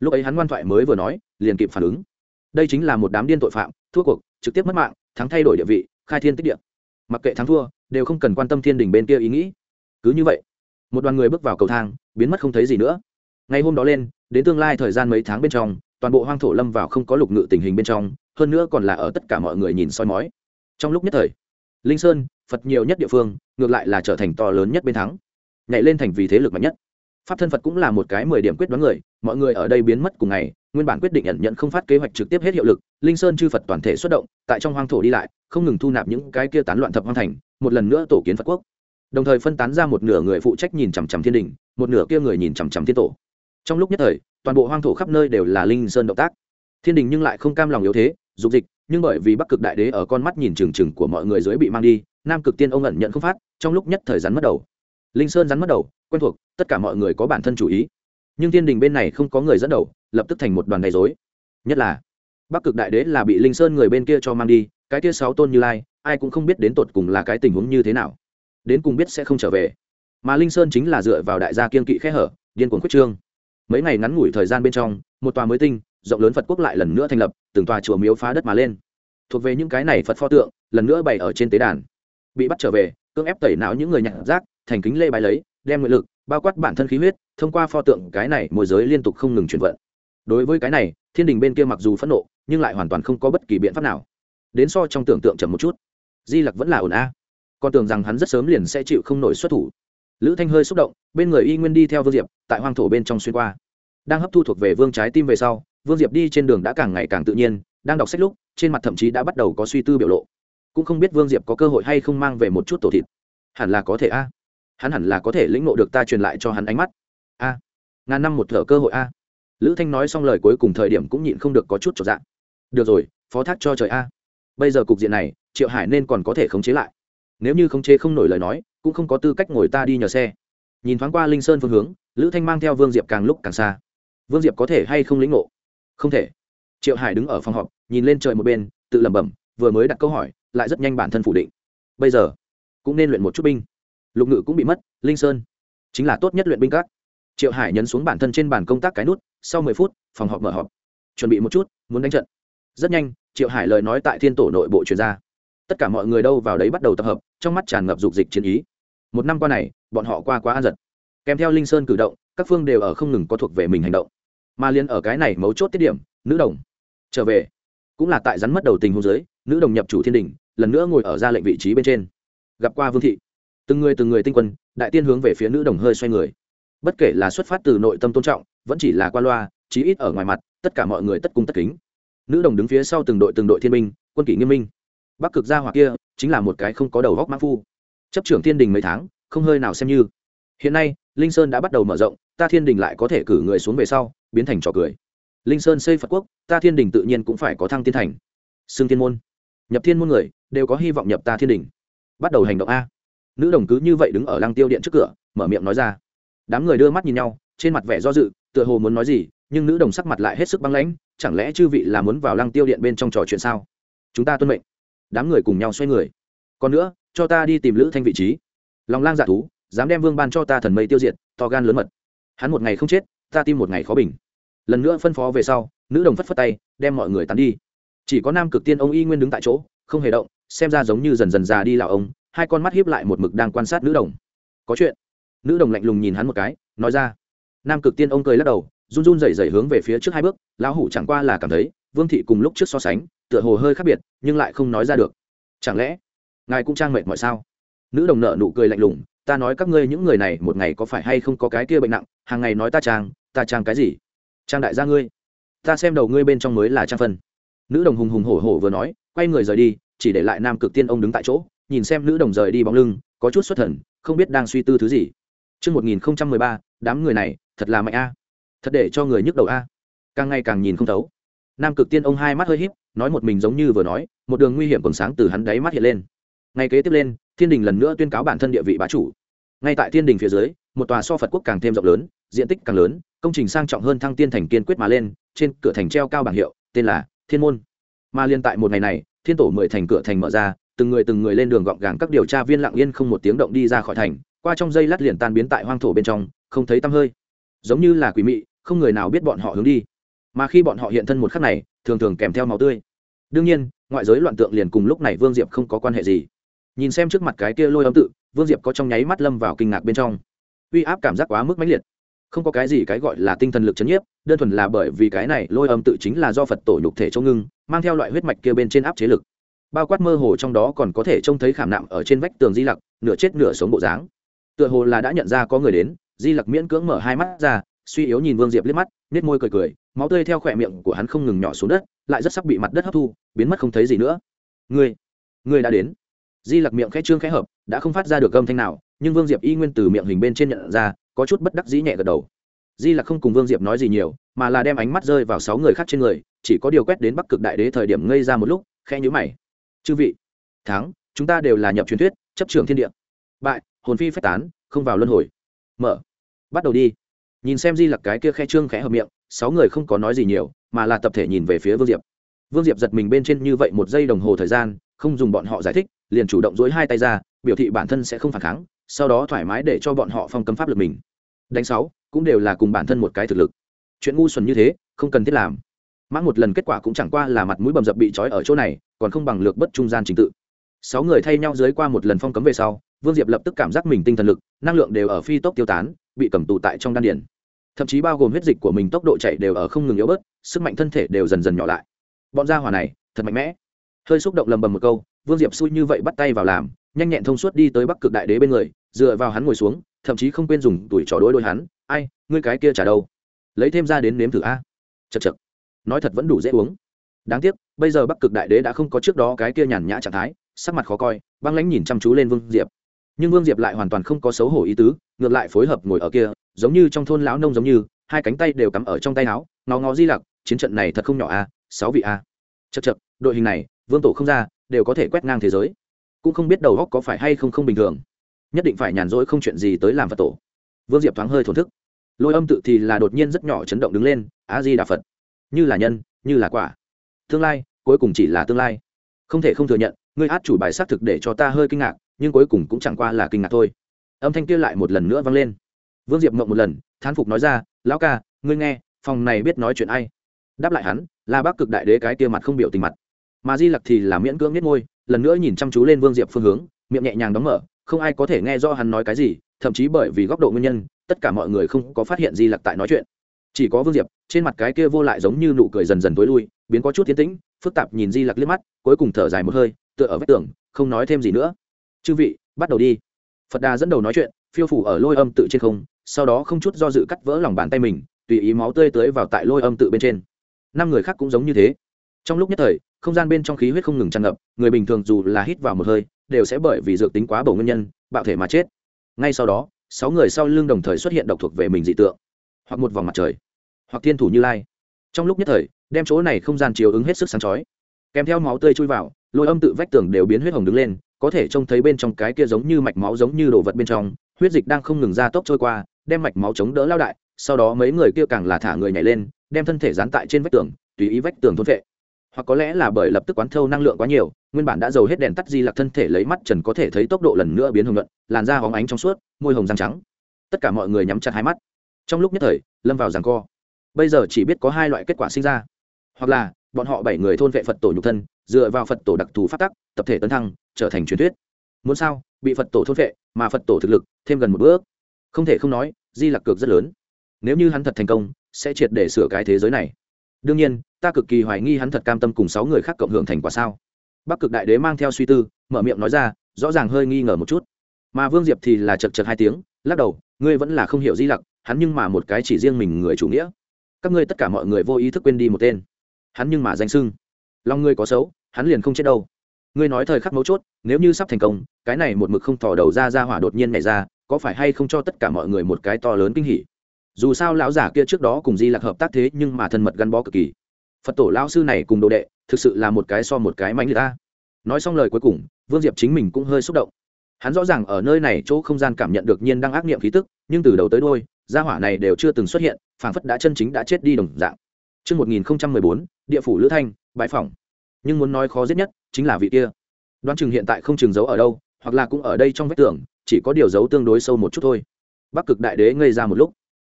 lúc ấy hắn ngoan thoại mới vừa nói, liền kịp phản ứng. Đây chính là một đám điên tội phạm, thua cuộc, trực tiếp mất mạng, thắng thay đổi địa vị, khai thiên tích địa. Mặc kệ thắng thua, đều không cần quan tâm thiên đình bên kia ý nghĩ. Cứ như vậy, một đoàn người bước vào cầu thang, biến mất không thấy gì nữa. Ngày hôm đó lên, đến tương lai thời gian mấy tháng bên trong, toàn bộ hoang thổ lâm vào không có lục ngự tình hình bên trong, hơn nữa còn là ở tất cả mọi người nhìn soi mói. Trong lúc nhất thời, linh sơn, phật nhiều nhất địa phương, ngược lại là trở thành to lớn nhất bên thắng. Nhảy lên thành vì thế lực mạnh nhất. Pháp thân phật cũng là một cái mười điểm quyết đoán người mọi người ở đây biến mất cùng ngày, nguyên bản quyết định nhận nhận không phát kế hoạch trực tiếp hết hiệu lực, linh sơn chư phật toàn thể xuất động, tại trong hoang thổ đi lại, không ngừng thu nạp những cái kia tán loạn thập hoang thành, một lần nữa tổ kiến phật quốc. Đồng thời phân tán ra một nửa người phụ trách nhìn chằm chằm thiên đình, một nửa kia người nhìn chằm chằm thiên tổ. Trong lúc nhất thời, toàn bộ hoang thổ khắp nơi đều là linh sơn động tác. Thiên đình nhưng lại không cam lòng yếu thế, dục dịch, nhưng bởi vì bắc cực đại đế ở con mắt nhìn trừng trừng của mọi người dưới bị mang đi, nam cực tiên ông ẩn nhận không phát, trong lúc nhất thời rắn mất đầu. Linh sơn rắn mất đầu, quen thuộc, tất cả mọi người có bản thân chủ ý nhưng thiên đình bên này không có người dẫn đầu, lập tức thành một đoàn gây dối nhất là, bắc cực đại đế là bị linh sơn người bên kia cho mang đi, cái kia sáu tôn như lai, ai cũng không biết đến tột cùng là cái tình huống như thế nào. Đến cùng biết sẽ không trở về. Mà linh sơn chính là dựa vào đại gia kiên kỵ khẽ hở, điên cuồng quyết trương. Mấy ngày ngắn ngủi thời gian bên trong, một tòa mới tinh, rộng lớn phật quốc lại lần nữa thành lập, từng tòa chùa miếu phá đất mà lên. Thuộc về những cái này phật pho tượng, lần nữa bày ở trên tế đàn. Bị bắt trở về, cưỡng ép tẩy não những người nhặt rác, thành kính lê bài lấy, đem nguyện lực bao quát bản thân khí huyết, thông qua pho tượng, cái này môi giới liên tục không ngừng chuyển vận. Đối với cái này, thiên đình bên kia mặc dù phẫn nộ, nhưng lại hoàn toàn không có bất kỳ biện pháp nào. Đến so trong tưởng tượng chậm một chút. Di lặc vẫn là ổn a. Con tưởng rằng hắn rất sớm liền sẽ chịu không nổi xuất thủ. Lữ thanh hơi xúc động, bên người y nguyên đi theo vương diệp, tại hoang thổ bên trong xuyên qua. Đang hấp thu thuộc về vương trái tim về sau, vương diệp đi trên đường đã càng ngày càng tự nhiên, đang đọc sách lúc, trên mặt thậm chí đã bắt đầu có suy tư biểu lộ. Cũng không biết vương diệp có cơ hội hay không mang về một chút tổ thịt. Hẳn là có thể a hắn hẳn là có thể lĩnh ngộ được ta truyền lại cho hắn ánh mắt. A, ngàn năm một thở cơ hội a. Lữ thanh nói xong lời cuối cùng thời điểm cũng nhịn không được có chút trọn dạng được rồi, phó thác cho trời a. Bây giờ cục diện này, triệu hải nên còn có thể khống chế lại. Nếu như khống chế không nổi lời nói, cũng không có tư cách ngồi ta đi nhờ xe. Nhìn thoáng qua linh sơn phương hướng, lữ thanh mang theo vương diệp càng lúc càng xa. Vương diệp có thể hay không lĩnh ngộ? Không thể. Triệu hải đứng ở phòng họp, nhìn lên trời một bên, tự lẩm bẩm, vừa mới đặt câu hỏi, lại rất nhanh bản thân phủ định. Bây giờ, cũng nên luyện một chút binh lục ngự cũng bị mất, linh sơn chính là tốt nhất luyện binh các. Triệu hải nhấn xuống bản thân trên bàn công tác cái nút, sau mười phút, phòng họp mở họp. Chuẩn bị một chút, muốn đánh trận. Rất nhanh, triệu hải lời nói tại thiên tổ nội bộ chuyên gia tất cả mọi người đâu vào đấy bắt đầu tập hợp, trong mắt tràn ngập dục dịch chiến ý. Một năm qua này, bọn họ qua quá an giật. Kèm theo linh sơn cử động, các phương đều ở không ngừng có thuộc về mình hành động. Mà liên ở cái này mấu chốt tiết điểm, nữ đồng trở về. Cũng là tại rắn mất đầu tình hôn giới nữ đồng nhập chủ thiên đình, lần nữa ngồi ở ra lệnh vị trí bên trên. Gặp qua vương thị từng người từng người tinh quân, đại tiên hướng về phía nữ đồng hơi xoay người. Bất kể là xuất phát từ nội tâm tôn trọng, vẫn chỉ là qua loa, chí ít ở ngoài mặt, tất cả mọi người tất cung tất kính. Nữ đồng đứng phía sau từng đội từng đội thiên minh quân kỷ nghiêm minh. Bắc cực gia hoặc kia, chính là một cái không có đầu góc mã phu. Chấp trưởng thiên đình mấy tháng, không hơi nào xem như. Hiện nay, linh sơn đã bắt đầu mở rộng, ta thiên đình lại có thể cử người xuống về sau, biến thành trò cười. Linh sơn xây phật quốc, ta thiên đình tự nhiên cũng phải có thăng tiên thành. Xưng thiên môn. Nhập thiên môn người, đều có hy vọng nhập ta thiên đình. Bắt đầu hành động a nữ đồng cứ như vậy đứng ở lăng tiêu điện trước cửa, mở miệng nói ra. Đám người đưa mắt nhìn nhau, trên mặt vẻ do dự, tựa hồ muốn nói gì, nhưng nữ đồng sắc mặt lại hết sức băng lãnh, chẳng lẽ chư vị là muốn vào lăng tiêu điện bên trong trò chuyện sao? Chúng ta tuân mệnh. Đám người cùng nhau xoay người. Còn nữa, cho ta đi tìm lữ thanh vị trí. Lòng lang dạ thú, dám đem vương ban cho ta thần mây tiêu diệt, to gan lớn mật. Hắn một ngày không chết, ta tim một ngày khó bình. Lần nữa phân phó về sau, nữ đồng phất phất tay, đem mọi người tán đi. Chỉ có nam cực tiên ông y nguyên đứng tại chỗ, không hề động, xem ra giống như dần dần già đi là ông hai con mắt hiếp lại một mực đang quan sát nữ đồng. Có chuyện. Nữ đồng lạnh lùng nhìn hắn một cái, nói ra. Nam cực tiên ông cười lắc đầu, run run rẩy rẩy hướng về phía trước hai bước, lão hủ chẳng qua là cảm thấy, vương thị cùng lúc trước so sánh, tựa hồ hơi khác biệt, nhưng lại không nói ra được. Chẳng lẽ, ngài cũng trang mệt mọi sao? Nữ đồng nợ nụ cười lạnh lùng, ta nói các ngươi những người này một ngày có phải hay không có cái kia bệnh nặng, hàng ngày nói ta trang ta trang cái gì? Trang đại gia ngươi, ta xem đầu ngươi bên trong mới là trang phân. Nữ đồng hùng hùng hổ hổ vừa nói, quay người rời đi, chỉ để lại nam cực tiên ông đứng tại chỗ nhìn xem nữ đồng rời đi bóng lưng có chút xuất thần không biết đang suy tư thứ gì Trước 1013, đám người này, thật là mạnh a. Thật để cho người nhức đầu a. Càng ngày càng nhìn không thấu. Nam cực tiên ông hai mắt hơi híp, nói một mình giống như vừa nói, một đường nguy hiểm còn sáng từ hắn đáy mắt hiện lên. Ngay kế tiếp lên, Thiên đình lần nữa tuyên cáo bản thân địa vị bá chủ. Ngay tại Thiên đình phía dưới, một tòa so Phật quốc càng thêm rộng lớn, diện tích càng lớn, công trình sang trọng hơn thăng tiên thành kiên quyết mà lên, trên cửa thành treo cao bảng hiệu, tên là Thiên môn. Mà liên tại một ngày này, Thiên tổ mười thành cửa thành mở ra, từng người từng người lên đường gọn gàng các điều tra viên lặng yên không một tiếng động đi ra khỏi thành, qua trong dây lát liền tan biến tại hoang thổ bên trong, không thấy tăm hơi. Giống như là quỷ mị, không người nào biết bọn họ hướng đi. Mà khi bọn họ hiện thân một khắc này, thường thường kèm theo máu tươi. Đương nhiên, ngoại giới loạn tượng liền cùng lúc này vương diệp không có quan hệ gì. Nhìn xem trước mặt cái kia lôi âm tự, vương diệp có trong nháy mắt lâm vào kinh ngạc bên trong. Uy áp cảm giác quá mức mãnh liệt. Không có cái gì cái gọi là tinh thần lực c h ấ n nhiếp, đơn thuần là bởi vì cái này lôi âm tự chính là do phật tổ nhục thể châu ngưng, mang theo loại huyết mạch kia bên trên áp chế lực bao quát mơ hồ trong đó còn có thể trông thấy khảm nạm ở trên vách tường di lặc nửa chết nửa sống bộ dáng. Tựa hồ là đã nhận ra có người đến di lặc miễn cưỡng mở hai mắt ra suy yếu nhìn vương diệp liếc mắt nết môi cười cười máu tươi theo khỏe miệng của hắn không ngừng nhỏ xuống đất lại rất sắc bị mặt đất hấp thu biến mất không thấy gì nữa. Người, người đã đến. Di lặc miệng khẽ trương khẽ hợp đã không phát ra được âm thanh nào nhưng vương diệp y nguyên từ miệng hình bên trên nhận ra có chút bất đắc dĩ nhẹ gật đầu. Di lặc không cùng vương diệp nói gì nhiều mà là đem ánh mắt rơi vào sáu người khác trên người chỉ có điều quét đến bắc cực đại đế thời điểm ngây ra một lúc khẽ nhữ mày chư vị, thắng, chúng ta đều là nhập truyền thuyết, chấp trường thiên địa. Bại, hồn phi phách tán, không vào luân hồi. Mở, bắt đầu đi. Nhìn xem di lặc cái kia khe trương khẽ hợp miệng, sáu người không có nói gì nhiều, mà là tập thể nhìn về phía vương diệp. Vương diệp giật mình bên trên như vậy một giây đồng hồ thời gian, không dùng bọn họ giải thích, liền chủ động dối hai tay ra, biểu thị bản thân sẽ không phản kháng, sau đó thoải mái để cho bọn họ phong cấm pháp lực mình. Đánh sáu, cũng đều là cùng bản thân một cái thực lực. Chuyện ngu xuẩn như thế, không cần thiết làm mã một lần kết quả cũng chẳng qua là mặt mũi bầm dập bị trói ở chỗ này, còn không bằng lược bất trung gian trình tự. Sáu người thay nhau dưới qua một lần phong cấm về sau, vương diệp lập tức cảm giác mình tinh thần lực, năng lượng đều ở phi tốc tiêu tán, bị cầm tù tại trong đan điển thậm chí bao gồm huyết dịch của mình tốc độ chạy đều ở không ngừng yếu bớt, sức mạnh thân thể đều dần dần nhỏ lại. Bọn gia hỏa này, thật mạnh mẽ. Hơi xúc động lầm bầm một câu, vương diệp xui như vậy bắt tay vào làm, nhanh nhẹn thông suốt đi tới bắc cực đại đế bên người, dựa vào hắn ngồi xuống, thậm chí không quên dùng tuổi trò đôi đôi hắn. Ai, ngươi cái kia trả đâu? Lấy thêm ra đến nếm thử a. Chật chật nói thật vẫn đủ dễ uống. Đáng tiếc, bây giờ bắc cực đại đế đã không có trước đó cái kia nhàn nhã trạng thái, sắc mặt khó coi, băng lãnh nhìn chăm chú lên vương diệp. Nhưng vương diệp lại hoàn toàn không có xấu hổ ý tứ, ngược lại phối hợp ngồi ở kia, giống như trong thôn lão nông giống như, hai cánh tay đều cắm ở trong tay áo, ngó ngó di lặc, chiến trận này thật không nhỏ a, sáu vị a. Chật chật đội hình này, vương tổ không ra, đều có thể quét ngang thế giới. Cũng không biết đầu góc có phải hay không không bình thường. Nhất định phải nhàn rỗi không chuyện gì tới làm phật tổ. Vương diệp thoáng hơi thổn thức. Lôi âm tự thì là đột nhiên rất nhỏ chấn động đứng lên á di đà phật như là nhân, như là quả. Tương lai, cuối cùng chỉ là tương lai. Không thể không thừa nhận, ngươi át chủ bài xác thực để cho ta hơi kinh ngạc, nhưng cuối cùng cũng chẳng qua là kinh ngạc thôi. Âm thanh kia lại một lần nữa vang lên. Vương diệp mộng một lần, thán phục nói ra, lão ca, ngươi nghe, phòng này biết nói chuyện ai? Đáp lại hắn là bác cực đại đế cái kia mặt không biểu tình mặt. Mà di lặc thì là miễn cưỡng nhất ngôi lần nữa nhìn chăm chú lên vương diệp phương hướng, miệng nhẹ nhàng đóng mở, không ai có thể nghe do hắn nói cái gì, thậm chí bởi vì góc độ nguyên nhân, tất cả mọi người không có phát hiện di lặc tại nói chuyện. Chỉ có vương diệp trên mặt cái kia vô lại giống như nụ cười dần dần tối lui, biến có chút tiến tĩnh, phức tạp nhìn di lặc liếc mắt, cuối cùng thở dài một hơi, tựa ở vách tường, không nói thêm gì nữa. Chư vị, bắt đầu đi. Phật đà dẫn đầu nói chuyện, phiêu phủ ở lôi âm tự trên không, sau đó không chút do dự cắt vỡ lòng bàn tay mình, tùy ý máu tươi tới vào tại lôi âm tự bên trên. Năm người khác cũng giống như thế. Trong lúc nhất thời, không gian bên trong khí huyết không ngừng tràn ngập, người bình thường dù là hít vào một hơi, đều sẽ bởi vì dược tính quá bổ nguyên nhân, bạo thể mà chết. Ngay sau đó, sáu người sau lưng đồng thời xuất hiện độc thuộc về mình dị tượng, hoặc một vòng mặt trời hoặc thiên thủ như lai. Trong lúc nhất thời, đem chỗ này không gian chiếu ứng hết sức sáng chói. Kèm theo máu tươi chui vào, lôi âm tự vách tường đều biến huyết hồng đứng lên, có thể trông thấy bên trong cái kia giống như mạch máu giống như đồ vật bên trong, huyết dịch đang không ngừng ra tốc trôi qua, đem mạch máu chống đỡ lao đại, sau đó mấy người kia càng là thả người nhảy lên, đem thân thể dán tại trên vách tường, tùy ý vách tường thôn vệ. Hoặc có lẽ là bởi lập tức quán thâu năng lượng quá nhiều, nguyên bản đã dầu hết đèn tắt di lặc thân thể lấy mắt trần có thể thấy tốc độ lần nữa biến hồng luận làn da hóng ánh trong suốt, môi hồng răng trắng. Tất cả mọi người nhắm chặt hai mắt. Trong lúc nhất thời, lâm vào ràng co bây giờ chỉ biết có hai loại kết quả sinh ra. Hoặc là, bọn họ bảy người thôn vệ phật tổ nhục thân, dựa vào phật tổ đặc thù phát tắc, tập thể tấn thăng, trở thành truyền thuyết. Muốn sao? Bị phật tổ thôn vệ, mà phật tổ thực lực thêm gần một bước. Không thể không nói, di lặc cược rất lớn. Nếu như hắn thật thành công, sẽ triệt để sửa cái thế giới này. Đương nhiên, ta cực kỳ hoài nghi hắn thật cam tâm cùng sáu người khác cộng hưởng thành quả sao? Bắc cực đại đế mang theo suy tư, mở miệng nói ra, rõ ràng hơi nghi ngờ một chút. Mà vương diệp thì là chật chật hai tiếng, lắc đầu, ngươi vẫn là không hiểu di lặc, hắn nhưng mà một cái chỉ riêng mình người chủ nghĩa các ngươi tất cả mọi người vô ý thức quên đi một tên. Hắn nhưng mà danh sưng. Lòng ngươi có xấu, hắn liền không chết đâu. Ngươi nói thời khắc mấu chốt, nếu như sắp thành công, cái này một mực không thò đầu ra ra hỏa đột nhiên nhảy ra, có phải hay không cho tất cả mọi người một cái to lớn kinh hỉ? Dù sao lão giả kia trước đó cùng di lạc hợp tác thế nhưng mà thân mật gắn bó cực kỳ. Phật tổ lão sư này cùng đồ đệ, thực sự là một cái so một cái mánh người ta. Nói xong lời cuối cùng, vương diệp chính mình cũng hơi xúc động. Hắn rõ ràng ở nơi này chỗ không gian cảm nhận được nhiên đang ác nghiệm khí tức, nhưng từ đầu tới đôi gia hỏa này đều chưa từng xuất hiện phảng phất đã chân chính đã chết đi đồng dạng Trước 1014, địa phủ Lữ Thanh, bãi phỏng. Nhưng muốn nói khó giết nhất, chính là vị kia. Đoán chừng hiện tại không chừng giấu ở đâu, hoặc là cũng ở đây trong vách tường, chỉ có điều giấu tương đối sâu một chút thôi. Bắc Cực Đại Đế ngây ra một lúc.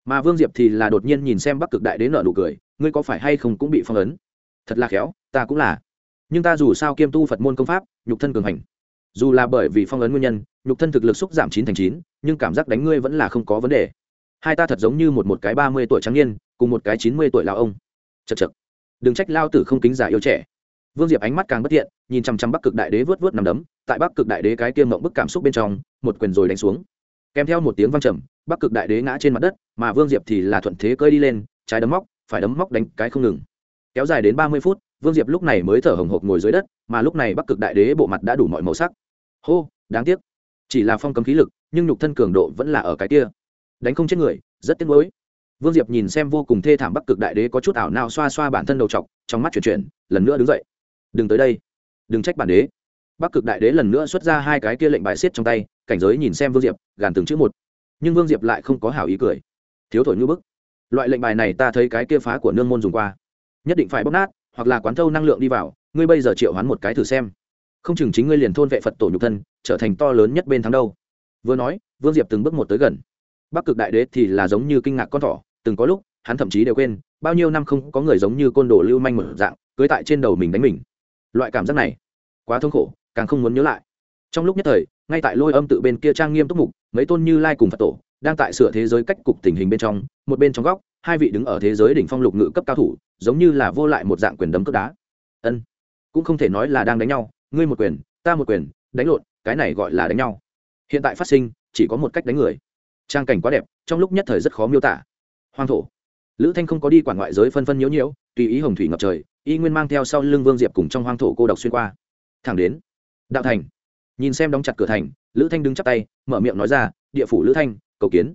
mà vương diệp thì là đột nhiên nhìn xem bắc cực đại đế nở nụ cười ngươi có phải hay không cũng bị phong ấn thật là khéo ta cũng là nhưng ta dù sao kiêm tu phật môn công pháp nhục thân cường hành dù là bởi vì phong ấn nguyên nhân nhục thân thực lực xúc giảm chín thành chín nhưng cảm giác đánh ngươi vẫn là không có vấn đề hai ta thật giống như một một cái ba mươi tuổi trắng niên, cùng một cái chín mươi tuổi lao ông. Chật chật đừng trách lao tử không kính giả yêu trẻ. Vương diệp ánh mắt càng bất thiện, nhìn chăm chăm bắc cực đại đế vớt vớt nằm đấm, tại bắc cực đại đế cái tiêm mộng bức cảm xúc bên trong, một quyền rồi đánh xuống. Kèm theo một tiếng văng trầm, bắc cực đại đế ngã trên mặt đất, mà vương diệp thì là thuận thế cơi đi lên, trái đấm móc, phải đấm móc đánh cái không ngừng. Kéo dài đến ba mươi phút, vương diệp lúc này mới thở hồng hộc ngồi dưới đất, mà lúc này bắc cực đại đế bộ mặt đã đủ mọi màu sắc. Hô, đáng tiếc. Chỉ là phong cấm khí lực, nhưng nhục thân cường độ vẫn là ở cái kia đánh không chết người, rất tiếc nuối. Vương diệp nhìn xem vô cùng thê thảm bắc cực đại đế có chút ảo nào xoa xoa bản thân đầu t trong mắt chuyển chuyển, lần nữa đứng dậy. Đừng tới đây, đừng trách bản đế. Bắc cực đại đế lần nữa xuất ra hai cái kia lệnh bài xiết trong tay, cảnh giới nhìn xem vương diệp, gàn từng chữ một. Nhưng vương diệp lại không có hảo ý cười. Thiếu thổi ngữ bức. Loại lệnh bài này ta thấy cái kia phá của nương môn dùng qua. Nhất định phải bóc nát, hoặc là quán thâu năng lượng đi vào, ngươi bây giờ triệu hoán một cái thử xem. Không chừng chính ngươi liền thôn vệ phật tổ nhục thân, trở thành to lớn nhất bên thắng đâu. Vừa nói, vương diệp từng bước một tới gần bắc cực đại đế thì là giống như kinh ngạc con thỏ, từng có lúc, hắn thậm chí đều quên, bao nhiêu năm không có người giống như côn đồ lưu manh một dạng, cưới tại trên đầu mình đánh mình. Loại cảm giác này, quá thống khổ, càng không muốn nhớ lại. Trong lúc nhất thời, ngay tại lôi âm tự bên kia trang nghiêm túc mục, mấy tôn như lai cùng phật tổ, đang tại sửa thế giới cách cục tình hình bên trong, một bên trong góc, hai vị đứng ở thế giới đỉnh phong lục ngự cấp cao thủ, giống như là vô lại một dạng quyền đấm cướp đá. Ân, cũng không thể nói là đang đánh nhau, ngươi một quyền, ta một quyền, đánh lộn, cái này gọi là đánh nhau. Hiện tại phát sinh, chỉ có một cách đánh người trang cảnh quá đẹp, trong lúc nhất thời rất khó miêu tả. Hoang thổ. Lữ thanh không có đi quản ngoại giới phân phân nhiễu nhiễu, tùy ý hồng thủy ngập trời, y nguyên mang theo sau lưng vương diệp cùng trong hoang thổ cô độc xuyên qua. Thẳng đến, đạo thành. Nhìn xem đóng chặt cửa thành, lữ thanh đứng chắp tay, mở miệng nói ra, địa phủ lữ thanh, cầu kiến.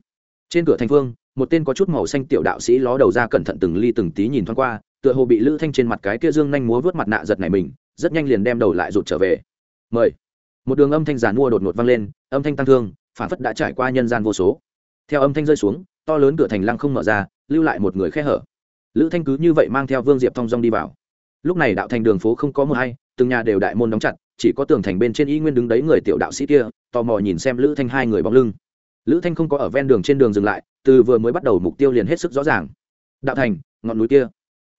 Trên cửa thành phương một tên có chút màu xanh tiểu đạo sĩ ló đầu ra cẩn thận từng ly từng tí nhìn thoáng qua, tựa hồ bị lữ thanh trên mặt cái kia dương nhanh múa vớt mặt nạ giật này mình, rất nhanh liền đem đầu lại rụt trở về. Mời. Một đường âm thanh giàn mua đột ngột vang lên, âm thanh tăng thương phản phất đã trải qua nhân gian vô số. Theo âm thanh rơi xuống, to lớn cửa thành lăng không mở ra, lưu lại một người khe hở. Lữ thanh cứ như vậy mang theo vương diệp thong dong đi vào. Lúc này đạo thành đường phố không có mờ hay từng nhà đều đại môn đóng chặt, chỉ có tường thành bên trên y nguyên đứng đấy người tiểu đạo sĩ kia, tò mò nhìn xem lữ thanh hai người bóng lưng. Lữ thanh không có ở ven đường trên đường dừng lại, từ vừa mới bắt đầu mục tiêu liền hết sức rõ ràng. Đạo thành, ngọn núi kia.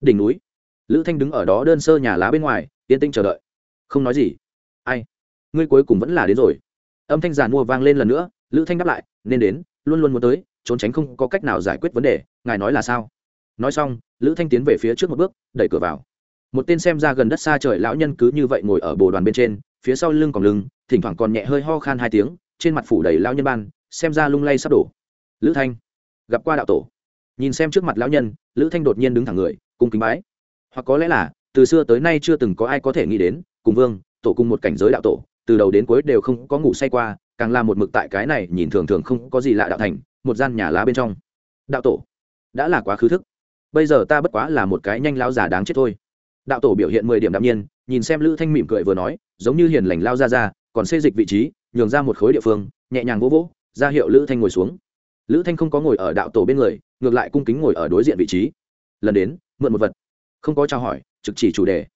Đỉnh núi. Lữ thanh đứng ở đó đơn sơ nhà lá bên ngoài, yên tĩnh chờ đợi. Không nói gì. Ai? Ngươi cuối cùng vẫn là đến rồi âm thanh giàn mua vang lên lần nữa, lữ thanh đáp lại, nên đến, luôn luôn muốn tới, trốn tránh không có cách nào giải quyết vấn đề, ngài nói là sao? Nói xong, lữ thanh tiến về phía trước một bước, đẩy cửa vào. Một tên xem ra gần đất xa trời lão nhân cứ như vậy ngồi ở bồ đoàn bên trên, phía sau lưng còn lưng, thỉnh thoảng còn nhẹ hơi ho khan hai tiếng, trên mặt phủ đầy lão nhân ban, xem ra lung lay sắp đổ. Lữ thanh, gặp qua đạo tổ. Nhìn xem trước mặt lão nhân, lữ thanh đột nhiên đứng thẳng người, cung kính bái. Hoặc có lẽ là, từ xưa tới nay chưa từng có ai có thể nghĩ đến, cùng vương, tổ cùng một cảnh giới đạo tổ từ đầu đến cuối đều không có ngủ say qua, càng là một mực tại cái này nhìn thường thường không có gì lạ đạo thành, một gian nhà lá bên trong. Đạo tổ, đã là quá khứ thức. Bây giờ ta bất quá là một cái nhanh lao già đáng chết thôi. Đạo tổ biểu hiện mười điểm đạm nhiên, nhìn xem lữ thanh mỉm cười vừa nói, giống như hiền lành lao ra ra, còn xê dịch vị trí, nhường ra một khối địa phương, nhẹ nhàng vỗ vỗ, ra hiệu lữ thanh ngồi xuống. Lữ thanh không có ngồi ở đạo tổ bên người, ngược lại cung kính ngồi ở đối diện vị trí. Lần đến, mượn một vật. Không có trao hỏi, trực chỉ chủ đề.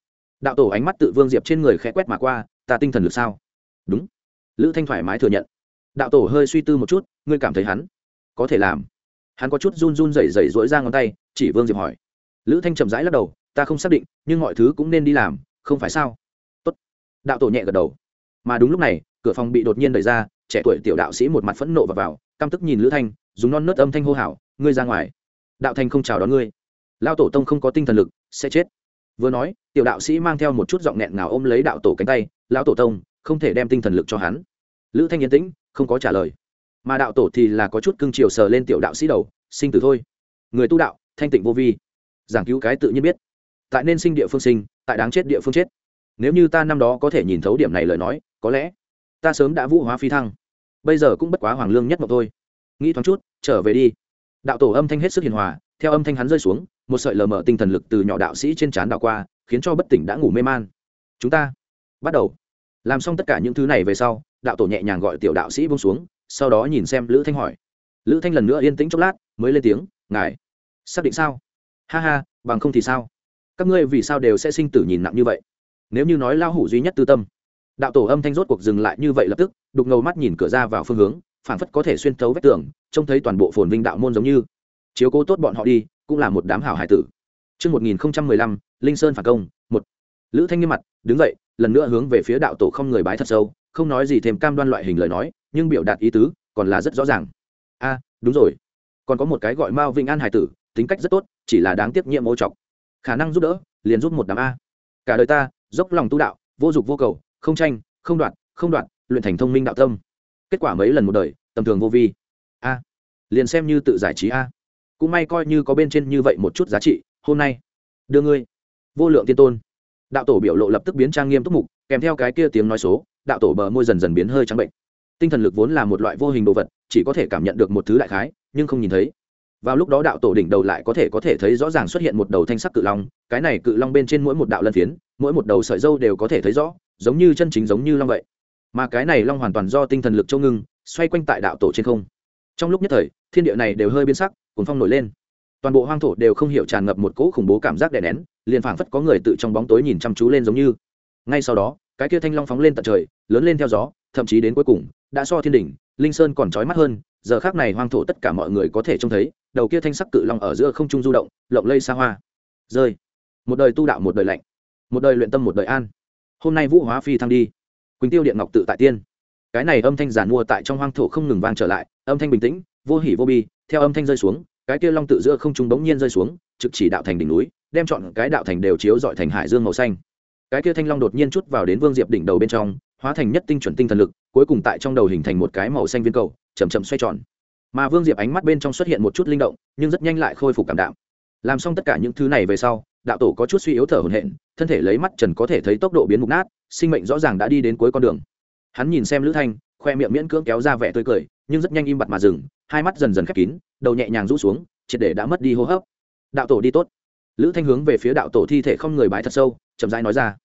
Đạo tổ ánh mắt tự vương diệp trên người khẽ quét mà qua, ta tinh thần lực sao? Đúng. Lữ thanh thoải mái thừa nhận. Đạo tổ hơi suy tư một chút, ngươi cảm thấy hắn có thể làm? Hắn có chút run run rẩy rẩy rỗi ra ngón tay, chỉ vương diệp hỏi. Lữ thanh chậm rãi lắc đầu, ta không xác định, nhưng mọi thứ cũng nên đi làm, không phải sao? Tốt. đạo tổ nhẹ gật đầu. Mà đúng lúc này, cửa phòng bị đột nhiên đẩy ra, trẻ tuổi tiểu đạo sĩ một mặt phẫn nộ và vào, căm tức nhìn lữ thanh, dùng non nớt âm thanh hô hào, ngươi ra ngoài. Đạo thanh không chào đón ngươi. Lao tổ tông không có tinh thần lực, sẽ chết. Vừa nói, tiểu đạo sĩ mang theo một chút giọng nghẹn ngào ôm lấy đạo tổ cánh tay, lão tổ tông không thể đem tinh thần lực cho hắn. Lữ thanh yên tĩnh, không có trả lời. Mà đạo tổ thì là có chút cưng chiều sờ lên tiểu đạo sĩ đầu, sinh tử thôi. Người tu đạo, thanh tịnh vô vi. Giảng cứu cái tự nhiên biết. Tại nên sinh địa phương sinh, tại đáng chết địa phương chết. Nếu như ta năm đó có thể nhìn thấu điểm này lời nói, có lẽ ta sớm đã vũ hóa phi thăng. Bây giờ cũng bất quá hoàng lương nhất mộc thôi. Nghĩ thoáng chút, trở về đi. Đạo tổ âm thanh hết sức hiền hòa, theo âm thanh hắn rơi xuống, một sợi lờ mờ tinh thần lực từ nhỏ đạo sĩ trên trán đảo qua, khiến cho bất tỉnh đã ngủ mê man. Chúng ta, bắt đầu làm xong tất cả những thứ này về sau đạo tổ nhẹ nhàng gọi tiểu đạo sĩ bông xuống sau đó nhìn xem lữ thanh hỏi. Lữ thanh lần nữa yên tĩnh chốc lát mới lên tiếng ngài xác định sao? Ha ha bằng không thì sao? Các ngươi vì sao đều sẽ sinh tử nhìn nặng như vậy? Nếu như nói lao hủ duy nhất tư tâm. Đạo tổ âm thanh rốt cuộc dừng lại như vậy lập tức đục ngầu mắt nhìn cửa ra vào phương hướng phảng phất có thể xuyên thấu vách tường trông thấy toàn bộ phồn vinh đạo môn giống như. Chiếu cố tốt bọn họ đi cũng là một đám hảo hải tử. Trước 1015, Linh Sơn phản công, một. Lữ Thanh nghiêm mặt, đứng dậy, lần nữa hướng về phía đạo tổ không người bái thật sâu, không nói gì thêm cam đoan loại hình lời nói, nhưng biểu đạt ý tứ còn là rất rõ ràng. A, đúng rồi. Còn có một cái gọi Mao Vinh An hải tử, tính cách rất tốt, chỉ là đáng tiếc nhiệm ô trọc. Khả năng giúp đỡ, liền giúp một đám a. Cả đời ta, dốc lòng tu đạo, vô dục vô cầu, không tranh, không đoạt, không đoạt, luyện thành thông minh đạo tâm. Kết quả mấy lần một đời, tầm thường vô vi. A, liền xem như tự giải trí a. Cũng may coi như có bên trên như vậy một chút giá trị, hôm nay đưa ngươi vô lượng tiên tôn đạo tổ biểu lộ lập tức biến trang nghiêm túc mục, kèm theo cái kia tiếng nói số, đạo tổ bờ môi dần dần biến hơi trắng bệnh. Tinh thần lực vốn là một loại vô hình đồ vật, chỉ có thể cảm nhận được một thứ đại khái, nhưng không nhìn thấy. Vào lúc đó đạo tổ đỉnh đầu lại có thể có thể thấy rõ ràng xuất hiện một đầu thanh sắc cự long, cái này cự long bên trên mỗi một đạo lân phiến, mỗi một đầu sợi dâu đều có thể thấy rõ, giống như chân chính giống như long vậy. Mà cái này long hoàn toàn do tinh thần lực châu ngưng, xoay quanh tại đạo tổ trên không. Trong lúc nhất thời, thiên địa này đều hơi biến sắc cuốn phong nổi lên. Toàn bộ hoang thổ đều không hiểu tràn ngập một cỗ khủng bố cảm giác đè nén liền phảng phất có người tự trong bóng tối nhìn chăm chú lên giống như. Ngay sau đó, cái kia thanh long phóng lên tận trời, lớn lên theo gió, thậm chí đến cuối cùng, đã so thiên đỉnh, linh sơn còn trói mắt hơn, giờ khác này hoang thổ tất cả mọi người có thể trông thấy, đầu kia thanh sắc cự long ở giữa không trung du động, lộng lây xa hoa. Rơi. Một đời tu đạo một đời lạnh. Một đời luyện tâm một đời an. Hôm nay vũ hóa phi thăng đi. Quỳnh tiêu điện ngọc tự tại tiên. Cái này âm thanh giàn mua tại trong hoang thổ không ngừng vang trở lại, âm thanh bình tĩnh, vô hỉ vô bi, theo âm thanh rơi xuống, cái kia long tự giữa không trung bỗng nhiên rơi xuống, trực chỉ đạo thành đỉnh núi đem chọn cái đạo thành đều chiếu dọi thành hải dương màu xanh. Cái kia thanh long đột nhiên chút vào đến vương diệp đỉnh đầu bên trong, hóa thành nhất tinh chuẩn tinh thần lực, cuối cùng tại trong đầu hình thành một cái màu xanh viên cầu chầm chậm xoay tròn. Mà vương diệp ánh mắt bên trong xuất hiện một chút linh động, nhưng rất nhanh lại khôi phục cảm đạm. Làm xong tất cả những thứ này về sau, đạo tổ có chút suy yếu thở hổn hển, thân thể lấy mắt trần có thể thấy tốc độ biến mục nát, sinh mệnh rõ ràng đã đi đến cuối con đường. Hắn nhìn xem lữ thanh, khoe miệng miễn cưỡng kéo ra vẻ tươi cười, nhưng rất nhanh im bặt mà dừng, hai mắt dần dần khép kín, đầu nhẹ nhàng rũ xuống, triệt để đã mất đi hô hấp. Đạo tổ đi tốt lữ thanh hướng về phía đạo tổ thi thể không người bái thật sâu, chậm rãi nói ra.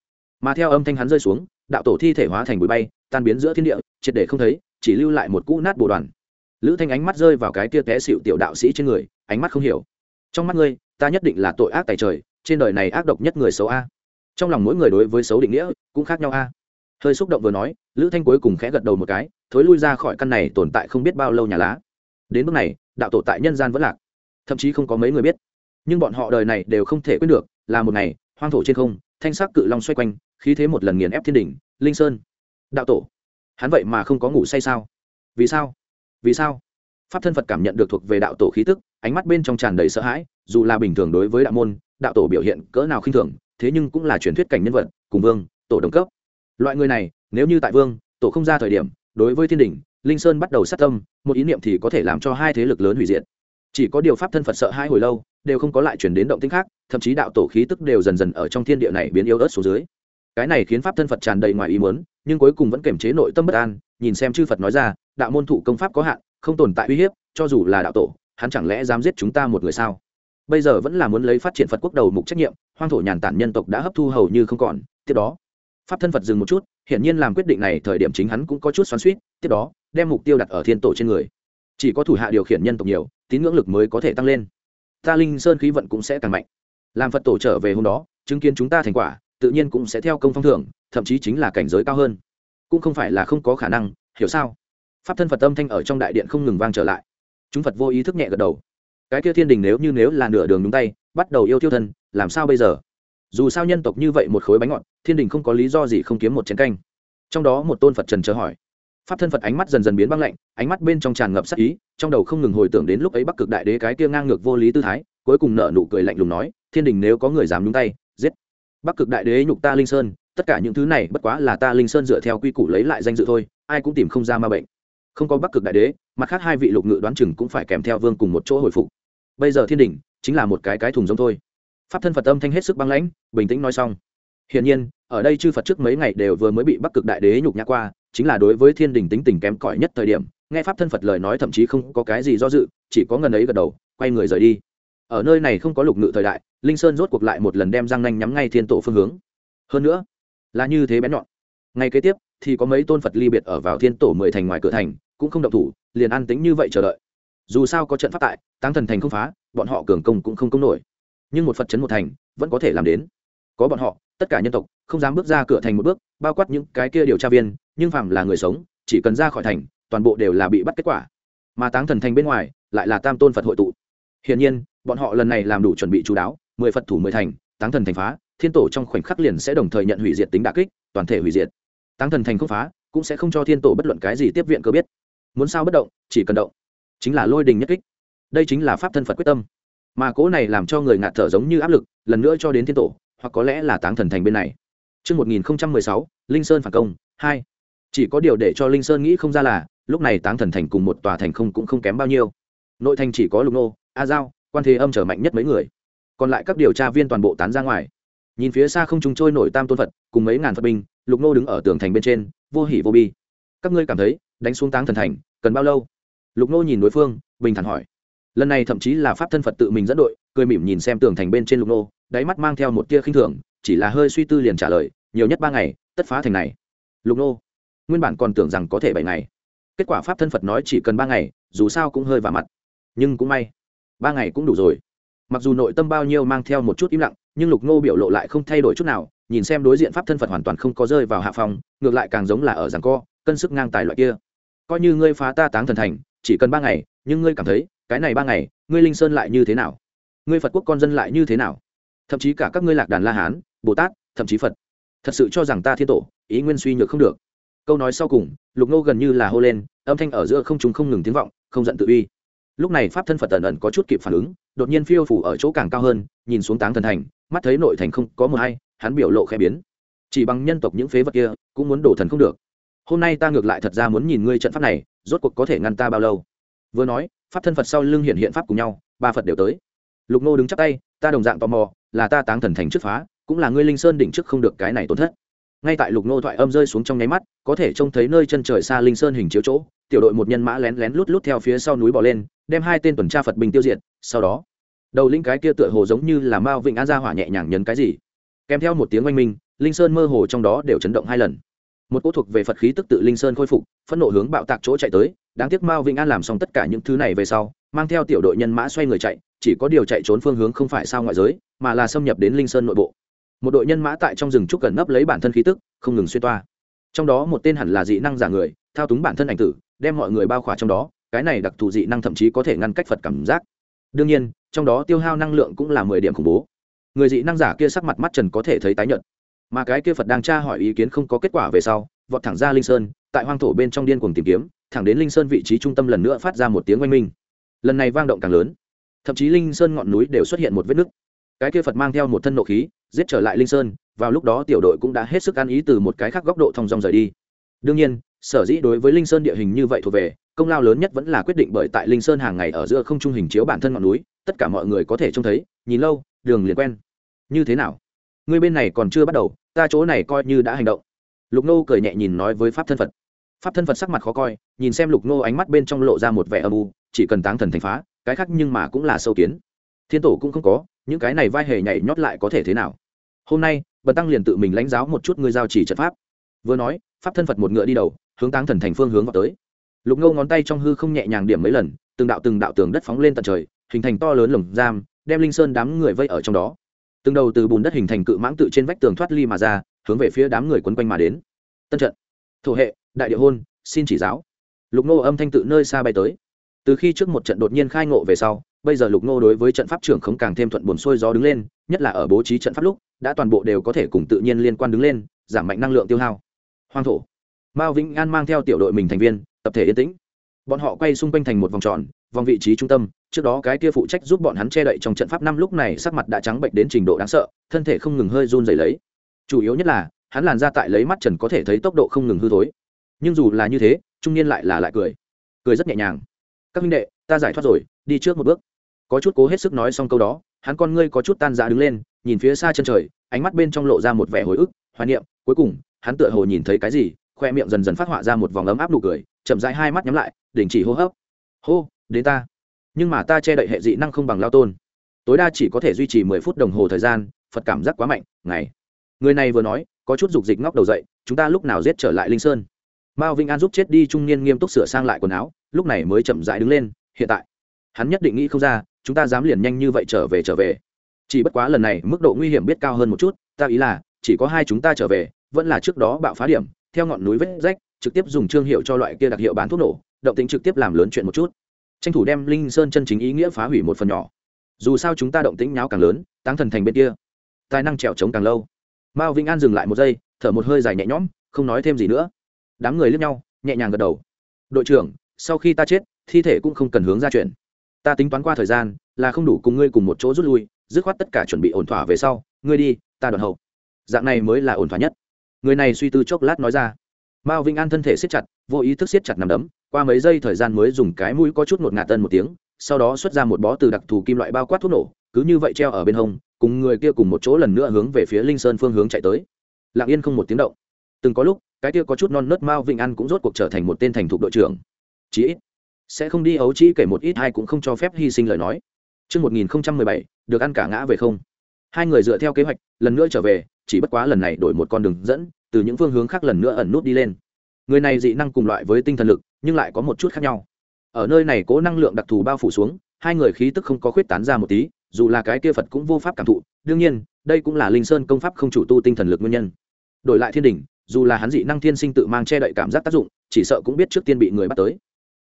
Mà theo âm thanh hắn rơi xuống, đạo tổ thi thể hóa thành bụi bay, tan biến giữa thiên địa, triệt để không thấy, chỉ lưu lại một cũ nát bộ đoàn. Lữ thanh ánh mắt rơi vào cái tia té xịu tiểu đạo sĩ trên người, ánh mắt không hiểu. Trong mắt ngươi, ta nhất định là tội ác tài trời, trên đời này ác độc nhất người xấu a. Trong lòng mỗi người đối với xấu định nghĩa cũng khác nhau a. Hơi xúc động vừa nói, lữ thanh cuối cùng khẽ gật đầu một cái, thối lui ra khỏi căn này tồn tại không biết bao lâu nhà lá. Đến bước này, đạo tổ tại nhân gian vẫn lạc, thậm chí không có mấy người biết nhưng bọn họ đời này đều không thể quên được, là một ngày, hoang thổ trên không, thanh sắc cự long xoay quanh, khí thế một lần nghiền ép thiên đỉnh, linh sơn. Đạo tổ, hắn vậy mà không có ngủ say sao? Vì sao? Vì sao? Pháp thân phật cảm nhận được thuộc về đạo tổ khí tức, ánh mắt bên trong tràn đầy sợ hãi, dù là bình thường đối với đạo môn, đạo tổ biểu hiện cỡ nào khinh thường, thế nhưng cũng là truyền thuyết cảnh nhân vật, cùng vương, tổ đồng cấp. Loại người này, nếu như tại vương, tổ không ra thời điểm, đối với thiên đình linh sơn bắt đầu sát tâm, một ý niệm thì có thể làm cho hai thế lực lớn hủy diệt chỉ có điều pháp thân phật sợ hai hồi lâu, đều không có lại chuyển đến động tĩnh khác, thậm chí đạo tổ khí tức đều dần dần ở trong thiên địa này biến yếu ớt xuống dưới. Cái này khiến pháp thân phật tràn đầy ngoài ý muốn, nhưng cuối cùng vẫn kiềm chế nội tâm bất an, nhìn xem chư phật nói ra, đạo môn thụ công pháp có hạn, không tồn tại uy hiếp, cho dù là đạo tổ, hắn chẳng lẽ dám giết chúng ta một người sao? Bây giờ vẫn là muốn lấy phát triển phật quốc đầu mục trách nhiệm, hoang thổ nhàn tản nhân tộc đã hấp thu hầu như không còn. Tiếp đó, pháp thân phật dừng một chút, hiển nhiên làm quyết định này thời điểm chính hắn cũng có chút xoắn suýt tiếp đó, đem mục tiêu đặt ở thiên tổ trên người. Chỉ có thủ hạ điều khiển nhân tộc nhiều tín ngưỡng lực mới có thể tăng lên. Ta linh sơn khí vận cũng sẽ càng mạnh. Làm phật tổ trở về hôm đó, chứng kiến chúng ta thành quả, tự nhiên cũng sẽ theo công phong thưởng, thậm chí chính là cảnh giới cao hơn. Cũng không phải là không có khả năng, hiểu sao? Pháp thân phật âm thanh ở trong đại điện không ngừng vang trở lại. Chúng phật vô ý thức nhẹ gật đầu. Cái kia thiên đình nếu như nếu là nửa đường đúng tay, bắt đầu yêu tiêu thân, làm sao bây giờ? Dù sao nhân tộc như vậy một khối bánh ngọt, thiên đình không có lý do gì không kiếm một chén canh. Trong đó một tôn phật trần chờ hỏi pháp thân phật ánh mắt dần dần biến băng lạnh, ánh mắt bên trong tràn ngập sắc ý, trong đầu không ngừng hồi tưởng đến lúc ấy bắc cực đại đế cái kia ngang ngược vô lý tư thái, cuối cùng nợ nụ cười lạnh lùng nói, thiên đình nếu có người dám nhúng tay, giết. Bắc cực đại đế nhục ta linh sơn, tất cả những thứ này bất quá là ta linh sơn dựa theo quy củ lấy lại danh dự thôi, ai cũng tìm không ra ma bệnh. Không có bắc cực đại đế, mặt khác hai vị lục ngự đoán chừng cũng phải kèm theo vương cùng một chỗ hồi phục. Bây giờ thiên đình chính là một cái cái thùng giống thôi. Pháp thân phật âm thanh hết sức băng lãnh, bình tĩnh nói xong. Hiển nhiên, ở đây chư phật trước mấy ngày đều vừa mới bị bắc cực đại đế nhục nhã qua chính là đối với thiên đình tính tình kém cỏi nhất thời điểm, nghe pháp thân phật lời nói thậm chí không có cái gì do dự, chỉ có ngần ấy gật đầu, quay người rời đi. Ở nơi này không có lục ngự thời đại, linh sơn rốt cuộc lại một lần đem răng nanh nhắm ngay thiên tổ phương hướng. Hơn nữa, là như thế bén nhọn. Ngay kế tiếp, thì có mấy tôn phật ly biệt ở vào thiên tổ mười thành ngoài cửa thành, cũng không động thủ, liền an tính như vậy chờ đợi. Dù sao có trận pháp tại tăng thần thành không phá, bọn họ cường công cũng không công nổi. Nhưng một phật chấn một thành, vẫn có thể làm đến. Có bọn họ, tất cả nhân tộc, không dám bước ra cửa thành một bước, bao quát những cái kia điều tra viên nhưng phàm là người sống chỉ cần ra khỏi thành toàn bộ đều là bị bắt kết quả. Mà táng thần thành bên ngoài lại là tam tôn phật hội tụ. Hiển nhiên bọn họ lần này làm đủ chuẩn bị chú đáo mười phật thủ mười thành táng thần thành phá thiên tổ trong khoảnh khắc liền sẽ đồng thời nhận hủy diệt tính đà kích toàn thể hủy diệt. Táng thần thành không phá cũng sẽ không cho thiên tổ bất luận cái gì tiếp viện cơ biết. Muốn sao bất động chỉ cần động. Chính là lôi đình nhất kích. Đây chính là pháp thân phật quyết tâm. Mà cố này làm cho người ngạt thở giống như áp lực lần nữa cho đến thiên tổ hoặc có lẽ là táng thần thành bên này. Trước 1016, Linh Sơn phản công, 2. Chỉ có điều để cho Linh Sơn nghĩ không ra là, lúc này táng thần thành cùng một tòa thành không cũng không kém bao nhiêu. Nội thành chỉ có Lục Nô, A Giao, quan thế âm trở mạnh nhất mấy người. Còn lại các điều tra viên toàn bộ tán ra ngoài. Nhìn phía xa không trung trôi nổi tam tôn Phật, cùng mấy ngàn Phật binh, Lục Nô đứng ở tường thành bên trên, vô hỉ vô bi. Các ngươi cảm thấy, đánh xuống táng thần thành, cần bao lâu? Lục Nô nhìn đối phương, bình thản hỏi lần này thậm chí là pháp thân phật tự mình dẫn đội cười mỉm nhìn xem tường thành bên trên lục nô đáy mắt mang theo một tia khinh thường chỉ là hơi suy tư liền trả lời nhiều nhất ba ngày tất phá thành này lục nô nguyên bản còn tưởng rằng có thể bảy ngày. Kết quả pháp thân phật nói chỉ cần ba ngày, dù sao cũng hơi vào mặt. Nhưng cũng may, ba ngày cũng đủ rồi. Mặc dù nội tâm bao nhiêu mang theo một chút im lặng, nhưng lục Ngô biểu lộ lại không thay đổi chút nào, nhìn xem đối diện pháp thân phật hoàn toàn không có rơi vào hạ phòng ngược lại càng giống là ở rằng co, cân sức ngang tài loại kia. Coi như ngươi phá ta táng thần thành, chỉ cần ba ngày, nhưng ngươi cảm thấy, cái này ba ngày, ngươi linh sơn lại như thế nào? Ngươi phật quốc con dân lại như thế nào? Thậm chí cả các ngươi lạc đàn la hán, bồ tát, thậm chí phật. Thật sự cho rằng ta thiên tổ, ý nguyên suy nhược không được câu nói sau cùng, lục nô gần như là hô lên, âm thanh ở giữa không chúng không ngừng tiếng vọng, không giận tự uy. Lúc này pháp thân phật ẩn ẩn có chút kịp phản ứng, đột nhiên phiêu phủ ở chỗ càng cao hơn, nhìn xuống táng thần thành, mắt thấy nội thành không có mờ hay hắn biểu lộ khẽ biến. Chỉ bằng nhân tộc những phế vật kia, cũng muốn đổ thần không được. Hôm nay ta ngược lại thật ra muốn nhìn ngươi trận pháp này, rốt cuộc có thể ngăn ta bao lâu? Vừa nói, pháp thân phật sau lưng hiện hiện pháp cùng nhau, ba phật đều tới. Lục nô đứng chắp tay, ta đồng dạng tò mò, là ta táng thần thành trước phá, cũng là ngươi linh sơn đỉnh trước không được cái này tổn thất ngay tại lục nô thoại âm rơi xuống trong nháy mắt, có thể trông thấy nơi chân trời xa linh sơn hình chiếu chỗ, tiểu đội một nhân mã lén lén lút lút theo phía sau núi bỏ lên, đem hai tên tuần tra phật bình tiêu diệt, sau đó, đầu linh cái kia tựa hồ giống như là mao vịnh an gia hỏa nhẹ nhàng nhấn cái gì. Kèm theo một tiếng oanh minh, linh sơn mơ hồ trong đó đều chấn động hai lần. Một cỗ thuộc về phật khí tức tự linh sơn khôi phục, phẫn nộ hướng bạo tạc chỗ chạy tới, đáng tiếc mao vịnh an làm xong tất cả những thứ này về sau, mang theo tiểu đội nhân mã xoay người chạy, chỉ có điều chạy trốn phương hướng không phải sao ngoại giới, mà là xâm nhập đến linh sơn nội bộ một đội nhân mã tại trong rừng trúc gần nấp lấy bản thân khí tức, không ngừng xuyên toa. Trong đó một tên hẳn là dị năng giả người, thao túng bản thân ảnh tử, đem mọi người bao khỏa trong đó, cái này đặc thù dị năng thậm chí có thể ngăn cách phật cảm giác. Đương nhiên, trong đó tiêu hao năng lượng cũng là mười điểm khủng bố. Người dị năng giả kia sắc mặt mắt trần có thể thấy tái nhợt. Mà cái kia phật đang tra hỏi ý kiến không có kết quả về sau, vọt thẳng ra linh sơn, tại hoang thổ bên trong điên cuồng tìm kiếm, thẳng đến linh sơn vị trí trung tâm lần nữa phát ra một tiếng oanh minh. Lần này vang động càng lớn. Thậm chí linh sơn ngọn núi đều xuất hiện một vết nứt. Cái kia phật mang theo một thân nộ khí giết trở lại linh sơn, vào lúc đó tiểu đội cũng đã hết sức ăn ý từ một cái khác góc độ thong dong rời đi. Đương nhiên, sở dĩ đối với linh sơn địa hình như vậy thuộc về, công lao lớn nhất vẫn là quyết định bởi tại linh sơn hàng ngày ở giữa không trung hình chiếu bản thân ngọn núi, tất cả mọi người có thể trông thấy, nhìn lâu, đường liền quen. Như thế nào? Người bên này còn chưa bắt đầu, ta chỗ này coi như đã hành động. Lục nô cười nhẹ nhìn nói với pháp thân phật. Pháp thân phật sắc mặt khó coi, nhìn xem lục nô ánh mắt bên trong lộ ra một vẻ âm u, chỉ cần táng thần thành phá, cái khác nhưng mà cũng là sâu kiến thiên tổ cũng không có, những cái này vai hề nhảy nhót lại có thể thế nào? Hôm nay, bần tăng liền tự mình lãnh giáo một chút ngươi giao chỉ trận pháp. Vừa nói, pháp thân phật một ngựa đi đầu, hướng táng thần thành phương hướng vào tới. Lục ngô ngón tay trong hư không nhẹ nhàng điểm mấy lần, từng đạo từng đạo tường đất phóng lên tận trời, hình thành to lớn lồng giam, đem linh sơn đám người vây ở trong đó. Từng đầu từ bùn đất hình thành cự mãng tự trên vách tường thoát ly mà ra, hướng về phía đám người quấn quanh mà đến. Tân trận. Thổ hệ, đại địa hôn, xin chỉ giáo. Lục Ngô âm thanh tự nơi xa bay tới. Từ khi trước một trận đột nhiên khai ngộ về sau bây giờ lục Ngô đối với trận pháp trưởng không càng thêm thuận buồn xuôi gió đứng lên, nhất là ở bố trí trận pháp lúc, đã toàn bộ đều có thể cùng tự nhiên liên quan đứng lên, giảm mạnh năng lượng tiêu hao. Hoang thổ. Mao vĩnh an mang theo tiểu đội mình thành viên, tập thể yên tĩnh. Bọn họ quay xung quanh thành một vòng tròn, vòng vị trí trung tâm, trước đó cái kia phụ trách giúp bọn hắn che đậy trong trận pháp năm lúc này sắc mặt đã trắng bệnh đến trình độ đáng sợ, thân thể không ngừng hơi run dày lấy. Chủ yếu nhất là, hắn làn ra tại lấy mắt trần có thể thấy tốc độ không ngừng hư thối. Nhưng dù là như thế, trung niên lại là lại cười. Cười rất nhẹ nhàng. Các minh đệ, ta giải thoát rồi, đi trước một bước có chút cố hết sức nói xong câu đó, hắn con ngươi có chút tan ra đứng lên, nhìn phía xa chân trời, ánh mắt bên trong lộ ra một vẻ hồi ức, hoài niệm, cuối cùng, hắn tựa hồ nhìn thấy cái gì, khoe miệng dần dần phát họa ra một vòng ấm áp nụ cười, chậm rãi hai mắt nhắm lại, đình chỉ hô hấp. Hô, đến ta. Nhưng mà ta che đậy hệ dị năng không bằng lao tôn. Tối đa chỉ có thể duy trì mười phút đồng hồ thời gian, phật cảm giác quá mạnh ngày người này vừa nói, có chút dục dịch ngóc đầu dậy, chúng ta lúc nào giết trở lại linh sơn? Mao vinh an giúp chết đi trung niên nghiêm túc sửa sang lại quần áo, lúc này mới chậm rãi đứng lên, hiện tại. Hắn nhất định nghĩ không ra chúng ta dám liền nhanh như vậy trở về trở về. Chỉ bất quá lần này mức độ nguy hiểm biết cao hơn một chút, ta ý là, chỉ có hai chúng ta trở về, vẫn là trước đó bạo phá điểm, theo ngọn núi vết rách, trực tiếp dùng trương hiệu cho loại kia đặc hiệu bán thuốc nổ, động tính trực tiếp làm lớn chuyện một chút. Tranh thủ đem linh sơn chân chính ý nghĩa phá hủy một phần nhỏ. Dù sao chúng ta động tĩnh nháo càng lớn, táng thần thành bên kia, tài năng trèo trống càng lâu. Mao vĩnh an dừng lại một giây, thở một hơi dài nhẹ nhõm, không nói thêm gì nữa. Đám người liếc nhau, nhẹ nhàng gật đầu. Đội trưởng, sau khi ta chết, thi thể cũng không cần hướng ra chuyện ta tính toán qua thời gian, là không đủ cùng ngươi cùng một chỗ rút lui, dứt khoát tất cả chuẩn bị ổn thỏa về sau, ngươi đi, ta đoàn hậu. Dạng này mới là ổn thỏa nhất. Người này suy tư chốc lát nói ra. Mao vĩnh an thân thể siết chặt, vô ý thức siết chặt nằm đấm, qua mấy giây thời gian mới dùng cái mũi có chút một ngạt tân một tiếng, sau đó xuất ra một bó từ đặc thù kim loại bao quát thuốc nổ, cứ như vậy treo ở bên hông, cùng người kia cùng một chỗ lần nữa hướng về phía linh sơn phương hướng chạy tới. Lặng yên không một tiếng động. Từng có lúc, cái kia có chút non nớt mao vĩnh an cũng rốt cuộc trở thành một tên thành thục đội trưởng. Chí ít sẽ không đi ấu trĩ kể một ít hay cũng không cho phép hy sinh lời nói Trước 1017, được ăn cả ngã về không. Hai người dựa theo kế hoạch, lần nữa trở về, chỉ bất quá lần này đổi một con đường dẫn, từ những phương hướng khác lần nữa ẩn nút đi lên. Người này dị năng cùng loại với tinh thần lực, nhưng lại có một chút khác nhau. Ở nơi này cố năng lượng đặc thù bao phủ xuống, hai người khí tức không có khuyết tán ra một tí, dù là cái kia Phật cũng vô pháp cảm thụ, đương nhiên, đây cũng là Linh Sơn công pháp không chủ tu tinh thần lực nguyên nhân. Đổi lại thiên đỉnh, dù là hắn dị năng thiên sinh tự mang che đậy cảm giác tác dụng, chỉ sợ cũng biết trước tiên bị người bắt tới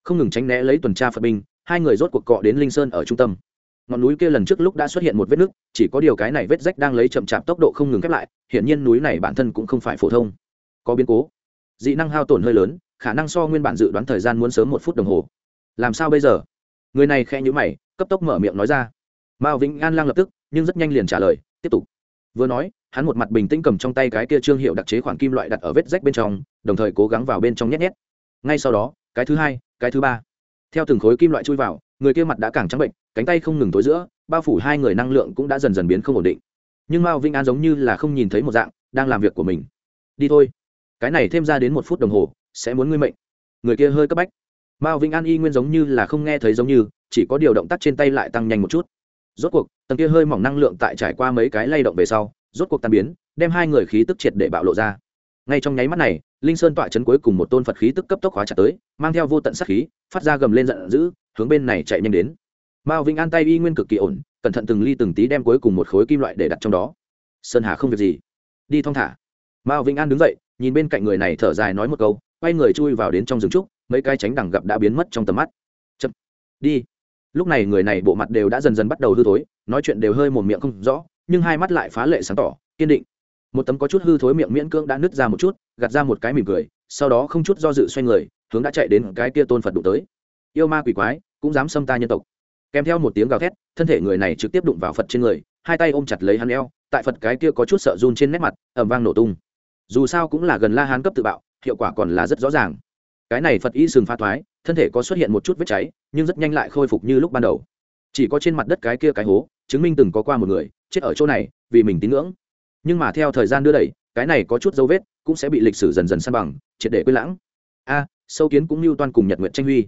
không ngừng tránh né lấy tuần tra phật binh, hai người rốt cuộc cọ đến linh sơn ở trung tâm. Ngọn núi kia lần trước lúc đã xuất hiện một vết nứt, chỉ có điều cái này vết rách đang lấy chậm chạp tốc độ không ngừng khép lại hiện nhiên núi này bản thân cũng không phải phổ thông. Có biến cố. Dị năng hao tổn hơi lớn, khả năng so nguyên bản dự đoán thời gian muốn sớm một phút đồng hồ. Làm sao bây giờ? Người này khe nhữ mày, cấp tốc mở miệng nói ra. Mao vĩnh an lang lập tức, nhưng rất nhanh liền trả lời, tiếp tục. Vừa nói, hắn một mặt bình tĩnh cầm trong tay cái kia trương hiệu đặc chế khoản kim loại đặt ở vết rách bên trong, đồng thời cố gắng vào bên trong nhét nhét. Ngay sau đó, cái thứ hai cái thứ ba. Theo từng khối kim loại chui vào, người kia mặt đã càng trắng bệnh, cánh tay không ngừng tối giữa, bao phủ hai người năng lượng cũng đã dần dần biến không ổn định. Nhưng mao vinh an giống như là không nhìn thấy một dạng, đang làm việc của mình. Đi thôi. Cái này thêm ra đến một phút đồng hồ, sẽ muốn ngươi mệnh. Người kia hơi cấp bách. Mao vinh an y nguyên giống như là không nghe thấy giống như, chỉ có điều động tác trên tay lại tăng nhanh một chút. Rốt cuộc, tầng kia hơi mỏng năng lượng tại trải qua mấy cái lay động về sau, rốt cuộc tan biến, đem hai người khí tức triệt để bạo lộ ra ngay trong nháy mắt này, linh sơn tọa chấn cuối cùng một tôn phật khí tức cấp tốc hóa chặt tới, mang theo vô tận sắc khí, phát ra gầm lên giận dữ, hướng bên này chạy nhanh đến. Mao vĩnh an tay y nguyên cực kỳ ổn, cẩn thận từng ly từng tí đem cuối cùng một khối kim loại để đặt trong đó. Sơn hà không việc gì. Đi thong thả. Mao vĩnh an đứng dậy, nhìn bên cạnh người này thở dài nói một câu, quay người chui vào đến trong rừng trúc, mấy cái tránh đằng gặp đã biến mất trong tầm mắt. Chậm. Đi. Lúc này người này bộ mặt đều đã dần dần bắt đầu hư thối, nói chuyện đều hơi một miệng không rõ, nhưng hai mắt lại phá lệ sáng tỏ, kiên định một tấm có chút hư thối miệng miễn cưỡng đã nứt ra một chút, gạt ra một cái mỉm cười, sau đó không chút do dự xoay người, hướng đã chạy đến cái kia tôn phật đụng tới. Yêu ma quỷ quái, cũng dám xâm ta nhân tộc. Kèm theo một tiếng gào thét, thân thể người này trực tiếp đụng vào phật trên người, hai tay ôm chặt lấy hắn eo, tại phật cái kia có chút sợ run trên nét mặt ẩm vang nổ tung. Dù sao cũng là gần la hán cấp tự bạo, hiệu quả còn là rất rõ ràng. Cái này phật y sừng pha thoái, thân thể có xuất hiện một chút vết cháy, nhưng rất nhanh lại khôi phục như lúc ban đầu. Chỉ có trên mặt đất cái kia cái hố, chứng minh từng có qua một người, chết ở chỗ này, vì mình tín ngưỡng nhưng mà theo thời gian đưa đẩy, cái này có chút dấu vết, cũng sẽ bị lịch sử dần dần san bằng, triệt để quên lãng. A, sâu kiến cũng mưu toan cùng nhật nguyện tranh huy.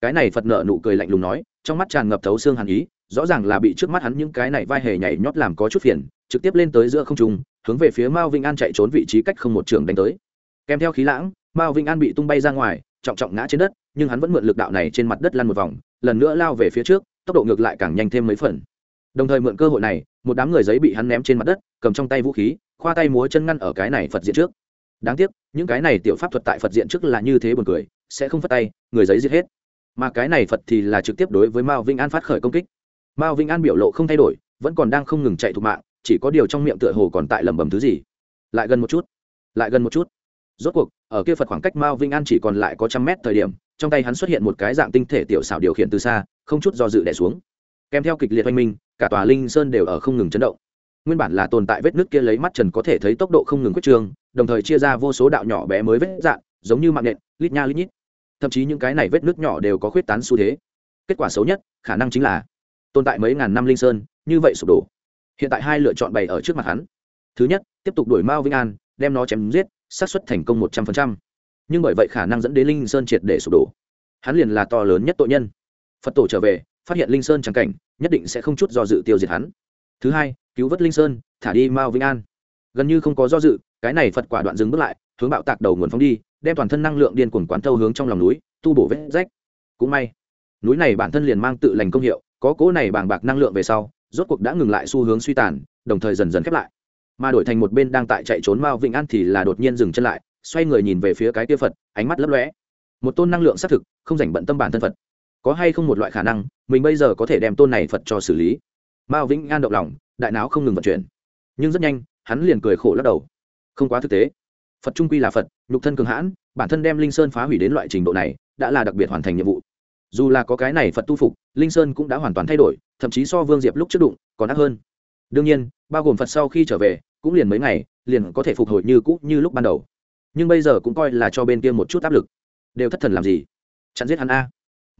Cái này phật nợ nụ cười lạnh lùng nói, trong mắt tràn ngập thấu xương hàn ý, rõ ràng là bị trước mắt hắn những cái này vai hề nhảy nhót làm có chút phiền, trực tiếp lên tới giữa không trung, hướng về phía mao vinh an chạy trốn vị trí cách không một trường đánh tới. Kèm theo khí lãng, mao vinh an bị tung bay ra ngoài, trọng trọng ngã trên đất, nhưng hắn vẫn mượn lực đạo này trên mặt đất lăn một vòng, lần nữa lao về phía trước, tốc độ ngược lại càng nhanh thêm mấy phần đồng thời mượn cơ hội này, một đám người giấy bị hắn ném trên mặt đất, cầm trong tay vũ khí, khoa tay múa chân ngăn ở cái này phật diện trước. Đáng tiếc, những cái này tiểu pháp thuật tại phật diện trước là như thế buồn cười, sẽ không phất tay, người giấy giết hết. Mà cái này phật thì là trực tiếp đối với mao vinh an phát khởi công kích. Mao vinh an biểu lộ không thay đổi, vẫn còn đang không ngừng chạy thục mạng, chỉ có điều trong miệng tựa hồ còn tại lẩm bẩm thứ gì. Lại gần một chút, lại gần một chút. Rốt cuộc, ở kia phật khoảng cách mao vinh an chỉ còn lại có trăm mét thời điểm, trong tay hắn xuất hiện một cái dạng tinh thể tiểu xảo điều khiển từ xa, không chút do dự đẻ xuống kèm theo kịch liệt oanh minh, cả tòa linh sơn đều ở không ngừng chấn động. Nguyên bản là tồn tại vết nước kia lấy mắt trần có thể thấy tốc độ không ngừng quyết trường đồng thời chia ra vô số đạo nhỏ bé mới vết dạng giống như mạng nện lít nha lít nhít. Thậm chí những cái này vết nước nhỏ đều có khuyết tán xu thế. Kết quả xấu nhất, khả năng chính là tồn tại mấy ngàn năm linh sơn, như vậy sụp đổ. Hiện tại hai lựa chọn bày ở trước mặt hắn. Thứ nhất, tiếp tục đuổi mao vĩnh an, đem nó chém giết, xác suất thành công một trăm phần trăm. Nhưng bởi vậy khả năng dẫn đến linh sơn triệt để sụp đổ. Hắn liền là to lớn nhất tội nhân. Phật tổ trở về phát hiện linh sơn trắng cảnh, nhất định sẽ không chút do dự tiêu diệt hắn. Thứ hai, cứu vớt linh sơn, thả đi mao vĩnh an. Gần như không có do dự, cái này phật quả đoạn dừng bước lại, hướng bạo tạc đầu nguồn phóng đi, đem toàn thân năng lượng điên cuồng quán thâu hướng trong lòng núi, tu bổ vết rách. Cũng may, núi này bản thân liền mang tự lành công hiệu, có cố này bàng bạc năng lượng về sau, rốt cuộc đã ngừng lại xu hướng suy tàn, đồng thời dần dần khép lại. Mà đổi thành một bên đang tại chạy trốn mao vĩnh an thì là đột nhiên dừng chân lại, xoay người nhìn về phía cái tia phật, ánh mắt lấp lóe. Một tôn năng lượng xác thực, không dành bận tâm bản thân phật có hay không một loại khả năng, mình bây giờ có thể đem tôn này phật cho xử lý. Mao vĩnh an động lòng, đại não không ngừng vận chuyển. Nhưng rất nhanh, hắn liền cười khổ lắc đầu. Không quá thực tế. Phật trung quy là phật, nhục thân cường hãn, bản thân đem linh sơn phá hủy đến loại trình độ này, đã là đặc biệt hoàn thành nhiệm vụ. Dù là có cái này phật tu phục, linh sơn cũng đã hoàn toàn thay đổi, thậm chí so vương diệp lúc trước đụng, còn ác hơn. Đương nhiên, bao gồm phật sau khi trở về, cũng liền mấy ngày, liền có thể phục hồi như cũ như lúc ban đầu. Nhưng bây giờ cũng coi là cho bên kia một chút áp lực. Đều thất thần làm gì? Chặn giết hắn a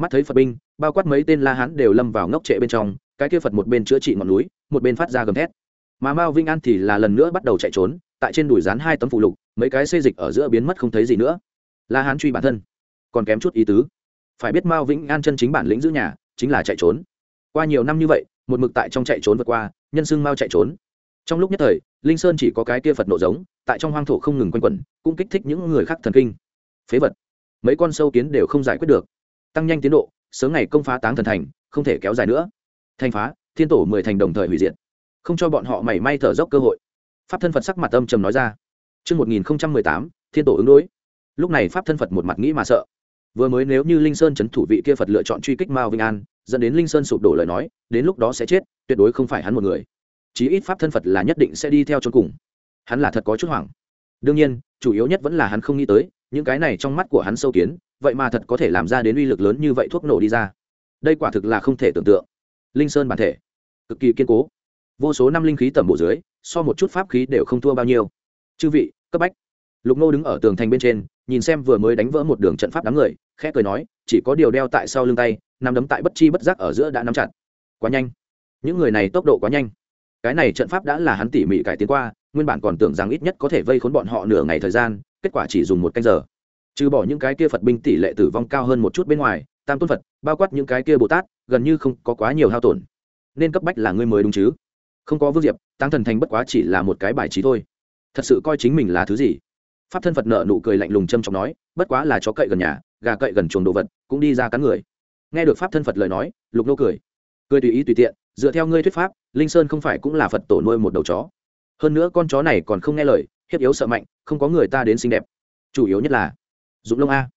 mắt thấy phật binh bao quát mấy tên la hán đều lâm vào ngốc trệ bên trong cái kia phật một bên chữa trị ngọn núi một bên phát ra gầm thét mà mao vinh an thì là lần nữa bắt đầu chạy trốn tại trên đùi rán hai tấm phụ lục mấy cái xê dịch ở giữa biến mất không thấy gì nữa la hán truy bản thân còn kém chút ý tứ phải biết mao vĩnh an chân chính bản lĩnh giữ nhà chính là chạy trốn qua nhiều năm như vậy một mực tại trong chạy trốn vượt qua nhân xưng mao chạy trốn trong lúc nhất thời linh sơn chỉ có cái kia phật nộ giống tại trong hoang thổ không ngừng quanh quẩn cũng kích thích những người khác thần kinh phế vật mấy con sâu kiến đều không giải quyết được tăng nhanh tiến độ sớm ngày công phá táng thần thành không thể kéo dài nữa thành phá thiên tổ mười thành đồng thời hủy diệt không cho bọn họ mảy may thở dốc cơ hội pháp thân phật sắc mặt âm trầm nói ra Trước 1018, thiên tổ ứng đối. Lúc này pháp thân Phật một mặt nghĩ mà sợ. Vừa mới nếu như Linh Sơn chấn thủ vị kia Phật lựa chọn truy kích Mao Vinh An, dẫn đến Linh Sơn sụp đổ lời nói, đến lúc đó sẽ chết, tuyệt đối không phải hắn một người. Chí ít pháp thân Phật là nhất định sẽ đi theo chôn cùng. Hắn là thật có chút hoảng. Đương nhiên, chủ yếu nhất vẫn là hắn không nghĩ tới, những cái này trong mắt của hắn sâu kiến, vậy mà thật có thể làm ra đến uy lực lớn như vậy thuốc nổ đi ra. Đây quả thực là không thể tưởng tượng. Linh Sơn bản thể, cực kỳ kiên cố. Vô số năm linh khí tầm bộ dưới, so một chút pháp khí đều không thua bao nhiêu chư vị cấp bách lục nô đứng ở tường thành bên trên nhìn xem vừa mới đánh vỡ một đường trận pháp đám người khẽ cười nói chỉ có điều đeo tại sau lưng tay nằm đấm tại bất chi bất giác ở giữa đã nắm chặt quá nhanh những người này tốc độ quá nhanh cái này trận pháp đã là hắn tỉ mỉ cải tiến qua nguyên bản còn tưởng rằng ít nhất có thể vây khốn bọn họ nửa ngày thời gian kết quả chỉ dùng một canh giờ trừ bỏ những cái kia phật binh tỷ lệ tử vong cao hơn một chút bên ngoài, tam tôn phật, bao quát những cái kia bồ tát, gần như không có quá nhiều hao tổn. Nên cấp bách là ngươi mới đúng chứ? Không có vương diệp tăng thần thành bất quá chỉ là một cái bài trí thôi. Thật sự coi chính mình là thứ gì? Pháp thân phật nợ nụ cười lạnh lùng châm trọng nói, bất quá là chó cậy gần nhà, gà cậy gần chuồng đồ vật, cũng đi ra cắn người. Nghe được pháp thân phật lời nói, lục nô cười. Cười tùy ý tùy tiện, dựa theo ngươi thuyết pháp, linh sơn không phải cũng là phật tổ nuôi một đầu chó. Hơn nữa con chó này còn không nghe lời, hiếp yếu sợ mạnh, không có người ta đến xinh đẹp. Chủ yếu nhất là dụng lông a.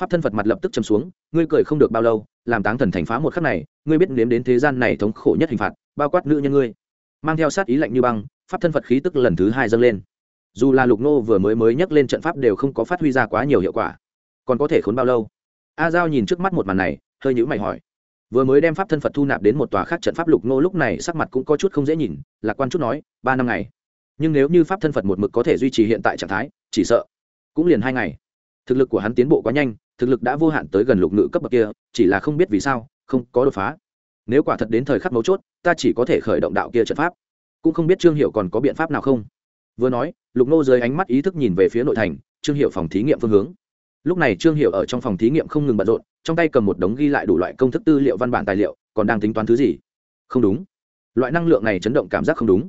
Pháp thân phật mặt lập tức châm xuống, ngươi cười không được bao lâu, làm táng thần thành phá một khắc này, ngươi biết nếm đến thế gian này thống khổ nhất hình phạt, bao quát nữ nhân ngươi. Mang theo sát ý lạnh như băng, pháp thân phật khí tức lần thứ hai dâng lên. Dù là lục nô vừa mới mới nhắc lên trận pháp đều không có phát huy ra quá nhiều hiệu quả. Còn có thể khốn bao lâu? A giao nhìn trước mắt một màn này, hơi nhữ mày hỏi. Vừa mới đem pháp thân phật thu nạp đến một tòa khác trận pháp lục nô lúc này sắc mặt cũng có chút không dễ nhìn, lạc quan chút nói, ba năm ngày. Nhưng nếu như pháp thân phật một mực có thể duy trì hiện tại trạng thái, chỉ sợ cũng liền hai ngày thực lực của hắn tiến bộ quá nhanh, thực lực đã vô hạn tới gần lục ngự cấp bậc kia, chỉ là không biết vì sao, không có đột phá. Nếu quả thật đến thời khắc mấu chốt, ta chỉ có thể khởi động đạo kia trận pháp. Cũng không biết trương hiệu còn có biện pháp nào không. Vừa nói, lục nô dưới ánh mắt ý thức nhìn về phía nội thành, trương hiệu phòng thí nghiệm phương hướng. Lúc này trương hiệu ở trong phòng thí nghiệm không ngừng bận rộn, trong tay cầm một đống ghi lại đủ loại công thức tư liệu văn bản tài liệu, còn đang tính toán thứ gì? Không đúng. Loại năng lượng này chấn động cảm giác không đúng.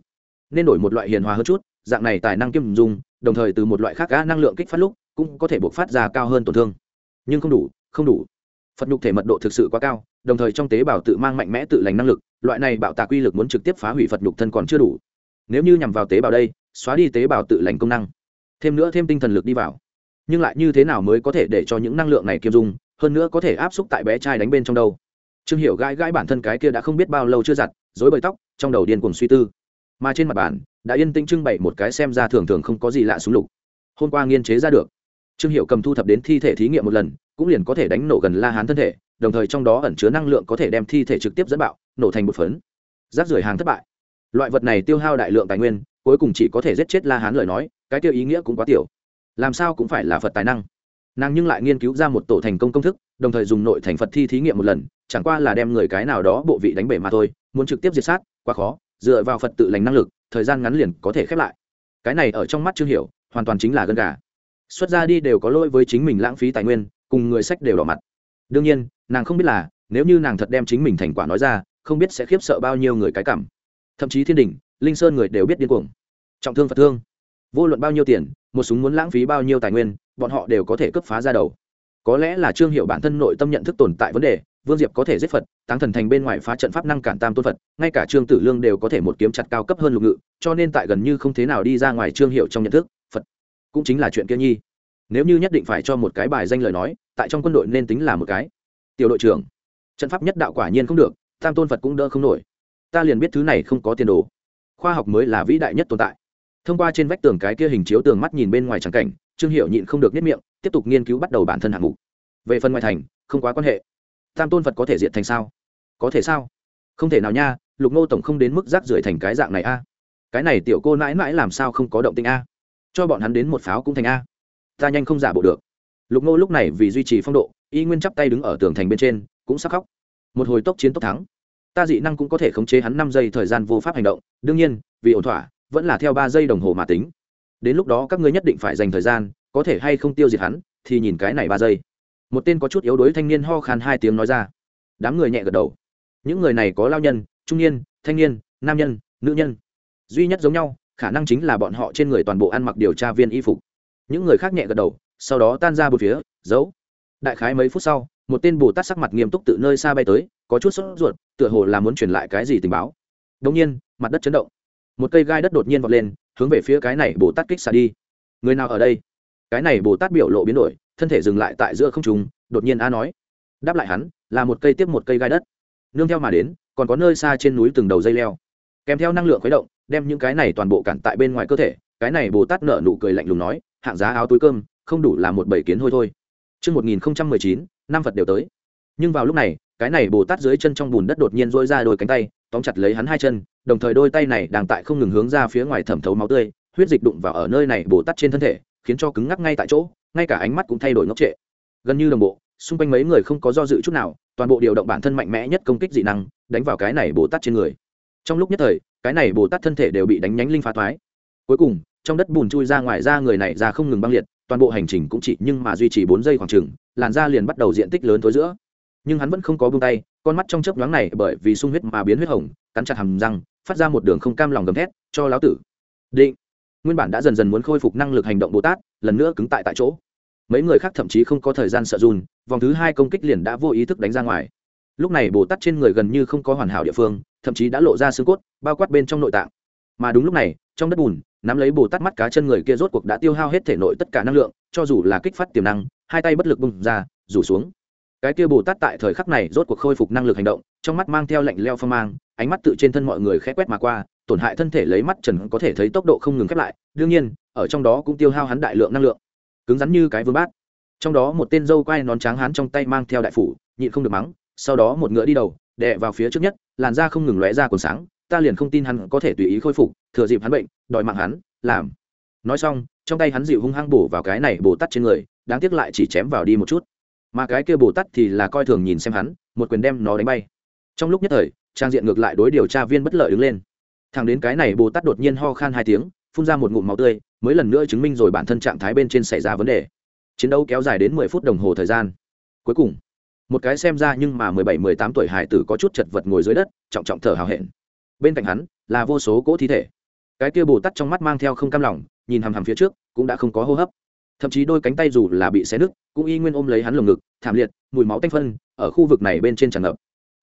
Nên đổi một loại hiền hòa hơn chút, dạng này tài năng kiêm dùng, đồng thời từ một loại khác ga năng lượng kích phát lúc cũng có thể buộc phát ra cao hơn tổn thương. Nhưng không đủ không đủ. Phật nhục thể mật độ thực sự quá cao, đồng thời trong tế bào tự mang mạnh mẽ tự lành năng lực, loại này bạo tạc uy lực muốn trực tiếp phá hủy phật nhục thân còn chưa đủ. Nếu như nhằm vào tế bào đây, xóa đi tế bào tự lành công năng, thêm nữa thêm tinh thần lực đi vào. Nhưng lại như thế nào mới có thể để cho những năng lượng này kiêm dung, hơn nữa có thể áp xúc tại bé trai đánh bên trong đâu? Trương hiểu gãi gãi bản thân cái kia đã không biết bao lâu chưa giặt dối bời tóc, trong đầu điên cuồng suy tư. Mà trên mặt bàn, đã yên tĩnh trưng bày một cái xem ra thường thường không có gì lạ súng lục. Hôm qua nghiên chế ra được trương hiệu cầm thu thập đến thi thể thí nghiệm một lần, cũng liền có thể đánh nổ gần la hán thân thể, đồng thời trong đó ẩn chứa năng lượng có thể đem thi thể trực tiếp dẫn bạo, nổ thành một phấn. Rác rưởi hàng thất bại. Loại vật này tiêu hao đại lượng tài nguyên, cuối cùng chỉ có thể giết chết la hán lời nói, cái tiêu ý nghĩa cũng quá tiểu. Làm sao cũng phải là phật tài năng. Nàng nhưng lại nghiên cứu ra một tổ thành công công thức, đồng thời dùng nội thành phật thi thí nghiệm một lần, chẳng qua là đem người cái nào đó bộ vị đánh bể mà thôi, muốn trực tiếp diệt sát, quá khó, dựa vào phật tự lành năng lực, thời gian ngắn liền có thể khép lại. Cái này ở trong mắt chưa hiểu, hoàn toàn chính là gân gà xuất ra đi đều có lỗi với chính mình lãng phí tài nguyên, cùng người sách đều đỏ mặt. Đương nhiên, nàng không biết là, nếu như nàng thật đem chính mình thành quả nói ra, không biết sẽ khiếp sợ bao nhiêu người cái cảm. Thậm chí thiên đình, linh sơn người đều biết điên cuồng. Trọng thương, phật thương. Vô luận bao nhiêu tiền, một súng muốn lãng phí bao nhiêu tài nguyên, bọn họ đều có thể cướp phá ra đầu. Có lẽ là trương hiệu bản thân nội tâm nhận thức tồn tại vấn đề, vương diệp có thể giết phật, táng thần thành bên ngoài phá trận pháp năng cản tam tôn phật, ngay cả trương tử lương đều có thể một kiếm chặt cao cấp hơn lục ngự, cho nên tại gần như không thế nào đi ra ngoài trương hiệu trong nhận thức cũng chính là chuyện kia nhi. Nếu như nhất định phải cho một cái bài danh lời nói, tại trong quân đội nên tính là một cái. Tiểu đội trưởng, trận pháp nhất đạo quả nhiên không được, tam tôn phật cũng đỡ không nổi. Ta liền biết thứ này không có tiền đồ. Khoa học mới là vĩ đại nhất tồn tại. Thông qua trên vách tường cái kia hình chiếu tường mắt nhìn bên ngoài trắng cảnh, trương hiệu nhịn không được nhất miệng, tiếp tục nghiên cứu bắt đầu bản thân hạng mục. Về phần ngoại thành, không quá quan hệ. Tam tôn phật có thể diện thành sao? Có thể sao? Không thể nào nha, lục ngô tổng không đến mức rác rưởi thành cái dạng này a. Cái này tiểu cô mãi mãi làm sao không có động tinh a? Cho bọn hắn đến một pháo cũng thành a. Ta nhanh không giả bộ được. Lục ngô lúc này vì duy trì phong độ, y nguyên chắp tay đứng ở tường thành bên trên, cũng sắc khóc. Một hồi tốc chiến tốc thắng. Ta dị năng cũng có thể khống chế hắn năm giây thời gian vô pháp hành động, đương nhiên, vì ổn thỏa, vẫn là theo ba giây đồng hồ mà tính. Đến lúc đó các ngươi nhất định phải dành thời gian, có thể hay không tiêu diệt hắn, thì nhìn cái này ba giây. Một tên có chút yếu đuối thanh niên ho khan hai tiếng nói ra. Đám người nhẹ gật đầu. Những người này có lao nhân, trung niên, thanh niên, nam nhân, nữ nhân. Duy nhất giống nhau khả năng chính là bọn họ trên người toàn bộ ăn mặc điều tra viên y phục. Những người khác nhẹ gật đầu, sau đó tan ra một phía giấu đại khái mấy phút sau, một tên bồ tát sắc mặt nghiêm túc tự nơi xa bay tới, có chút sốt ruột, tựa hồ là muốn truyền lại cái gì tình báo. Đông nhiên, mặt đất chấn động. Một cây gai đất đột nhiên vọt lên, hướng về phía cái này bồ tát kích xả đi. Người nào ở đây? Cái này bồ tát biểu lộ biến đổi, thân thể dừng lại tại giữa không trùng đột nhiên a nói. Đáp lại hắn, là một cây tiếp một cây gai đất. Nương theo mà đến, còn có nơi xa trên núi từng đầu dây leo kèm theo năng lượng khuấy động đem những cái này toàn bộ cản tại bên ngoài cơ thể cái này bồ tát nợ nụ cười lạnh lùng nói hạng giá áo túi cơm không đủ là một bảy kiến hôi thôi Trước 1019, năm Phật đều tới. Nhưng vào lúc này, cái này Bồ Tát dưới chân trong bùn đất đột nhiên rỗi ra đôi cánh tay, tóm chặt lấy hắn hai chân, đồng thời đôi tay này đang tại không ngừng hướng ra phía ngoài thẩm thấu máu tươi, huyết dịch đụng vào ở nơi này Bồ Tát trên thân thể, khiến cho cứng ngắc ngay tại chỗ, ngay cả ánh mắt cũng thay đổi ngốc trệ. Gần như đồng bộ, xung quanh mấy người không có do dự chút nào, toàn bộ điều động bản thân mạnh mẽ nhất công kích dị năng, đánh vào cái này Bồ Tát trên người. Trong lúc nhất thời, cái này Bồ Tát thân thể đều bị đánh nhánh linh phá toái. Cuối cùng, trong đất bùn chui ra ngoài ra người này ra không ngừng băng liệt, toàn bộ hành trình cũng chỉ nhưng mà duy trì bốn giây khoảng chừng làn da liền bắt đầu diện tích lớn tối giữa. Nhưng hắn vẫn không có buông tay con mắt trong chớp nhoáng này bởi vì sung huyết mà biến huyết hồng cắn chặt hầm răng phát ra một đường không cam lòng gầm thét cho lão tử! Định. Nguyên bản đã dần dần muốn khôi phục năng lực hành động bồ tát lần nữa cứng tại tại chỗ. Mấy người khác thậm chí không có thời gian sợ run vòng thứ hai công kích liền đã vô ý thức đánh ra ngoài lúc này bồ tát trên người gần như không có hoàn hảo địa phương, thậm chí đã lộ ra xương cốt, bao quát bên trong nội tạng. Mà đúng lúc này, trong đất bùn, nắm lấy bồ tát mắt cá chân người kia rốt cuộc đã tiêu hao hết thể nội tất cả năng lượng, cho dù là kích phát tiềm năng, hai tay bất lực bung ra, rủ xuống. Cái kia bồ tát tại thời khắc này rốt cuộc khôi phục năng lực hành động, trong mắt mang theo lạnh leo phong mang, ánh mắt tự trên thân mọi người khẽ quét mà qua, tổn hại thân thể lấy mắt trần có thể thấy tốc độ không ngừng khép lại, đương nhiên, ở trong đó cũng tiêu hao hắn đại lượng năng lượng. Cứng rắn như cái vương bát. Trong đó một tên dâu quai nón trắng hắn trong tay mang theo đại phủ, nhịn không được mắng sau đó một ngựa đi đầu, đè vào phía trước nhất, làn da không ngừng lóe ra còn sáng, ta liền không tin hắn có thể tùy ý khôi phục, thừa dịp hắn bệnh, đòi mạng hắn, làm. Nói xong, trong tay hắn dịu hung hăng bổ vào cái này bồ tát trên người, đáng tiếc lại chỉ chém vào đi một chút. Mà cái kia bồ tát thì là coi thường nhìn xem hắn, một quyền đem nó đánh bay. Trong lúc nhất thời, trang diện ngược lại đối điều tra viên bất lợi đứng lên. Thằng đến cái này bồ tát đột nhiên ho khan hai tiếng, phun ra một ngụm máu tươi, mới lần nữa chứng minh rồi bản thân trạng thái bên trên xảy ra vấn đề. Chiến đấu kéo dài đến mười phút đồng hồ thời gian. Cuối cùng một cái xem ra nhưng mà mười bảy, mười tám tuổi hải tử có chút chật vật ngồi dưới đất, trọng trọng thở hào hẹn. Bên cạnh hắn, là vô số cỗ thi thể. Cái kia bồ tắt trong mắt mang theo không cam lòng, nhìn hằm hằm phía trước, cũng đã không có hô hấp. Thậm chí đôi cánh tay dù là bị xé nứt, cũng y nguyên ôm lấy hắn lồng ngực, thảm liệt, mùi máu tanh phân, ở khu vực này bên trên tràn ngập.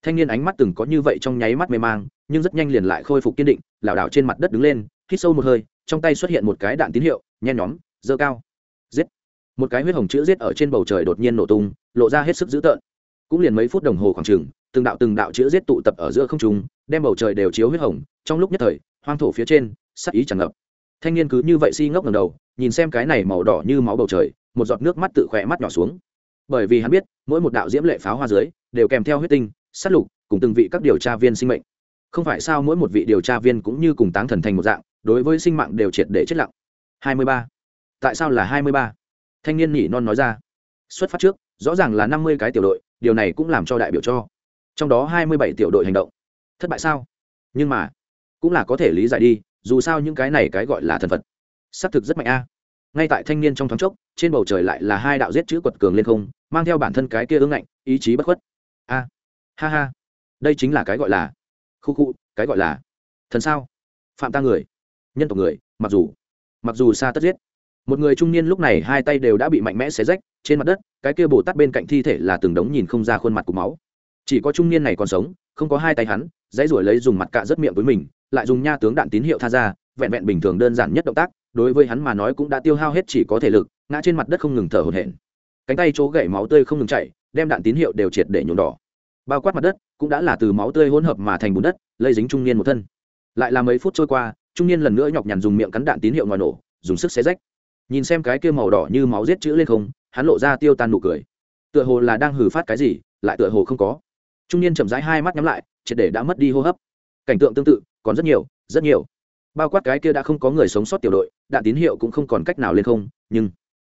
Thanh niên ánh mắt từng có như vậy trong nháy mắt mê mang, nhưng rất nhanh liền lại khôi phục kiên định, lảo đảo trên mặt đất đứng lên, hít sâu một hơi, trong tay xuất hiện một cái đạn tín hiệu, nhen nhóm dơ cao. Giết. Một cái huyết hồng chữ giết ở trên bầu trời đột nhiên nổ tung, lộ ra hết sức dữ tợn cũng liền mấy phút đồng hồ khoảng trường, từng đạo từng đạo chữ giết tụ tập ở giữa không trung đem bầu trời đều chiếu huyết hồng trong lúc nhất thời hoang thổ phía trên sắc ý tràn ngập. Thanh niên cứ như vậy si ngốc ngầm đầu nhìn xem cái này màu đỏ như máu bầu trời một giọt nước mắt tự khỏe mắt nhỏ xuống. Bởi vì hắn biết mỗi một đạo diễm lệ pháo hoa dưới đều kèm theo huyết tinh sát lục cùng từng vị các điều tra viên sinh mệnh. Không phải sao mỗi một vị điều tra viên cũng như cùng táng thần thành một dạng đối với sinh mạng đều triệt để chết lặng. Hai mươi ba. Tại sao là hai mươi ba? Thanh niên nhỉ non nói ra. Xuất phát trước rõ ràng là năm mươi cái tiểu đội điều này cũng làm cho đại biểu cho trong đó hai mươi bảy tiểu đội hành động. Thất bại sao? Nhưng mà, cũng là có thể lý giải đi, dù sao những cái này cái gọi là thần phật xác thực rất mạnh a. Ngay tại thanh niên trong thoáng chốc, trên bầu trời lại là hai đạo giết chữ quật cường lên không, mang theo bản thân cái kia ương ngạnh, ý chí bất khuất. A, ha ha, đây chính là cái gọi là, khu khu, cái gọi là, thần sao? Phạm ta người, nhân tộc người, mặc dù mặc dù xa tất giết một người trung niên lúc này hai tay đều đã bị mạnh mẽ xé rách, trên mặt đất, cái kia bồ tát bên cạnh thi thể là từng đống nhìn không ra khuôn mặt của máu. Chỉ có trung niên này còn sống, không có hai tay hắn, dãy ruổi lấy dùng mặt cạ rất miệng với mình, lại dùng nha tướng đạn tín hiệu tha ra, vẹn vẹn bình thường đơn giản nhất động tác, đối với hắn mà nói cũng đã tiêu hao hết chỉ có thể lực, ngã trên mặt đất không ngừng thở hổn hển. Cánh tay chỗ gãy máu tươi không ngừng chảy, đem đạn tín hiệu đều triệt để nhuộm đỏ. Bao quát mặt đất, cũng đã là từ máu tươi hỗn hợp mà thành bùn đất, lây dính trung niên một thân. Lại là mấy phút trôi qua, trung niên lần nữa nhọc nhằn dùng miệng cắn đạn tín hiệu ngoài nổ, dùng sức xé rách nhìn xem cái kia màu đỏ như máu giết chữ lên không, hắn lộ ra tiêu tan nụ cười. Tựa hồ là đang hử phát cái gì, lại tựa hồ không có. Trung niên chậm rãi hai mắt nhắm lại, triệt để đã mất đi hô hấp. Cảnh tượng tương tự, còn rất nhiều rất nhiều. Bao quát cái kia đã không có người sống sót tiểu đội, đạn tín hiệu cũng không còn cách nào lên không, nhưng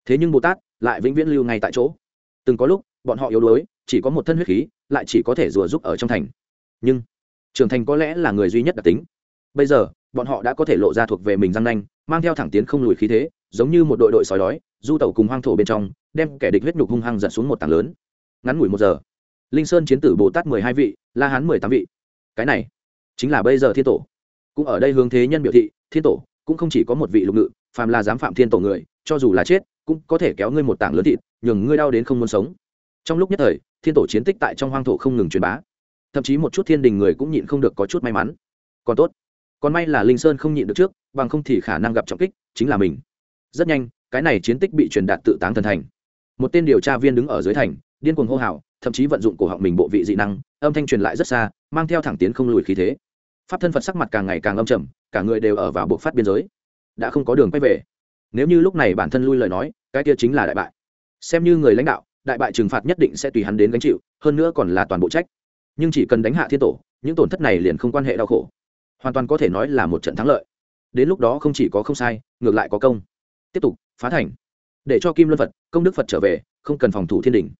thế nhưng bồ tát lại vĩnh viễn lưu ngay tại chỗ. Từng có lúc, bọn họ yếu đuối, chỉ có một thân huyết khí, lại chỉ có thể rùa giúp ở trong thành. Nhưng trưởng thành có lẽ là người duy nhất đặc tính. Bây giờ, bọn họ đã có thể lộ ra thuộc về mình răng nanh, mang theo thẳng tiến không lùi khí thế giống như một đội đội sói đói, du tàu cùng hoang thổ bên trong, đem kẻ địch huyết nhục hung hăng giật xuống một tảng lớn. Ngắn ngủi một giờ, linh sơn chiến tử bồ tát mười hai vị, la hán mười tám vị. Cái này chính là bây giờ thiên tổ. Cũng ở đây hướng thế nhân biểu thị, thiên tổ cũng không chỉ có một vị lục ngự, phàm là dám phạm thiên tổ người, cho dù là chết, cũng có thể kéo ngươi một tảng lớn thịt, nhường ngươi đau đến không muốn sống. Trong lúc nhất thời, thiên tổ chiến tích tại trong hoang thổ không ngừng truyền bá. Thậm chí một chút thiên đình người cũng nhịn không được có chút may mắn. Còn tốt, còn may là linh sơn không nhịn được trước, bằng không thì khả năng gặp trọng kích chính là mình rất nhanh, cái này chiến tích bị truyền đạt tự táng thần thành. Một tên điều tra viên đứng ở dưới thành, điên cuồng hô hào, thậm chí vận dụng cổ họng mình bộ vị dị năng, âm thanh truyền lại rất xa, mang theo thẳng tiến không lùi khí thế. Pháp thân phật sắc mặt càng ngày càng âm trầm, cả người đều ở vào buộc phát biên giới. Đã không có đường quay về. Nếu như lúc này bản thân lui lời nói, cái kia chính là đại bại. Xem như người lãnh đạo, đại bại trừng phạt nhất định sẽ tùy hắn đến gánh chịu, hơn nữa còn là toàn bộ trách. Nhưng chỉ cần đánh hạ thiên tổ, những tổn thất này liền không quan hệ đau khổ. Hoàn toàn có thể nói là một trận thắng lợi. Đến lúc đó không chỉ có không sai, ngược lại có công tiếp tục phá thành để cho kim luân phật công đức phật trở về không cần phòng thủ thiên đình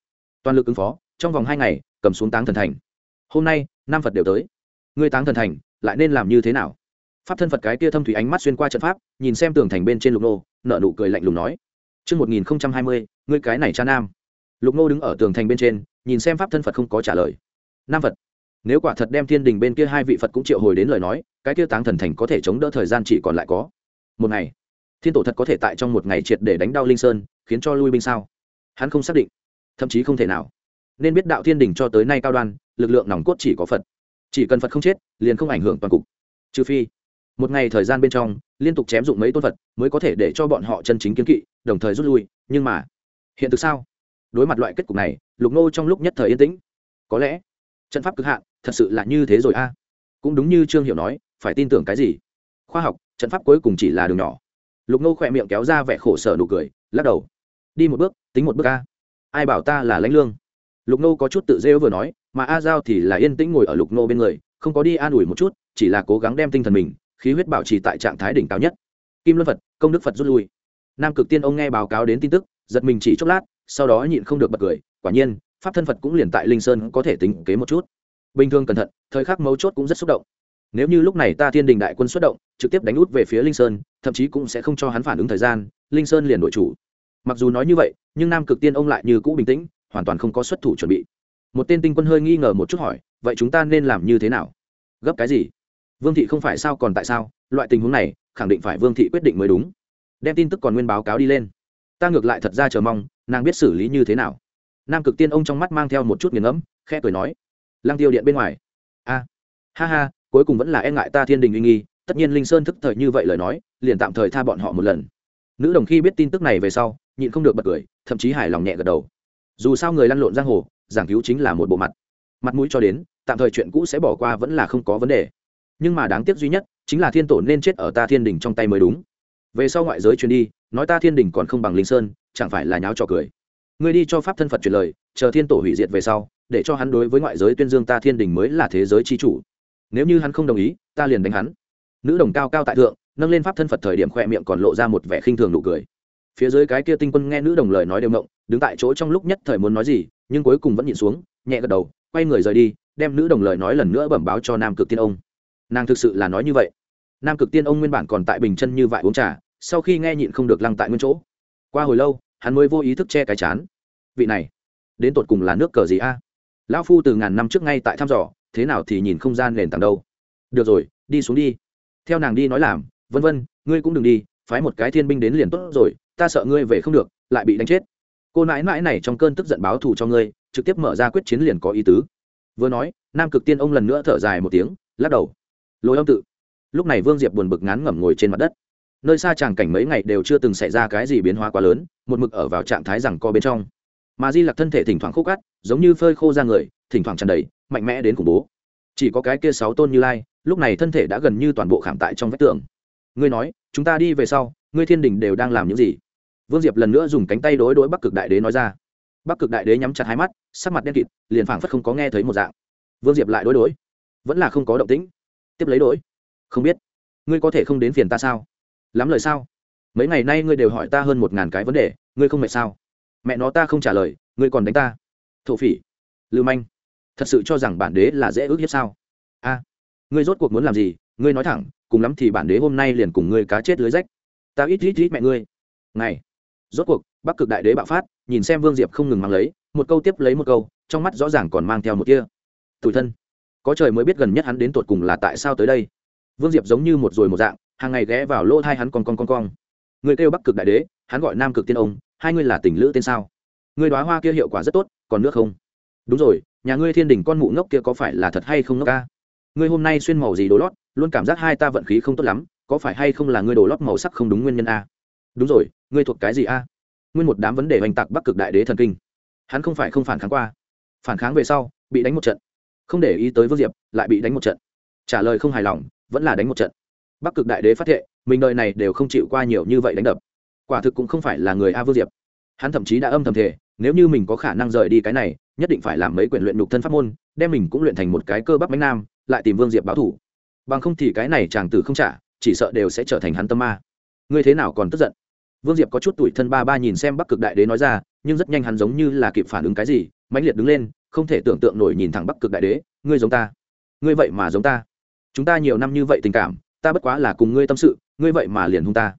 toàn lực ứng phó trong vòng hai ngày cầm xuống táng thần thành hôm nay nam phật đều tới ngươi táng thần thành lại nên làm như thế nào pháp thân phật cái kia thâm thủy ánh mắt xuyên qua trận pháp nhìn xem tường thành bên trên lục nô nợ nụ cười lạnh lùng nói Trước 1020, ngươi cái này cha nam. Lục nô đứng ở tường thành bên trên, nhìn xem pháp thân Phật không có trả lời. Nam Phật, nếu quả thật đem thiên đình bên kia hai vị Phật cũng triệu hồi đến lời nói, cái kia táng thần thành có thể chống đỡ thời gian chỉ còn lại có một ngày. Thiên tổ thật có thể tại trong một ngày triệt để đánh đau Linh Sơn, khiến cho lui binh sao? Hắn không xác định, thậm chí không thể nào. Nên biết đạo thiên đình cho tới nay cao đoan, lực lượng nòng cốt chỉ có Phật. Chỉ cần Phật không chết, liền không ảnh hưởng toàn cục. Trừ phi một ngày thời gian bên trong liên tục chém dụng mấy tôn phật mới có thể để cho bọn họ chân chính kiến kỵ đồng thời rút lui nhưng mà hiện thực sao đối mặt loại kết cục này lục nô trong lúc nhất thời yên tĩnh có lẽ trận pháp cực hạn thật sự là như thế rồi a cũng đúng như trương hiệu nói phải tin tưởng cái gì khoa học trận pháp cuối cùng chỉ là đường nhỏ lục nô khỏe miệng kéo ra vẻ khổ sở nụ cười, lắc đầu. Đi một bước, tính một bước a. Ai bảo ta là lãnh lương? Lục nô có chút tự rêu vừa nói, mà a giao thì là yên tĩnh ngồi ở lục nô bên người, không có đi an ủi một chút, chỉ là cố gắng đem tinh thần mình, khí huyết bảo trì tại trạng thái đỉnh cao nhất. Kim luân phật, công đức phật rút lui. Nam cực tiên ông nghe báo cáo đến tin tức, giật mình chỉ chốc lát, sau đó nhịn không được bật cười, quả nhiên, pháp thân phật cũng liền tại linh sơn có thể tính kế một chút. Bình thường cẩn thận, thời khắc mấu chốt cũng rất xúc động nếu như lúc này ta thiên đình đại quân xuất động, trực tiếp đánh út về phía linh sơn, thậm chí cũng sẽ không cho hắn phản ứng thời gian, linh sơn liền đổi chủ. Mặc dù nói như vậy, nhưng nam cực tiên ông lại như cũ bình tĩnh, hoàn toàn không có xuất thủ chuẩn bị. Một tên tinh quân hơi nghi ngờ một chút hỏi, vậy chúng ta nên làm như thế nào? Gấp cái gì? Vương thị không phải sao còn tại sao? Loại tình huống này, khẳng định phải vương thị quyết định mới đúng. Đem tin tức còn nguyên báo cáo đi lên. Ta ngược lại thật ra chờ mong, nàng biết xử lý như thế nào. Nam cực tiên ông trong mắt mang theo một chút nghiền ngẫm, khẽ cười nói lang tiêu điện bên ngoài. A, ha ha cuối cùng vẫn là e ngại ta thiên đình uy nghi, tất nhiên linh sơn thức thời như vậy lời nói, liền tạm thời tha bọn họ một lần. Nữ đồng khi biết tin tức này về sau, nhịn không được bật cười, thậm chí hài lòng nhẹ gật đầu. Dù sao người lăn lộn giang hồ, giảng cứu chính là một bộ mặt. Mặt mũi cho đến, tạm thời chuyện cũ sẽ bỏ qua vẫn là không có vấn đề. Nhưng mà đáng tiếc duy nhất, chính là thiên tổ nên chết ở ta thiên đình trong tay mới đúng. Về sau ngoại giới truyền đi, nói ta thiên đình còn không bằng linh sơn, chẳng phải là nháo trò cười. Người đi cho pháp thân phật truyền lời, chờ thiên tổ hủy diệt về sau, để cho hắn đối với ngoại giới tuyên dương ta thiên đình mới là thế giới c h i chủ nếu như hắn không đồng ý, ta liền đánh hắn. Nữ đồng cao cao tại thượng, nâng lên pháp thân phật thời điểm khoe miệng còn lộ ra một vẻ khinh thường nụ cười. Phía dưới cái kia tinh quân nghe nữ đồng lời nói đều mộng đứng tại chỗ trong lúc nhất thời muốn nói gì, nhưng cuối cùng vẫn nhìn xuống, nhẹ gật đầu, quay người rời đi, đem nữ đồng lời nói lần nữa bẩm báo cho nam cực tiên ông. Nàng thực sự là nói như vậy. Nam cực tiên ông nguyên bản còn tại bình chân như vại uống trà, sau khi nghe nhịn không được lăng tại nguyên chỗ. Qua hồi lâu, hắn mới vô ý thức che cái chán. Vị này, đến tột cùng là nước cờ gì a? Lão phu từ ngàn năm trước ngay tại thăm dò thế nào thì nhìn không gian nền tảng đâu. Được rồi, đi xuống đi. Theo nàng đi nói làm, vân vân, ngươi cũng đừng đi, phái một cái thiên binh đến liền tốt rồi, ta sợ ngươi về không được, lại bị đánh chết. Cô nãi nãi này trong cơn tức giận báo thù cho ngươi, trực tiếp mở ra quyết chiến liền có ý tứ. Vừa nói, nam cực tiên ông lần nữa thở dài một tiếng, lắc đầu. Lối âm tự. Lúc này vương diệp buồn bực ngán ngẩm ngồi trên mặt đất. Nơi xa tràng cảnh mấy ngày đều chưa từng xảy ra cái gì biến hóa quá lớn, một mực ở vào trạng thái rằng co bên trong. Mà di lặc thân thể thỉnh thoảng khô cát, giống như phơi khô ra người, thỉnh thoảng tràn đầy mạnh mẽ đến khủng bố. Chỉ có cái kia sáu tôn như lai, lúc này thân thể đã gần như toàn bộ khảm tại trong vách tường. Ngươi nói, chúng ta đi về sau, ngươi thiên đình đều đang làm những gì? Vương diệp lần nữa dùng cánh tay đối đối bắc cực đại đế nói ra. Bắc cực đại đế nhắm chặt hai mắt, sắc mặt đen kịt, liền phảng phất không có nghe thấy một dạng. Vương diệp lại đối đối. Vẫn là không có động tĩnh. Tiếp lấy đối. Không biết. Ngươi có thể không đến phiền ta sao? Lắm lời sao? Mấy ngày nay ngươi đều hỏi ta hơn một ngàn cái vấn đề, ngươi không mệt sao? Mẹ nó ta không trả lời, ngươi còn đánh ta. Thổ phỉ. Lưu manh thật sự cho rằng bản đế là dễ ước hiếp sao? A, ngươi rốt cuộc muốn làm gì? Ngươi nói thẳng, cùng lắm thì bản đế hôm nay liền cùng ngươi cá chết lưới rách. Ta ít ít ít mẹ ngươi. Ngày rốt cuộc, bắc cực đại đế bạo phát, nhìn xem vương diệp không ngừng mang lấy, một câu tiếp lấy một câu, trong mắt rõ ràng còn mang theo một kia tủi thân, có trời mới biết gần nhất hắn đến tột cùng là tại sao tới đây. Vương diệp giống như một rồi một dạng, hàng ngày ghé vào lỗ thai hắn con con con con. Người kêu bắc cực đại đế, hắn gọi nam cực tiên ông, hai ngươi là tình lữ tên sao? Người đoá hoa kia hiệu quả rất tốt, còn nước không? Đúng rồi nhà ngươi thiên đình con mụ ngốc kia có phải là thật hay không ngốc ca? Ngươi hôm nay xuyên màu gì đồ lót, luôn cảm giác hai ta vận khí không tốt lắm, có phải hay không là ngươi đồ lót màu sắc không đúng nguyên nhân a? Đúng rồi, ngươi thuộc cái gì a? Nguyên một đám vấn đề oanh tạc bắc cực đại đế thần kinh. Hắn không phải không phản kháng qua. Phản kháng về sau, bị đánh một trận. Không để ý tới vương diệp, lại bị đánh một trận. Trả lời không hài lòng, vẫn là đánh một trận. Bắc cực đại đế phát thệ, mình đời này đều không chịu qua nhiều như vậy đánh đập. Quả thực cũng không phải là người a vương diệp. Hắn thậm chí đã âm thầm thể nếu như mình có khả năng rời đi cái này nhất định phải làm mấy quyển luyện nhục thân pháp môn, đem mình cũng luyện thành một cái cơ bắp bánh nam, lại tìm vương diệp báo thủ. Bằng không thì cái này chàng tử không trả, chỉ sợ đều sẽ trở thành hắn tâm ma. Ngươi thế nào còn tức giận? Vương diệp có chút tuổi thân ba ba nhìn xem bắc cực đại đế nói ra, nhưng rất nhanh hắn giống như là kịp phản ứng cái gì, mãnh liệt đứng lên, không thể tưởng tượng nổi nhìn thẳng bắc cực đại đế, ngươi giống ta. Ngươi vậy mà giống ta. Chúng ta nhiều năm như vậy tình cảm, ta bất quá là cùng ngươi tâm sự, ngươi vậy mà liền hung ta.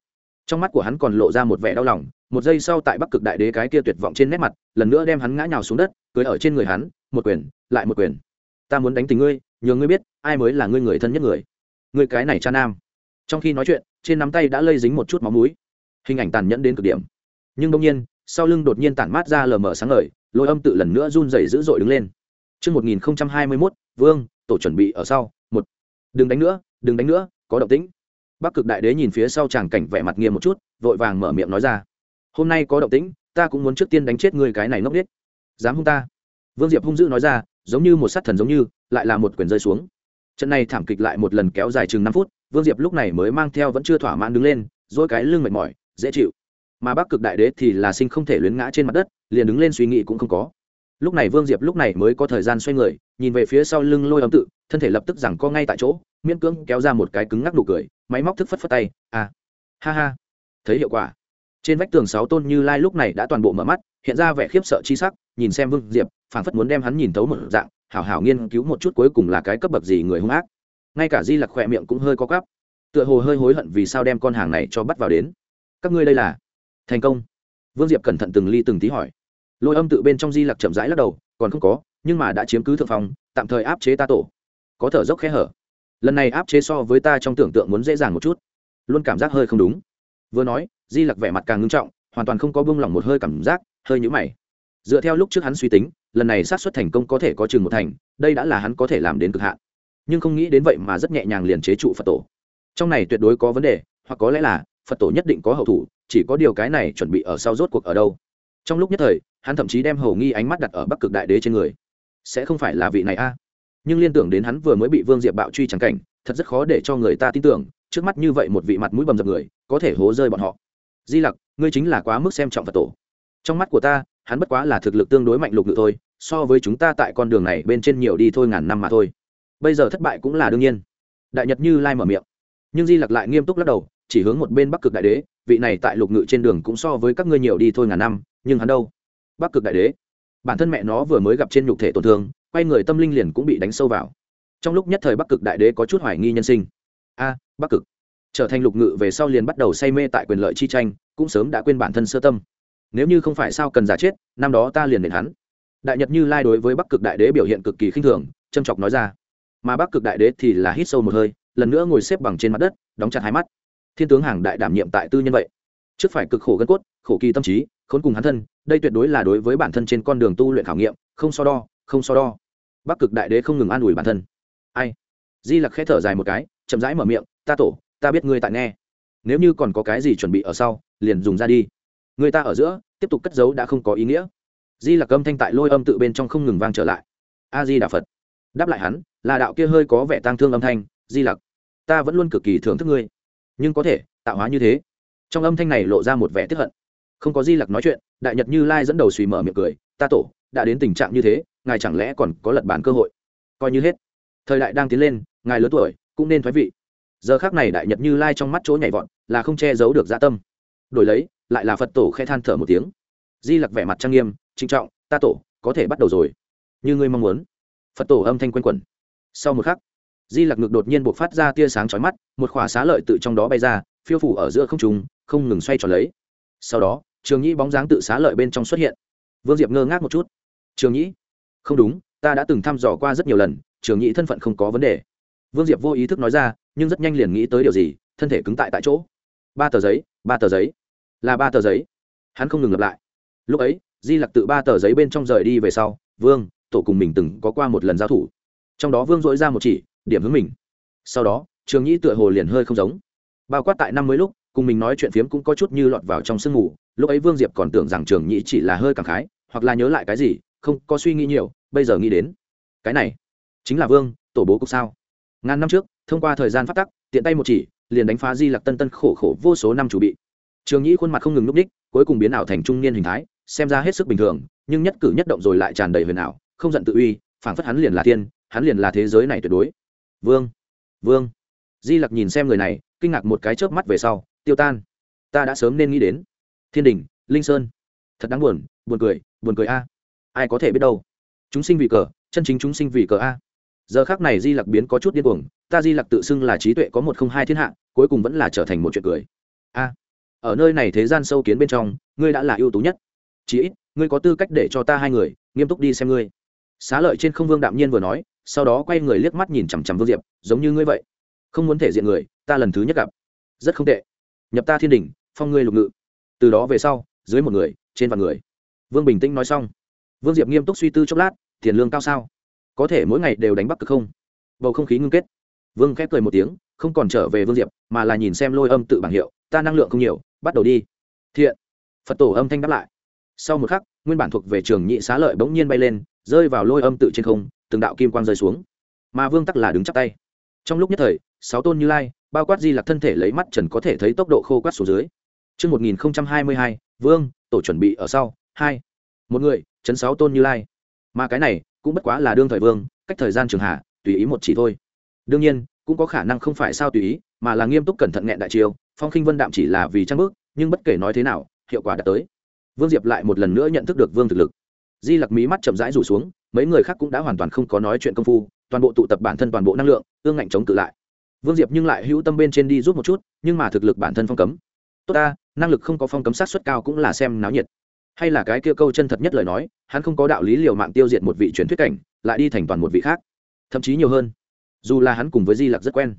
Trong mắt của hắn còn lộ ra một vẻ đau lòng một giây sau tại bắc cực đại đế cái kia tuyệt vọng trên nét mặt lần nữa đem hắn ngã nhào xuống đất cưới ở trên người hắn một quyền lại một quyền. Ta muốn đánh tình ngươi nhờ ngươi biết ai mới là ngươi người thân nhất người. Ngươi cái này cha nam. Trong khi nói chuyện trên nắm tay đã lây dính một chút máu múi hình ảnh tàn nhẫn đến cực điểm. Nhưng đông nhiên sau lưng đột nhiên tản mát ra lờ mờ sáng ngời lôi âm tự lần nữa run rẩy dữ dội đứng lên. Trước 1021, Vương, tổ chuẩn bị ở sau, một. Đừng đánh nữa, đừng đánh nữa, có động tĩnh. Bắc cực đại đế nhìn phía sau chàng cảnh vẻ mặt nghiêm một chút, vội vàng mở miệng nói ra. Hôm nay có động tĩnh, ta cũng muốn trước tiên đánh chết người cái này ngốc điếc. Dám hung ta? Vương Diệp hung dữ nói ra, giống như một sát thần giống như, lại là một quyền rơi xuống. Trận này thảm kịch lại một lần kéo dài chừng năm phút, Vương Diệp lúc này mới mang theo vẫn chưa thỏa mãn đứng lên, dỗi cái lưng mệt mỏi, dễ chịu mà bắc cực đại đế thì là sinh không thể luyến ngã trên mặt đất liền đứng lên suy nghĩ cũng không có lúc này vương diệp lúc này mới có thời gian xoay người nhìn về phía sau lưng lôi ấm tự thân thể lập tức rằng co ngay tại chỗ miễn cưỡng kéo ra một cái cứng ngắc đủ cười máy móc thức phất phất tay à ha ha thấy hiệu quả trên vách tường sáu tôn như lai lúc này đã toàn bộ mở mắt, hiện ra vẻ khiếp sợ chi sắc, nhìn xem vương diệp, phảng phất muốn đem hắn nhìn thấu một dạng, hảo hảo nghiên cứu một chút cuối cùng là cái cấp bậc gì người hung ác. Ngay cả di lặc khỏe miệng cũng hơi có cắp tựa hồ hơi hối hận vì sao đem con hàng này cho bắt vào đến. Các ngươi đây là thành công? Vương diệp cẩn thận từng ly từng tí hỏi. Lôi âm tự bên trong di lặc chậm rãi lắc đầu, còn không có, nhưng mà đã chiếm cứ thượng phòng tạm thời áp chế ta tổ. Có thở dốc khe hở. Lần này áp chế so với ta trong tưởng tượng muốn dễ dàng một chút. Luôn cảm giác hơi không đúng. Vừa nói di lặc vẻ mặt càng ngưng trọng, hoàn toàn không có buông lỏng một hơi cảm giác, hơi nhũ mày. Dựa theo lúc trước hắn suy tính, lần này sát xuất thành công có thể có chừng một thành, đây đã là hắn có thể làm đến cực hạn. Nhưng không nghĩ đến vậy mà rất nhẹ nhàng liền chế trụ phật tổ. Trong này tuyệt đối có vấn đề, hoặc có lẽ là, phật tổ nhất định có hậu thủ, chỉ có điều cái này chuẩn bị ở sau rốt cuộc ở đâu. Trong lúc nhất thời, hắn thậm chí đem hầu nghi ánh mắt đặt ở bắc cực đại đế trên người. Sẽ không phải là vị này a? Nhưng liên tưởng đến hắn vừa mới bị vương diệp bạo truy trắng cảnh, thật rất khó để cho người ta tin tưởng, trước mắt như vậy một vị mặt mũi bầm dập người, có thể hố rơi bọn họ di lặc, ngươi chính là quá mức xem trọng phật tổ. Trong mắt của ta, hắn bất quá là thực lực tương đối mạnh lục ngự thôi, so với chúng ta tại con đường này bên trên nhiều đi thôi ngàn năm mà thôi. Bây giờ thất bại cũng là đương nhiên. Đại nhật như lai mở miệng. Nhưng di lặc lại nghiêm túc lắc đầu, chỉ hướng một bên bắc cực đại đế, vị này tại lục ngự trên đường cũng so với các ngươi nhiều đi thôi ngàn năm, nhưng hắn đâu? Bắc cực đại đế. Bản thân mẹ nó vừa mới gặp trên nhục thể tổn thương, quay người tâm linh liền cũng bị đánh sâu vào. Trong lúc nhất thời bắc cực đại đế có chút hoài nghi nhân sinh. A, bắc cực trở thành lục ngự về sau liền bắt đầu say mê tại quyền lợi chi tranh, cũng sớm đã quên bản thân sơ tâm. Nếu như không phải sao cần giả chết, năm đó ta liền đền hắn. Đại nhật như lai đối với bắc cực đại đế biểu hiện cực kỳ khinh thường, châm chọc nói ra. Mà bắc cực đại đế thì là hít sâu một hơi, lần nữa ngồi xếp bằng trên mặt đất, đóng chặt hai mắt. Thiên tướng hàng đại đảm nhiệm tại tư nhân vậy. Trước phải cực khổ gân cốt, khổ kỳ tâm trí, khốn cùng hắn thân, đây tuyệt đối là đối với bản thân trên con đường tu luyện khảo nghiệm, không so đo, không so đo. Bắc cực đại đế không ngừng an ủi bản thân. Ai? Di lặc khẽ thở dài một cái, chậm rãi mở miệng, ta tổ ta biết ngươi tại nghe. Nếu như còn có cái gì chuẩn bị ở sau, liền dùng ra đi. Người ta ở giữa, tiếp tục cất giấu đã không có ý nghĩa. Di là âm thanh tại lôi âm tự bên trong không ngừng vang trở lại. A di đà phật. Đáp lại hắn, là đạo kia hơi có vẻ tang thương âm thanh, di lặc, ta vẫn luôn cực kỳ thưởng thức ngươi. Nhưng có thể, tạo hóa như thế. Trong âm thanh này lộ ra một vẻ tiếp hận. Không có di lặc nói chuyện, đại nhật như lai dẫn đầu suy mở miệng cười, ta tổ, đã đến tình trạng như thế, ngài chẳng lẽ còn có lật bản cơ hội? Coi như hết. Thời đại đang tiến lên, ngài lớn tuổi, cũng nên thoái vị giờ khác này đại nhật như lai trong mắt chỗ nhảy vọt, là không che giấu được dạ tâm. Đổi lấy, lại là phật tổ khe than thở một tiếng. Di lặc vẻ mặt trang nghiêm trinh trọng, ta tổ, có thể bắt đầu rồi. Như ngươi mong muốn. Phật tổ âm thanh q u a n quẩn. Sau một khắc, di lặc ngực đột nhiên buộc phát ra tia sáng chói mắt, một khỏa xá lợi tự trong đó bay ra, phiêu phủ ở giữa không trùng không ngừng xoay tròn lấy. Sau đó, trường nhĩ bóng dáng tự xá lợi bên trong xuất hiện. Vương diệp ngơ ngác một chút. Trường nhĩ, không đúng, ta đã từng thăm dò qua rất nhiều lần, trường nhĩ thân phận không có vấn đề vương diệp vô ý thức nói ra, nhưng rất nhanh liền nghĩ tới điều gì, thân thể cứng tại tại chỗ. Ba tờ giấy, ba tờ giấy. Là ba tờ giấy. Hắn không ngừng lặp lại. Lúc ấy, di lặc tự ba tờ giấy bên trong rời đi về sau, vương, tổ cùng mình từng có qua một lần giao thủ. Trong đó vương dội ra một chỉ, điểm hướng mình. Sau đó, trường nhĩ tựa hồ liền hơi không giống. Bao quát tại năm mới lúc, cùng mình nói chuyện phiếm cũng có chút như lọt vào trong sương mù. Lúc ấy vương diệp còn tưởng rằng trường nhĩ chỉ là hơi cảm khái, hoặc là nhớ lại cái gì, không có suy nghĩ nhiều, bây giờ nghĩ đến. Cái này chính là vương, tổ bố cục sao? Ngàn năm trước, thông qua thời gian phát tắc, tiện tay một chỉ, liền đánh phá di lặc tân tân khổ khổ vô số năm chủ bị. Trường nhĩ khuôn mặt không ngừng núp đích cuối cùng biến ảo thành trung niên hình thái, xem ra hết sức bình thường, nhưng nhất cử nhất động rồi lại tràn đầy huyền ảo, không giận tự uy, phảng phất hắn liền là thiên, hắn liền là thế giới này tuyệt đối. Vương vương. Di lặc nhìn xem người này, kinh ngạc một cái chớp mắt về sau, tiêu tan, ta đã sớm nên nghĩ đến. Thiên đình, linh sơn. Thật đáng buồn buồn cười buồn cười a. Ai có thể biết đâu? Chúng sinh vì cờ, chân chính chúng sinh vì cờ a giờ khác này di lặc biến có chút điên cuồng, ta di lặc tự xưng là trí tuệ có một không hai thiên hạ, cuối cùng vẫn là trở thành một chuyện cười. A, ở nơi này thế gian sâu kiến bên trong, ngươi đã là ưu tú nhất. Chí ít, ngươi có tư cách để cho ta hai người nghiêm túc đi xem ngươi. Xá lợi trên không vương đạm nhiên vừa nói, sau đó quay người liếc mắt nhìn chằm chằm vương diệp, giống như ngươi vậy. Không muốn thể diện người, ta lần thứ nhất gặp. Rất không tệ. Nhập ta thiên đình phong ngươi lục ngự. Từ đó về sau, dưới một người, trên vạn người. Vương bình tĩnh nói xong. Vương diệp nghiêm túc suy tư chốc lát, tiền lương cao sao? Có thể mỗi ngày đều đánh bắc cực không? Bầu không khí ngưng kết. Vương khép cười một tiếng không còn trở về vương diệp mà là nhìn xem lôi âm tự bảng hiệu ta năng lượng không nhiều bắt đầu đi. Thiện. Phật tổ âm thanh đáp lại. Sau một khắc nguyên bản thuộc về trường nhị xá lợi bỗng nhiên bay lên rơi vào lôi âm tự trên không từng đạo kim quang rơi xuống. Mà vương tắc là đứng chắp tay. Trong lúc nhất thời sáu tôn như lai bao quát di lặc thân thể lấy mắt trần có thể thấy tốc độ khô quát xuống dưới. Trước 1022, vương, tổ chuẩn bị ở sau, hai. Một người, chấn sáu tôn như lai. Mà cái này, cũng bất quá là đương thời vương, cách thời gian trường hạ, tùy ý một chỉ thôi. Đương nhiên, cũng có khả năng không phải sao tùy ý, mà là nghiêm túc cẩn thận nghẹn đại chiêu, phong khinh vân đạm chỉ là vì trang bước, nhưng bất kể nói thế nào, hiệu quả đã tới. Vương Diệp lại một lần nữa nhận thức được vương thực lực. Di Lặc mí mắt chậm rãi rủ xuống, mấy người khác cũng đã hoàn toàn không có nói chuyện công phu, toàn bộ tụ tập bản thân toàn bộ năng lượng, ương ngạnh chống cự lại vương diệp nhưng lại hữu tâm bên trên đi rút một chút nhưng mà thực lực bản thân phong cấm tốt ta năng lực không có phong cấm sát xuất cao cũng là xem náo nhiệt hay là cái kia câu chân thật nhất lời nói, hắn không có đạo lý liều mạng tiêu diệt một vị truyền thuyết cảnh, lại đi thành toàn một vị khác. Thậm chí nhiều hơn, dù là hắn cùng với di lặc rất quen,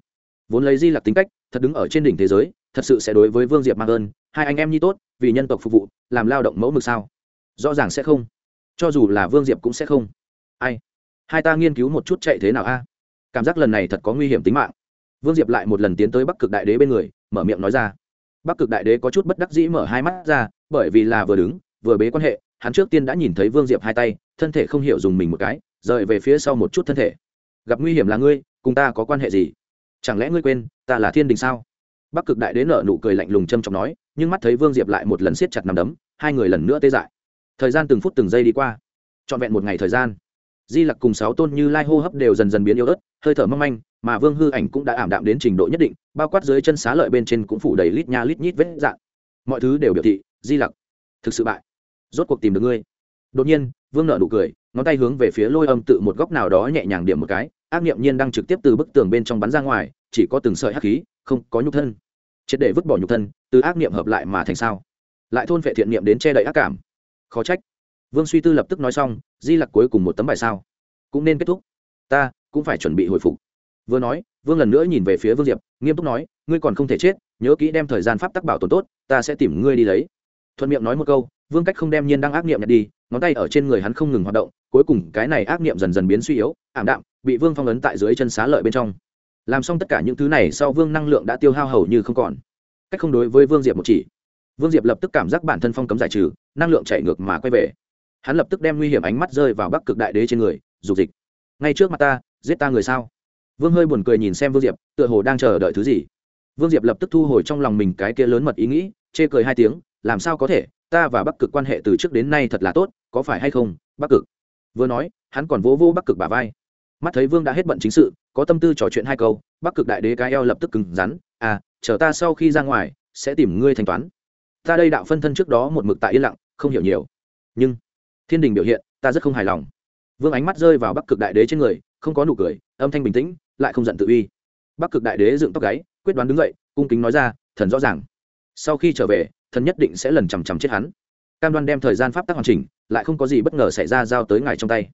vốn lấy di lặc tính cách, thật đứng ở trên đỉnh thế giới, thật sự sẽ đối với vương diệp mang ơn, hai anh em nhi tốt, vì nhân tộc phục vụ, làm lao động mẫu mực sao? Rõ ràng sẽ không. Cho dù là vương diệp cũng sẽ không. Ai? Hai ta nghiên cứu một chút chạy thế nào a? Cảm giác lần này thật có nguy hiểm tính mạng. Vương diệp lại một lần tiến tới bắc cực đại đế bên người, mở miệng nói ra. Bắc cực đại đế có chút bất đắc dĩ mở hai mắt ra, bởi vì là vừa đứng vừa bế quan hệ, hắn trước tiên đã nhìn thấy vương diệp hai tay, thân thể không hiểu dùng mình một cái, rời về phía sau một chút thân thể. Gặp nguy hiểm là ngươi, cùng ta có quan hệ gì? Chẳng lẽ ngươi quên, ta là thiên đình sao? Bắc cực đại đế nở nụ cười lạnh lùng châm trọng nói, nhưng mắt thấy vương diệp lại một lần siết chặt nằm đấm, hai người lần nữa tê dại. Thời gian từng phút từng giây đi qua, trọn vẹn một ngày thời gian. Di lặc cùng sáu tôn như lai hô hấp đều dần dần biến yếu ớt, hơi thở mong manh, mà vương hư ảnh cũng đã ảm đạm đến trình độ nhất định, bao quát dưới chân xá lợi bên trên cũng phủ đầy lít nha lít nhít vết dạng mọi thứ đều biểu thị, di lặc thực sự bại rốt cuộc tìm được ngươi. Đột nhiên, vương nợ nụ cười, ngón tay hướng về phía lôi âm tự một góc nào đó nhẹ nhàng điểm một cái, ác nghiệm nhiên đang trực tiếp từ bức tường bên trong bắn ra ngoài, chỉ có từng sợi hắc khí, không có nhục thân. Triệt để vứt bỏ nhục thân, từ ác nghiệm hợp lại mà thành sao. Lại thôn vệ thiện niệm đến che đậy ác cảm. Khó trách. Vương suy tư lập tức nói xong, di lặc cuối cùng một tấm bài sao. Cũng nên kết thúc. Ta cũng phải chuẩn bị hồi phục. Vừa nói, vương lần nữa nhìn về phía vương diệp, nghiêm túc nói, ngươi còn không thể chết, nhớ kỹ đem thời gian pháp tắc bảo tồn tốt, ta sẽ tìm ngươi đi lấy. Thuận miệng nói một câu vương cách không đem nhiên đang ác niệm nhặt đi, ngón tay ở trên người hắn không ngừng hoạt động, cuối cùng cái này ác niệm dần dần biến suy yếu, ảm đạm, bị vương phong ấn tại dưới chân xá lợi bên trong. Làm xong tất cả những thứ này sau vương năng lượng đã tiêu hao hầu như không còn. Cách không đối với vương diệp một chỉ. Vương diệp lập tức cảm giác bản thân phong cấm giải trừ, năng lượng chạy ngược mà quay về. Hắn lập tức đem nguy hiểm ánh mắt rơi vào bắc cực đại đế trên người, dục dịch. Ngay trước mặt ta, giết ta người sao? Vương hơi buồn cười nhìn xem vương diệp, tựa hồ đang chờ đợi thứ gì. Vương diệp lập tức thu hồi trong lòng mình cái kia lớn mật ý nghĩ, chê cười hai tiếng, làm sao có thể ta và bắc cực quan hệ từ trước đến nay thật là tốt, có phải hay không, bắc cực? Vừa nói, hắn còn vỗ vô bắc cực bả vai. Mắt thấy vương đã hết bận chính sự, có tâm tư trò chuyện hai câu, bắc cực đại đế cái eo lập tức cứng rắn à chờ ta sau khi ra ngoài, sẽ tìm ngươi thanh toán. Ta đây đạo phân thân trước đó một mực tại yên lặng, không hiểu nhiều. Nhưng, thiên đình biểu hiện, ta rất không hài lòng. Vương ánh mắt rơi vào bắc cực đại đế trên người, không có nụ cười, âm thanh bình tĩnh, lại không giận tự uy. Bắc cực đại đế dựng tóc gáy, quyết đoán đứng dậy, cung kính nói ra, thần rõ ràng. Sau khi trở về thần nhất định sẽ lần chằm chằm chết hắn. Cam đoan đem thời gian pháp tắc hoàn chỉnh, lại không có gì bất ngờ xảy ra giao tới ngài trong tay.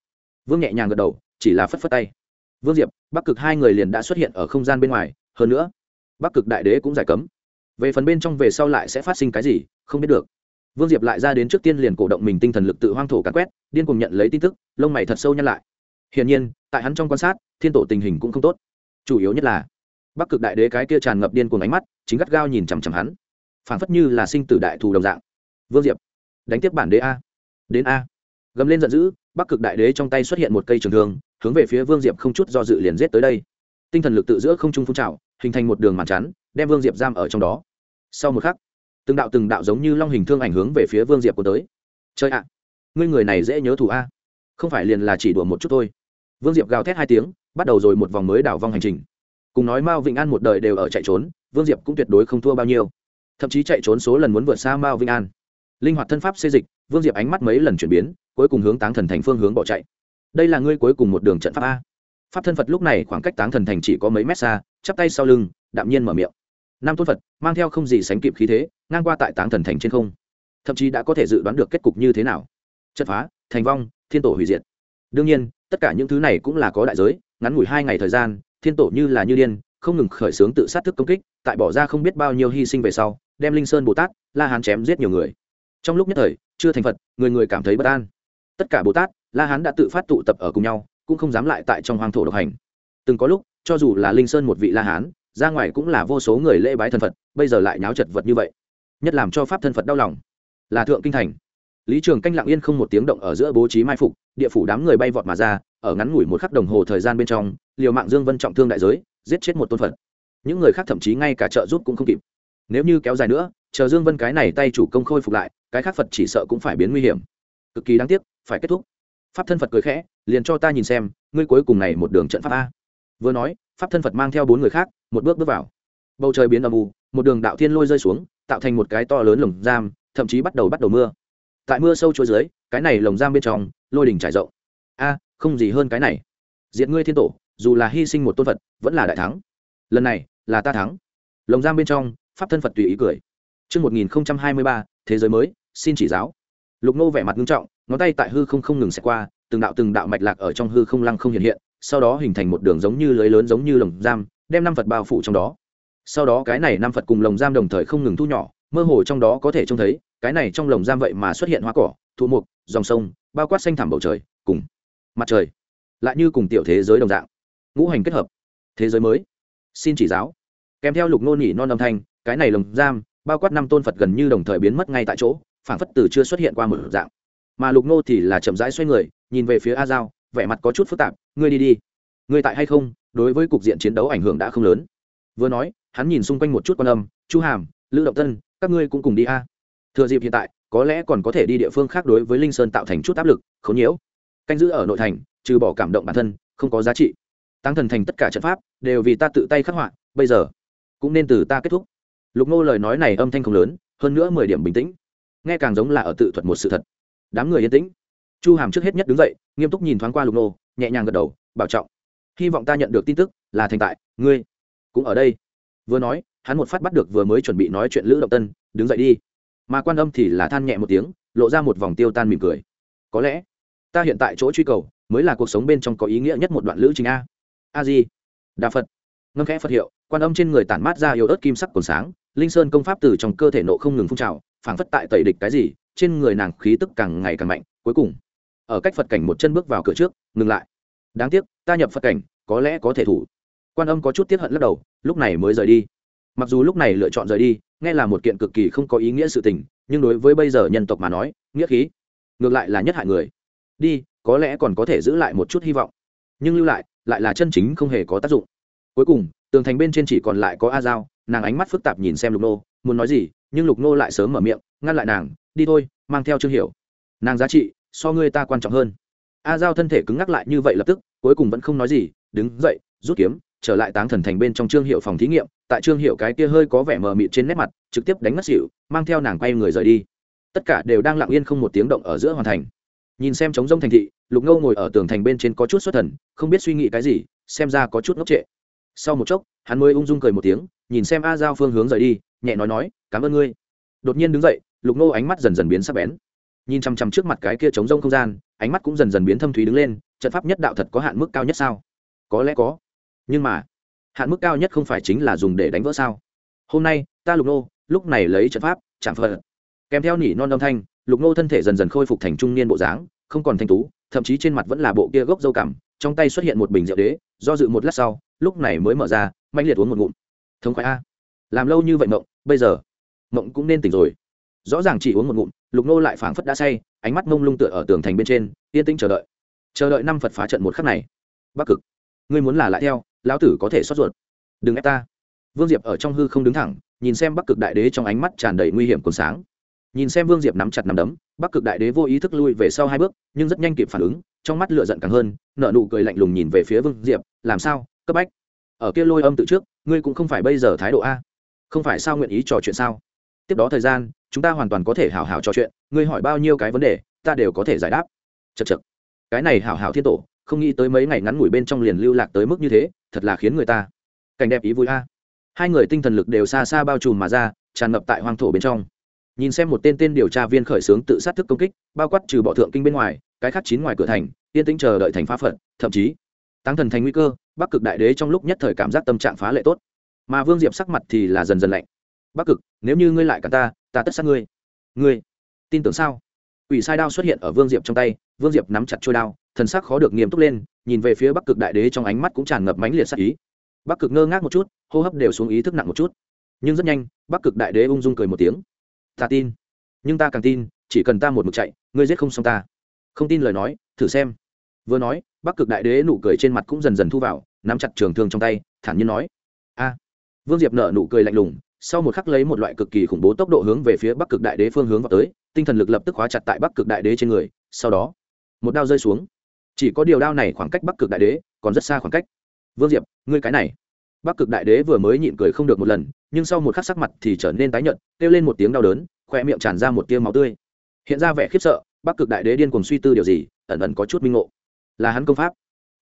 Vương nhẹ nhàng gật đầu, chỉ là phất phất tay. Vương diệp, bắc cực hai người liền đã xuất hiện ở không gian bên ngoài, hơn nữa, bắc cực đại đế cũng giải cấm. Về phần bên trong về sau lại sẽ phát sinh cái gì, không biết được. Vương diệp lại ra đến trước tiên liền cổ động mình tinh thần lực tự hoang thổ cắn quét, điên cùng nhận lấy tin tức, lông mày thật sâu nhăn lại. Hiển nhiên, tại hắn trong quan sát, thiên tổ tình hình cũng không tốt. Chủ yếu nhất là, bắc cực đại đế cái kia tràn ngập điên cùng ánh mắt, chính gắt gao nhìn chằm chằm hắn phảng phất như là sinh tử đại thù đồng dạng. Vương diệp, đánh tiếp bản đế a. Đến a. Gầm lên giận dữ, bắc cực đại đế trong tay xuất hiện một cây trường thương, hướng về phía vương diệp không chút do dự liền giết tới đây. Tinh thần lực tự giữa không trung phun trào, hình thành một đường màn chắn, đem vương diệp giam ở trong đó. Sau một khắc, từng đạo từng đạo giống như long hình thương ảnh hướng về phía vương diệp của tới. Chơi ạ, ngươi người này dễ nhớ thủ a. Không phải liền là chỉ đùa một chút thôi. Vương diệp gào thét hai tiếng, bắt đầu rồi một vòng mới đảo vong hành trình. Cùng nói mao vĩnh an một đời đều ở chạy trốn, vương diệp cũng tuyệt đối không thua bao nhiêu thậm chí chạy trốn số lần muốn vượt xa mao Vinh an. Linh hoạt thân pháp xê dịch, vương diệp ánh mắt mấy lần chuyển biến, cuối cùng hướng táng thần thành phương hướng bỏ chạy. Đây là ngươi cuối cùng một đường trận pháp a. Pháp thân phật lúc này khoảng cách táng thần thành chỉ có mấy mét xa, chắp tay sau lưng, đạm nhiên mở miệng. Nam tôn phật, mang theo không gì sánh kịp khí thế, ngang qua tại táng thần thành trên không. Thậm chí đã có thể dự đoán được kết cục như thế nào. Chất phá, thành vong, thiên tổ hủy diệt. Đương nhiên, tất cả những thứ này cũng là có đại giới, ngắn ngủi hai ngày thời gian, thiên tổ như là như điên, không ngừng khởi xướng tự sát thức công kích, tại bỏ ra không biết bao nhiêu hy sinh về sau đem linh sơn bồ tát, la hán chém giết nhiều người. Trong lúc nhất thời, chưa thành phật, người người cảm thấy bất an. Tất cả bồ tát, la hán đã tự phát tụ tập ở cùng nhau, cũng không dám lại tại trong hoang thổ độc hành. Từng có lúc, cho dù là linh sơn một vị la hán, ra ngoài cũng là vô số người lễ bái thần phật, bây giờ lại nháo chật vật như vậy. Nhất làm cho pháp thân phật đau lòng. Là thượng kinh thành. Lý trường canh lặng yên không một tiếng động ở giữa bố trí mai phục, địa phủ đám người bay vọt mà ra, ở ngắn ngủi một khắc đồng hồ thời gian bên trong, liều mạng dương vân trọng thương đại giới, giết chết một tôn phật. Những người khác thậm chí ngay cả trợ giúp cũng không kịp nếu như kéo dài nữa, chờ dương vân cái này tay chủ công khôi phục lại, cái khác phật chỉ sợ cũng phải biến nguy hiểm. Cực kỳ đáng tiếc, phải kết thúc. Pháp thân phật cười khẽ, liền cho ta nhìn xem, ngươi cuối cùng này một đường trận pháp a. Vừa nói, pháp thân phật mang theo bốn người khác, một bước bước vào. Bầu trời biến âm u, một đường đạo thiên lôi rơi xuống, tạo thành một cái to lớn lồng giam, thậm chí bắt đầu bắt đầu mưa. Tại mưa sâu chỗ dưới, cái này lồng giam bên trong, lôi đỉnh trải rộng. A, không gì hơn cái này. Diệt ngươi thiên tổ, dù là hy sinh một tôn phật, vẫn là đại thắng. Lần này, là ta thắng. Lồng giam bên trong pháp thân phật tùy ý cười Trước 1023, thế giới mới, xin chỉ giáo. Lục Nô vẻ mặt nghiêm trọng, ngón tay tại hư không không ngừng xẹt qua, từng đạo từng đạo mạch lạc ở trong hư không lăng không hiện hiện, sau đó hình thành một đường giống như lưới lớn giống như lồng giam, đem năm Phật bao phủ trong đó. Sau đó cái này năm Phật cùng lồng giam đồng thời không ngừng thu nhỏ, mơ hồ trong đó có thể trông thấy, cái này trong lồng giam vậy mà xuất hiện hoa cỏ, thụ mục, dòng sông, bao quát xanh thẳm bầu trời, cùng mặt trời, lại như cùng tiểu thế giới đồng dạng. Ngũ hành kết hợp, thế giới mới. Xin chỉ giáo. Kèm theo lục nô nhỉ non âm thanh, cái này lồng giam, bao quát năm tôn Phật gần như đồng thời biến mất ngay tại chỗ, phản phất từ chưa xuất hiện qua một dạng. Mà lục nô thì là chậm rãi xoay người nhìn về phía a giao vẻ mặt có chút phức tạp ngươi đi đi. Ngươi tại hay không? Đối với cục diện chiến đấu ảnh hưởng đã không lớn. Vừa nói hắn nhìn xung quanh một chút quan âm chu hàm lữ động tân các ngươi cũng cùng đi a. Thừa dịp hiện tại có lẽ còn có thể đi địa phương khác đối với linh sơn tạo thành chút áp lực k h ố n nhiễu. Canh giữ ở nội thành trừ bỏ cảm động bản thân không có giá trị. Tăng thần thành tất cả trận pháp đều vì ta tự tay khắc họa bây giờ cũng nên từ ta kết thúc lục nô lời nói này âm thanh không lớn, hơn nữa mười điểm bình tĩnh. Nghe càng giống là ở tự thuật một sự thật. Đám người yên tĩnh. Chu hàm trước hết nhất đứng dậy, nghiêm túc nhìn thoáng qua lục nô nhẹ nhàng gật đầu, bảo trọng. Hy vọng ta nhận được tin tức là thành tại, ngươi cũng ở đây. Vừa nói, hắn một phát bắt được vừa mới chuẩn bị nói chuyện lữ động tân, đứng dậy đi. Mà quan âm thì là than nhẹ một tiếng, lộ ra một vòng tiêu tan mỉm cười. Có lẽ, ta hiện tại chỗ truy cầu mới là cuộc sống bên trong có ý nghĩa nhất một đoạn lữ trình a. A di đà phật. Ngâm khẽ phật hiệu, quan âm trên người tản mát ra yếu ớt kim sắc còn sáng linh sơn công pháp từ trong cơ thể nộ không ngừng phun trào, phảng phất tại tẩy địch cái gì, trên người nàng khí tức càng ngày càng mạnh, cuối cùng, ở cách phật cảnh một chân bước vào cửa trước, ngừng lại. Đáng tiếc, ta nhập phật cảnh, có lẽ có thể thủ. Quan âm có chút tiếp hận lắc đầu, lúc này mới rời đi. Mặc dù lúc này lựa chọn rời đi, nghe là một kiện cực kỳ không có ý nghĩa sự tình, nhưng đối với bây giờ nhân tộc mà nói, nghĩa khí, ngược lại là nhất hại người. Đi, có lẽ còn có thể giữ lại một chút hy vọng. Nhưng lưu lại lại là chân chính không hề có tác dụng. Cuối cùng, tường thành bên trên chỉ còn lại có a dao nàng ánh mắt phức tạp nhìn xem lục nô, muốn nói gì, nhưng lục nô lại sớm mở miệng, ngăn lại nàng, đi thôi, mang theo trương hiểu. Nàng giá trị, so ngươi ta quan trọng hơn. A giao thân thể cứng ngắc lại như vậy lập tức, cuối cùng vẫn không nói gì, đứng dậy, rút kiếm, trở lại táng thần thành bên trong trương hiệu phòng thí nghiệm, tại trương hiệu cái kia hơi có vẻ mờ mịt trên nét mặt, trực tiếp đánh ngất xỉu, mang theo nàng quay người rời đi. Tất cả đều đang lặng yên không một tiếng động ở giữa hoàn thành. Nhìn xem trống rông thành thị, lục ngâu ngồi ở tường thành bên trên có chút xuất thần, không biết suy nghĩ cái gì, xem ra có chút ngốc trệ. Sau một chốc, hắn mới ung dung cười một tiếng nhìn xem a giao phương hướng rời đi, nhẹ nói nói, cảm ơn ngươi. Đột nhiên đứng dậy, lục nô ánh mắt dần dần biến sắc bén. Nhìn chằm chằm trước mặt cái kia trống rông không gian, ánh mắt cũng dần dần biến thâm thúy đứng lên, trận pháp nhất đạo thật có hạn mức cao nhất sao? Có lẽ có. Nhưng mà, hạn mức cao nhất không phải chính là dùng để đánh vỡ sao? Hôm nay, ta lục nô lúc này lấy trận pháp, chạm phật. Kèm theo nỉ non âm thanh, lục nô thân thể dần dần khôi phục thành trung niên bộ dáng, không còn thanh tú, thậm chí trên mặt vẫn là bộ kia gốc dâu cảm trong tay xuất hiện một bình rượu đế, do dự một lát sau, lúc này mới mở ra mạnh liệt uống một ngụm thống khoái a. Làm lâu như vậy mộng, bây giờ, mộng cũng nên tỉnh rồi. Rõ ràng chỉ uống một ngụm, lục nô lại phảng phất đã say, ánh mắt mông lung tựa ở tường thành bên trên, yên tĩnh chờ đợi. Chờ đợi năm phật phá trận một khắc này. Bắc cực, ngươi muốn là lại theo, lão tử có thể xót ruột. Đừng ép ta. Vương diệp ở trong hư không đứng thẳng, nhìn xem bắc cực đại đế trong ánh mắt tràn đầy nguy hiểm còn sáng. Nhìn xem vương diệp nắm chặt nắm đấm, bắc cực đại đế vô ý thức lui về sau hai bước, nhưng rất nhanh kịp phản ứng, trong mắt lựa giận càng hơn nợ nụ cười lạnh lùng nhìn về phía vương diệp, làm sao, cấp bách? Ở kia lôi âm tự trước ngươi cũng không phải bây giờ thái độ a. Không phải sao nguyện ý trò chuyện sao? Tiếp đó thời gian chúng ta hoàn toàn có thể hảo hảo trò chuyện ngươi hỏi bao nhiêu cái vấn đề ta đều có thể giải đáp. Chật chật cái này hảo hảo thiên tổ không nghĩ tới mấy ngày ngắn ngủi bên trong liền lưu lạc tới mức như thế thật là khiến người ta cảnh đẹp ý vui a. Hai người tinh thần lực đều xa xa bao trùm mà ra tràn ngập tại hoang thổ bên trong. Nhìn xem một tên tên điều tra viên khởi xướng tự sát thức công kích bao quát trừ bỏ thượng kinh bên ngoài cái khác chín ngoài cửa thành yên tĩnh chờ đợi thành phá phật, thậm chí tăng thần thành nguy cơ, bắc cực đại đế trong lúc nhất thời cảm giác tâm trạng phá lệ tốt. Mà vương diệp sắc mặt thì là dần dần lạnh. Bắc cực, nếu như ngươi lại cả ta ta tất sát ngươi. Ngươi? Tin tưởng sao? Ủy sai đao xuất hiện ở vương diệp trong tay, vương diệp nắm chặt trôi đao, thần sắc khó được nghiêm túc lên, nhìn về phía bắc cực đại đế trong ánh mắt cũng tràn ngập mãnh liệt sắc ý. Bắc cực ngơ ngác một chút, hô hấp đều xuống ý thức nặng một chút. Nhưng rất nhanh, bắc cực đại đế ung dung cười một tiếng. Ta tin. Nhưng ta càng tin, chỉ cần ta một mực chạy, ngươi giết không xong ta. Không tin lời nói, thử xem vừa nói, bắc cực đại đế nụ cười trên mặt cũng dần dần thu vào, nắm chặt trường thương trong tay, thản nhiên nói, a. Vương diệp nở nụ cười lạnh lùng, sau một khắc lấy một loại cực kỳ khủng bố tốc độ hướng về phía bắc cực đại đế phương hướng vào tới, tinh thần lực lập tức khóa chặt tại bắc cực đại đế trên người, sau đó, một đao rơi xuống. Chỉ có điều đao này khoảng cách bắc cực đại đế còn rất xa khoảng cách. Vương diệp, ngươi cái này. Bắc cực đại đế vừa mới nhịn cười không được một lần, nhưng sau một khắc sắc mặt thì trở nên tái nhợt, kêu lên một tiếng đau đớn khoe miệng tràn ra một tia máu tươi. Hiện ra vẻ khiếp sợ, bắc cực đại đế điên cùng suy tư điều gì, ẩn ẩn có chút minh ngộ là hắn công pháp.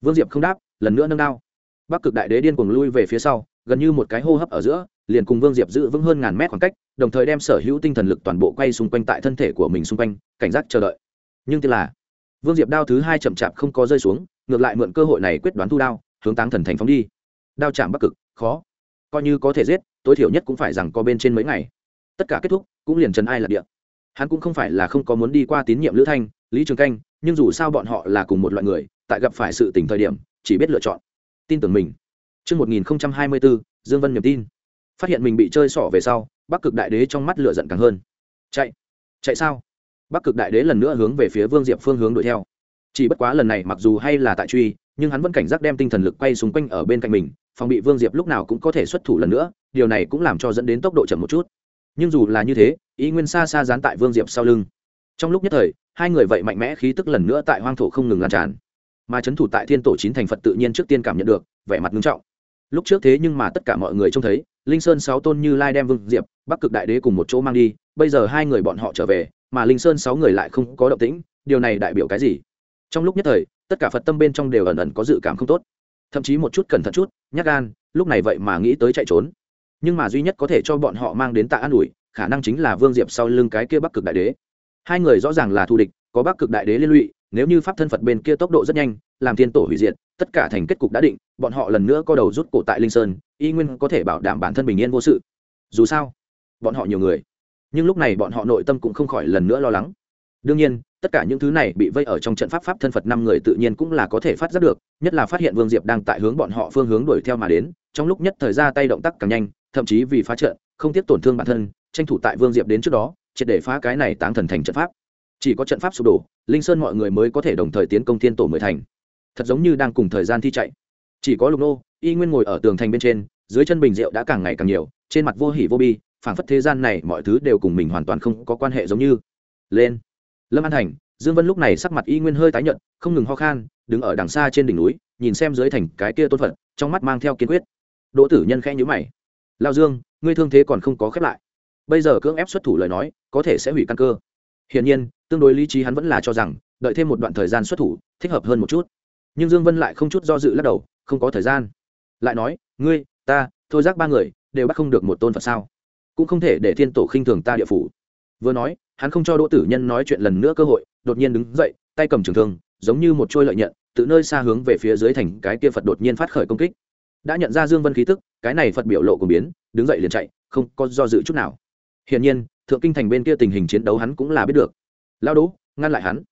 Vương diệp không đáp, lần nữa nâng đao. Bắc cực đại đế điên cuồng lui về phía sau, gần như một cái hô hấp ở giữa, liền cùng vương diệp giữ vững hơn ngàn mét khoảng cách, đồng thời đem sở hữu tinh thần lực toàn bộ quay xung quanh tại thân thể của mình xung quanh, cảnh giác chờ đợi. Nhưng tức là, vương diệp đao thứ hai chậm chạp không có rơi xuống, ngược lại mượn cơ hội này quyết đoán thu đao, hướng táng thần thành phóng đi. Đao chạm bắc cực, khó. Coi như có thể giết, tối thiểu nhất cũng phải rằng có bên trên mấy ngày. Tất cả kết thúc, cũng liền trần ai là địa. Hắn cũng không phải là không có muốn đi qua tín nhiệm lữ thanh, lý trường canh nhưng dù sao bọn họ là cùng một loại người tại gặp phải sự tỉnh thời điểm chỉ biết lựa chọn tin tưởng mình Trước 1024, Dương Vân niềm tin. Phát hiện mình bị chơi xỏ về sau, Bắc Cực Đại Đế trong mắt lửa giận càng hơn. Chạy? Chạy sao? Bắc Cực Đại Đế lần nữa hướng về phía Vương Diệp phương hướng đuổi theo. Chỉ bất quá lần này mặc dù hay là tại truy, nhưng hắn vẫn cảnh giác đem tinh thần lực quay xung quanh ở bên cạnh mình, phòng bị Vương Diệp lúc nào cũng có thể xuất thủ lần nữa, điều này cũng làm cho dẫn đến tốc độ chậm một chút. Nhưng dù là như thế, ý nguyên xa xa dán tại Vương Diệp sau lưng. Trong lúc nhất thời, hai người vậy mạnh mẽ khí tức lần nữa tại hoang thổ không ngừng lan tràn. Mà c h ấ n thủ tại thiên tổ chín thành phật tự nhiên trước tiên cảm nhận được, vẻ mặt nghiêm trọng. Lúc trước thế nhưng mà tất cả mọi người trông thấy, linh sơn sáu tôn như lai đem vương diệp, bắc cực đại đế cùng một chỗ mang đi, bây giờ hai người bọn họ trở về, mà linh sơn sáu người lại không có động tĩnh, điều này đại biểu cái gì? Trong lúc nhất thời, tất cả phật tâm bên trong đều ẩn ẩn có dự cảm không tốt. Thậm chí một chút cẩn thận chút, nhắc gan, lúc này vậy mà nghĩ tới chạy trốn. Nhưng mà duy nhất có thể cho bọn họ mang đến tạ an ủi, khả năng chính là vương diệp sau lưng cái kia bắc cực đại đế hai người rõ ràng là thù địch, có bắc cực đại đế liên lụy, nếu như pháp thân phật bên kia tốc độ rất nhanh, làm thiên tổ hủy diệt, tất cả thành kết cục đã định, bọn họ lần nữa có đầu rút cổ tại linh sơn, y nguyên có thể bảo đảm bản thân bình yên vô sự. Dù sao, bọn họ nhiều người. Nhưng lúc này bọn họ nội tâm cũng không khỏi lần nữa lo lắng. Đương nhiên, tất cả những thứ này bị vây ở trong trận pháp pháp thân phật năm người tự nhiên cũng là có thể phát giác được, nhất là phát hiện vương diệp đang tại hướng bọn họ phương hướng đuổi theo mà đến, trong lúc nhất thời ra tay động tác càng nhanh, thậm chí vì phá trận, không tiếp tổn thương bản thân, tranh thủ tại vương diệp đến trước đó triệt để phá cái này táng thần thành trận pháp. Chỉ có trận pháp sụp đổ, linh sơn mọi người mới có thể đồng thời tiến công thiên tổ mười thành. Thật giống như đang cùng thời gian thi chạy. Chỉ có lục nô, y nguyên ngồi ở tường thành bên trên, dưới chân bình rượu đã càng ngày càng nhiều, trên mặt vô hỉ vô bi, phảng phất thế gian này mọi thứ đều cùng mình hoàn toàn không có quan hệ giống như. Lên. Lâm an thành, dương vân lúc này sắc mặt y nguyên hơi tái nhợt, không ngừng ho khan, đứng ở đằng xa trên đỉnh núi, nhìn xem dưới thành cái kia tôn phật, trong mắt mang theo kiên quyết. Đỗ tử nhân khẽ nhíu mày. Lao dương, ngươi thương thế còn không có khép lại bây giờ cưỡng ép xuất thủ lời nói, có thể sẽ hủy căn cơ. Hiển nhiên, tương đối lý trí hắn vẫn là cho rằng, đợi thêm một đoạn thời gian xuất thủ, thích hợp hơn một chút. Nhưng dương vân lại không chút do dự lắc đầu, không có thời gian. Lại nói, ngươi, ta, thôi giác ba người, đều bắt không được một tôn phật sao? Cũng không thể để thiên tổ khinh thường ta địa phủ. Vừa nói, hắn không cho đỗ tử nhân nói chuyện lần nữa cơ hội, đột nhiên đứng dậy, tay cầm trường thương, giống như một trôi lợi nhận, từ nơi xa hướng về phía dưới thành cái kia phật đột nhiên phát khởi công kích. Đã nhận ra dương vân khí tức, cái này phật biểu lộ của biến, đứng dậy liền chạy, không có do dự chút nào hiển nhiên, thượng kinh thành bên kia tình hình chiến đấu hắn cũng là biết được. Lao đỗ ngăn lại hắn.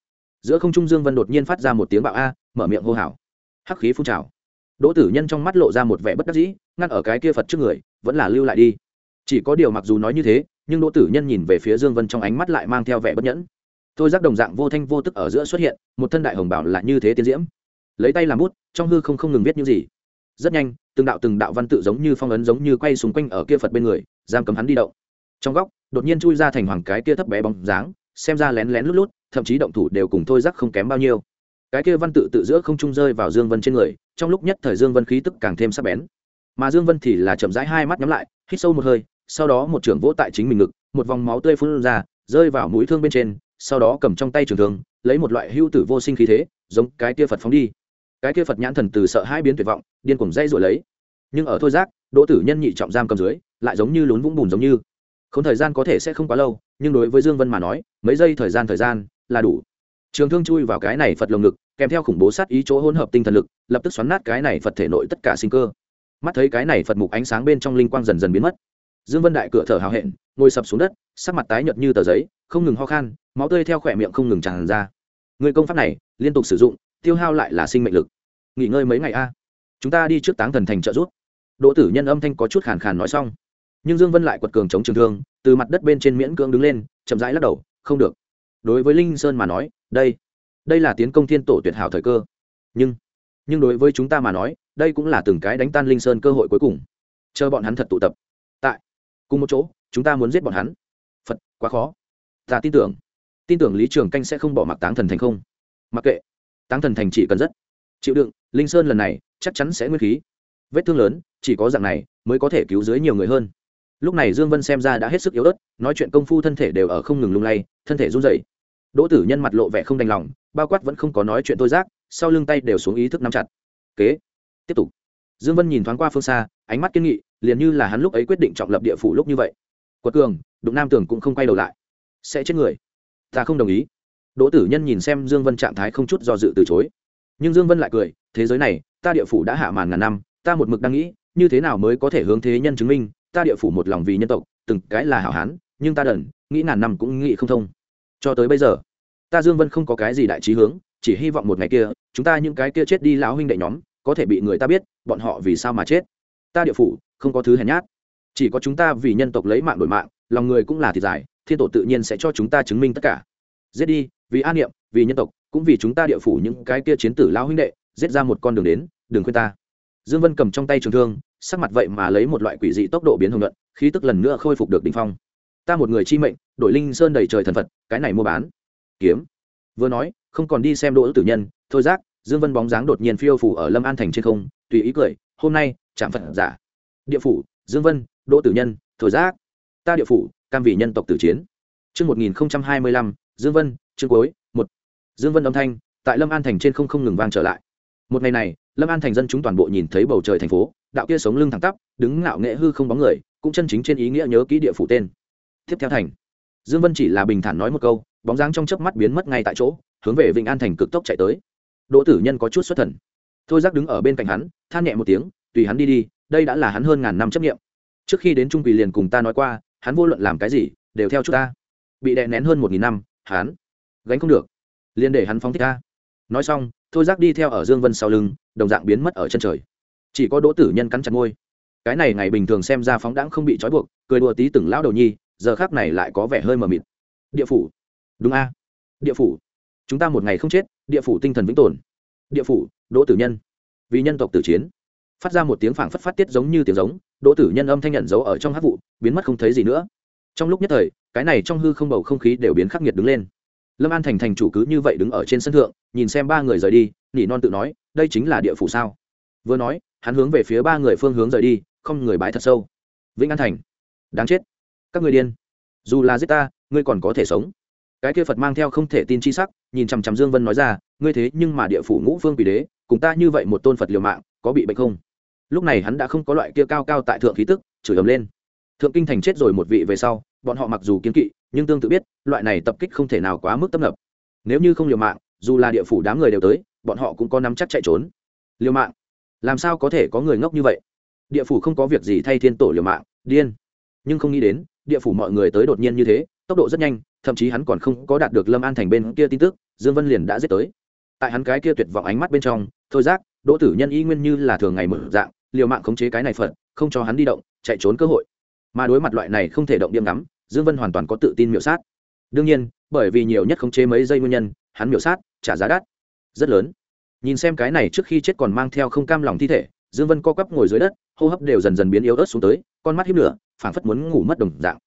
Giữa không trung dương vân đột nhiên phát ra một tiếng bạo a, mở miệng hô hào. Hắc khí phun trào. Đỗ tử nhân trong mắt lộ ra một vẻ bất đắc dĩ, ngăn ở cái kia phật trước người, vẫn là lưu lại đi. Chỉ có điều mặc dù nói như thế, nhưng đỗ tử nhân nhìn về phía dương vân trong ánh mắt lại mang theo vẻ bất nhẫn. Tôi giác đồng dạng vô thanh vô tức ở giữa xuất hiện, một thân đại hồng bảo là như thế tiến diễm. Lấy tay làm bút, trong hư không không ngừng viết những gì. Rất nhanh, từng đạo từng đạo văn tự giống như phong ấn giống như quay xung quanh ở kia phật bên người, giam cấm hắn đi động trong góc, đột nhiên chui ra thành hoàng cái kia thấp bé bóng dáng, xem ra lén lén lút lút, thậm chí động thủ đều cùng thôi giác không kém bao nhiêu. Cái kia văn tự tự giữa không trung rơi vào dương vân trên người, trong lúc nhất thời dương vân khí tức càng thêm sắc bén. Mà dương vân thì là chậm rãi hai mắt nhắm lại, hít sâu một hơi, sau đó một trường vỗ tại chính mình ngực, một vòng máu tươi phun ra, rơi vào mũi thương bên trên, sau đó cầm trong tay trường thương, lấy một loại hưu tử vô sinh khí thế, giống cái kia phật phóng đi. Cái kia phật nhãn thần từ sợ hai biến tuyệt vọng, điên cuồng dây rồi lấy. Nhưng ở thôi giác đỗ tử nhân nhị trọng giam cầm dưới, lại giống như lún vũng bùn giống như không thời gian có thể sẽ không quá lâu, nhưng đối với dương vân mà nói, mấy giây thời gian thời gian là đủ. Trường thương chui vào cái này phật lồng ngực, kèm theo khủng bố sát ý chỗ hỗn hợp tinh thần lực, lập tức xoắn nát cái này phật thể nội tất cả sinh cơ. Mắt thấy cái này phật mục ánh sáng bên trong linh quang dần dần biến mất. Dương vân đại cửa thở hào hẹn, ngồi sập xuống đất, sắc mặt tái nhợt như tờ giấy, không ngừng ho khan, máu tươi theo khỏe miệng không ngừng tràn ra. Người công pháp này, liên tục sử dụng, tiêu hao lại là sinh mệnh lực. Nghỉ ngơi mấy ngày a. Chúng ta đi trước táng thần thành trợ giúp. Đỗ tử nhân âm thanh có chút khàn khàn nói xong nhưng dương vân lại quật cường chống trường thương, từ mặt đất bên trên miễn cưỡng đứng lên, chậm rãi lắc đầu, không được. Đối với linh sơn mà nói, đây đây là tiến công thiên tổ tuyệt hảo thời cơ. Nhưng nhưng đối với chúng ta mà nói, đây cũng là từng cái đánh tan linh sơn cơ hội cuối cùng. Chờ bọn hắn thật tụ tập. Tại, cùng một chỗ, chúng ta muốn giết bọn hắn. Phật, quá khó. Ta tin tưởng tin tưởng lý trường canh sẽ không bỏ mặc táng thần thành không. Mặc kệ, táng thần thành chỉ cần rất chịu đựng, linh sơn lần này chắc chắn sẽ nguyên khí. Vết thương lớn, chỉ có dạng này mới có thể cứu dưới nhiều người hơn lúc này dương vân xem ra đã hết sức yếu ớt, nói chuyện công phu thân thể đều ở không ngừng lung lay, thân thể run rẩy. Đỗ tử nhân mặt lộ vẻ không đành lòng, bao quát vẫn không có nói chuyện tôi giác, sau lưng tay đều xuống ý thức nắm chặt. Kế, tiếp tục. Dương vân nhìn thoáng qua phương xa, ánh mắt kiên nghị, liền như là hắn lúc ấy quyết định trọng lập địa phủ lúc như vậy. Quật cường, đụng nam tưởng cũng không quay đầu lại. Sẽ chết người. Ta không đồng ý. Đỗ tử nhân nhìn xem dương vân trạng thái không chút do dự từ chối. Nhưng dương vân lại cười, thế giới này, ta địa phủ đã hạ màn ngàn năm, ta một mực đang nghĩ, như thế nào mới có thể hướng thế nhân chứng minh ta địa phủ một lòng vì nhân tộc, từng cái là hảo hán, nhưng ta đần, nghĩ ngàn năm cũng nghĩ không thông. Cho tới bây giờ, ta dương vân không có cái gì đại trí hướng, chỉ hy vọng một ngày kia, chúng ta những cái kia chết đi lão huynh đệ nhóm, có thể bị người ta biết, bọn họ vì sao mà chết. Ta địa phủ, không có thứ hèn nhát. Chỉ có chúng ta vì nhân tộc lấy mạng đổi mạng, lòng người cũng là thiệt dài, thiên tổ tự nhiên sẽ cho chúng ta chứng minh tất cả. Giết đi, vì an niệm, vì nhân tộc, cũng vì chúng ta địa phủ những cái kia chiến tử lão huynh đệ, giết ra một con đường đến, đừng khuyên ta. Dương vân cầm trong tay trường thương sắc mặt vậy mà lấy một loại quỷ dị tốc độ biến hồng luận khí tức lần nữa khôi phục được đỉnh phong. Ta một người chi mệnh đội linh sơn đầy trời thần phật, cái này mua bán. Kiếm. Vừa nói, không còn đi xem đỗ tử nhân, thôi giác, dương vân bóng dáng đột nhiên phiêu phủ ở lâm an thành trên không, tùy ý cười, hôm nay, chạm phật giả. Địa phủ, dương vân, đỗ tử nhân, thôi giác. Ta địa phủ, cam vị nhân tộc tử chiến. Chương một nghìn hai mươi lăm, dương vân, chương cuối, một. Dương vân âm thanh, tại lâm an thành trên không không ngừng vang trở lại. Một ngày này, lâm an thành dân chúng toàn bộ nhìn thấy bầu trời thành phố đạo kia sống lưng thẳng tắp, đứng ngạo nghệ hư không bóng người, cũng chân chính trên ý nghĩa nhớ kỹ địa phủ tên. Tiếp theo thành. Dương vân chỉ là bình thản nói một câu, bóng dáng trong chớp mắt biến mất ngay tại chỗ, hướng về vịnh an thành cực tốc chạy tới. Đỗ tử nhân có chút xuất thần. Thôi giác đứng ở bên cạnh hắn, than nhẹ một tiếng, tùy hắn đi đi, đây đã là hắn hơn ngàn năm chấp nghiệm. Trước khi đến trung quỳ liền cùng ta nói qua, hắn vô luận làm cái gì, đều theo chúng ta. Bị đè nén hơn một nghìn năm, hắn gánh không được. Liền để hắn phóng thích ta. Nói xong, thôi giác đi theo ở dương vân sau lưng, đồng dạng biến mất ở chân trời chỉ có đỗ tử nhân cắn chặt môi. Cái này ngày bình thường xem ra phóng đãng không bị trói buộc, cười đùa tí từng lão đầu nhi, giờ khác này lại có vẻ hơi mờ mịt. Địa phủ. Đúng a. Địa phủ. Chúng ta một ngày không chết, địa phủ tinh thần vĩnh tồn. Địa phủ, đỗ tử nhân. Vì nhân tộc tử chiến. Phát ra một tiếng phảng phất phát tiết giống như tiếng giống, đỗ tử nhân âm thanh nhận dấu ở trong hát vụ, biến mất không thấy gì nữa. Trong lúc nhất thời, cái này trong hư không bầu không khí đều biến khắc nghiệt đứng lên. Lâm an thành thành chủ cứ như vậy đứng ở trên sân thượng, nhìn xem ba người rời đi, nỉ non tự nói, đây chính là địa phủ sao? Vừa nói hắn hướng về phía ba người phương hướng rời đi, không người bái thật sâu. Vĩnh an thành. Đáng chết. Các người điên. Dù là giết ta, ngươi còn có thể sống. Cái kia phật mang theo không thể tin chi sắc, nhìn chằm chằm dương vân nói ra, ngươi thế nhưng mà địa phủ ngũ phương quỷ đế, cùng ta như vậy một tôn phật liều mạng, có bị bệnh không? Lúc này hắn đã không có loại kia cao cao tại thượng khí tức, chửi ấm lên. Thượng kinh thành chết rồi một vị về sau, bọn họ mặc dù kiến kỵ, nhưng tương tự biết, loại này tập kích không thể nào quá mức tấp nập. Nếu như không liều mạng, dù là địa phủ đám người đều tới, bọn họ cũng có nắm chắc chạy trốn. Liều mạng làm sao có thể có người ngốc như vậy? Địa phủ không có việc gì thay thiên tổ liều mạng, điên. Nhưng không nghĩ đến, địa phủ mọi người tới đột nhiên như thế, tốc độ rất nhanh, thậm chí hắn còn không có đạt được lâm an thành bên kia tin tức, dương vân liền đã giết tới. Tại hắn cái kia tuyệt vọng ánh mắt bên trong, thôi giác, đỗ tử nhân y nguyên như là thường ngày mở dạng, liều mạng khống chế cái này phật, không cho hắn đi động, chạy trốn cơ hội. Mà đối mặt loại này không thể động điểm ngắm, dương vân hoàn toàn có tự tin miểu sát. Đương nhiên, bởi vì nhiều nhất khống chế mấy giây nguyên nhân, hắn miểu sát, trả giá đắt. Rất lớn nhìn xem cái này trước khi chết còn mang theo không cam lòng thi thể, dương vân co quắp ngồi dưới đất, hô hấp đều dần dần biến yếu ớt xuống tới, con mắt hiếp lửa, phảng phất muốn ngủ mất đồng dạng.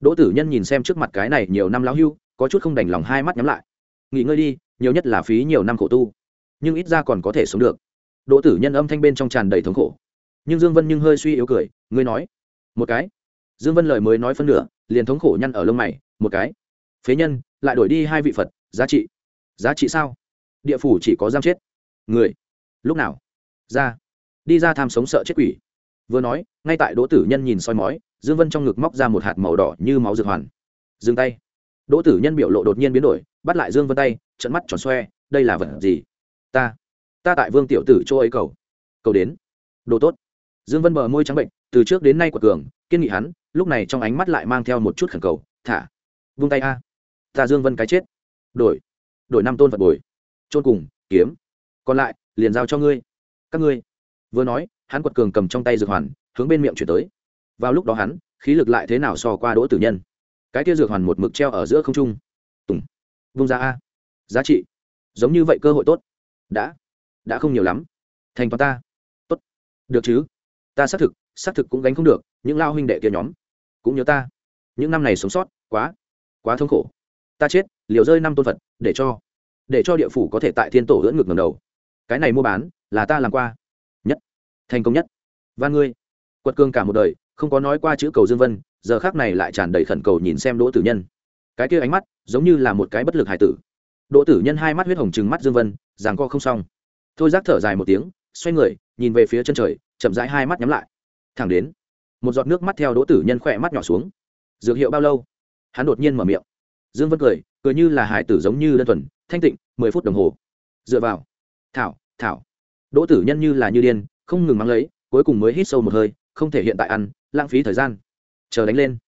Đỗ tử nhân nhìn xem trước mặt cái này nhiều năm lão hưu, có chút không đành lòng hai mắt nhắm lại. Nghỉ ngơi đi, nhiều nhất là phí nhiều năm khổ tu. Nhưng ít ra còn có thể sống được. Đỗ tử nhân âm thanh bên trong tràn đầy thống khổ. Nhưng dương vân nhưng hơi suy yếu cười, ngươi nói. Một cái. Dương vân lời mới nói phân nửa, liền thống khổ nhăn ở lông mày, một cái. Phế nhân, lại đổi đi hai vị phật, giá trị. Giá trị sao? Địa phủ chỉ có giam chết người, lúc nào? Ra. Đi ra tham sống sợ chết quỷ. Vừa nói, ngay tại đỗ tử nhân nhìn soi mói, dương vân trong ngực móc ra một hạt màu đỏ như máu dược hoàn. Dừng tay. Đỗ tử nhân biểu lộ đột nhiên biến đổi, bắt lại dương vân tay trận mắt tròn xoe, đây là vật gì? Ta. Ta tại vương tiểu tử chỗ ấy cầu. Cầu đến. Đồ tốt. Dương vân bờ môi trắng bệnh, từ trước đến nay của cường, kiên nghị hắn, lúc này trong ánh mắt lại mang theo một chút khẩn cầu, thả. Vung tay a. Ta dương vân cái chết. Đổi. Đổi năm tôn vật bồi. Trôn cùng, kiếm còn lại, liền giao cho ngươi. Các ngươi. Vừa nói, hắn quật cường cầm trong tay dược hoàn, hướng bên miệng chuyển tới. Vào lúc đó hắn, khí lực lại thế nào so qua đỗ tử nhân? Cái kia dược hoàn một mực treo ở giữa không trung. Tùng. Vung ra a. Giá trị. Giống như vậy cơ hội tốt. Đã. Đã không nhiều lắm. Thành toàn ta. Tốt. Được chứ? Ta xác thực xác thực cũng gánh không được, những lao huynh đệ kia nhóm. Cũng nhớ ta. Những năm này sống sót, quá. Quá thống khổ. Ta chết, liều rơi năm tôn phật, để cho. Để cho địa phủ có thể tại thiên tổ ưỡn ngược ngầm đầu cái này mua bán là ta làm qua. Nhất. Thành công nhất. Và ngươi. Quật cương cả một đời, không có nói qua chữ cầu dương vân, giờ khác này lại tràn đầy khẩn cầu nhìn xem đỗ tử nhân. Cái kia ánh mắt, giống như là một cái bất lực hải tử. Đỗ tử nhân hai mắt huyết hồng trừng mắt dương vân, ràng co không xong. Thôi giác thở dài một tiếng, xoay người, nhìn về phía chân trời, chậm rãi hai mắt nhắm lại. Thẳng đến, một giọt nước mắt theo đỗ tử nhân khỏe mắt nhỏ xuống. Dược hiệu bao lâu? Hắn đột nhiên mở miệng. Dương vân cười cười như là hải tử giống như đơn thuần, thanh tịnh, mười phút đồng hồ. Dựa vào thảo thảo. Đỗ tử nhân như là như điên, không ngừng mang lấy, cuối cùng mới hít sâu một hơi, không thể hiện tại ăn, lãng phí thời gian. Chờ đánh lên.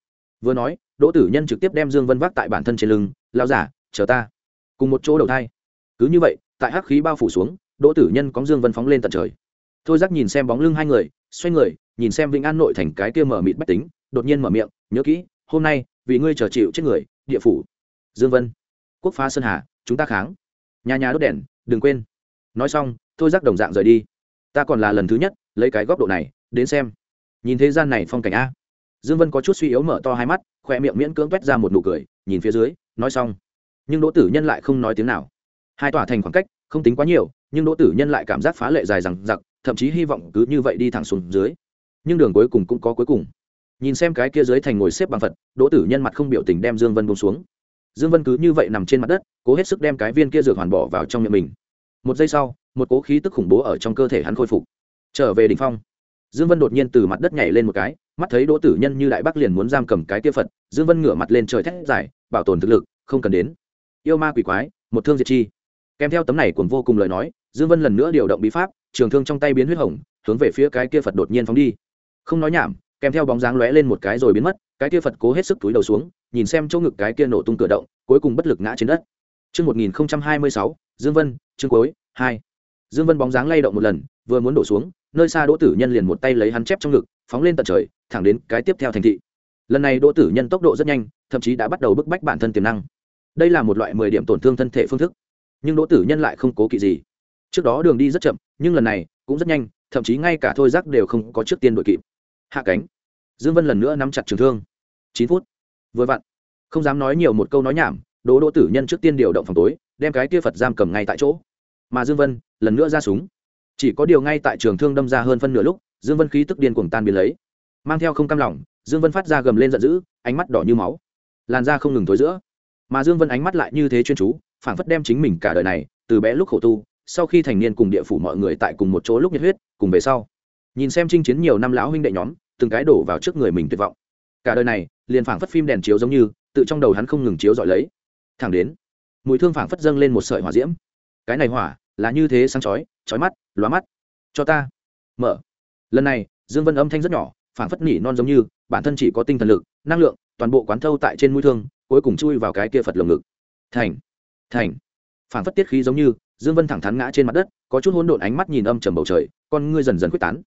Vừa nói, đỗ tử nhân trực tiếp đem dương vân vác tại bản thân trên lưng lao giả, chờ ta. Cùng một chỗ đầu thai. Cứ như vậy, tại hắc khí bao phủ xuống, đỗ tử nhân có dương vân phóng lên tận trời. Thôi giác nhìn xem bóng lưng hai người, xoay người, nhìn xem vĩnh an nội thành cái kia mở mịt bách tính, đột nhiên mở miệng, nhớ kỹ, hôm nay, vì ngươi chờ chịu chết người, địa phủ. Dương vân. Quốc phá sơn hà, chúng ta kháng. Nhà nhà đốt đèn, đừng quên nói xong, thôi giác đồng dạng rời đi. Ta còn là lần thứ nhất lấy cái góc độ này đến xem. Nhìn thế gian này phong cảnh a. Dương vân có chút suy yếu mở to hai mắt khoe miệng miễn cưỡng quét ra một nụ cười, nhìn phía dưới, nói xong. Nhưng đỗ tử nhân lại không nói tiếng nào. Hai tòa thành khoảng cách không tính quá nhiều, nhưng đỗ tử nhân lại cảm giác phá lệ dài rằng giặc thậm chí hy vọng cứ như vậy đi thẳng xuống dưới. Nhưng đường cuối cùng cũng có cuối cùng. Nhìn xem cái kia dưới thành ngồi xếp bằng phật, đỗ tử nhân mặt không biểu tình đem dương vân bông xuống. Dương vân cứ như vậy nằm trên mặt đất, cố hết sức đem cái viên kia dược hoàn bỏ vào trong miệng mình một giây sau một cố khí tức khủng bố ở trong cơ thể hắn khôi phục. Trở về đỉnh phong. Dương vân đột nhiên từ mặt đất nhảy lên một cái mắt thấy đỗ tử nhân như đại bắc liền muốn giam cầm cái kia phật dương vân ngửa mặt lên trời thét giải bảo tồn thực lực không cần đến. Yêu ma quỷ quái một thương diệt chi. Kèm theo tấm này còn vô cùng lời nói dương vân lần nữa điều động bí pháp trường thương trong tay biến huyết hồng hướng về phía cái kia phật đột nhiên phóng đi. Không nói nhảm kèm theo bóng dáng lóe lên một cái rồi biến mất cái kia phật cố hết sức túi đầu xuống nhìn xem chỗ ngực cái kia nổ tung cửa động cuối cùng bất lực ngã trên đất. Trước 1026, Dương Vân, chương cuối, 2. Dương Vân bóng dáng lay động một lần, vừa muốn đổ xuống, nơi xa Đỗ Tử Nhân liền một tay lấy hắn chép trong ngực, phóng lên tận trời, thẳng đến cái tiếp theo thành thị. Lần này Đỗ Tử Nhân tốc độ rất nhanh, thậm chí đã bắt đầu bức bách bản thân tiềm năng. Đây là một loại 10 điểm tổn thương thân thể phương thức, nhưng Đỗ Tử Nhân lại không cố kỵ gì. Trước đó đường đi rất chậm, nhưng lần này cũng rất nhanh thậm chí ngay cả thôi giác đều không có trước tiên đội kịp hạ cánh dương vân lần nữa nắm chặt trường thương chín phút vừa vặn không dám nói nhiều một câu nói nhảm đỗ đỗ tử nhân trước tiên điều động phòng tối đem cái kia phật giam cầm ngay tại chỗ. Mà dương vân, lần nữa ra súng. Chỉ có điều ngay tại trường thương đâm ra hơn phân nửa lúc, dương vân khí tức điên cuồng tan biến lấy. Mang theo không cam lòng, dương vân phát ra gầm lên giận dữ, ánh mắt đỏ như máu. Làn da không ngừng thối giữa. Mà dương vân ánh mắt lại như thế chuyên chú, phảng phất đem chính mình cả đời này, từ bé lúc khổ tu, sau khi thành niên cùng địa phủ mọi người tại cùng một chỗ lúc nhiệt huyết, cùng về sau. Nhìn xem chinh chiến nhiều năm lão huynh đệ nhóm, từng cái đổ vào trước người mình tuyệt vọng. Cả đời này, liền phảng phất phim đèn chiếu giống như, tự trong đầu hắn không ngừng chiếu dọi lấy. Thẳng đến mùi thương phảng phất dâng lên một sợi hỏa diễm. Cái này hỏa là như thế sáng chói chói mắt, lóa mắt. Cho ta. Mở. Lần này, dương vân âm thanh rất nhỏ, phảng phất nỉ non giống như, bản thân chỉ có tinh thần lực, năng lượng, toàn bộ quán thâu tại trên mũi thương, cuối cùng chui vào cái kia phật lồng ngực. Thành. Thành. Phảng phất tiết khí giống như, dương vân thẳng thắn ngã trên mặt đất, có chút hỗn độn ánh mắt nhìn âm trầm bầu trời, con ngươi dần dần quyết tán.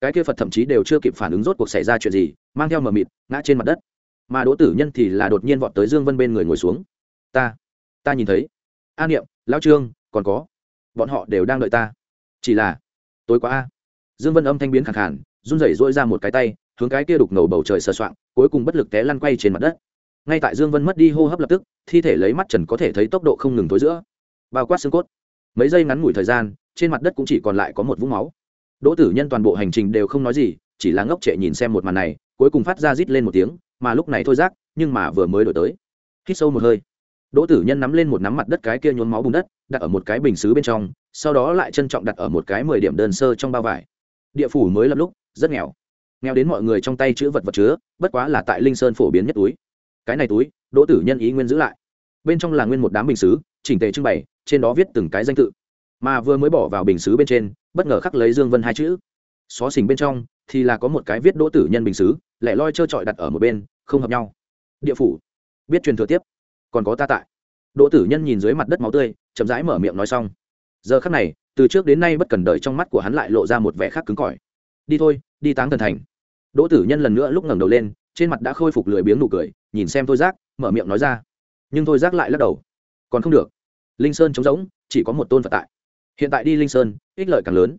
Cái kia phật thậm chí đều chưa kịp phản ứng rốt cuộc xảy ra chuyện gì, mang theo mờ mịt, ngã trên mặt đất. Mà đỗ tử nhân thì là đột nhiên vọt tới dương vân bên người ngồi xuống. Ta ta nhìn thấy. A niệm, lão trương, còn có. Bọn họ đều đang đợi ta. Chỉ là, tối quá a. Dương vân âm thanh biến khẳng khản run rẩy dỗi ra một cái tay, hướng cái kia đục ngầu bầu trời sờ soạng, cuối cùng bất lực té lăn quay trên mặt đất. Ngay tại dương vân mất đi hô hấp lập tức, thi thể lấy mắt trần có thể thấy tốc độ không ngừng tối giữa. Bao quát xương cốt. Mấy giây ngắn ngủi thời gian, trên mặt đất cũng chỉ còn lại có một vũng máu. Đỗ tử nhân toàn bộ hành trình đều không nói gì, chỉ là ngốc trệ nhìn xem một màn này, cuối cùng phát ra rít lên một tiếng, mà lúc này thôi rác nhưng mà vừa mới đổi tới. Hít sâu một hơi đỗ tử nhân nắm lên một nắm mặt đất cái kia nhốn máu bùn đất, đặt ở một cái bình xứ bên trong, sau đó lại trân trọng đặt ở một cái mười điểm đơn sơ trong bao vải. Địa phủ mới lập lúc, rất nghèo. Nghèo đến mọi người trong tay chữ vật vật chứa, bất quá là tại linh sơn phổ biến nhất túi. Cái này túi, đỗ tử nhân ý nguyên giữ lại. Bên trong là nguyên một đám bình xứ, chỉnh tề trưng bày, trên đó viết từng cái danh tự. Mà vừa mới bỏ vào bình xứ bên trên, bất ngờ khắc lấy dương vân hai chữ. Xó xỉnh bên trong thì là có một cái viết đỗ tử nhân bình xứ, lẻ loi trơ trọi đặt ở một bên, không hợp nhau. Địa phủ. Biết truyền thừa tiếp còn có ta tại. Đỗ tử nhân nhìn dưới mặt đất máu tươi, chậm rãi mở miệng nói xong. Giờ khắc này, từ trước đến nay bất cần đợi trong mắt của hắn lại lộ ra một vẻ khác cứng cỏi. Đi thôi, đi táng thần thành. Đỗ tử nhân lần nữa lúc ngẩng đầu lên, trên mặt đã khôi phục lười biếng nụ cười, nhìn xem thôi giác, mở miệng nói ra. Nhưng thôi giác lại lắc đầu. Còn không được. Linh sơn trống rỗng, chỉ có một tôn phật tại. Hiện tại đi linh sơn, ích lợi càng lớn.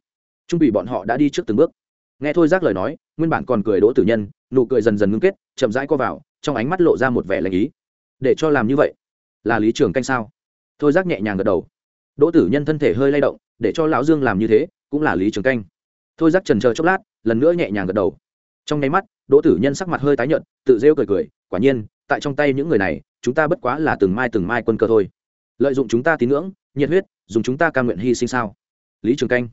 Trung bị bọn họ đã đi trước từng bước. Nghe thôi giác lời nói, nguyên bản còn cười đỗ tử nhân, nụ cười dần dần ngưng kết, chậm rãi co vào, trong ánh mắt lộ ra một vẻ lạnh ý để cho làm như vậy? Là lý trường canh sao? Thôi giác nhẹ nhàng gật đầu. Đỗ tử nhân thân thể hơi lay động, để cho lão dương làm như thế, cũng là lý trường canh. Thôi giác trần chờ chốc lát, lần nữa nhẹ nhàng gật đầu. Trong nháy mắt, đỗ tử nhân sắc mặt hơi tái nhợt, tự rêu cười cười, quả nhiên, tại trong tay những người này, chúng ta bất quá là từng mai từng mai quân cơ thôi. Lợi dụng chúng ta tín ngưỡng, nhiệt huyết, dùng chúng ta ca nguyện hy sinh sao? Lý trường canh,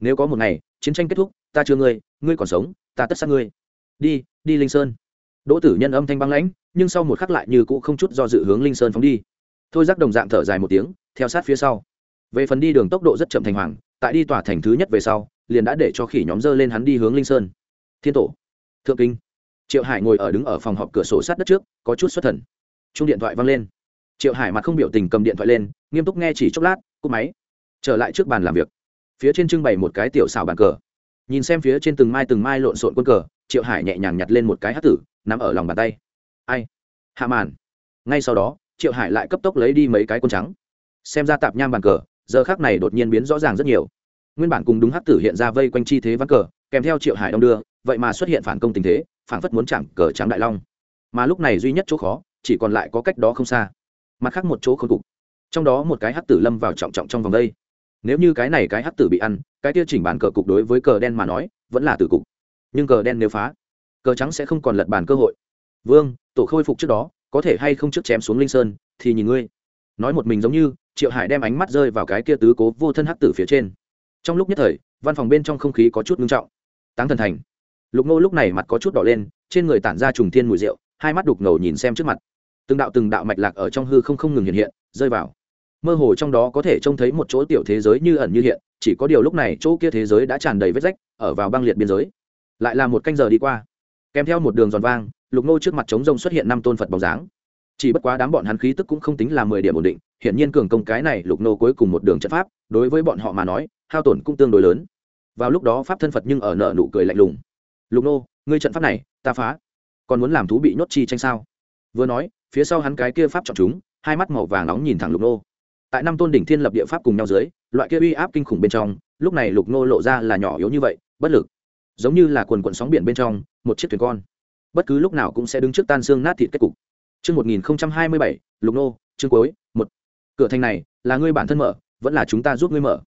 nếu có một ngày, chiến tranh kết thúc, ta chưa ngươi ngươi còn sống, ta tất sát ngươi. Đi đi linh sơn đỗ tử nhân âm thanh băng lãnh, nhưng sau một khắc lại như cũ không chút do dự hướng linh sơn phóng đi. Thôi giác đồng dạng thở dài một tiếng, theo sát phía sau. Về phần đi đường tốc độ rất chậm thành hoàng, tại đi tòa thành thứ nhất về sau, liền đã để cho khỉ nhóm dơ lên hắn đi hướng linh sơn. Thiên tổ, thượng kinh. Triệu hải ngồi ở đứng ở phòng họp cửa sổ sát đất trước, có chút xuất thần. Chung điện thoại văng lên. Triệu hải mặt không biểu tình cầm điện thoại lên, nghiêm túc nghe chỉ chốc lát, cúp máy. Trở lại trước bàn làm việc. Phía trên trưng bày một cái tiểu xào bàn cờ nhìn xem phía trên từng mai từng mai lộn xộn quân cờ, triệu hải nhẹ nhàng nhặt lên một cái hát tử nằm ở lòng bàn tay. Ai? Hạ màn ngay sau đó, triệu hải lại cấp tốc lấy đi mấy cái quân trắng. Xem ra tạp nham bàn cờ, giờ khác này đột nhiên biến rõ ràng rất nhiều. Nguyên bản cùng đúng hát tử hiện ra vây quanh chi thế ván cờ, kèm theo triệu hải đông đưa, vậy mà xuất hiện phản công tình thế, phản phất muốn chạm cờ trắng đại long. Mà lúc này duy nhất chỗ khó, chỉ còn lại có cách đó không xa. Mặt khác một chỗ khôi cục. Trong đó một cái hát tử lâm vào trọng trọng trong vòng đây nếu như cái này cái hắc tử bị ăn, cái tiêu chỉnh bàn cờ cục đối với cờ đen mà nói, vẫn là tử cục. Nhưng cờ đen nếu phá, cờ trắng sẽ không còn lật bàn cơ hội. Vương, tổ khôi phục trước đó, có thể hay không trước chém xuống linh sơn, thì nhìn ngươi. Nói một mình giống như, triệu hải đem ánh mắt rơi vào cái kia tứ cố vô thân hắc tử phía trên. Trong lúc nhất thời, văn phòng bên trong không khí có chút ngưng trọng. Táng thần thành. Lục ngô lúc này mặt có chút đỏ lên, trên người tản ra trùng thiên mùi rượu, hai mắt đục ngầu nhìn xem trước mặt. Từng đạo từng đạo mạch lạc ở trong hư không không ngừng hiện hiện, rơi vào mơ hồ trong đó có thể trông thấy một chỗ tiểu thế giới như ẩn như hiện, chỉ có điều lúc này chỗ kia thế giới đã tràn đầy vết rách, ở vào băng liệt biên giới. Lại là một canh giờ đi qua. Kèm theo một đường giòn vang, lục nô trước mặt trống rông xuất hiện năm tôn phật bóng dáng. Chỉ bất quá đám bọn hắn khí tức cũng không tính là mười điểm ổn định hiện nhiên cường công cái này lục nô cuối cùng một đường trận pháp, đối với bọn họ mà nói, hao tổn cũng tương đối lớn. Vào lúc đó pháp thân phật nhưng ở nợ nụ cười lạnh lùng. Lục nô ngươi trận pháp này, ta phá. Còn muốn làm thú bị nhốt chi tranh sao? Vừa nói, phía sau hắn cái kia pháp chọn chúng, hai mắt màu vàng nóng nhìn thẳng lục nô tại năm tôn đỉnh thiên lập địa pháp cùng nhau dưới loại kia uy áp kinh khủng bên trong lúc này lục nô lộ ra là nhỏ yếu như vậy bất lực giống như là quần quận sóng biển bên trong một chiếc thuyền con bất cứ lúc nào cũng sẽ đứng trước tan xương nát thịt kết cục Chương 1027, Lục Nô, chương cuối, một. Cửa thành này, là ngươi bản thân mở, vẫn là chúng ta giúp ngươi mở.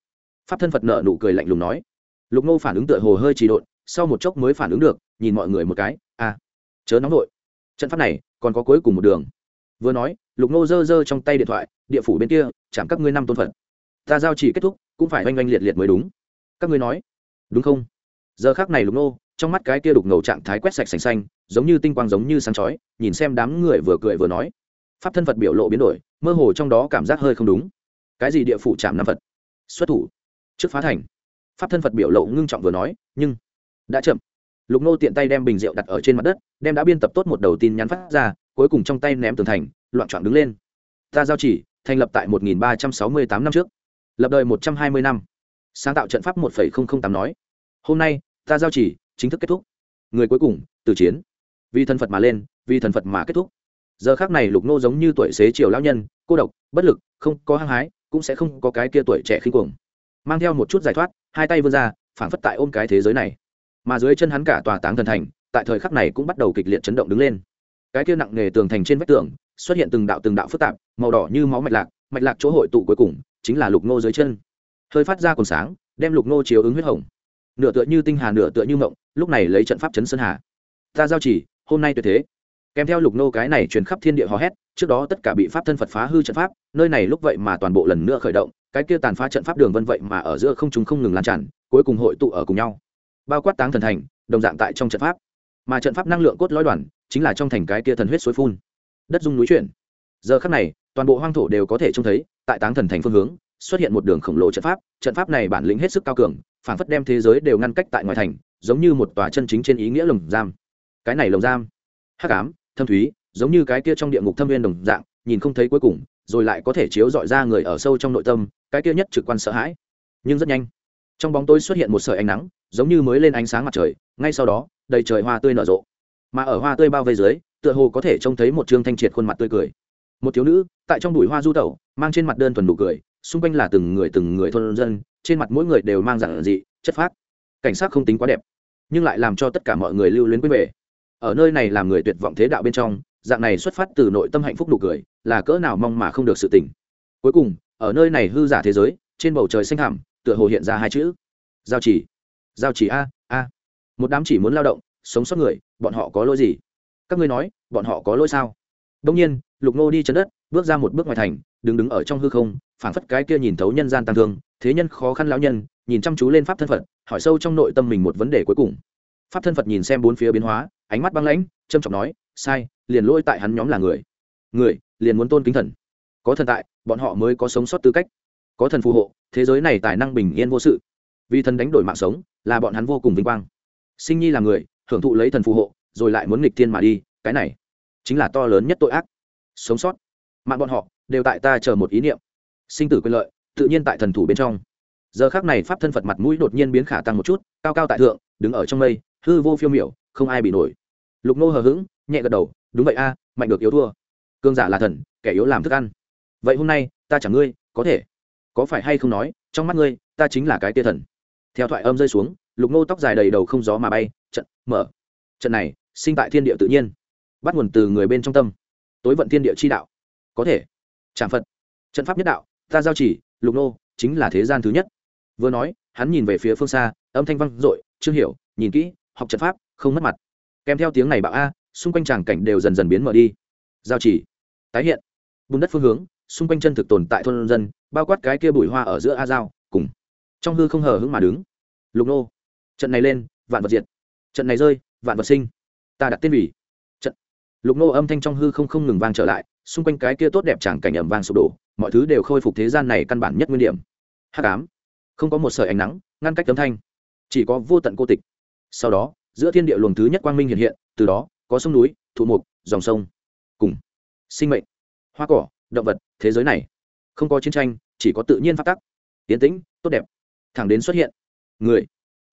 Pháp thân Phật nợ nụ cười lạnh lùng nói. Lục Nô phản ứng tựa hồ hơi trì độn, sau một chốc mới phản ứng được, nhìn mọi người một cái, à, chớ nóng vội Trận pháp này, còn có cuối cùng một đường. Vừa nói, Lục Nô giơ giơ trong tay điện thoại, địa phủ bên kia, chạm các ngươi năm tôn phật. Ta giao chỉ kết thúc, cũng phải oanh oanh liệt liệt mới đúng. Các ngươi nói, đúng không? Giờ khắc này Lục Nô, trong mắt cái kia đục ngầu trạng thái quét sạch sành xanh giống như tinh quang giống như sáng chói nhìn xem đám người vừa cười vừa nói pháp thân phật biểu lộ biến đổi mơ hồ trong đó cảm giác hơi không đúng cái gì địa phủ chạm năm phật xuất thủ trước phá thành pháp thân phật biểu lộ ngưng trọng vừa nói nhưng đã chậm lục nô tiện tay đem bình rượu đặt ở trên mặt đất đem đã biên tập tốt một đầu tin nhắn phát ra cuối cùng trong tay ném tường thành, loạn trọn đứng lên. Ta giao chỉ, thành lập tại 1368 năm trước. Lập đời 120 năm. Sáng tạo trận pháp 1.008 nói. Hôm nay, ta giao chỉ, chính thức kết thúc. Người cuối cùng từ chiến. Vì thần phật mà lên, vì thần phật mà kết thúc. Giờ khác này lục nô giống như tuổi xế chiều lão nhân, cô độc, bất lực, không có hăng hái, cũng sẽ không có cái kia tuổi trẻ khinh cuồng. Mang theo một chút giải thoát, hai tay vươn ra, phảng phất tại ôm cái thế giới này. Mà dưới chân hắn cả tòa táng thần thành, tại thời khắc này cũng bắt đầu kịch liệt chấn động đứng lên cái kia nặng nề tường thành trên vách tường, xuất hiện từng đạo từng đạo phức tạp, màu đỏ như máu mạch lạc mạch lạc chỗ hội tụ cuối cùng chính là lục nô dưới chân. Hơi phát ra còn sáng, đem lục nô chiếu ứng huyết hồng. Nửa tựa như tinh hà, nửa tựa như mộng, lúc này lấy trận pháp chấn sơn hà. Ta giao chỉ, hôm nay tuyệt thế. Kèm theo lục nô cái này truyền khắp thiên địa hò hét, trước đó tất cả bị pháp thân phật phá hư trận pháp, nơi này lúc vậy mà toàn bộ lần nữa khởi động, cái kia tàn phá trận pháp đường vân vậy mà ở giữa không chúng không ngừng lan tràn, cuối cùng hội tụ ở cùng nhau. Bao quát táng thần thành, đồng dạng tại trong trận pháp. Mà trận pháp năng lượng cốt lõi đoàn chính là trong thành cái kia thần huyết suối phun. Đất dung núi chuyển. Giờ khắc này, toàn bộ hoang thổ đều có thể trông thấy, tại táng thần thành phương hướng, xuất hiện một đường khổng lồ trận pháp trận pháp này bản lĩnh hết sức cao cường, phản phất đem thế giới đều ngăn cách tại ngoài thành, giống như một tòa chân chính trên ý nghĩa lồng giam. Cái này lồng giam, hắc ám, thâm thúy, giống như cái kia trong địa ngục thâm viên đồng dạng, nhìn không thấy cuối cùng, rồi lại có thể chiếu dọi ra người ở sâu trong nội tâm, cái kia nhất trực quan sợ hãi. Nhưng rất nhanh, trong bóng tối xuất hiện một sợi ánh nắng, giống như mới lên ánh sáng mặt trời, ngay sau đó, đầy trời hoa tươi nở rộ mà ở hoa tươi bao vây dưới, tựa hồ có thể trông thấy một trương thanh triệt khuôn mặt tươi cười. Một thiếu nữ, tại trong bụi hoa du tẩu, mang trên mặt đơn thuần nụ cười, xung quanh là từng người từng người thôn dân, trên mặt mỗi người đều mang giản dị, chất phác. Cảnh sát không tính quá đẹp, nhưng lại làm cho tất cả mọi người lưu luyến quên về. Ở nơi này làm người tuyệt vọng thế đạo bên trong, dạng này xuất phát từ nội tâm hạnh phúc nụ cười, là cỡ nào mong mà không được sự tỉnh. Cuối cùng, ở nơi này hư giả thế giới, trên bầu trời xanh hàm tựa hồ hiện ra hai chữ. Giao chỉ. Giao chỉ a a. Một đám chỉ muốn lao động sống sót người, bọn họ có lỗi gì? Các ngươi nói, bọn họ có lỗi sao? Đông nhiên, lục nô đi chân đất, bước ra một bước ngoài thành, đứng đứng ở trong hư không, phảng phất cái kia nhìn thấu nhân gian tăng thương, thế nhân khó khăn lão nhân, nhìn chăm chú lên pháp thân phật, hỏi sâu trong nội tâm mình một vấn đề cuối cùng. Pháp thân phật nhìn xem bốn phía biến hóa, ánh mắt băng lãnh trâm trọng nói, sai, liền lỗi tại hắn nhóm là người. Người, liền muốn tôn kính thần. Có thần tại, bọn họ mới có sống sót tư cách. Có thần phù hộ, thế giới này tài năng bình yên vô sự. Vì thần đánh đổi mạng sống, là bọn hắn vô cùng vinh quang. Sinh nhi là người hưởng thụ lấy thần phù hộ, rồi lại muốn nghịch thiên mà đi, cái này chính là to lớn nhất tội ác. Sống sót. Mạng bọn họ đều tại ta chờ một ý niệm. Sinh tử quyền lợi, tự nhiên tại thần thủ bên trong. Giờ khác này pháp thân phật mặt mũi đột nhiên biến khả tăng một chút, cao cao tại thượng, đứng ở trong mây, hư vô phiêu miểu, không ai bị nổi. Lục nô hờ hững, nhẹ gật đầu, đúng vậy a, mạnh được yếu thua. Cương giả là thần, kẻ yếu làm thức ăn. Vậy hôm nay, ta chẳng ngươi, có thể. Có phải hay không nói, trong mắt ngươi, ta chính là cái tia thần. Theo thoại âm rơi xuống, lục nô tóc dài đầy đầu không gió mà bay trận, mở. Trận này, sinh tại thiên địa tự nhiên. Bắt nguồn từ người bên trong tâm. Tối vận thiên địa chi đạo. Có thể. Tràng phật. Trận pháp nhất đạo, ta giao chỉ, lục nô, chính là thế gian thứ nhất. Vừa nói, hắn nhìn về phía phương xa, âm thanh vang i chưa hiểu, nhìn kỹ, học trận pháp, không mất mặt. Kèm theo tiếng này bạo a, xung quanh tràng cảnh đều dần dần biến mở đi. Giao chỉ. Tái hiện. Bùn đất phương hướng, xung quanh chân thực tồn tại thôn dân, bao quát cái kia bụi hoa ở giữa a giao, cùng. Trong hư không hờ hững mà đứng. Lục nô. Trận này lên, vạn vật diệt trận này rơi, vạn vật sinh. Ta đặt tên vì. Trận. Lục nô âm thanh trong hư không không ngừng vang trở lại, xung quanh cái kia tốt đẹp chẳng cảnh ẩm vang sụp đổ, mọi thứ đều khôi phục thế gian này căn bản nhất nguyên điểm. Hắc ám. Không có một sợi ánh nắng, ngăn cách tấm thanh. Chỉ có vô tận cô tịch. Sau đó, giữa thiên địa luồng thứ nhất quang minh hiện hiện, từ đó, có sông núi, thụ mục, dòng sông. Cùng sinh mệnh, hoa cỏ, động vật, thế giới này. Không có chiến tranh, chỉ có tự nhiên phát tắc. Tiến tĩnh, tốt đẹp. Thẳng đến xuất hiện. Người.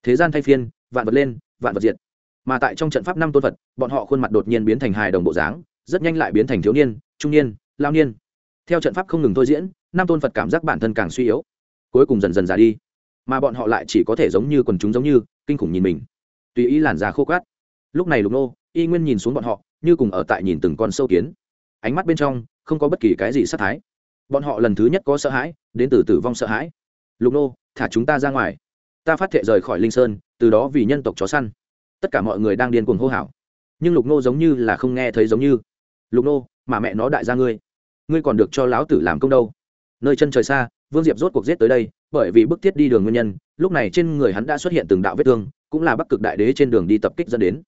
Thế gian thay phiên, vạn vật lên vạn vật diệt. Mà tại trong trận pháp năm tôn vật bọn họ khuôn mặt đột nhiên biến thành hài đồng bộ dáng, rất nhanh lại biến thành thiếu niên, trung niên, lao niên. Theo trận pháp không ngừng thôi diễn, năm tôn phật cảm giác bản thân càng suy yếu, cuối cùng dần dần già đi. Mà bọn họ lại chỉ có thể giống như quần chúng giống như, kinh khủng nhìn mình. Tùy ý làn da khô cát lúc này lục nô, y nguyên nhìn xuống bọn họ, như cùng ở tại nhìn từng con sâu kiến. Ánh mắt bên trong, không có bất kỳ cái gì sát thái. Bọn họ lần thứ nhất có sợ hãi, đến từ tử vong sợ hãi. Lục nô, thả chúng ta ra ngoài ta phát thệ rời khỏi linh sơn từ đó vì nhân tộc chó săn. Tất cả mọi người đang điên cuồng hô hào. Nhưng lục nô giống như là không nghe thấy giống như lục nô mà mẹ nó đại gia ngươi ngươi còn được cho lão tử làm công đâu? Nơi chân trời xa vương diệp rốt cuộc giết tới đây bởi vì bức thiết đi đường nguyên nhân lúc này trên người hắn đã xuất hiện từng đạo vết thương cũng là bắc cực đại đế trên đường đi tập kích dẫn đến.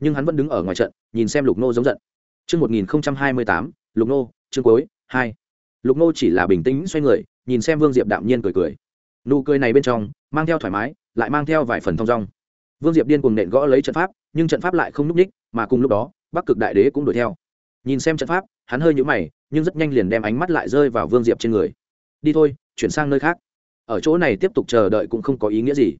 Nhưng hắn vẫn đứng ở ngoài trận nhìn xem lục nô giống giận. Trước 1028, lục nô, chương cuối, 2. Lục nô chỉ là bình tĩnh xoay người, nhìn xem Vương Diệp đạm nhiên cười cười. Nụ cười này bên trong, mang theo thoải mái, lại mang theo vài phần thông dong. Vương Diệp điên cuồng nện gõ lấy trận pháp, nhưng trận pháp lại không núp ních, mà cùng lúc đó, Bắc Cực Đại Đế cũng đuổi theo. Nhìn xem trận pháp, hắn hơi nhũ mày, nhưng rất nhanh liền đem ánh mắt lại rơi vào Vương Diệp trên người. Đi thôi, chuyển sang nơi khác. Ở chỗ này tiếp tục chờ đợi cũng không có ý nghĩa gì.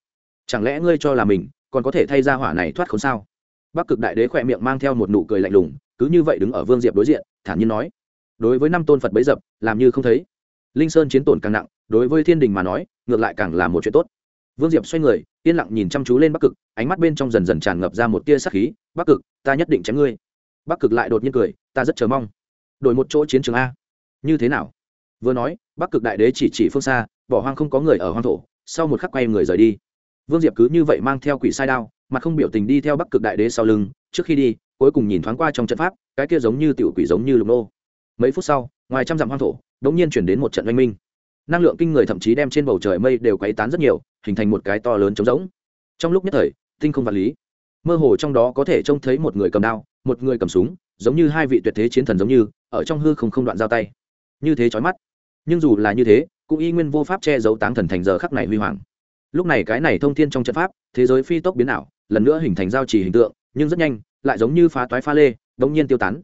Chẳng lẽ ngươi cho là mình còn có thể thay ra hỏa này thoát khốn sao? Bắc Cực Đại Đế khỏe miệng mang theo một nụ cười lạnh lùng, cứ như vậy đứng ở Vương Diệp đối diện, thản nhiên nói: "Đối với năm tôn Phật bấy dập, làm như không thấy." Linh Sơn chiến tổn càng nặng, đối với Thiên Đình mà nói, ngược lại càng là một chuyện tốt. Vương Diệp xoay người, yên lặng nhìn chăm chú lên Bắc Cực, ánh mắt bên trong dần dần tràn ngập ra một tia sắc khí, "Bắc Cực, ta nhất định chém ngươi." Bắc Cực lại đột nhiên cười, "Ta rất chờ mong." Đổi một chỗ chiến trường a. Như thế nào? Vừa nói, Bắc Cực đại đế chỉ chỉ phương xa, bỏ hoang không có người ở hoang thổ, sau một khắc quay người rời đi. Vương Diệp cứ như vậy mang theo quỷ sai đao, mặt không biểu tình đi theo Bắc Cực đại đế sau lưng, trước khi đi, cuối cùng nhìn thoáng qua trong trận pháp, cái kia giống như tiểu quỷ giống như lục nô. Mấy phút sau, ngoài trăm dặm hoang thổ, đột nhiên chuyển đến một trận oanh minh. Năng lượng kinh người thậm chí đem trên bầu trời mây đều quấy tán rất nhiều, hình thành một cái to lớn trống rỗng. Trong lúc nhất thời, tinh không vật lý, mơ hồ trong đó có thể trông thấy một người cầm đao, một người cầm súng, giống như hai vị tuyệt thế chiến thần giống như, ở trong hư không không đoạn giao tay. Như thế chói mắt. Nhưng dù là như thế, cũng y nguyên vô pháp che giấu táng thần thành giờ khắc này huy hoàng lúc này cái này thông thiên trong trận pháp thế giới phi tốc biến ảo lần nữa hình thành giao chỉ hình tượng nhưng rất nhanh lại giống như phá toái pha lê đống nhiên tiêu tán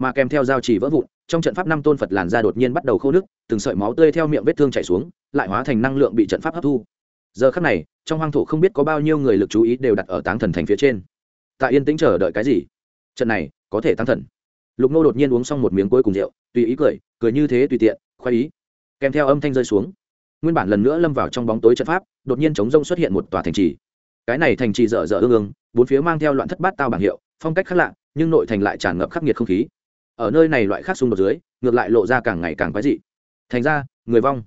mà kèm theo giao chỉ vỡ vụn, trong trận pháp năm tôn phật làn ra đột nhiên bắt đầu khô nước từng sợi máu tươi theo miệng vết thương chảy xuống, lại hóa thành năng lượng bị trận pháp hấp thu. Giờ khắc này, trong hoang thổ không biết có bao nhiêu người lực chú ý đều đặt ở táng thần thành phía trên. Tại yên tĩnh chờ đợi cái gì? Trận này, có thể tăng thần. Lục nô đột nhiên uống xong một miếng cuối cùng rượu, tùy ý cười cười như thế tùy tiện, khoái ý. Kèm theo âm thanh rơi xuống. Nguyên bản lần nữa lâm vào trong bóng tối trận pháp, đột nhiên chống rông xuất hiện một tòa thành trì. Cái này thành trì dở dở ương ương, bốn phía mang theo loạn thất bát tao bảng hiệu, phong cách khác lạ, nhưng nội thành lại tràn ngập khắc nghiệt không khí ở nơi này loại khác xung đột dưới, ngược lại lộ ra càng ngày càng quái dị. Thành ra, người vong.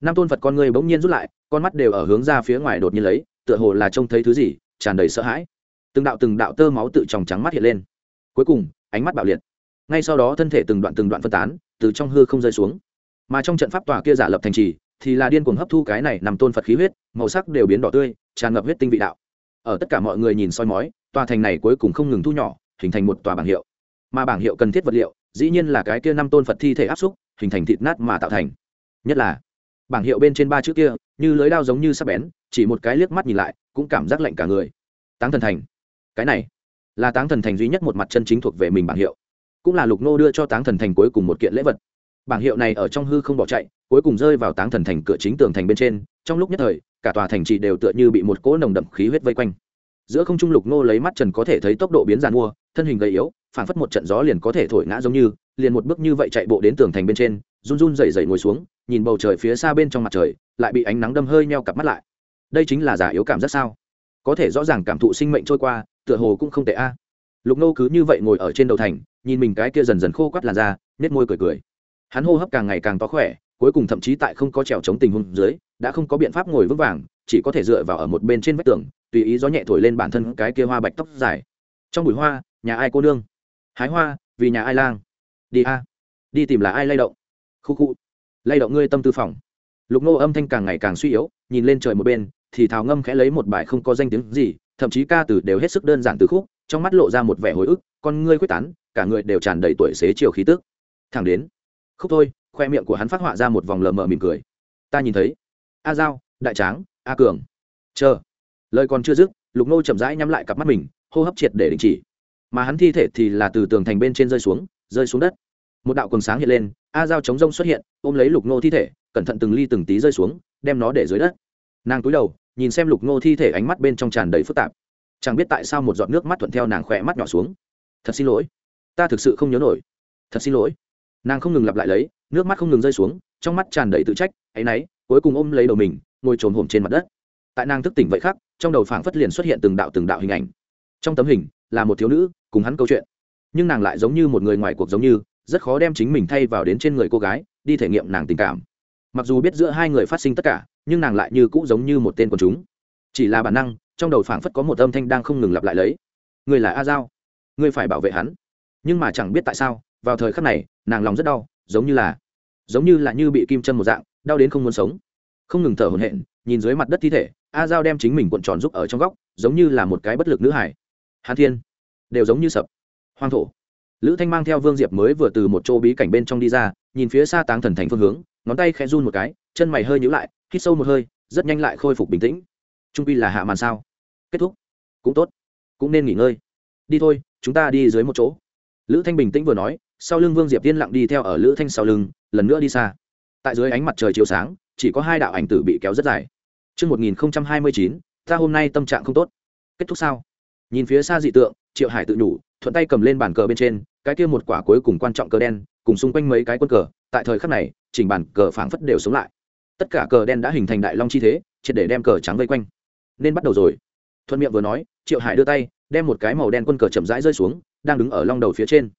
Năm tôn phật con người bỗng nhiên rút lại, con mắt đều ở hướng ra phía ngoài đột nhiên lấy, tựa hồ là trông thấy thứ gì, tràn đầy sợ hãi. Từng đạo từng đạo tơ máu tự tròng trắng mắt hiện lên. Cuối cùng, ánh mắt bạo liệt. Ngay sau đó thân thể từng đoạn từng đoạn phân tán, từ trong hư không rơi xuống. Mà trong trận pháp tòa kia giả lập thành trì, thì là điên cuồng hấp thu cái này nằm tôn phật khí huyết, màu sắc đều biến đỏ tươi, tràn ngập huyết tinh vị đạo. Ở tất cả mọi người nhìn soi mói, tòa thành này cuối cùng không ngừng thu nhỏ, hình thành một tòa bảng hiệu mà bảng hiệu cần thiết vật liệu, dĩ nhiên là cái kia năm tôn phật thi thể áp xúc, hình thành thịt nát mà tạo thành. Nhất là, bảng hiệu bên trên ba chữ kia, như lưới đao giống như sắp bén, chỉ một cái liếc mắt nhìn lại, cũng cảm giác lạnh cả người. Táng thần thành. Cái này, là táng thần thành duy nhất một mặt chân chính thuộc về mình bảng hiệu. Cũng là lục nô đưa cho táng thần thành cuối cùng một kiện lễ vật. Bảng hiệu này ở trong hư không bỏ chạy, cuối cùng rơi vào táng thần thành cửa chính tường thành bên trên, trong lúc nhất thời, cả tòa thành trì đều tựa như bị một cỗ nồng đậm khí huyết vây quanh. Giữa không trung lục nô lấy mắt trần có thể thấy tốc độ biến giàn mua, thân hình gầy yếu phảng phất một trận gió liền có thể thổi ngã giống như, liền một bước như vậy chạy bộ đến tường thành bên trên, run run rẩy rẩy ngồi xuống, nhìn bầu trời phía xa bên trong mặt trời, lại bị ánh nắng đâm hơi meo cặp mắt lại. Đây chính là giả yếu cảm giác sao? Có thể rõ ràng cảm thụ sinh mệnh trôi qua, tựa hồ cũng không tệ a. Lục nô cứ như vậy ngồi ở trên đầu thành, nhìn mình cái kia dần dần khô quắt làn da nết môi cười cười. Hắn hô hấp càng ngày càng to khỏe, cuối cùng thậm chí tại không có trèo chống tình huống dưới, đã không có biện pháp ngồi vững vàng, chỉ có thể dựa vào ở một bên trên vách tường, tùy ý gió nhẹ thổi lên bản thân cái kia hoa bạch tóc dài. Trong bụi hoa, nhà ai cô nương? Hái hoa, vì nhà ai lang? Đi a. Đi tìm là ai lay động? Khu khu. Lay động ngươi tâm tư phòng. Lục nô âm thanh càng ngày càng suy yếu, nhìn lên trời một bên, thì thào ngâm khẽ lấy một bài không có danh tiếng gì, thậm chí ca từ đều hết sức đơn giản từ khúc, trong mắt lộ ra một vẻ hồi ức, con ngươi quyết tán, cả người đều tràn đầy tuổi xế chiều khí tức. Thẳng đến, khúc thôi, khoe miệng của hắn phát họa ra một vòng lờ mờ mỉm cười. Ta nhìn thấy. A giao, đại tráng, a cường. Chờ. Lời còn chưa dứt, lục nô chậm rãi nhắm lại cặp mắt mình, hô hấp triệt để đình chỉ mà hắn thi thể thì là từ tường thành bên trên rơi xuống rơi xuống đất. Một đạo quần sáng hiện lên, a dao chống rông xuất hiện, ôm lấy lục nô thi thể, cẩn thận từng ly từng tí rơi xuống, đem nó để dưới đất. Nàng cúi đầu, nhìn xem lục nô thi thể ánh mắt bên trong tràn đầy phức tạp. Chẳng biết tại sao một giọt nước mắt thuận theo nàng khỏe mắt nhỏ xuống. Thật xin lỗi, ta thực sự không nhớ nổi. Thật xin lỗi. Nàng không ngừng lặp lại lấy, nước mắt không ngừng rơi xuống, trong mắt tràn đầy tự trách, áy náy, cuối cùng ôm lấy đầu mình, ngồi trồm hổm trên mặt đất. Tại nàng thức tỉnh vậy khác trong đầu phảng phất liền xuất hiện từng đạo từng đạo hình ảnh. Trong tấm hình là một thiếu nữ, cùng hắn câu chuyện. Nhưng nàng lại giống như một người ngoài cuộc giống như, rất khó đem chính mình thay vào đến trên người cô gái, đi thể nghiệm nàng tình cảm. Mặc dù biết giữa hai người phát sinh tất cả, nhưng nàng lại như cũ giống như một tên quần chúng. Chỉ là bản năng, trong đầu phảng phất có một âm thanh đang không ngừng lặp lại lấy. Người là a giao. Người phải bảo vệ hắn. Nhưng mà chẳng biết tại sao, vào thời khắc này, nàng lòng rất đau, giống như là, giống như là như bị kim chân một dạng, đau đến không muốn sống. Không ngừng thở hổn hển, nhìn dưới mặt đất thi thể, a giao đem chính mình cuộn tròn giúp ở trong góc, giống như là một cái bất lực nữ hải hán thiên. Đều giống như sập. Hoang thổ. Lữ thanh mang theo vương diệp mới vừa từ một chỗ bí cảnh bên trong đi ra nhìn phía xa táng thần thành phương hướng ngón tay khẽ run một cái chân mày hơi nhữ lại hít sâu một hơi rất nhanh lại khôi phục bình tĩnh. Trung pi là hạ màn sao? Kết thúc. Cũng tốt. Cũng nên nghỉ ngơi. Đi thôi chúng ta đi dưới một chỗ. Lữ thanh bình tĩnh vừa nói sau lưng vương diệp tiên lặng đi theo ở lữ thanh sau lưng lần nữa đi xa. Tại dưới ánh mặt trời chiếu sáng chỉ có hai đạo ảnh tử bị kéo rất dài. Trước 1029, ta hôm nay tâm trạng không tốt. Kết thúc sao? Nhìn phía xa dị tượng, Triệu Hải tự nhủ, thuận tay cầm lên bàn cờ bên trên, cái kia một quả cuối cùng quan trọng cờ đen, cùng xung quanh mấy cái quân cờ, tại thời khắc này, chỉnh bàn cờ phảng phất đều sống lại. Tất cả cờ đen đã hình thành đại long chi thế, triệt để đem cờ trắng vây quanh. Nên bắt đầu rồi. Thuận miệng vừa nói, Triệu Hải đưa tay, đem một cái màu đen quân cờ chậm rãi rơi xuống, đang đứng ở long đầu phía trên.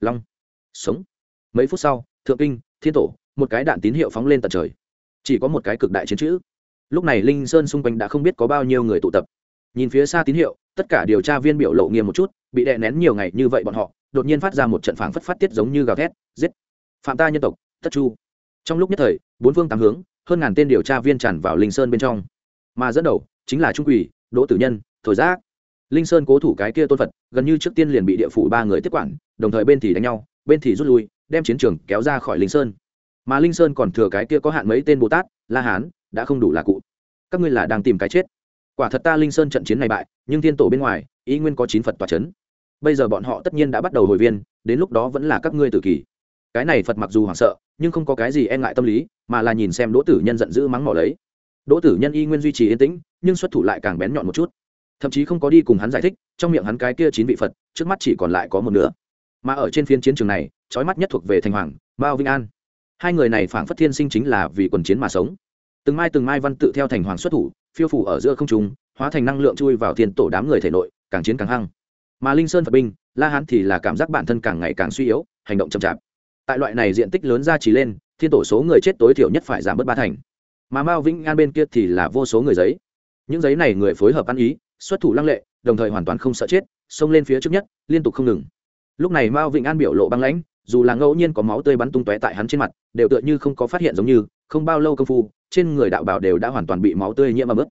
Long, sống. Mấy phút sau, thượng kinh, thiên tổ, một cái đạn tín hiệu phóng lên tận trời. Chỉ có một cái cực đại chiến chữ lúc này linh sơn xung quanh đã không biết có bao nhiêu người tụ tập nhìn phía xa tín hiệu, tất cả điều tra viên biểu lộ nghiêm một chút, bị đè nén nhiều ngày như vậy bọn họ, đột nhiên phát ra một trận phảng phất phát tiết giống như gào thét, giết. Phạm ta nhân tộc, tất chu. Trong lúc nhất thời, bốn phương tám hướng, hơn ngàn tên điều tra viên tràn vào linh sơn bên trong. Mà dẫn đầu, chính là trung quỷ, đỗ tử nhân, thổi giác. Linh sơn cố thủ cái kia tôn phật, gần như trước tiên liền bị địa phủ ba người tiếp quản, đồng thời bên thì đánh nhau, bên thì rút lui, đem chiến trường kéo ra khỏi linh sơn. Mà linh sơn còn thừa cái kia có hạn mấy tên bồ tát, la hán, đã không đủ là cụ. Các ngươi là đang tìm cái chết quả thật ta linh sơn trận chiến này bại, nhưng thiên tổ bên ngoài, ý nguyên có chín phật tòa c h ấ n bây giờ bọn họ tất nhiên đã bắt đầu hồi viên, đến lúc đó vẫn là các ngươi tử kỳ. cái này phật mặc dù hoảng sợ, nhưng không có cái gì e ngại tâm lý, mà là nhìn xem đỗ tử nhân giận dữ mắng mỏ lấy. Đỗ tử nhân y nguyên duy trì yên tĩnh, nhưng xuất thủ lại càng bén nhọn một chút. Thậm chí không có đi cùng hắn giải thích, trong miệng hắn cái kia chín vị phật, trước mắt chỉ còn lại có một nửa. Mà ở trên phiên chiến trường này trói mắt nhất thuộc về thành hoàng, mao vinh an. Hai người này phảng phất thiên sinh chính là vì quần chiến mà sống. Từng mai từng mai văn tự theo thành hoàng xuất thủ phiêu phủ ở giữa không trung, hóa thành năng lượng chui vào thiên tổ đám người thể nội, càng chiến càng hăng. Mà linh sơn phật binh, la hán thì là cảm giác bản thân càng ngày càng suy yếu, hành động chậm chạp. Tại loại này diện tích lớn ra chỉ lên, thiên tổ số người chết tối thiểu nhất phải giảm bớt ba thành. Mà mao vĩnh an bên kia thì là vô số người giấy. Những giấy này người phối hợp ăn ý, xuất thủ lăng lệ, đồng thời hoàn toàn không sợ chết, xông lên phía trước nhất, liên tục không ngừng. Lúc này mao vĩnh an biểu lộ băng lãnh, dù là ngẫu nhiên có máu tươi bắn tung tóe tại hắn trên mặt, đều tựa như không có phát hiện giống như, không bao lâu công phu trên người đạo bào đều đã hoàn toàn bị máu tươi nhiễm ấm ướt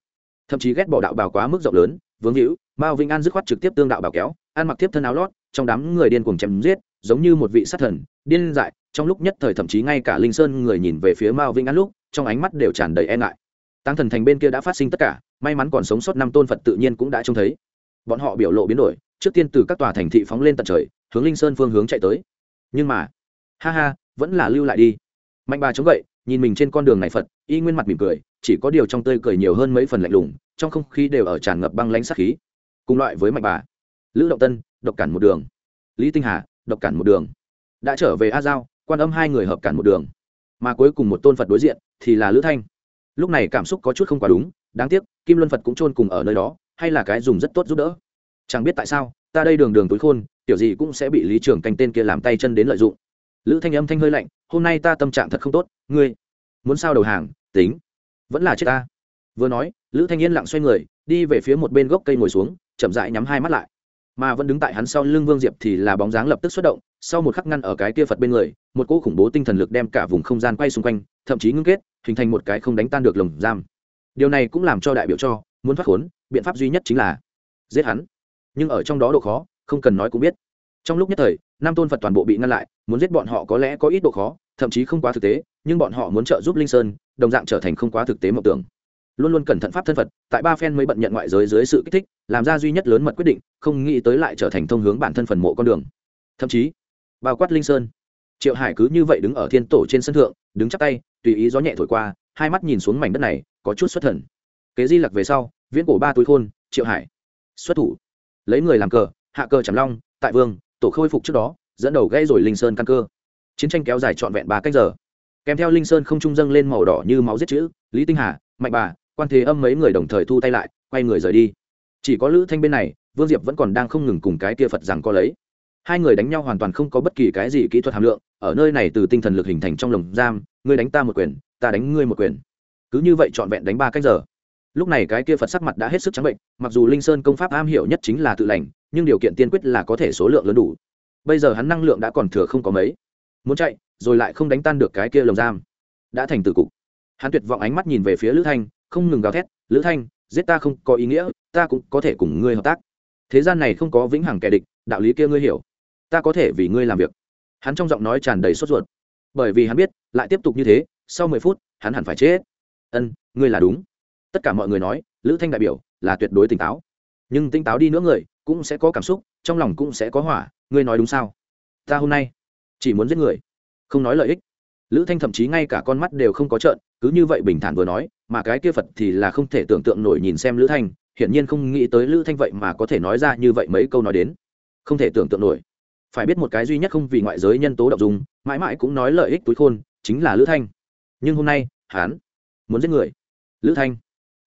thậm chí ghét bỏ đạo bào quá mức rộng lớn vướng hữu, mao vĩnh an dứt khoát trực tiếp tương đạo bào kéo, ăn mặc tiếp thân áo lót, trong đám người điên cuồng chém giết, giống như một vị sát thần, điên dại, trong lúc nhất thời thậm chí ngay cả linh sơn người nhìn về phía mao vĩnh an lúc, trong ánh mắt đều tràn đầy e ngại. Tăng thần thành bên kia đã phát sinh tất cả, may mắn còn sống sót năm tôn phật tự nhiên cũng đã trông thấy. Bọn họ biểu lộ biến đổi, trước tiên từ các tòa thành thị phóng lên tận trời, hướng linh sơn phương hướng chạy tới. Nhưng mà, ha ha, vẫn là lưu lại đi. Mạnh bà chống gậy nhìn mình trên con đường này phật, y nguyên mặt mỉm cười, chỉ có điều trong tươi cười nhiều hơn mấy phần lạnh lùng, trong không khí đều ở tràn ngập băng lãnh sát khí. Cùng loại với mạnh bà, lữ động tân, độc cản một đường, lý tinh hà, độc cản một đường. Đã trở về a giao, quan âm hai người hợp cản một đường. Mà cuối cùng một tôn phật đối diện thì là lữ thanh. Lúc này cảm xúc có chút không quá đúng, đáng tiếc, kim luân phật cũng chôn cùng ở nơi đó, hay là cái dùng rất tốt giúp đỡ. Chẳng biết tại sao, ta đây đường đường túi khôn kiểu gì cũng sẽ bị lý trưởng canh tên kia làm tay chân đến lợi dụng lữ thanh âm thanh hơi lạnh, hôm nay ta tâm trạng thật không tốt, ngươi muốn sao đầu hàng, tính, vẫn là chết ta. Vừa nói, lữ thanh yên lặng xoay người, đi về phía một bên gốc cây ngồi xuống, chậm rãi nhắm hai mắt lại. Mà vẫn đứng tại hắn sau lưng vương diệp thì là bóng dáng lập tức xuất động, sau một khắc ngăn ở cái kia phật bên người, một cỗ khủng bố tinh thần lực đem cả vùng không gian quay xung quanh, thậm chí ngưng kết, hình thành một cái không đánh tan được lồng giam. Điều này cũng làm cho đại biểu cho, muốn thoát khốn, biện pháp duy nhất chính là giết hắn. Nhưng ở trong đó độ khó, không cần nói cũng biết trong lúc nhất thời năm tôn phật toàn bộ bị ngăn lại, muốn giết bọn họ có lẽ có ít độ khó, thậm chí không quá thực tế, nhưng bọn họ muốn trợ giúp linh sơn, đồng dạng trở thành không quá thực tế mộng tưởng. Luôn luôn cẩn thận pháp thân phật, tại ba phen mới bận nhận ngoại giới dưới sự kích thích, làm ra duy nhất lớn mật quyết định, không nghĩ tới lại trở thành thông hướng bản thân phần mộ con đường. Thậm chí, bao quát linh sơn. Triệu hải cứ như vậy đứng ở thiên tổ trên sân thượng, đứng chắp tay, tùy ý gió nhẹ thổi qua, hai mắt nhìn xuống mảnh đất này, có chút xuất thần. Kế di lặc về sau, viễn cổ ba túi khôn, triệu hải xuất thủ. Lấy người làm cờ, hạ cờ trầm long, tại vương tổ khôi phục trước đó, dẫn đầu gây rồi linh sơn căn cơ. Chiến tranh kéo dài trọn vẹn ba cách giờ. Kèm theo linh sơn không trung dâng lên màu đỏ như máu giết chữ, lý tinh hà, mạnh bà, quan thế âm mấy người đồng thời thu tay lại, quay người rời đi. Chỉ có lữ thanh bên này, vương diệp vẫn còn đang không ngừng cùng cái kia phật rằng co lấy. Hai người đánh nhau hoàn toàn không có bất kỳ cái gì kỹ thuật hàm lượng, ở nơi này từ tinh thần lực hình thành trong lồng giam, ngươi đánh ta một quyền, ta đánh ngươi một quyền. Cứ như vậy trọn vẹn đánh ba cách giờ. Lúc này cái kia phật sắc mặt đã hết sức trắng bệnh, mặc dù linh sơn công pháp am hiểu nhất chính là tự lành nhưng điều kiện tiên quyết là có thể số lượng lớn đủ. Bây giờ hắn năng lượng đã còn thừa không có mấy. Muốn chạy, rồi lại không đánh tan được cái kia lồng giam. Đã thành tử cục. Hắn tuyệt vọng ánh mắt nhìn về phía lữ thanh, không ngừng gào thét, lữ thanh, giết ta không có ý nghĩa, ta cũng có thể cùng ngươi hợp tác. Thế gian này không có vĩnh hằng kẻ địch, đạo lý kia ngươi hiểu. Ta có thể vì ngươi làm việc. Hắn trong giọng nói tràn đầy sốt ruột. Bởi vì hắn biết, lại tiếp tục như thế, sau mười phút, hắn hẳn phải chết. Ân, ngươi là đúng. Tất cả mọi người nói, lữ thanh đại biểu là tuyệt đối tỉnh táo. Nhưng tỉnh táo đi nữa người cũng sẽ có cảm xúc, trong lòng cũng sẽ có hỏa, ngươi nói đúng sao? Ta hôm nay chỉ muốn giết người, không nói lợi ích. Lữ thanh thậm chí ngay cả con mắt đều không có trợn, cứ như vậy bình thản vừa nói, mà cái kia phật thì là không thể tưởng tượng nổi nhìn xem lữ thanh, hiển nhiên không nghĩ tới lữ thanh vậy mà có thể nói ra như vậy mấy câu nói đến. Không thể tưởng tượng nổi. Phải biết một cái duy nhất không vì ngoại giới nhân tố động dùng, mãi mãi cũng nói lợi ích túi khôn, chính là lữ thanh. Nhưng hôm nay hán muốn giết người. Lữ thanh,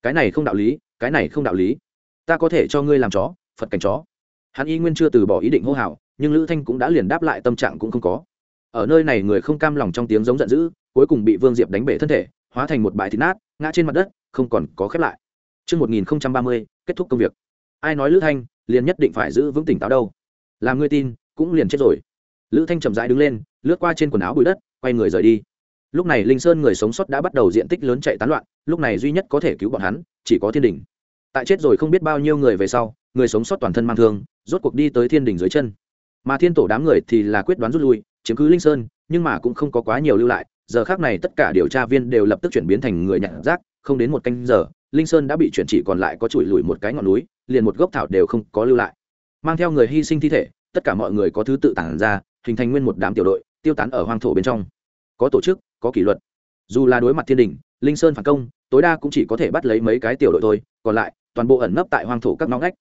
cái này không đạo lý, cái này không đạo lý. Ta có thể cho ngươi làm chó phật cảnh chó hắn y nguyên chưa từ bỏ ý định hô hào nhưng lữ thanh cũng đã liền đáp lại tâm trạng cũng không có ở nơi này người không cam lòng trong tiếng giống giận dữ cuối cùng bị vương diệp đánh bể thân thể hóa thành một bãi thịt nát ngã trên mặt đất không còn có khép lại Trước 1030, kết thúc công việc. Ai nói Lữ Thanh, liền nhất định phải giữ vững tỉnh táo đâu. Làm ngươi tin, cũng liền chết rồi. Lữ Thanh chậm rãi đứng lên, lướt qua trên quần áo bụi đất, quay người rời đi. Lúc này Linh Sơn người sống sót đã bắt đầu diện tích lớn chạy tán loạn, lúc này duy nhất có thể cứu bọn hắn, chỉ có Thiên đình Tại chết rồi không biết bao nhiêu người về sau, người sống sót toàn thân mang thương, rốt cuộc đi tới Thiên đỉnh dưới chân. Mà Thiên tổ đám người thì là quyết đoán rút lui, chiếm cứ Linh Sơn, nhưng mà cũng không có quá nhiều lưu lại, giờ khác này tất cả điều tra viên đều lập tức chuyển biến thành người nhặt rác, không đến một canh giờ, linh sơn đã bị chuyển chỉ còn lại có chùi lùi một cái ngọn núi liền một gốc thảo đều không có lưu lại. Mang theo người hy sinh thi thể tất cả mọi người có thứ tự tản ra hình thành nguyên một đám tiểu đội tiêu tán ở hoang thổ bên trong. Có tổ chức có kỷ luật. Dù là đối mặt thiên đình linh sơn phản công tối đa cũng chỉ có thể bắt lấy mấy cái tiểu đội thôi còn lại toàn bộ ẩn nấp tại hoang thổ các ngõ ngách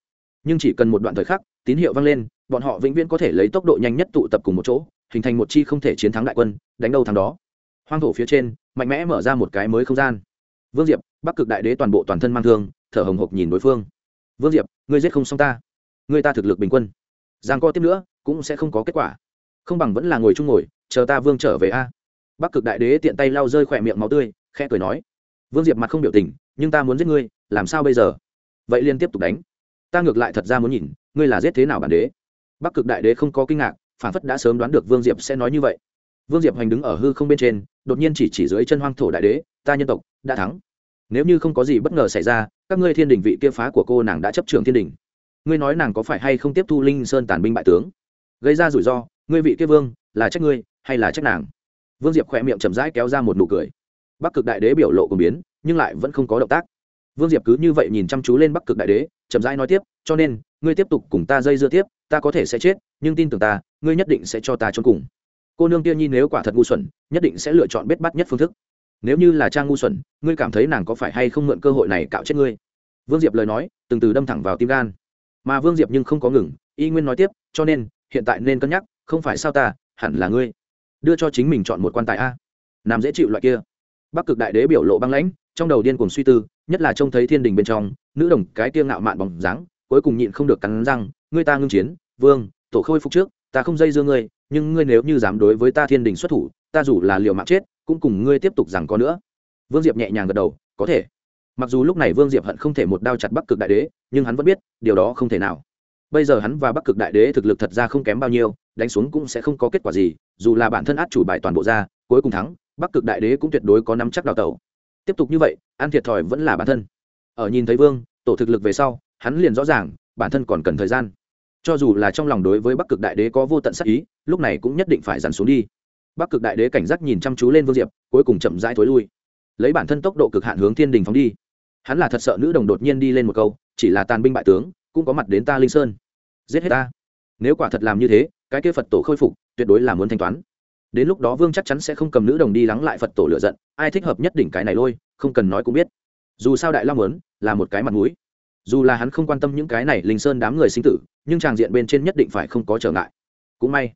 nhưng chỉ cần một đoạn thời khắc, tín hiệu vang lên, bọn họ vĩnh viễn có thể lấy tốc độ nhanh nhất tụ tập cùng một chỗ, hình thành một chi không thể chiến thắng đại quân, đánh đâu thắng đó. Hoang thổ phía trên, mạnh mẽ mở ra một cái mới không gian. Vương diệp, bắc cực đại đế toàn bộ toàn thân mang thương, thở hồng hộc nhìn đối phương. Vương diệp, ngươi giết không xong ta. Ngươi ta thực lực bình quân. Giang co tiếp nữa, cũng sẽ không có kết quả. Không bằng vẫn là ngồi chung ngồi, chờ ta vương trở về a. Bắc cực đại đế tiện tay lau rơi khỏe miệng máu tươi, khẽ cười nói. Vương diệp mặt không biểu tình, nhưng ta muốn giết ngươi, làm sao bây giờ? Vậy liên tiếp tục đánh ta ngược lại thật ra muốn nhìn, ngươi là giết thế nào bản đế? Bắc cực đại đế không có kinh ngạc, phản phất đã sớm đoán được vương diệp sẽ nói như vậy. Vương diệp hoành đứng ở hư không bên trên, đột nhiên chỉ chỉ dưới chân hoang thổ đại đế, ta nhân tộc đã thắng. Nếu như không có gì bất ngờ xảy ra, các ngươi thiên đình vị kia phá của cô nàng đã chấp trường thiên đình. Ngươi nói nàng có phải hay không tiếp thu linh sơn tàn binh bại tướng? Gây ra rủi ro, ngươi vị kia vương, là trách ngươi hay là trách nàng? Vương diệp khỏe miệng chậm rãi kéo ra một nụ cười. Bắc cực đại đế biểu lộ cùng biến, nhưng lại vẫn không có động tác. Vương diệp cứ như vậy nhìn chăm chú lên bắc cực đại đế chậm rãi nói tiếp, cho nên, ngươi tiếp tục cùng ta dây dưa tiếp, ta có thể sẽ chết, nhưng tin tưởng ta, ngươi nhất định sẽ cho ta trốn cùng. Cô nương kia nhi nếu quả thật ngu xuẩn, nhất định sẽ lựa chọn bết bắt nhất phương thức. Nếu như là trang ngu xuẩn, ngươi cảm thấy nàng có phải hay không mượn cơ hội này cạo chết ngươi? Vương diệp lời nói, từng từ đâm thẳng vào tim gan. Mà vương diệp nhưng không có ngừng, y nguyên nói tiếp, cho nên, hiện tại nên cân nhắc, không phải sao ta, hẳn là ngươi. Đưa cho chính mình chọn một quan tài a. Nam dễ chịu loại kia. Bắc cực đại đế biểu lộ băng lãnh trong đầu điên cuồng suy tư, nhất là trông thấy thiên đình bên trong, nữ đồng cái kia ngạo mạn bóng dáng, cuối cùng nhịn không được cắn răng, ngươi ta ngưng chiến, vương, tổ khôi phục trước, ta không dây dưa ngươi, nhưng ngươi nếu như dám đối với ta thiên đình xuất thủ, ta dù là liều mạng chết, cũng cùng ngươi tiếp tục rằng có nữa. Vương diệp nhẹ nhàng gật đầu, có thể. Mặc dù lúc này vương diệp hận không thể một đao chặt bắc cực đại đế, nhưng hắn vẫn biết, điều đó không thể nào. Bây giờ hắn và bắc cực đại đế thực lực thật ra không kém bao nhiêu, đánh xuống cũng sẽ không có kết quả gì, dù là bản thân át chủ bài toàn bộ ra, cuối cùng thắng, bắc cực đại đế cũng tuyệt đối có nắm chắc đào tẩu tiếp tục như vậy, ăn thiệt thòi vẫn là bản thân. Ở nhìn thấy vương, tổ thực lực về sau, hắn liền rõ ràng, bản thân còn cần thời gian. Cho dù là trong lòng đối với bắc cực đại đế có vô tận sắc ý, lúc này cũng nhất định phải dàn xuống đi. Bắc cực đại đế cảnh giác nhìn chăm chú lên vương diệp, cuối cùng chậm rãi thối lui. Lấy bản thân tốc độ cực hạn hướng thiên đình phóng đi. Hắn là thật sợ nữ đồng đột nhiên đi lên một câu, chỉ là tàn binh bại tướng, cũng có mặt đến ta linh sơn. Giết hết ta. Nếu quả thật làm như thế, cái kia phật tổ khôi phục, tuyệt đối là muốn thanh toán đến lúc đó vương chắc chắn sẽ không cầm nữ đồng đi lắng lại phật tổ lựa giận ai thích hợp nhất đỉnh cái này lôi không cần nói cũng biết dù sao đại long muốn là một cái mặt mũi dù là hắn không quan tâm những cái này linh sơn đám người sinh tử nhưng tràng diện bên trên nhất định phải không có trở ngại cũng may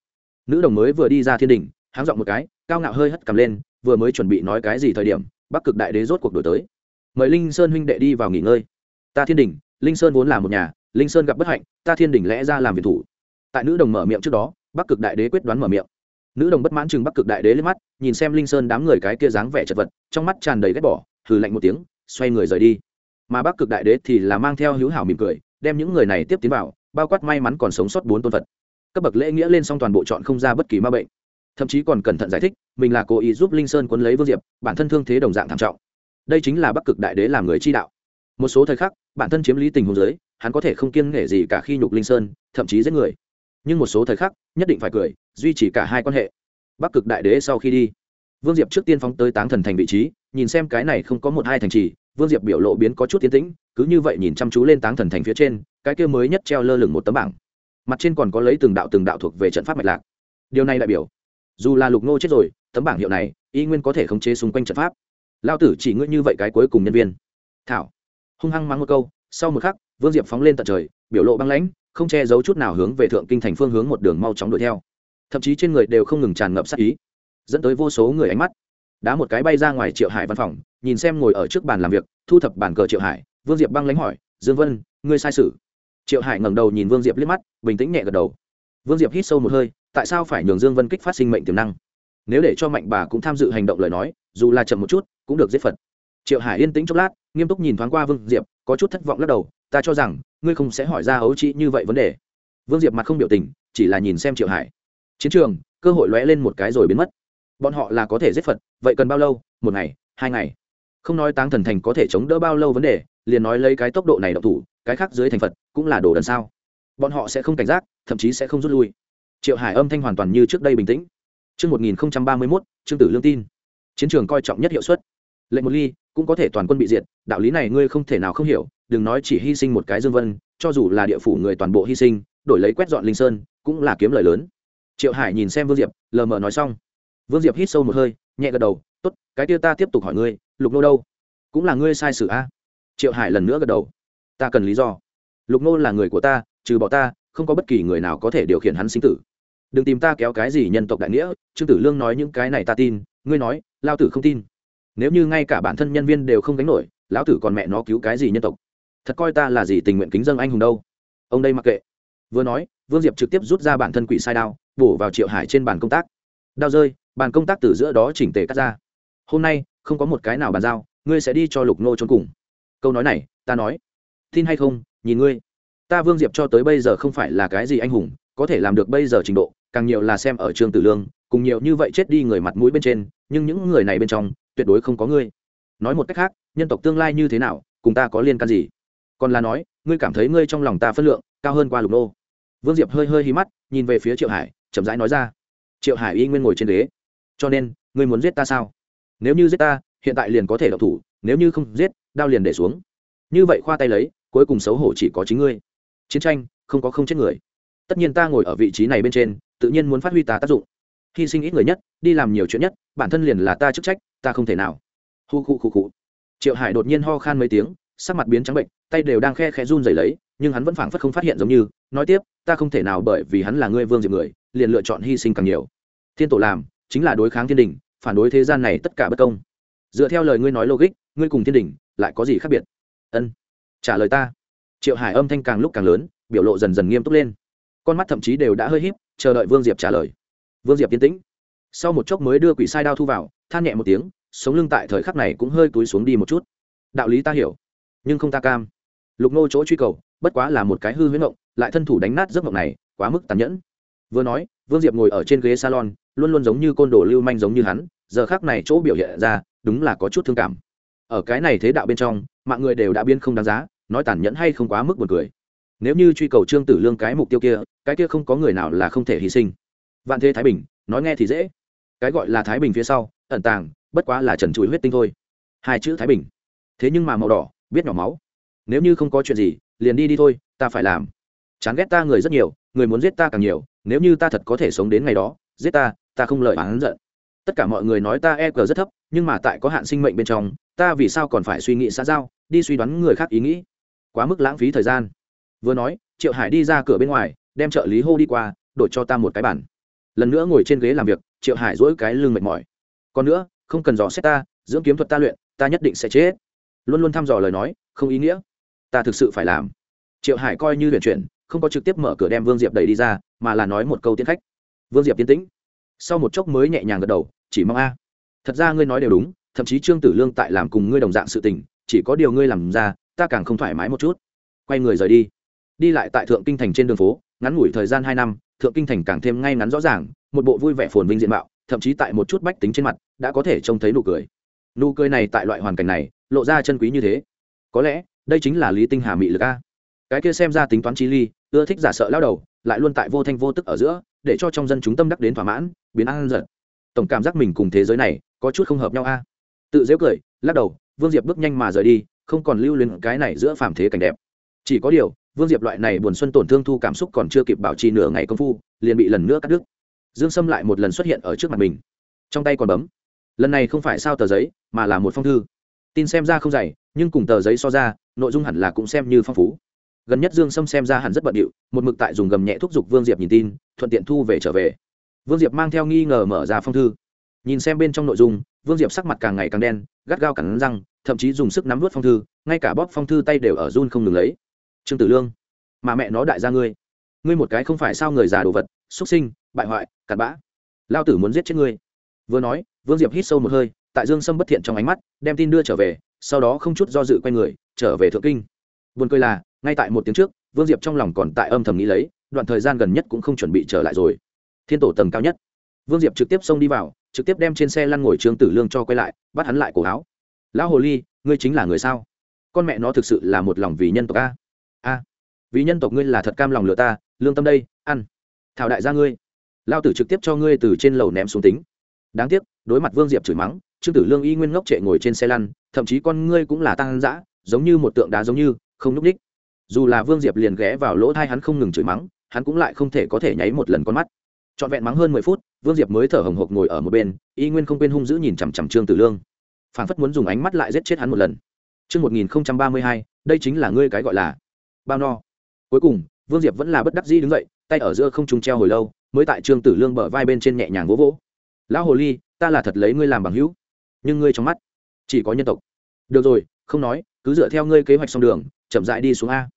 nữ đồng mới vừa đi ra thiên đình háng dọn một cái cao ngạo hơi hất cầm lên vừa mới chuẩn bị nói cái gì thời điểm bắc cực đại đế rốt cuộc đổi tới mời linh sơn huynh đệ đi vào nghỉ ngơi ta thiên đình linh sơn vốn là một nhà linh sơn gặp bất hạnh ta thiên đình lẽ ra làm việc thủ tại nữ đồng mở miệng trước đó bắc cực đại đế quyết đoán mở miệng nữ đồng bất mãn chừng bắc cực đại đế lên mắt, nhìn xem linh sơn đám người cái kia dáng vẻ chật vật, trong mắt tràn đầy ghét bỏ, hừ lạnh một tiếng, xoay người rời đi. Mà bắc cực đại đế thì là mang theo hữu hảo mỉm cười, đem những người này tiếp tiến vào, bao quát may mắn còn sống sót bốn tôn phật. Cấp bậc lễ nghĩa lên xong toàn bộ chọn không ra bất kỳ ma bệnh. Thậm chí còn cẩn thận giải thích, mình là cố ý giúp linh sơn quấn lấy vương diệp, bản thân thương thế đồng dạng thảm trọng. Đây chính là bắc cực đại đế làm người chi đạo. Một số thời khắc, bản thân chiếm lý tình hôn giới, hắn có thể không kiêng nể gì cả khi nhục linh sơn, thậm chí giết người. Nhưng một số thời khắc, nhất định phải cười duy trì cả hai quan hệ. Bắc cực đại đế sau khi đi, vương diệp trước tiên phóng tới táng thần thành vị trí, nhìn xem cái này không có một hai thành trì, vương diệp biểu lộ biến có chút tiến tĩnh, cứ như vậy nhìn chăm chú lên táng thần thành phía trên, cái kia mới nhất treo lơ lửng một tấm bảng. Mặt trên còn có lấy từng đạo từng đạo thuộc về trận pháp mạch lạc. Điều này đại biểu, dù là lục nô chết rồi, tấm bảng hiệu này, y nguyên có thể khống chế xung quanh trận pháp. Lao tử chỉ ngươi như vậy cái cuối cùng nhân viên. Thảo, hung hăng mắng một câu, sau một khắc, vương diệp phóng lên tận trời, biểu lộ băng lãnh, không che giấu chút nào hướng về thượng kinh thành phương hướng một đường mau chóng đuổi theo thậm chí trên người đều không ngừng tràn ngập sát ý, dẫn tới vô số người ánh mắt. Đá một cái bay ra ngoài triệu hải văn phòng, nhìn xem ngồi ở trước bàn làm việc, thu thập bàn cờ triệu hải, vương diệp băng lãnh hỏi, dương vân, ngươi sai sử? triệu hải ngẩng đầu nhìn vương diệp liếc mắt, bình tĩnh nhẹ gật đầu. Vương diệp hít sâu một hơi, tại sao phải nhường dương vân kích phát sinh mệnh tiềm năng? Nếu để cho mạnh bà cũng tham dự hành động lời nói, dù là chậm một chút, cũng được giết phật. Triệu hải yên tĩnh chốc lát, nghiêm túc nhìn thoáng qua vương diệp, có chút thất vọng lắc đầu, ta cho rằng, ngươi không sẽ hỏi ra ấu trĩ như vậy vấn đề. Vương diệp mặt không biểu tình, chỉ là nhìn xem triệu hải chiến trường cơ hội lóe lên một cái rồi biến mất bọn họ là có thể giết phật vậy cần bao lâu một ngày hai ngày không nói táng thần thành có thể chống đỡ bao lâu vấn đề liền nói lấy cái tốc độ này độc thủ cái khác dưới thành phật cũng là đồ đần sao bọn họ sẽ không cảnh giác thậm chí sẽ không rút lui triệu hải âm thanh hoàn toàn như trước đây bình tĩnh chương một nghìn ba mươi mốt Trương Tử Lương tin. Chiến trường coi trọng nhất hiệu suất. Lệnh một ly, cũng có thể toàn quân bị diệt, đạo lý này ngươi không thể nào không hiểu, đừng nói chỉ hy sinh một cái Dương Vân, cho dù là địa phủ người toàn bộ hy sinh, đổi lấy quét dọn Linh Sơn, cũng là kiếm lời lớn. Triệu Hải nhìn xem Vương Diệp, lờ mờ nói xong. Vương Diệp hít sâu một hơi, nhẹ gật đầu, "Tốt, cái kia ta tiếp tục hỏi ngươi, Lục Nô đâu? Cũng là ngươi sai sự a?" Triệu Hải lần nữa gật đầu. "Ta cần lý do. Lục Nô là người của ta, trừ bỏ ta, không có bất kỳ người nào có thể điều khiển hắn sinh tử đừng tìm ta kéo cái gì nhân tộc đại nghĩa trương tử lương nói những cái này ta tin ngươi nói lao tử không tin nếu như ngay cả bản thân nhân viên đều không gánh nổi lão tử còn mẹ nó cứu cái gì nhân tộc thật coi ta là gì tình nguyện kính dân anh hùng đâu ông đây mặc kệ vừa nói vương diệp trực tiếp rút ra bản thân quỷ sai đao bổ vào triệu hải trên bàn công tác. Đao rơi, bàn công tác từ giữa đó chỉnh tề cắt ra. Hôm nay, không có một cái nào bàn giao, ngươi sẽ đi cho lục nô trốn cùng. Câu nói này, ta nói. Tin hay không, nhìn ngươi. Ta vương diệp cho tới bây giờ không phải là cái gì anh hùng, có thể làm được bây giờ trình độ, càng nhiều là xem ở trường tử lương, cùng nhiều như vậy chết đi người mặt mũi bên trên, nhưng những người này bên trong, tuyệt đối không có ngươi. Nói một cách khác, nhân tộc tương lai như thế nào, cùng ta có liên can gì? Còn là nói, ngươi cảm thấy ngươi trong lòng ta phân lượng, cao hơn qua lục nô vương diệp hơi hơi hí mắt, nhìn về phía triệu hải chậm rãi nói ra, triệu hải y nguyên ngồi trên ghế, cho nên, ngươi muốn giết ta sao? Nếu như giết ta, hiện tại liền có thể độc thủ, nếu như không giết, đao liền để xuống. Như vậy khoa tay lấy, cuối cùng xấu hổ chỉ có chính ngươi. Chiến tranh, không có không chết người. Tất nhiên ta ngồi ở vị trí này bên trên, tự nhiên muốn phát huy ta tác dụng. Hy sinh ít người nhất, đi làm nhiều chuyện nhất, bản thân liền là ta chức trách, ta không thể nào. Hu khu khu khu. Triệu hải đột nhiên ho khan mấy tiếng, sắc mặt biến trắng bệnh, tay đều đang khe khẽ run rẩy lấy nhưng hắn vẫn phảng phất không phát hiện giống như, nói tiếp, ta không thể nào bởi vì hắn là ngươi vương diệp người, liền lựa chọn hy sinh càng nhiều. Thiên tổ làm, chính là đối kháng thiên đình, phản đối thế gian này tất cả bất công. Dựa theo lời ngươi nói logic, ngươi cùng thiên đình, lại có gì khác biệt? Ân, trả lời ta. Triệu hải âm thanh càng lúc càng lớn, biểu lộ dần dần nghiêm túc lên. Con mắt thậm chí đều đã hơi híp, chờ đợi vương diệp trả lời. Vương diệp tiến tĩnh. Sau một chốc mới đưa quỷ sai đao thu vào, than nhẹ một tiếng, sống lưng tại thời khắc này cũng hơi túi xuống đi một chút. Đạo lý ta hiểu, nhưng không ta cam. Lục nô chỗ truy cầu bất quá là một cái hư huyễn ngộng, lại thân thủ đánh nát giấc ngộng này, quá mức tàn nhẫn. Vừa nói, vương diệp ngồi ở trên ghế salon, luôn luôn giống như côn đồ lưu manh giống như hắn, giờ khác này chỗ biểu hiện ra, đúng là có chút thương cảm. Ở cái này thế đạo bên trong, mạng người đều đã biến không đáng giá, nói tàn nhẫn hay không quá mức buồn cười. Nếu như truy cầu trương tử lương cái mục tiêu kia, cái kia không có người nào là không thể hy sinh. Vạn thế thái bình, nói nghe thì dễ. Cái gọi là thái bình phía sau, ẩn tàng, bất quá là trần trụi huyết tinh thôi. Hai chữ thái bình. Thế nhưng mà màu đỏ, biết nhỏ máu. Nếu như không có chuyện gì liền đi đi thôi, ta phải làm. Chán ghét ta người rất nhiều, người muốn giết ta càng nhiều, nếu như ta thật có thể sống đến ngày đó, giết ta ta không lợi oán giận. Tất cả mọi người nói ta e cờ rất thấp, nhưng mà tại có hạn sinh mệnh bên trong, ta vì sao còn phải suy nghĩ xã giao, đi suy đoán người khác ý nghĩ? Quá mức lãng phí thời gian. Vừa nói, triệu hải đi ra cửa bên ngoài, đem trợ lý hô đi qua, đổi cho ta một cái bản lần nữa ngồi trên ghế làm việc, triệu hải dỗi cái lưng mệt mỏi. Còn nữa, không cần dò xét ta, dưỡng kiếm thuật ta luyện, ta nhất định sẽ chết. Luôn luôn thăm dò lời nói, không ý nghĩa ta thực sự phải làm. Triệu hải coi như huyền chuyển, không có trực tiếp mở cửa đem vương diệp đẩy đi ra, mà là nói một câu tiến khách. Vương diệp tiến tĩnh. Sau một chốc mới nhẹ nhàng gật đầu, chỉ mong a. Thật ra ngươi nói đều đúng, thậm chí trương tử lương tại làm cùng ngươi đồng dạng sự tình, chỉ có điều ngươi làm ra, ta càng không thoải mái một chút. Quay người rời đi. Đi lại tại thượng kinh thành trên đường phố, ngắn ngủi thời gian hai năm, thượng kinh thành càng thêm ngay ngắn rõ ràng, một bộ vui vẻ phồn vinh diện mạo, thậm chí tại một chút bách tính trên mặt, đã có thể trông thấy nụ cười. Nụ cười này tại loại hoàn cảnh này, lộ ra chân quý như thế. Có lẽ đây chính là lý tinh hà mị lực a. Cái kia xem ra tính toán chi ly, ưa thích giả sợ lao đầu, lại luôn tại vô thanh vô tức ở giữa, để cho trong dân chúng tâm đắc đến thỏa mãn, biến ăn giật tổng cảm giác mình cùng thế giới này, có chút không hợp nhau a. Tự dễ cười, lắc đầu, vương diệp bước nhanh mà rời đi, không còn lưu luyến cái này giữa phàm thế cảnh đẹp. Chỉ có điều, vương diệp loại này buồn xuân tổn thương thu cảm xúc còn chưa kịp bảo trì nửa ngày công phu, liền bị lần nữa cắt đứt. Dương sâm lại một lần xuất hiện ở trước mặt mình. Trong tay còn bấm. Lần này không phải sao tờ giấy, mà là một phong thư. Tin xem ra không dày, nhưng cùng tờ giấy so ra nội dung hẳn là cũng xem như phong phú. Gần nhất dương sâm xem ra hẳn rất bận điệu, một mực tại dùng gầm nhẹ thúc giục vương diệp nhìn tin, thuận tiện thu về trở về. Vương diệp mang theo nghi ngờ mở ra phong thư. Nhìn xem bên trong nội dung, vương diệp sắc mặt càng ngày càng đen, gắt gao cẳng răng, thậm chí dùng sức nắm vớt phong thư, ngay cả bóp phong thư tay đều ở run không ngừng lấy. Trương tử lương, mà mẹ nó đại gia ngươi. Ngươi một cái không phải sao người già đồ vật xuất sinh, bại hoại, cặn bã. Lao tử muốn giết chết ngươi. Vừa nói, vương diệp hít sâu một hơi, tại dương sâm bất thiện trong ánh mắt, đem tin đưa trở về, sau đó không chút do dự quay người trở về thượng kinh. Buồn cười là, ngay tại một tiếng trước, vương diệp trong lòng còn tại âm thầm nghĩ lấy, đoạn thời gian gần nhất cũng không chuẩn bị trở lại rồi. Thiên tổ tầng cao nhất. Vương diệp trực tiếp xông đi vào, trực tiếp đem trên xe lăn ngồi trương tử lương cho quay lại, bắt hắn lại cổ áo. Lão hồ ly, ngươi chính là người sao? Con mẹ nó thực sự là một lòng vì nhân tộc a. A, vì nhân tộc ngươi là thật cam lòng lừa ta, lương tâm đây, ăn. Thảo đại gia ngươi. Lao tử trực tiếp cho ngươi từ trên lầu ném xuống tính. Đáng tiếc, đối mặt vương diệp chửi mắng, trương tử lương y nguyên ngốc trệ ngồi trên xe lăn, thậm chí con ngươi cũng là tăng dã giống như một tượng đá giống như không núp ních dù là vương diệp liền ghé vào lỗ thai hắn không ngừng chửi mắng hắn cũng lại không thể có thể nháy một lần con mắt trọn vẹn mắng hơn mười phút vương diệp mới thở hồng hộc ngồi ở một bên y nguyên không quên hung dữ nhìn chằm chằm trương tử lương phản phất muốn dùng ánh mắt lại giết chết hắn một lần Trước 1032, đây chính là ngươi cái gọi là bao no. Cuối cùng, Vương Diệp vẫn là bất đắc dĩ đứng dậy, tay ở giữa không trung treo hồi lâu, mới tại Trương Tử Lương bờ vai bên trên nhẹ nhàng vỗ vỗ. "Lão hồ ly, ta là thật lấy ngươi làm bằng hữu, nhưng ngươi trong mắt chỉ có nhân tộc." "Được rồi, không nói, cứ dựa theo ngươi kế hoạch xong đường, chậm rãi đi xuống a."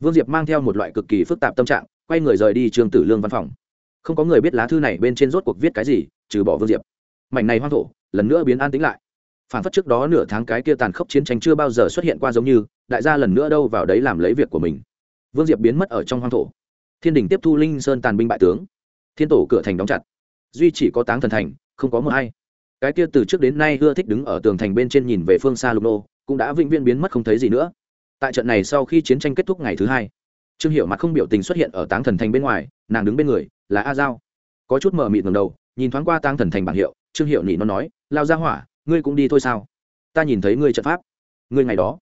Vương Diệp mang theo một loại cực kỳ phức tạp tâm trạng, quay người rời đi Trương Tử Lương văn phòng. Không có người biết lá thư này bên trên rốt cuộc viết cái gì, trừ bỏ Vương Diệp. Mảnh này hoang thổ, lần nữa biến an tĩnh lại phản phất trước đó nửa tháng cái kia tàn khốc chiến tranh chưa bao giờ xuất hiện qua giống như đại gia lần nữa đâu vào đấy làm lấy việc của mình vương diệp biến mất ở trong hoang thổ thiên đình tiếp thu linh sơn tàn binh bại tướng thiên tổ cửa thành đóng chặt duy chỉ có táng thần thành không có mưa hay cái kia từ trước đến nay ưa thích đứng ở tường thành bên trên nhìn về phương xa lục nô cũng đã vĩnh viễn biến mất không thấy gì nữa. Tại trận này sau khi chiến tranh kết thúc ngày thứ hai, trương hiệu mặt không biểu tình xuất hiện ở táng thần thành bên ngoài, nàng đứng bên người, là a giao. Có chút mờ mịt ngầm đầu, nhìn thoáng qua táng thần thành bảng hiệu, trương hiệu nỉ nó nói, lao ra hỏa, ngươi cũng đi thôi sao? Ta nhìn thấy ngươi trận pháp. Ngươi ngày đó,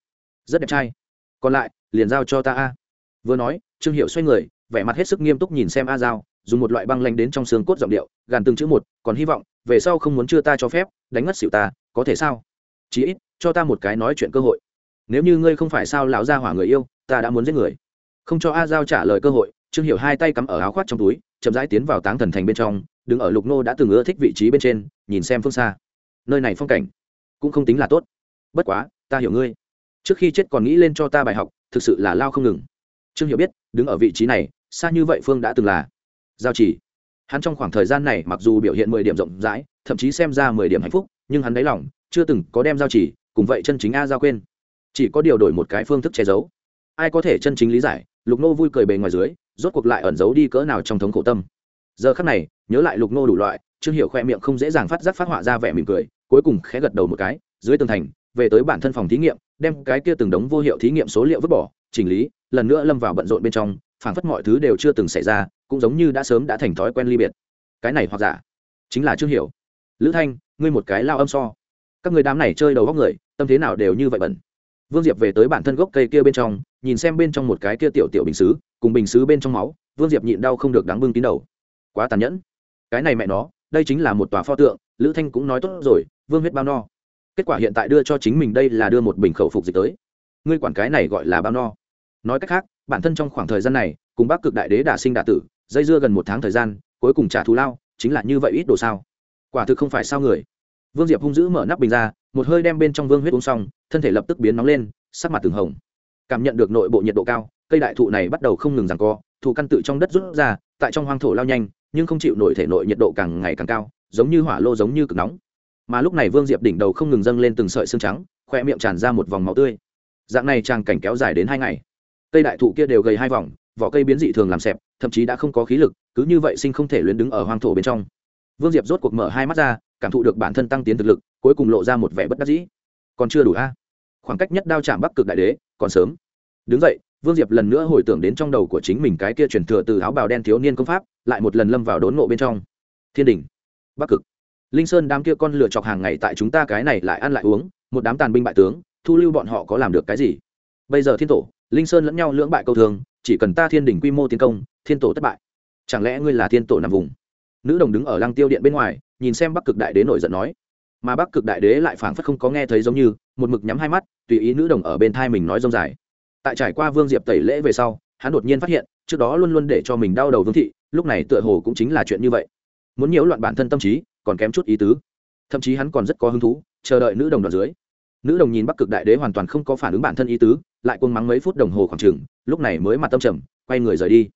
rất đẹp trai. Còn lại, liền giao cho ta a. Vừa nói, trương hiệu xoay người, vẻ mặt hết sức nghiêm túc nhìn xem a giao, dùng một loại băng lanh đến trong xương cốt giọng điệu, gàn từng chữ một, còn hy vọng, về sau không muốn chưa ta cho phép, đánh ngất xỉu ta, có thể sao? Chí ít cho ta một cái nói chuyện cơ hội. Nếu như ngươi không phải sao lão gia hỏa người yêu, ta đã muốn giết người. Không cho a giao trả lời cơ hội, trương hiểu hai tay cắm ở áo khoác trong túi, chậm rãi tiến vào táng thần thành bên trong, đứng ở lục nô đã từng ưa thích vị trí bên trên, nhìn xem phương xa. Nơi này phong cảnh cũng không tính là tốt. Bất quá, ta hiểu ngươi. Trước khi chết còn nghĩ lên cho ta bài học, thực sự là lao không ngừng. Trương hiểu biết, đứng ở vị trí này, xa như vậy phương đã từng là giao chỉ. Hắn trong khoảng thời gian này mặc dù biểu hiện mười điểm rộng rãi, thậm chí xem ra mười điểm hạnh phúc, nhưng hắn đáy lòng chưa từng có đem giao chỉ cùng vậy chân chính a giao quên. Chỉ có điều đổi một cái phương thức che giấu. Ai có thể chân chính lý giải, lục nô vui cười bề ngoài dưới, rốt cuộc lại ẩn giấu đi cỡ nào trong thống khổ tâm. Giờ khắc này, nhớ lại lục nô đủ loại, trương hiểu khoe miệng không dễ dàng phát giác phát họa ra vẻ mỉm cười, cuối cùng khẽ gật đầu một cái, dưới tường thành, về tới bản thân phòng thí nghiệm, đem cái kia từng đống vô hiệu thí nghiệm số liệu vứt bỏ, chỉnh lý, lần nữa lâm vào bận rộn bên trong, phảng phất mọi thứ đều chưa từng xảy ra, cũng giống như đã sớm đã thành thói quen ly biệt. Cái này hoặc giả, chính là trương hiểu. Lữ thanh, ngươi một cái lao âm so các người đám này chơi đầu góc người, tâm thế nào đều như vậy bẩn. Vương diệp về tới bản thân gốc cây kia bên trong, nhìn xem bên trong một cái kia tiểu tiểu bình xứ, cùng bình xứ bên trong máu, vương diệp nhịn đau không được đáng bưng tín đầu. Quá tàn nhẫn. Cái này mẹ nó, đây chính là một tòa pho tượng, lữ thanh cũng nói tốt rồi, vương huyết bao no. Kết quả hiện tại đưa cho chính mình đây là đưa một bình khẩu phục dịch tới. Ngươi quản cái này gọi là bao no. Nói cách khác, bản thân trong khoảng thời gian này, cùng bác cực đại đế đả sinh đả tử, dây dưa gần một tháng thời gian, cuối cùng trả thù lao, chính là như vậy ít đồ sao? Quả thực không phải sao người vương diệp hung dữ mở nắp bình ra, một hơi đem bên trong vương huyết uống xong, thân thể lập tức biến nóng lên, sắc mặt từng hồng. Cảm nhận được nội bộ nhiệt độ cao, cây đại thụ này bắt đầu không ngừng rằng co, thụ căn tự trong đất rút ra, tại trong hoang thổ lao nhanh, nhưng không chịu nổi thể nội nhiệt độ càng ngày càng cao, giống như hỏa lô giống như cực nóng. Mà lúc này vương diệp đỉnh đầu không ngừng dâng lên từng sợi xương trắng, khoe miệng tràn ra một vòng máu tươi. Dạng này tràng cảnh kéo dài đến hai ngày. Cây đại thụ kia đều gầy hai vòng, vỏ cây biến dị thường làm xẹp, thậm chí đã không có khí lực, cứ như vậy sinh không thể luyến đứng ở hoang thổ bên trong. Vương diệp rốt cuộc mở hai mắt ra cảm thụ được bản thân tăng tiến thực lực, cuối cùng lộ ra một vẻ bất đắc dĩ. Còn chưa đủ a? Khoảng cách nhất đao chạm bắc cực đại đế, còn sớm. Đứng dậy, vương diệp lần nữa hồi tưởng đến trong đầu của chính mình cái kia truyền thừa từ áo bào đen thiếu niên công pháp, lại một lần lâm vào đốn nộ bên trong. Thiên đình bắc cực. Linh sơn đám kia con lựa chọc hàng ngày tại chúng ta cái này lại ăn lại uống, một đám tàn binh bại tướng, thu lưu bọn họ có làm được cái gì? Bây giờ thiên tổ, linh sơn lẫn nhau lưỡng bại câu thường, chỉ cần ta thiên đình quy mô tiến công, thiên tổ thất bại. Chẳng lẽ ngươi là thiên tổ nằm vùng? Nữ đồng đứng ở lăng tiêu điện bên ngoài nhìn xem bắc cực đại đế nổi giận nói. Mà bắc cực đại đế lại phảng phất không có nghe thấy giống như, một mực nhắm hai mắt, tùy ý nữ đồng ở bên thai mình nói rông dài. Tại trải qua vương diệp tẩy lễ về sau, hắn đột nhiên phát hiện, trước đó luôn luôn để cho mình đau đầu vương thị, lúc này tựa hồ cũng chính là chuyện như vậy. Muốn nhiễu loạn bản thân tâm trí, còn kém chút ý tứ. Thậm chí hắn còn rất có hứng thú, chờ đợi nữ đồng đoạn dưới. Nữ đồng nhìn bắc cực đại đế hoàn toàn không có phản ứng bản thân ý tứ, lại cuồng mắng mấy phút đồng hồ khoảng chừng, lúc này mới mặt tâm trầm, quay người rời đi.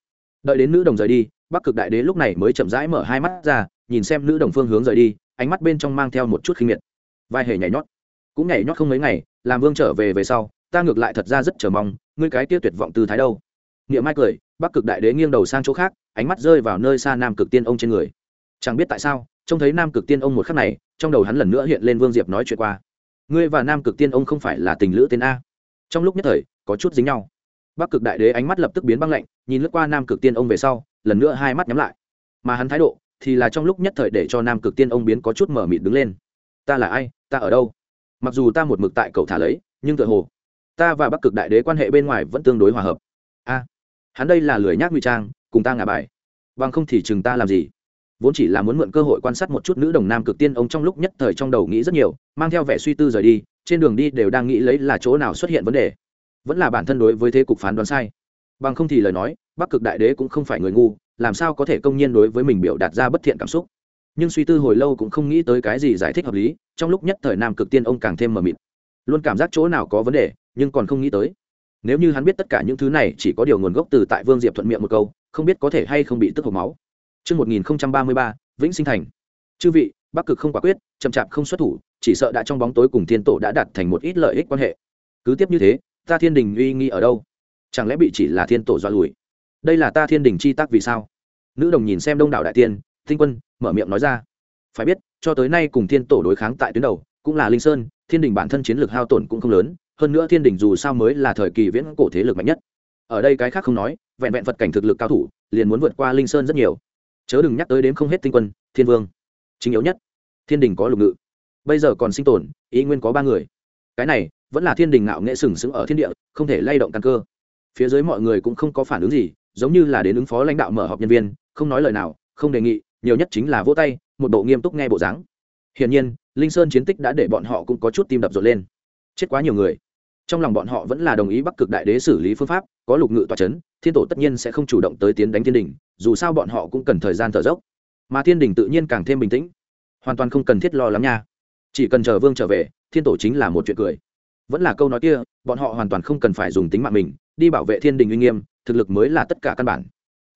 Đợi đến nữ đồng rời đi, bắc cực đại đế lúc này mới chậm rãi mở hai mắt ra nhìn xem nữ đồng phương hướng rời đi, ánh mắt bên trong mang theo một chút khinh miệt. Vai hề nhảy nhót. Cũng nhảy nhót không mấy ngày, làm vương trở về về sau, ta ngược lại thật ra rất chờ mong, ngươi cái kia tuyệt vọng từ thái đâu. Niệm mai cười, bắc cực đại đế nghiêng đầu sang chỗ khác, ánh mắt rơi vào nơi xa nam cực tiên ông trên người. Chẳng biết tại sao, trông thấy nam cực tiên ông một khắc này, trong đầu hắn lần nữa hiện lên vương diệp nói chuyện qua. Ngươi và nam cực tiên ông không phải là tình lữ tên a. Trong lúc nhất thời, có chút dính nhau. Bắc cực đại đế ánh mắt lập tức biến băng lạnh, nhìn lướt qua nam cực tiên ông về sau, lần nữa hai mắt nhắm lại. Mà hắn thái độ thì là trong lúc nhất thời để cho nam cực tiên ông biến có chút mở mịt đứng lên. Ta là ai? Ta ở đâu? Mặc dù ta một mực tại cậu thả lấy, nhưng tự hồ, ta và bắc cực đại đế quan hệ bên ngoài vẫn tương đối hòa hợp. A, hắn đây là lười nhác ngụy trang, cùng ta ngả bài. Bằng không thì chừng ta làm gì? Vốn chỉ là muốn mượn cơ hội quan sát một chút nữ đồng nam cực tiên ông trong lúc nhất thời trong đầu nghĩ rất nhiều, mang theo vẻ suy tư rời đi, trên đường đi đều đang nghĩ lấy là chỗ nào xuất hiện vấn đề. Vẫn là bản thân đối với thế cục phán đoán sai bằng không thì lời nói bắc cực đại đế cũng không phải người ngu làm sao có thể công nhiên đối với mình biểu đạt ra bất thiện cảm xúc nhưng suy tư hồi lâu cũng không nghĩ tới cái gì giải thích hợp lý trong lúc nhất thời nam cực tiên ông càng thêm mờ mịt luôn cảm giác chỗ nào có vấn đề nhưng còn không nghĩ tới nếu như hắn biết tất cả những thứ này chỉ có điều nguồn gốc từ tại vương diệp thuận miệng một câu không biết có thể hay không bị tức hộp máu Trước 1033, Vĩnh Sinh Thành. Chư vị, Bắc Cực không quả quyết, chậm chạp không xuất thủ, chỉ sợ đã trong bóng tối cùng thiên tổ đã đạt thành một ít lợi ích quan hệ. Cứ tiếp như thế, ta thiên đình uy nghi ở đâu? Chẳng lẽ bị chỉ là thiên tổ dọa lùi? Đây là ta thiên đình chi tác vì sao? Nữ đồng nhìn xem đông đảo đại tiên, tinh quân, mở miệng nói ra. Phải biết, cho tới nay cùng thiên tổ đối kháng tại tuyến đầu, cũng là Linh Sơn, thiên đình bản thân chiến lược hao tổn cũng không lớn, hơn nữa thiên đình dù sao mới là thời kỳ viễn cổ thế lực mạnh nhất ở đây cái khác không nói vẹn vẹn phật cảnh thực lực cao thủ liền muốn vượt qua linh sơn rất nhiều chớ đừng nhắc tới đến không hết tinh quân thiên vương chính yếu nhất thiên đình có lục ngự bây giờ còn sinh tồn ý nguyên có ba người cái này vẫn là thiên đình ngạo nghệ sừng sững ở thiên địa không thể lay động căn cơ phía dưới mọi người cũng không có phản ứng gì, giống như là đến ứng phó lãnh đạo mở họp nhân viên, không nói lời nào, không đề nghị, nhiều nhất chính là vỗ tay, một bộ nghiêm túc nghe bộ dáng. Hiển nhiên, linh sơn chiến tích đã để bọn họ cũng có chút tim đập rộn lên. Chết quá nhiều người. Trong lòng bọn họ vẫn là đồng ý bắc cực đại đế xử lý phương pháp, có lục ngự tòa c h ấ n thiên tổ tất nhiên sẽ không chủ động tới tiến đánh thiên đình, dù sao bọn họ cũng cần thời gian thở dốc. Mà thiên đình tự nhiên càng thêm bình tĩnh. Hoàn toàn không cần thiết lo lắm nha. Chỉ cần chờ vương trở về, thiên tổ chính là một chuyện cười. Vẫn là câu nói kia, bọn họ hoàn toàn không cần phải dùng tính mạng mình đi bảo vệ thiên đình uy nghiêm, thực lực mới là tất cả căn bản.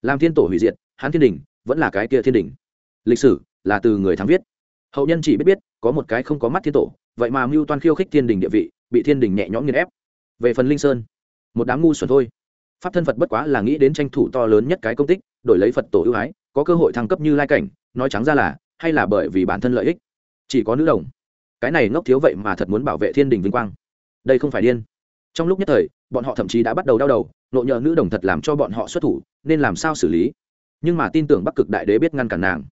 Làm thiên tổ hủy diệt hán thiên đình vẫn là cái kia thiên đình. Lịch sử là từ người thắng viết. Hậu nhân chỉ biết biết, có một cái không có mắt thiên tổ, vậy mà mưu toan khiêu khích thiên đình địa vị, bị thiên đình nhẹ nhõm nghiền ép. Về phần linh sơn, một đám ngu xuẩn thôi. Pháp thân phật bất quá là nghĩ đến tranh thủ to lớn nhất cái công tích, đổi lấy phật tổ ưu ái, có cơ hội thăng cấp như lai cảnh, nói trắng ra là, hay là bởi vì bản thân lợi ích. Chỉ có nữ đồng. Cái này ngốc thiếu vậy mà thật muốn bảo vệ thiên đình vinh quang. Đây không phải điên trong lúc nhất thời, bọn họ thậm chí đã bắt đầu đau đầu, nộ nhờ nữ đồng thật làm cho bọn họ xuất thủ, nên làm sao xử lý? Nhưng mà tin tưởng bắc cực đại đế biết ngăn cản nàng.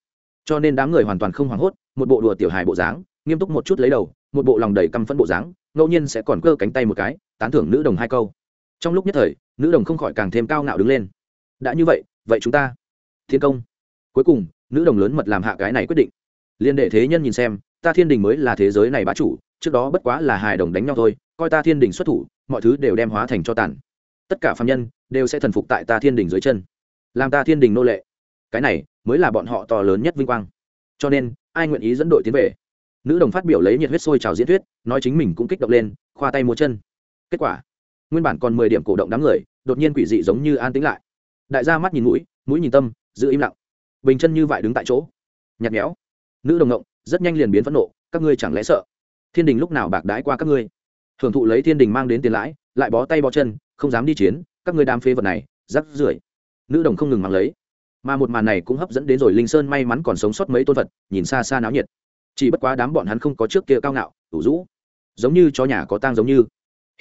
Cho nên đám người hoàn toàn không hoảng hốt, một bộ đùa tiểu hài bộ dáng, nghiêm túc một chút lấy đầu, một bộ lòng đầy căm phẫn bộ dáng, ngẫu nhiên sẽ còn cơ cánh tay một cái, tán thưởng nữ đồng hai câu. Trong lúc nhất thời nữ đồng không khỏi càng thêm cao ngạo đứng lên. Đã như vậy vậy chúng ta, thiên công. Cuối cùng nữ đồng lớn mật làm hạ cái này quyết định. Liên đệ thế nhân nhìn xem, ta thiên đình mới là thế giới này bá chủ, trước đó bất quá là hài đồng đánh nhau thôi coi ta thiên đình xuất thủ, mọi thứ đều đem hóa thành cho tàn. Tất cả phạm nhân đều sẽ thần phục tại ta thiên đình dưới chân, làm ta thiên đình nô lệ. Cái này mới là bọn họ to lớn nhất vinh quang. Cho nên, ai nguyện ý dẫn đội tiến về? Nữ đồng phát biểu lấy nhiệt huyết sôi trào diễn thuyết, nói chính mình cũng kích động lên, khoa tay múa chân. Kết quả, nguyên bản còn mười điểm cổ động đám người, đột nhiên quỷ dị giống như an tĩnh lại. Đại gia mắt nhìn mũi mũi nhìn tâm, giữ im lặng. Bình chân như vậy đứng tại chỗ. Nhạt nhẽo. Nữ đồng ngộng, rất nhanh liền biến phẫn nộ, các ngươi chẳng lẽ sợ? Thiên đình lúc nào bạc đái qua các ngươi? Hưởng thụ lấy thiên đình mang đến tiền lãi, lại bó tay bó chân, không dám đi chiến, các ngươi đam phê vật này, rắc rưởi. Nữ đồng không ngừng mang lấy. Mà một màn này cũng hấp dẫn đến rồi linh sơn may mắn còn sống sót mấy tôn vật, nhìn xa xa náo nhiệt. Chỉ bất quá đám bọn hắn không có trước kia cao ngạo, ủ rũ. Giống như chó nhà có tang giống như.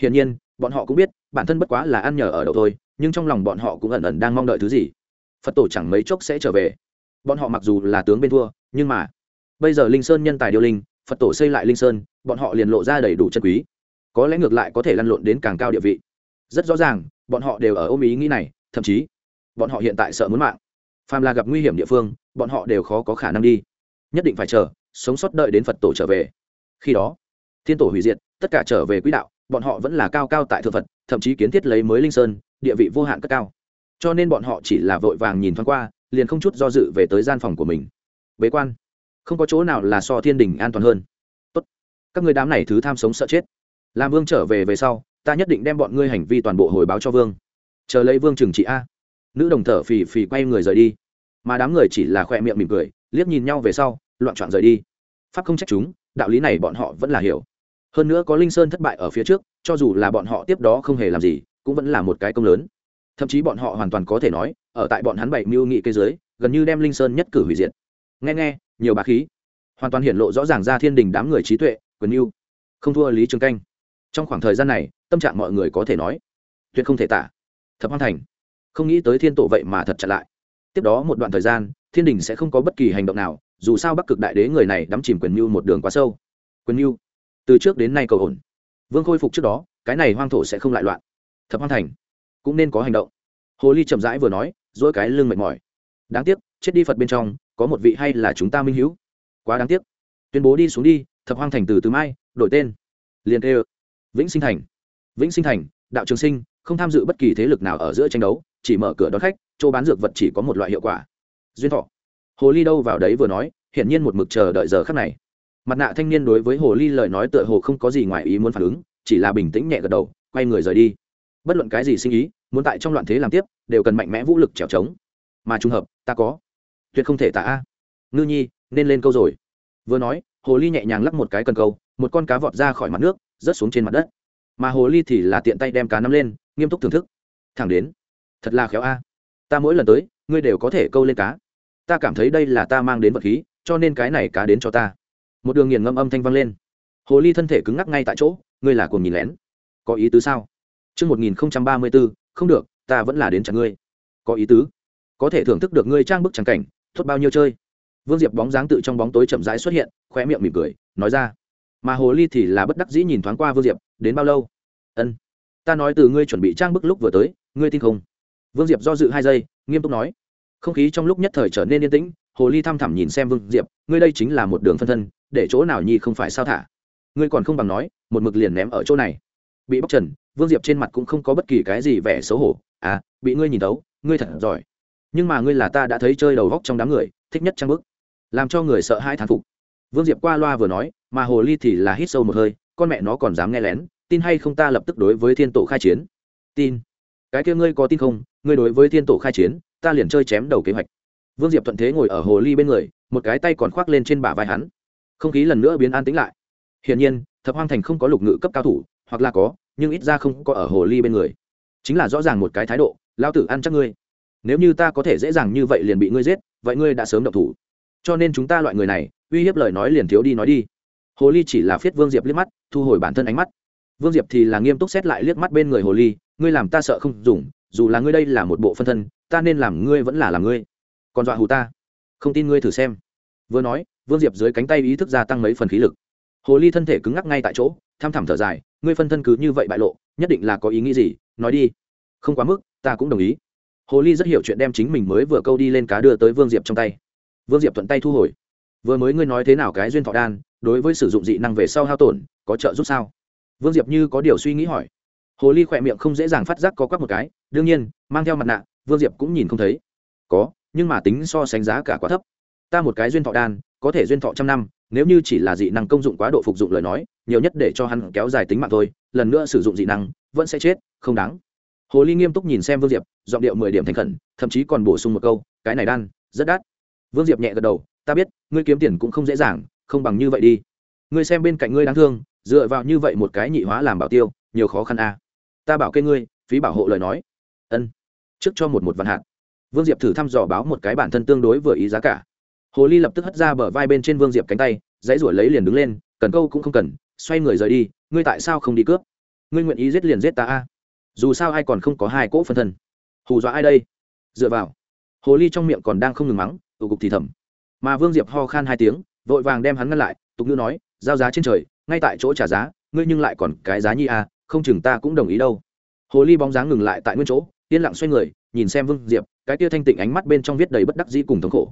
Hiển nhiên, bọn họ cũng biết, bản thân bất quá là ăn nhờ ở đậu thôi, nhưng trong lòng bọn họ cũng ẩn ẩn đang mong đợi thứ gì. Phật tổ chẳng mấy chốc sẽ trở về. Bọn họ mặc dù là tướng bên thua, nhưng mà bây giờ linh sơn nhân tài điều linh, phật tổ xây lại linh sơn, bọn họ liền lộ ra đầy đủ chân quý có lẽ ngược lại có thể lăn lộn đến càng cao địa vị. Rất rõ ràng, bọn họ đều ở ôm ý nghĩ này, thậm chí, bọn họ hiện tại sợ muốn mạng. Phàm là gặp nguy hiểm địa phương, bọn họ đều khó có khả năng đi. Nhất định phải chờ, sống sót đợi đến phật tổ trở về. Khi đó, thiên tổ hủy diệt, tất cả trở về quỹ đạo, bọn họ vẫn là cao cao tại thượng phật, thậm chí kiến thiết lấy mới linh sơn, địa vị vô hạn cất cao. Cho nên bọn họ chỉ là vội vàng nhìn thoáng qua, liền không chút do dự về tới gian phòng của mình. Bế quan. Không có chỗ nào là so thiên đình an toàn hơn. Tốt. Các người đám này thứ tham sống sợ chết làm vương trở về về sau, ta nhất định đem bọn ngươi hành vi toàn bộ hồi báo cho vương. Chờ lấy vương trừng trị a. Nữ đồng thở phì phì quay người rời đi. Mà đám người chỉ là khoe miệng mỉm cười, liếc nhìn nhau về sau, loạn trọn rời đi. Pháp không trách chúng, đạo lý này bọn họ vẫn là hiểu. Hơn nữa có linh sơn thất bại ở phía trước, cho dù là bọn họ tiếp đó không hề làm gì, cũng vẫn là một cái công lớn. Thậm chí bọn họ hoàn toàn có thể nói, ở tại bọn hắn bảy mưu nghị cây dưới, gần như đem linh sơn nhất cử hủy diệt. Nghe nghe, nhiều bà khí. Hoàn toàn hiện lộ rõ ràng ra thiên đình đám người trí tuệ, quyền mưu. Không thua lý trường canh trong khoảng thời gian này, tâm trạng mọi người có thể nói, tuyệt không thể tả. Thập hoang thành, không nghĩ tới thiên tổ vậy mà thật chặt lại. Tiếp đó một đoạn thời gian, thiên đình sẽ không có bất kỳ hành động nào, dù sao bắc cực đại đế người này đắm chìm quyền mưu một đường quá sâu. Quyền mưu, từ trước đến nay cầu ổn. Vương khôi phục trước đó, cái này hoang thổ sẽ không lại loạn. Thập hoang thành, cũng nên có hành động. Hồ ly chậm rãi vừa nói dỗi cái lưng mệt mỏi. Đáng tiếc, chết đi phật bên trong, có một vị hay là chúng ta minh hữu. Quá đáng tiếc. Tuyên bố đi xuống đi, thập hoang thành từ từ mai, đổi tên. Liền kêu vĩnh sinh thành. Vĩnh sinh thành, đạo trường sinh, không tham dự bất kỳ thế lực nào ở giữa tranh đấu, chỉ mở cửa đón khách, chỗ bán dược vật chỉ có một loại hiệu quả. Duyên thọ. Hồ ly đâu vào đấy vừa nói, hiển nhiên một mực chờ đợi giờ khắc này. Mặt nạ thanh niên đối với hồ ly lời nói tựa hồ không có gì ngoài ý muốn phản ứng, chỉ là bình tĩnh nhẹ gật đầu, quay người rời đi. Bất luận cái gì sinh ý, muốn tại trong loạn thế làm tiếp, đều cần mạnh mẽ vũ lực trèo trống. Mà trùng hợp, ta có. Tuyệt không thể tả. A ngư nhi, nên lên câu rồi. Vừa nói, hồ ly nhẹ nhàng lắc một cái cần câu, một con cá vọt ra khỏi mặt nước rớt xuống trên mặt đất mà hồ ly thì là tiện tay đem cá nắm lên nghiêm túc thưởng thức thẳng đến thật là khéo a ta mỗi lần tới ngươi đều có thể câu lên cá ta cảm thấy đây là ta mang đến vật khí cho nên cái này cá đến cho ta một đường nghiền ngâm âm thanh vang lên hồ ly thân thể cứng ngắc ngay tại chỗ ngươi là cùng nhìn lén có ý tứ sao Trước 1034, không được, ta vẫn là đến chẳng ngươi. Có ý tứ. Có thể thưởng thức được ngươi trang bức trắng cảnh, thốt bao nhiêu chơi. Vương Diệp bóng dáng tự trong bóng tối chậm rãi xuất hiện, khóe miệng mỉm cười, nói ra. Mà Hồ Ly thì là bất đắc dĩ nhìn thoáng qua Vương Diệp, đến bao lâu? Ân, ta nói từ ngươi chuẩn bị trang bức lúc vừa tới, ngươi tin không? Vương Diệp do dự hai giây, nghiêm túc nói. Không khí trong lúc nhất thời trở nên yên tĩnh, Hồ Ly thăm thẳm nhìn xem Vương Diệp, ngươi đây chính là một đường phân thân, để chỗ nào nhi không phải sao thả? Ngươi còn không bằng nói, một mực liền ném ở chỗ này. Bị bóc trần, vương diệp trên mặt cũng không có bất kỳ cái gì vẻ xấu hổ à bị ngươi nhìn tấu ngươi thật giỏi nhưng mà ngươi là ta đã thấy chơi đầu góc trong đám người thích nhất trang bức làm cho người sợ hai thán phục vương diệp qua loa vừa nói, mà hồ ly thì là hít sâu một hơi, con mẹ nó còn dám nghe lén, tin hay không ta lập tức đối với thiên tổ khai chiến. Tin. Cái kia ngươi có tin không? Ngươi đối với thiên tổ khai chiến, ta liền chơi chém đầu kế hoạch. Vương diệp thuận thế ngồi ở hồ ly bên người, một cái tay còn khoác lên trên bả vai hắn. Không khí lần nữa biến an tĩnh lại. Hiển nhiên, thập hoang thành không có lục ngự cấp cao thủ, hoặc là có, nhưng ít ra không có ở hồ ly bên người. Chính là rõ ràng một cái thái độ lao tử ăn chắc ngươi. Nếu như ta có thể dễ dàng như vậy liền bị ngươi giết, vậy ngươi đã sớm động thủ cho nên chúng ta loại người này, uy hiếp lời nói liền thiếu đi nói đi. Hồ ly chỉ là phiết vương diệp liếc mắt, thu hồi bản thân ánh mắt. Vương diệp thì là nghiêm túc xét lại liếc mắt bên người hồ ly, ngươi làm ta sợ không dùng, dù là ngươi đây là một bộ phân thân, ta nên làm ngươi vẫn là làm ngươi. Còn dọa hù ta. Không tin ngươi thử xem. Vừa nói, vương diệp dưới cánh tay ý thức gia tăng mấy phần khí lực. Hồ ly thân thể cứng ngắc ngay tại chỗ, tham thảm thở dài, ngươi phân thân cứ như vậy bại lộ, nhất định là có ý nghĩ gì, nói đi. Không quá mức, ta cũng đồng ý. Hồ ly rất hiểu chuyện đem chính mình mới vừa câu đi lên cá đưa tới vương diệp trong tay vương diệp thuận tay thu hồi. Vừa mới ngươi nói thế nào cái duyên thọ đan, đối với sử dụng dị năng về sau hao tổn, có trợ giúp sao? Vương diệp như có điều suy nghĩ hỏi. Hồ ly khỏe miệng không dễ dàng phát giác có quắc một cái, đương nhiên, mang theo mặt nạ, vương diệp cũng nhìn không thấy. Có, nhưng mà tính so sánh giá cả quá thấp. Ta một cái duyên thọ đan, có thể duyên thọ trăm năm, nếu như chỉ là dị năng công dụng quá độ phục dụng lời nói, nhiều nhất để cho hắn kéo dài tính mạng thôi, lần nữa sử dụng dị năng, vẫn sẽ chết, không đáng. Hồ ly nghiêm túc nhìn xem vương diệp, giọng điệu mười điểm thành khẩn, thậm chí còn bổ sung một câu, cái này đan, rất đắt vương diệp nhẹ gật đầu, ta biết, ngươi kiếm tiền cũng không dễ dàng, không bằng như vậy đi. Ngươi xem bên cạnh ngươi đáng thương, dựa vào như vậy một cái nhị hóa làm bảo tiêu, nhiều khó khăn a. À. ta bảo kê ngươi, phí bảo hộ lời nói. Ân, trước cho một một vạn hạt. Vương diệp thử thăm dò báo một cái bản thân tương đối vừa ý giá cả. Hồ ly lập tức hất ra bờ vai bên trên vương diệp cánh tay, dãy ruổi lấy liền đứng lên, cần câu cũng không cần, xoay người rời đi, ngươi tại sao không đi cướp? Ngươi nguyện ý giết liền giết ta a. Dù sao ai còn không có hai cỗ phân thân. Hù dọa ai đây? Dựa vào. Hồ ly trong miệng còn đang không ngừng mắng tụ cục thì thầm. Mà vương diệp ho khan hai tiếng, vội vàng đem hắn ngăn lại, tục ngữ nói, giao giá trên trời, ngay tại chỗ trả giá, ngươi nhưng lại còn cái giá nhi a không chừng ta cũng đồng ý đâu. Hồ ly bóng dáng ngừng lại tại nguyên chỗ, yên lặng xoay người, nhìn xem vương diệp, cái tia thanh tịnh ánh mắt bên trong viết đầy bất đắc dĩ cùng thống khổ.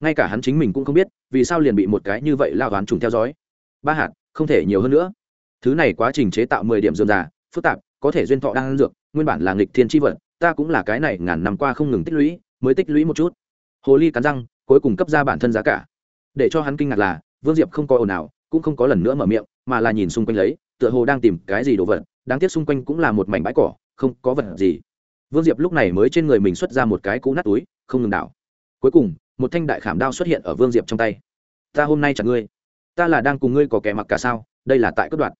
Ngay cả hắn chính mình cũng không biết, vì sao liền bị một cái như vậy lao đoán trùng theo dõi. Ba hạt, không thể nhiều hơn nữa. Thứ này quá trình chế tạo mười điểm dườm già, phức tạp, có thể duyên thọ đang ăn dược, nguyên bản là nghịch thiên tri vật, ta cũng là cái này ngàn năm qua không ngừng tích lũy, mới tích lũy một chút hồ ly cắn răng, cuối cùng cấp ra bản thân giá cả. Để cho hắn kinh ngạc là, vương diệp không có ồn ào, cũng không có lần nữa mở miệng, mà là nhìn xung quanh lấy, tựa hồ đang tìm cái gì đồ vật, đáng tiếc xung quanh cũng là một mảnh bãi cỏ, không có vật gì. Vương diệp lúc này mới trên người mình xuất ra một cái cũ nát túi, không ngừng đảo. Cuối cùng, một thanh đại khảm đao xuất hiện ở vương diệp trong tay. Ta hôm nay chẳng ngươi. Ta là đang cùng ngươi có kẻ mặc cả sao, đây là tại cất đoạn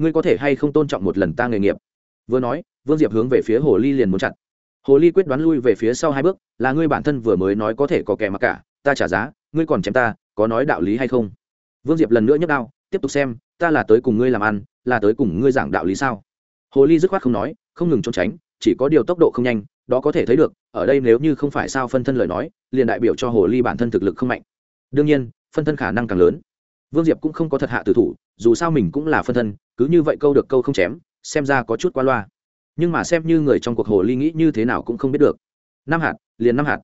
ngươi có thể hay không tôn trọng một lần ta nghề nghiệp? Vừa nói, vương diệp hướng về phía hồ ly liền muốn chặt hồ ly quyết đoán lui về phía sau hai bước, là ngươi bản thân vừa mới nói có thể có kẻ mặc cả, ta trả giá, ngươi còn chém ta, có nói đạo lý hay không? Vương diệp lần nữa nhấc đao, tiếp tục xem, ta là tới cùng ngươi làm ăn, là tới cùng ngươi giảng đạo lý sao? Hồ ly dứt khoát không nói, không ngừng trốn tránh, chỉ có điều tốc độ không nhanh, đó có thể thấy được, ở đây nếu như không phải sao phân thân lời nói, liền đại biểu cho hồ ly bản thân thực lực không mạnh. Đương nhiên, phân thân khả năng càng lớn. Vương diệp cũng không có thật hạ tử thủ, dù sao mình cũng là phân thân, cứ như vậy câu được câu không chém, xem ra có chút qua loa nhưng mà xem như người trong cuộc hồ ly nghĩ như thế nào cũng không biết được. Năm hạt, liền năm hạt.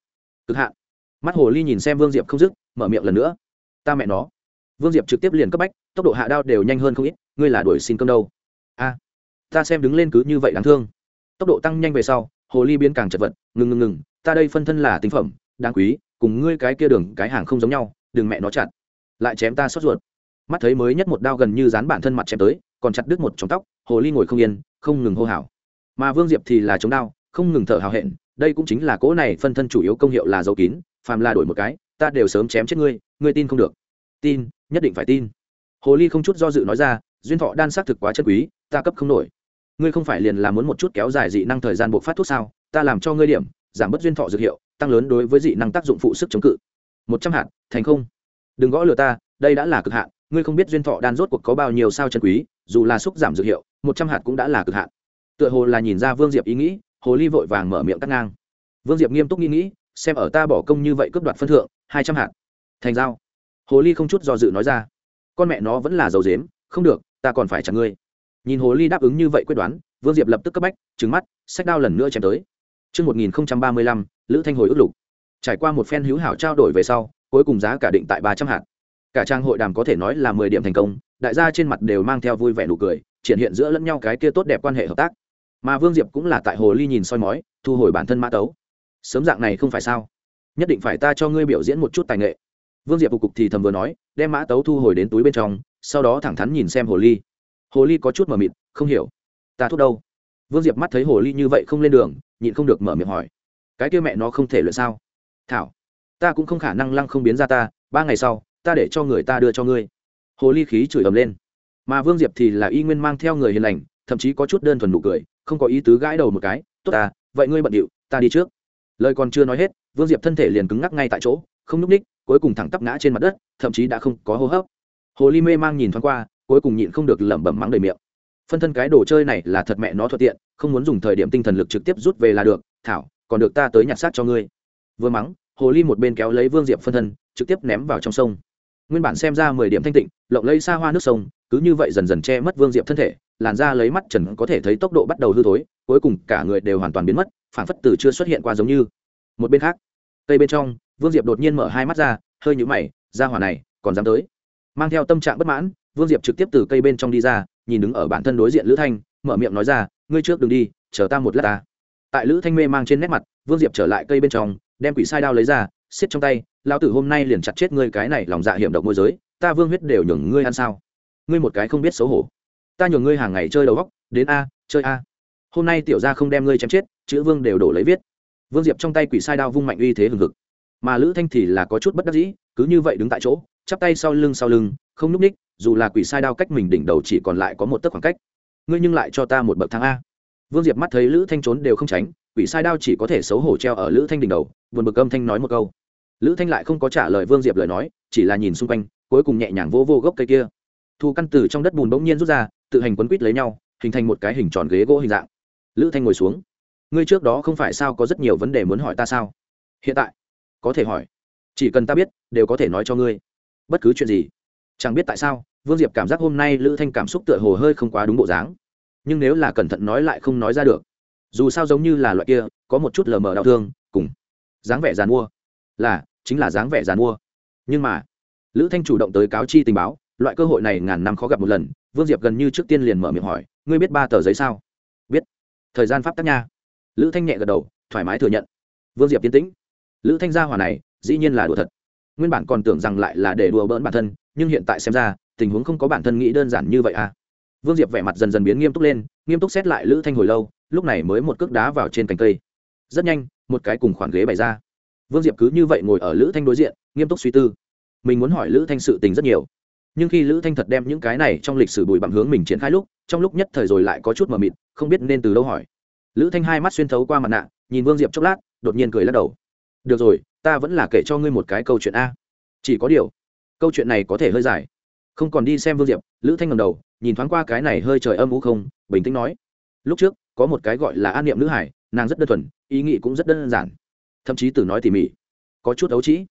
Cực hạn. Mắt hồ ly nhìn xem vương diệp không dứt, mở miệng lần nữa. Ta mẹ nó. Vương diệp trực tiếp liền cấp bách, tốc độ hạ đao đều nhanh hơn không ít, ngươi là đuổi xin cơm đâu? A. Ta xem đứng lên cứ như vậy đáng thương. Tốc độ tăng nhanh về sau, hồ ly biến càng chật vật, ngừng ngừng ngừng, ta đây phân thân là tinh phẩm, đáng quý, cùng ngươi cái kia đường, cái hàng không giống nhau, đừng mẹ nó chặt. Lại chém ta xót ruột. Mắt thấy mới nhất một đao gần như dán bản thân mặt chém tới, còn chặt đứt một trong tóc, hồ ly ngồi không yên, không ngừng hô hào mà vương diệp thì là chống đao, không ngừng thở hào hẹn, đây cũng chính là cỗ này phân thân chủ yếu công hiệu là dấu kín, phàm là đổi một cái, ta đều sớm chém chết ngươi ngươi tin không được. Tin, nhất định phải tin. Hồ ly không chút do dự nói ra, duyên thọ đan xác thực quá chân quý, ta cấp không nổi. Ngươi không phải liền là muốn một chút kéo dài dị năng thời gian buộc phát thuốc sao, ta làm cho ngươi điểm, giảm bớt duyên thọ dược hiệu, tăng lớn đối với dị năng tác dụng phụ sức chống cự. Một trăm hạt, thành không? Đừng gõ lừa ta, đây đã là cực hạn, ngươi không biết duyên thọ đan rốt cuộc có bao nhiêu sao chân quý, dù là xúc giảm dược hiệu, một trăm hạt cũng đã là cực hạn tựa hồ là nhìn ra vương diệp ý nghĩ hồ ly vội vàng mở miệng cắt ngang vương diệp nghiêm túc nghĩ nghĩ xem ở ta bỏ công như vậy cướp đoạt phân thượng hai trăm hạt thành giao hồ ly không chút do dự nói ra con mẹ nó vẫn là dầu dếm không được ta còn phải chặt ngươi nhìn hồ ly đáp ứng như vậy quyết đoán vương diệp lập tức cấp bách trứng mắt sách đao lần nữa chém tới Trước 1035, Lữ Thanh hồi ước lục. Trải qua một phen hữu hảo trao đổi về sau, cuối cùng giá cả định tại ba trăm hạt. Cả trang hội đàm có thể nói là mười điểm thành công, đại gia trên mặt đều mang theo vui vẻ nụ cười, triển hiện giữa lẫn nhau cái kia tốt đẹp quan hệ hợp tác. Mà Vương Diệp cũng là tại hồ ly nhìn soi mói, thu hồi bản thân mã tấu. Sớm dạng này không phải sao? Nhất định phải ta cho ngươi biểu diễn một chút tài nghệ. Vương Diệp cục cục thì thầm vừa nói, đem mã tấu thu hồi đến túi bên trong, sau đó thẳng thắn nhìn xem hồ ly. Hồ ly có chút mờ mịt không hiểu. Ta thúc đâu? Vương diệp mắt thấy hồ ly như vậy không lên đường nhịn không được mở miệng hỏi. Cái kia mẹ nó không thể luyện sao? Thảo ta cũng không khả năng lăng không biến ra ta ba ngày sau ta để cho người ta đưa cho ngươi. Hồ ly khí chửi ầm lên. Mà vương diệp thì là y nguyên mang theo người hiền lành thậm chí có chút đơn thuần nụ cười, không có ý tứ gãi đầu một cái, tốt ta, vậy ngươi bận điệu, ta đi trước. Lời còn chưa nói hết, vương diệp thân thể liền cứng ngắc ngay tại chỗ, không nhúc ních, cuối cùng thẳng tắp ngã trên mặt đất, thậm chí đã không có hô hấp. Hồ ly mê mang nhìn thoáng qua, cuối cùng nhịn không được lẩm bẩm mắng đầy miệng. Phân thân cái đồ chơi này là thật mẹ nó thuận tiện, không muốn dùng thời điểm tinh thần lực trực tiếp rút về là được. Thảo, còn được ta tới nhặt xác cho ngươi. Vừa mắng, hồ ly một bên kéo lấy vương diệp phân thân, trực tiếp ném vào trong sông. Nguyên bản xem ra mười điểm thanh tịnh, lộng lấy xa hoa nước sông, cứ như vậy dần dần che mất vương diệp thân thể làn da lấy mắt trần có thể thấy tốc độ bắt đầu hư thối, cuối cùng cả người đều hoàn toàn biến mất phản phất từ chưa xuất hiện qua giống như. Một bên khác, cây bên trong, vương diệp đột nhiên mở hai mắt ra, hơi nhũ mày, ra hỏa này, còn dám tới. Mang theo tâm trạng bất mãn, vương diệp trực tiếp từ cây bên trong đi ra, nhìn đứng ở bản thân đối diện lữ thanh, mở miệng nói ra, ngươi trước đừng đi, chờ ta một lát ta. Tại lữ thanh mê mang trên nét mặt, vương diệp trở lại cây bên trong, đem quỷ sai đao lấy ra, xiết trong tay, lão tử hôm nay liền chặt chết ngươi cái này lòng dạ hiểm độc môi giới, ta vương huyết đều nhường ngươi ăn sao? Ngươi một cái không biết xấu hổ ta nhường ngươi hàng ngày chơi đầu góc, đến a, chơi a. Hôm nay tiểu ra không đem ngươi chém chết, chữ vương đều đổ lấy viết. Vương diệp trong tay quỷ sai đao vung mạnh uy thế hừng hực. Mà lữ thanh thì là có chút bất đắc dĩ, cứ như vậy đứng tại chỗ, chắp tay sau lưng sau lưng, không núp ních, dù là quỷ sai đao cách mình đỉnh đầu chỉ còn lại có một tấc khoảng cách. Ngươi nhưng lại cho ta một bậc thang a. Vương diệp mắt thấy lữ thanh trốn đều không tránh, quỷ sai đao chỉ có thể xấu hổ treo ở lữ thanh đỉnh đầu, buồn bực âm thanh nói một câu. Lữ thanh lại không có trả lời vương diệp lời nói, chỉ là nhìn xung quanh, cuối cùng nhẹ nhàng vô vô gốc cây kia. Thu căn từ trong đất bùn bỗng nhiên rút ra tự hành quấn quít lấy nhau, hình thành một cái hình tròn ghế gỗ hình dạng. Lữ thanh ngồi xuống. Ngươi trước đó không phải sao có rất nhiều vấn đề muốn hỏi ta sao? Hiện tại, có thể hỏi. Chỉ cần ta biết, đều có thể nói cho ngươi. Bất cứ chuyện gì, chẳng biết tại sao, vương diệp cảm giác hôm nay lữ thanh cảm xúc tựa hồ hơi không quá đúng bộ dáng. Nhưng nếu là cẩn thận nói lại không nói ra được, dù sao giống như là loại kia, có một chút lờ mờ đau thương, cùng dáng vẻ dàn mua, là, chính là dáng vẻ dàn mua. Nhưng mà, lữ thanh chủ động tới cáo chi tình báo, loại cơ hội này ngàn năm khó gặp một lần vương diệp gần như trước tiên liền mở miệng hỏi, ngươi biết ba tờ giấy sao? Biết. Thời gian pháp tắc nha. Lữ thanh nhẹ gật đầu, thoải mái thừa nhận. Vương diệp tiến tĩnh. Lữ thanh gia hỏa này, dĩ nhiên là đùa thật. Nguyên bản còn tưởng rằng lại là để đùa bỡn bản thân, nhưng hiện tại xem ra, tình huống không có bản thân nghĩ đơn giản như vậy à. Vương diệp vẻ mặt dần dần biến nghiêm túc lên, nghiêm túc xét lại lữ thanh hồi lâu, lúc này mới một cước đá vào trên cành cây. Rất nhanh, một cái cùng khoản ghế bày ra. Vương diệp cứ như vậy ngồi ở lữ thanh đối diện, nghiêm túc suy tư. Mình muốn hỏi lữ thanh sự tình rất nhiều nhưng khi lữ thanh thật đem những cái này trong lịch sử bùi bằng hướng mình triển khai lúc, trong lúc nhất thời rồi lại có chút mờ mịt, không biết nên từ đâu hỏi. Lữ thanh hai mắt xuyên thấu qua mặt nạ, nhìn vương diệp chốc lát, đột nhiên cười lắc đầu. Được rồi, ta vẫn là kể cho ngươi một cái câu chuyện a. Chỉ có điều, câu chuyện này có thể hơi dài. Không còn đi xem vương diệp. Lữ thanh ngầm đầu, nhìn thoáng qua cái này hơi trời âm u không, bình tĩnh nói. Lúc trước, có một cái gọi là an niệm nữ hải, nàng rất đơn thuần, ý nghĩ cũng rất đơn giản. Thậm chí từ nói tỉ mỉ, có chút ấu trĩ.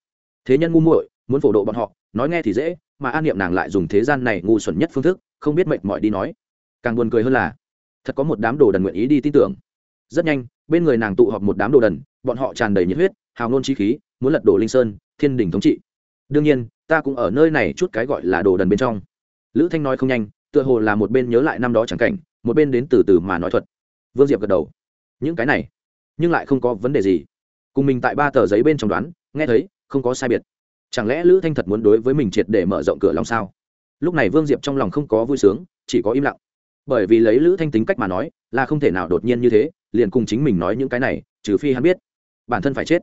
Thế nhân ngu muội, muốn phổ độ bọn họ, nói nghe thì dễ mà an niệm nàng lại dùng thế gian này ngu xuẩn nhất phương thức, không biết mệnh mọi đi nói. Càng buồn cười hơn là, thật có một đám đồ đần nguyện ý đi tin tưởng. Rất nhanh, bên người nàng tụ họp một đám đồ đần, bọn họ tràn đầy nhiệt huyết, hào nôn chi khí, muốn lật đổ linh sơn, thiên đình thống trị. Đương nhiên, ta cũng ở nơi này chút cái gọi là đồ đần bên trong. Lữ thanh nói không nhanh, tựa hồ là một bên nhớ lại năm đó chẳng cảnh, một bên đến từ từ mà nói thuật. Vương diệp gật đầu. Những cái này, nhưng lại không có vấn đề gì. Cùng mình tại ba tờ giấy bên trong đoán, nghe thấy, không có sai biệt chẳng lẽ lữ thanh thật muốn đối với mình triệt để mở rộng cửa lòng sao? Lúc này vương diệp trong lòng không có vui sướng, chỉ có im lặng. Bởi vì lấy lữ thanh tính cách mà nói, là không thể nào đột nhiên như thế, liền cùng chính mình nói những cái này, trừ phi hắn biết bản thân phải chết.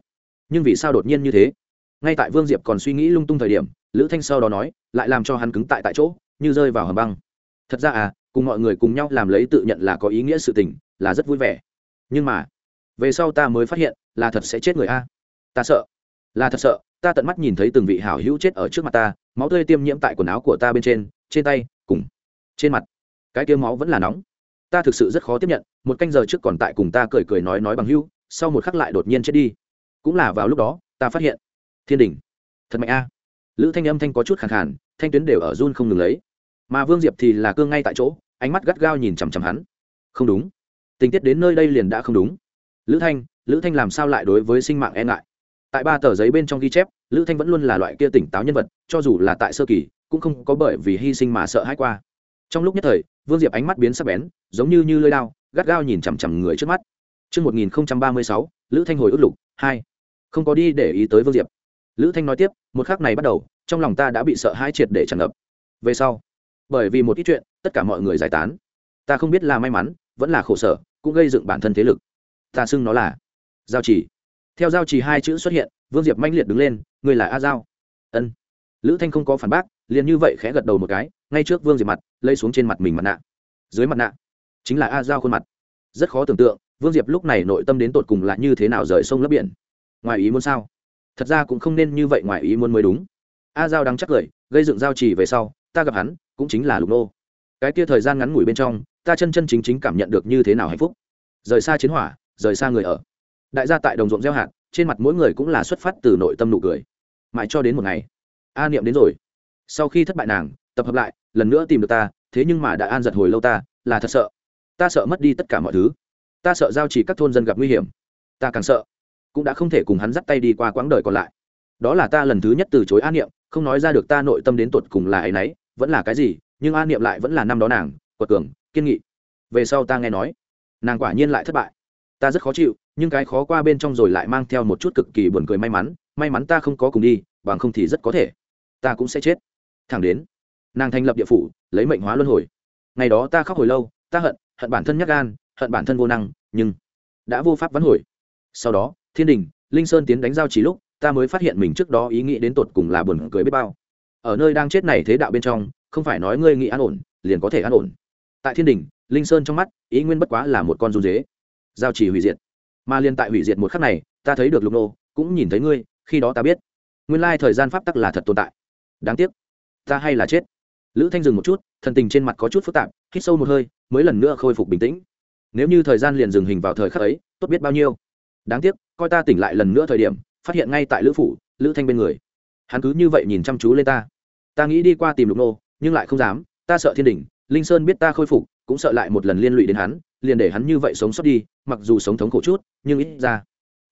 Nhưng vì sao đột nhiên như thế? Ngay tại vương diệp còn suy nghĩ lung tung thời điểm, lữ thanh sau đó nói, lại làm cho hắn cứng tại tại chỗ, như rơi vào hầm băng. Thật ra à cùng mọi người cùng nhau làm lấy tự nhận là có ý nghĩa sự tình, là rất vui vẻ. Nhưng mà, về sau ta mới phát hiện, là thật sẽ chết người a. Ta sợ. Là thật sợ ta tận mắt nhìn thấy từng vị hảo hữu chết ở trước mặt ta, máu tươi tiêm nhiễm tại quần áo của ta bên trên trên tay, cùng trên mặt. Cái tiêu máu vẫn là nóng. Ta thực sự rất khó tiếp nhận, một canh giờ trước còn tại cùng ta cười cười nói nói bằng hữu, sau một khắc lại đột nhiên chết đi. Cũng là vào lúc đó, ta phát hiện, thiên đình thật mạnh a. Lữ thanh âm thanh có chút khẳng khàn, thanh tuyến đều ở run không ngừng lấy. Mà vương diệp thì là cương ngay tại chỗ, ánh mắt gắt gao nhìn chằm chằm hắn. Không đúng. Tình tiết đến nơi đây liền đã không đúng. Lữ thanh lữ thanh làm sao lại đối với sinh mạng e ngại? Tại ba tờ giấy bên trong ghi chép lữ thanh vẫn luôn là loại kia tỉnh táo nhân vật cho dù là tại sơ kỳ cũng không có bởi vì hy sinh mà sợ hãi qua trong lúc nhất thời vương diệp ánh mắt biến sắc bén giống như như lơi lao gắt gao nhìn chằm chằm người trước mắt Trước 1036, Lữ Thanh hồi ước lục, 2. Không có đi để ý tới Vương Diệp. Lữ Thanh nói tiếp, một khắc này bắt đầu, trong lòng ta đã bị sợ hãi triệt để tràn ngập. Về sau, bởi vì một ít chuyện, tất cả mọi người giải tán. Ta không biết là may mắn, vẫn là khổ sở, cũng gây dựng bản thân thế lực. Ta xưng nó là giao chỉ theo giao chỉ hai chữ xuất hiện, vương diệp manh liệt đứng lên người là a giao? Ân. Lữ thanh không có phản bác, liền như vậy khẽ gật đầu một cái, ngay trước vương diệp mặt lây xuống trên mặt mình mặt nạ. Dưới mặt nạ, chính là a giao khuôn mặt. Rất khó tưởng tượng, vương diệp lúc này nội tâm đến tột cùng là như thế nào rời sông lấp biển. Ngoài ý muốn sao? Thật ra cũng không nên như vậy ngoài ý muốn mới đúng. A giao đang chắc cười, gây dựng giao trì về sau, ta gặp hắn, cũng chính là lục nô. Cái kia thời gian ngắn ngủi bên trong, ta chân chân chính chính cảm nhận được như thế nào hạnh phúc. Rời xa chiến hỏa, rời xa người ở đại gia tại đồng ruộng gieo hạt, trên mặt mỗi người cũng là xuất phát từ nội tâm nụ cười. Mãi cho đến một ngày, a niệm đến rồi. Sau khi thất bại nàng, tập hợp lại, lần nữa tìm được ta, thế nhưng mà đã an giật hồi lâu ta, là thật sợ. Ta sợ mất đi tất cả mọi thứ. Ta sợ giao chỉ các thôn dân gặp nguy hiểm. Ta càng sợ, cũng đã không thể cùng hắn dắt tay đi qua quãng đời còn lại. Đó là ta lần thứ nhất từ chối an niệm, không nói ra được ta nội tâm đến tột cùng là ấy nấy, vẫn là cái gì, nhưng an niệm lại vẫn là năm đó nàng, quật cường, kiên nghị. Về sau ta nghe nói, nàng quả nhiên lại thất bại. Ta rất khó chịu nhưng cái khó qua bên trong rồi lại mang theo một chút cực kỳ buồn cười may mắn may mắn ta không có cùng đi, bằng không thì rất có thể. Ta cũng sẽ chết. Thẳng đến, nàng thành lập địa phủ, lấy mệnh hóa luân hồi. Ngày đó ta khóc hồi lâu, ta hận hận bản thân nhắc gan, hận bản thân vô năng, nhưng đã vô pháp vắn hồi. Sau đó, thiên đình, linh sơn tiến đánh giao chỉ lúc, ta mới phát hiện mình trước đó ý nghĩ đến tột cùng là buồn cười biết bao. Ở nơi đang chết này thế đạo bên trong, không phải nói ngươi nghĩ an ổn, liền có thể an ổn. Tại thiên đình, linh sơn trong mắt, ý nguyên bất quá là một con run dế. Giao chỉ hủy diệt mà liên tại hủy diệt một khắc này, ta thấy được lục nô, cũng nhìn thấy ngươi, khi đó ta biết. Nguyên lai thời gian pháp tắc là thật tồn tại. Đáng tiếc, ta hay là chết. Lữ thanh dừng một chút, thần tình trên mặt có chút phức tạp, hít sâu một hơi, mới lần nữa khôi phục bình tĩnh. Nếu như thời gian liền dừng hình vào thời khắc ấy, tốt biết bao nhiêu. Đáng tiếc, coi ta tỉnh lại lần nữa thời điểm, phát hiện ngay tại lữ phủ, lữ thanh bên người. Hắn cứ như vậy nhìn chăm chú lên ta. Ta nghĩ đi qua tìm lục nô, nhưng lại không dám. Ta sợ thiên đình linh sơn biết ta khôi phục cũng sợ lại một lần liên lụy đến hắn, liền để hắn như vậy sống sót đi, mặc dù sống thống khổ chút, nhưng ít ra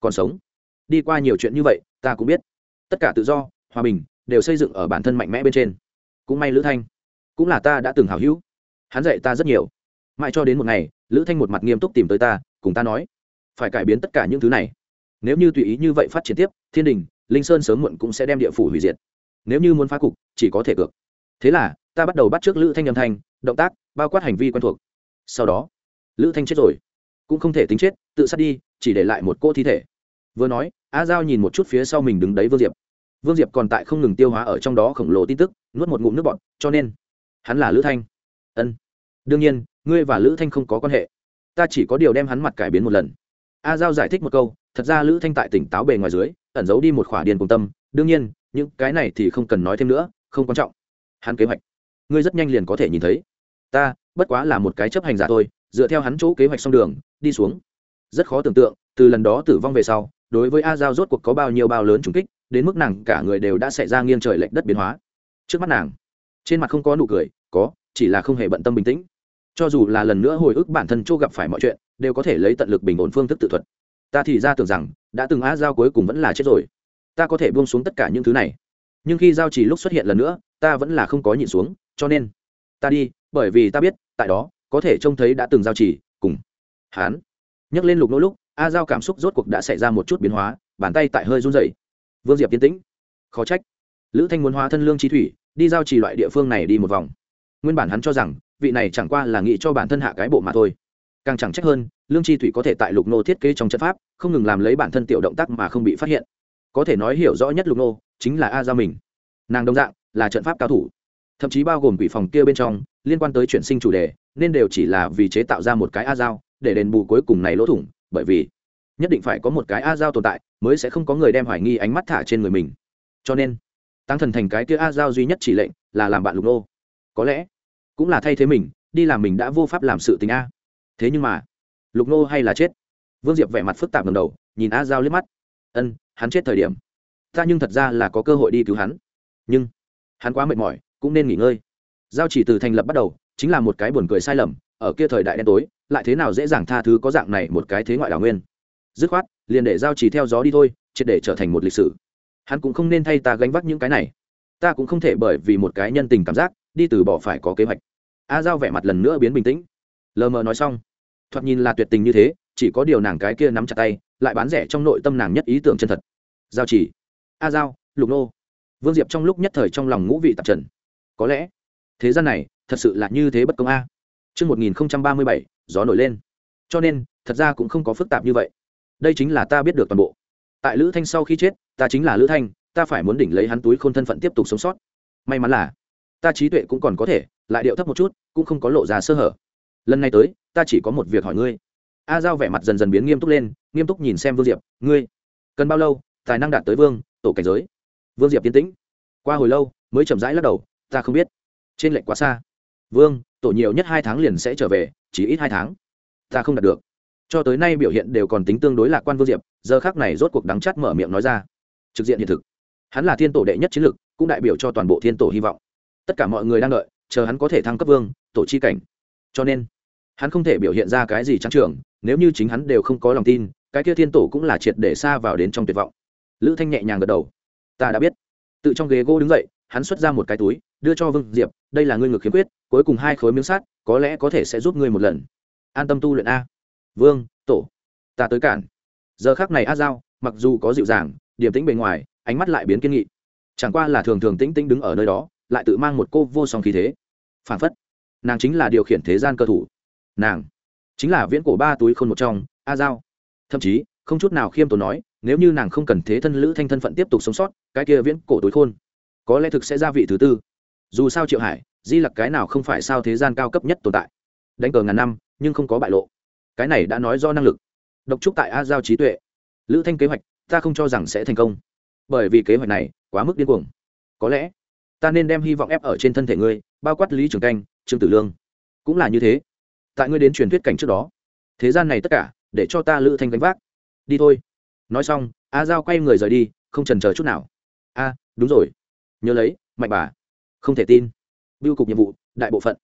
còn sống. Đi qua nhiều chuyện như vậy, ta cũng biết. Tất cả tự do, hòa bình, đều xây dựng ở bản thân mạnh mẽ bên trên. Cũng may lữ thanh, cũng là ta đã từng hào hữu. Hắn dạy ta rất nhiều. Mãi cho đến một ngày, lữ thanh một mặt nghiêm túc tìm tới ta, cùng ta nói, phải cải biến tất cả những thứ này. Nếu như tùy ý như vậy phát triển tiếp, thiên đình, linh sơn sớm muộn cũng sẽ đem địa phủ hủy diệt. Nếu như muốn phá cục, chỉ có thể cược. Thế là, ta bắt đầu bắt trước lữ thanh âm thanh động tác, bao quát hành vi quen thuộc. Sau đó, lữ thanh chết rồi. Cũng không thể tính chết, tự sát đi, chỉ để lại một cô thi thể. Vừa nói, a giao nhìn một chút phía sau mình đứng đấy vương diệp. Vương diệp còn tại không ngừng tiêu hóa ở trong đó khổng lồ tin tức, nuốt một ngụm nước bọt, cho nên, hắn là lữ thanh. Ân. Đương nhiên, ngươi và lữ thanh không có quan hệ. Ta chỉ có điều đem hắn mặt cải biến một lần. A giao giải thích một câu, thật ra lữ thanh tại tỉnh táo bề ngoài dưới, ẩn giấu đi một khỏa điền cùng tâm. Đương nhiên, những cái này thì không cần nói thêm nữa, không quan trọng. Hắn kế hoạch, ngươi rất nhanh liền có thể nhìn thấy ta, bất quá là một cái chấp hành giả thôi, dựa theo hắn chỗ kế hoạch xong đường, đi xuống. Rất khó tưởng tượng, từ lần đó tử vong về sau, đối với a giao rốt cuộc có bao nhiêu bao lớn trùng kích, đến mức nàng cả người đều đã xảy ra nghiêng trời lệch đất biến hóa. Trước mắt nàng, trên mặt không có nụ cười, có, chỉ là không hề bận tâm bình tĩnh. Cho dù là lần nữa hồi ức bản thân chỗ gặp phải mọi chuyện, đều có thể lấy tận lực bình ổn phương thức tự thuật. Ta thì ra tưởng rằng, đã từng a giao cuối cùng vẫn là chết rồi. Ta có thể buông xuống tất cả những thứ này. Nhưng khi giao chỉ lúc xuất hiện lần nữa, ta vẫn là không có nhịn xuống, cho nên, ta đi bởi vì ta biết, tại đó, có thể trông thấy đã từng giao chỉ, cùng hán nhắc lên lục nỗ lúc, a giao cảm xúc rốt cuộc đã xảy ra một chút biến hóa, bàn tay tại hơi run rẩy. Vương diệp tiến tĩnh. Khó trách. Lữ thanh muốn hóa thân lương trí thủy, đi giao chỉ loại địa phương này đi một vòng. Nguyên bản hắn cho rằng, vị này chẳng qua là nghĩ cho bản thân hạ cái bộ mà thôi. Càng chẳng trách hơn, lương chi thủy có thể tại lục nô thiết kế trong trận pháp, không ngừng làm lấy bản thân tiểu động tác mà không bị phát hiện. Có thể nói hiểu rõ nhất lục nô, chính là a giao mình. Nàng đồng dạng, là trận pháp cao thủ. Thậm chí bao gồm quỷ phòng kia bên trong liên quan tới chuyển sinh chủ đề, nên đều chỉ là vì chế tạo ra một cái a dao để đền bù cuối cùng này lỗ thủng, bởi vì nhất định phải có một cái a dao tồn tại, mới sẽ không có người đem hoài nghi ánh mắt thả trên người mình. Cho nên tăng thần thành cái kia a dao duy nhất chỉ lệnh là làm bạn lục nô. Có lẽ cũng là thay thế mình, đi làm mình đã vô pháp làm sự tình a. Thế nhưng mà, lục nô hay là chết? Vương diệp vẻ mặt phức tạp ngầm đầu, nhìn a dao liếc mắt. Ân, hắn chết thời điểm. Ta nhưng thật ra là có cơ hội đi cứu hắn. Nhưng, hắn quá mệt mỏi, cũng nên nghỉ ngơi giao chỉ từ thành lập bắt đầu, chính là một cái buồn cười sai lầm, ở kia thời đại đen tối, lại thế nào dễ dàng tha thứ có dạng này một cái thế ngoại đảo nguyên. Dứt khoát, liền để giao chỉ theo gió đi thôi, triệt để trở thành một lịch sử. Hắn cũng không nên thay ta gánh vác những cái này. Ta cũng không thể bởi vì một cái nhân tình cảm giác, đi từ bỏ phải có kế hoạch. A giao vẻ mặt lần nữa biến bình tĩnh. Lờ mờ nói xong, thoạt nhìn là tuyệt tình như thế, chỉ có điều nàng cái kia nắm chặt tay, lại bán rẻ trong nội tâm nàng nhất ý tưởng chân thật. Giao chỉ. A giao, lục nô. Vương diệp trong lúc nhất thời trong lòng ngũ vị tạp trần. Có lẽ thế gian này thật sự là như thế bất công a Trước 1037, gió nổi lên. Cho nên, thật ra cũng không có phức tạp như vậy. Đây chính là ta biết được toàn bộ. Tại Lữ Thanh sau khi chết, ta chính là Lữ Thanh, ta phải muốn đỉnh lấy hắn túi khôn thân phận tiếp tục sống sót. May mắn là, ta trí tuệ cũng còn có thể, lại điệu thấp một chút, cũng không có lộ ra sơ hở. Lần này tới, ta chỉ có một việc hỏi ngươi. A Giao vẻ mặt dần dần biến nghiêm túc lên, nghiêm túc nhìn xem Vương Diệp, ngươi cần bao lâu, tài năng đạt tới vương, tổ cảnh giới? Vương Diệp tiến tĩnh. Qua hồi lâu, mới chậm rãi lắc đầu, ta không biết. Trên lệnh quá xa. Vương, tổ nhiều nhất hai tháng liền sẽ trở về chỉ ít hai tháng. Ta không đạt được. Cho tới nay biểu hiện đều còn tính tương đối lạc quan vô diệp giờ khác này rốt cuộc đắng chắt mở miệng nói ra. Trực diện hiện thực. Hắn là thiên tổ đệ nhất chiến lực cũng đại biểu cho toàn bộ thiên tổ hy vọng. Tất cả mọi người đang đợi chờ hắn có thể thăng cấp vương tổ chi cảnh. Cho nên hắn không thể biểu hiện ra cái gì trắng trường nếu như chính hắn đều không có lòng tin cái kia thiên tổ cũng là triệt để xa vào đến trong tuyệt vọng. Lữ thanh nhẹ nhàng gật đầu. Ta đã biết. Tự trong ghế gỗ đứng dậy hắn xuất ra một cái túi đưa cho vương diệp, đây là ngươi ngược khiếm khuyết, cuối cùng hai khối miếng sắt, có lẽ có thể sẽ giúp ngươi một lần. An tâm tu luyện a. Vương, tổ, ta tới cản. Giờ khác này a giao, mặc dù có dịu dàng điểm tĩnh bề ngoài, ánh mắt lại biến kiên nghị. Chẳng qua là thường thường tĩnh tĩnh đứng ở nơi đó, lại tự mang một cô vô song khí thế. Phản phất, nàng chính là điều khiển thế gian cơ thủ. Nàng chính là viễn cổ ba túi khôn một trong, a giao. Thậm chí, không chút nào khiêm tốn nói, nếu như nàng không cần thế thân lữ thanh thân phận tiếp tục sống sót, cái kia viễn cổ túi khôn, có lẽ thực sẽ ra vị thứ tư dù sao triệu hải di lặc cái nào không phải sao thế gian cao cấp nhất tồn tại đánh cờ ngàn năm nhưng không có bại lộ cái này đã nói do năng lực độc trúc tại a giao trí tuệ lữ thanh kế hoạch ta không cho rằng sẽ thành công bởi vì kế hoạch này quá mức điên cuồng có lẽ ta nên đem hy vọng ép ở trên thân thể ngươi bao quát lý trường canh trương tử lương cũng là như thế tại ngươi đến truyền thuyết cảnh trước đó thế gian này tất cả để cho ta lữ thanh gánh vác đi thôi nói xong a giao quay người rời đi không trần chờ chút nào a đúng rồi nhớ lấy mạnh bà không thể tin. Biêu cục nhiệm vụ, đại bộ phận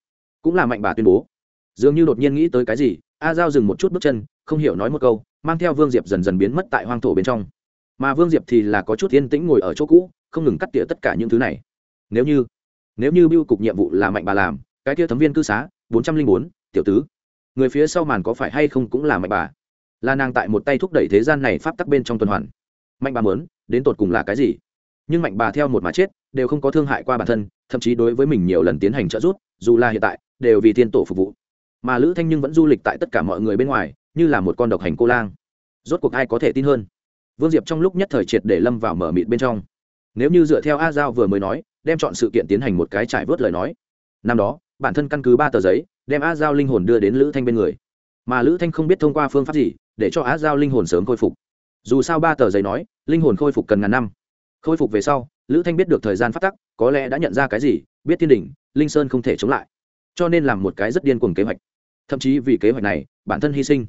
cũng là mạnh bà tuyên bố. Dường như đột nhiên nghĩ tới cái gì, a giao dừng một chút bước chân, không hiểu nói một câu, mang theo vương diệp dần dần biến mất tại hoang thổ bên trong. Mà vương diệp thì là có chút yên tĩnh ngồi ở chỗ cũ, không ngừng cắt tỉa tất cả những thứ này. Nếu như nếu như biêu cục nhiệm vụ là mạnh bà làm, cái kia thấm viên cư xá, bốn trăm linh bốn, tiểu tứ, người phía sau màn có phải hay không cũng là mạnh bà? Là nàng tại một tay thúc đẩy thế gian này pháp tắc bên trong tuần hoàn. Mạnh bà mớn đến tột cùng là cái gì? Nhưng mạnh bà theo một mà chết đều không có thương hại qua bản thân, thậm chí đối với mình nhiều lần tiến hành trợ giúp, dù là hiện tại, đều vì thiên tổ phục vụ. Mà lữ thanh nhưng vẫn du lịch tại tất cả mọi người bên ngoài, như là một con độc hành cô lang. Rốt cuộc ai có thể tin hơn? Vương diệp trong lúc nhất thời triệt để lâm vào mở mịt bên trong. Nếu như dựa theo a giao vừa mới nói, đem chọn sự kiện tiến hành một cái trải vớt lời nói. Năm đó, bản thân căn cứ ba tờ giấy, đem a giao linh hồn đưa đến lữ thanh bên người. Mà lữ thanh không biết thông qua phương pháp gì, để cho a giao linh hồn sớm khôi phục. Dù sao ba tờ giấy nói, linh hồn khôi phục cần ngàn năm. Khôi phục về sau lữ thanh biết được thời gian phát tắc, có lẽ đã nhận ra cái gì, biết thiên đình, linh sơn không thể chống lại. Cho nên làm một cái rất điên cuồng kế hoạch. Thậm chí vì kế hoạch này, bản thân hy sinh.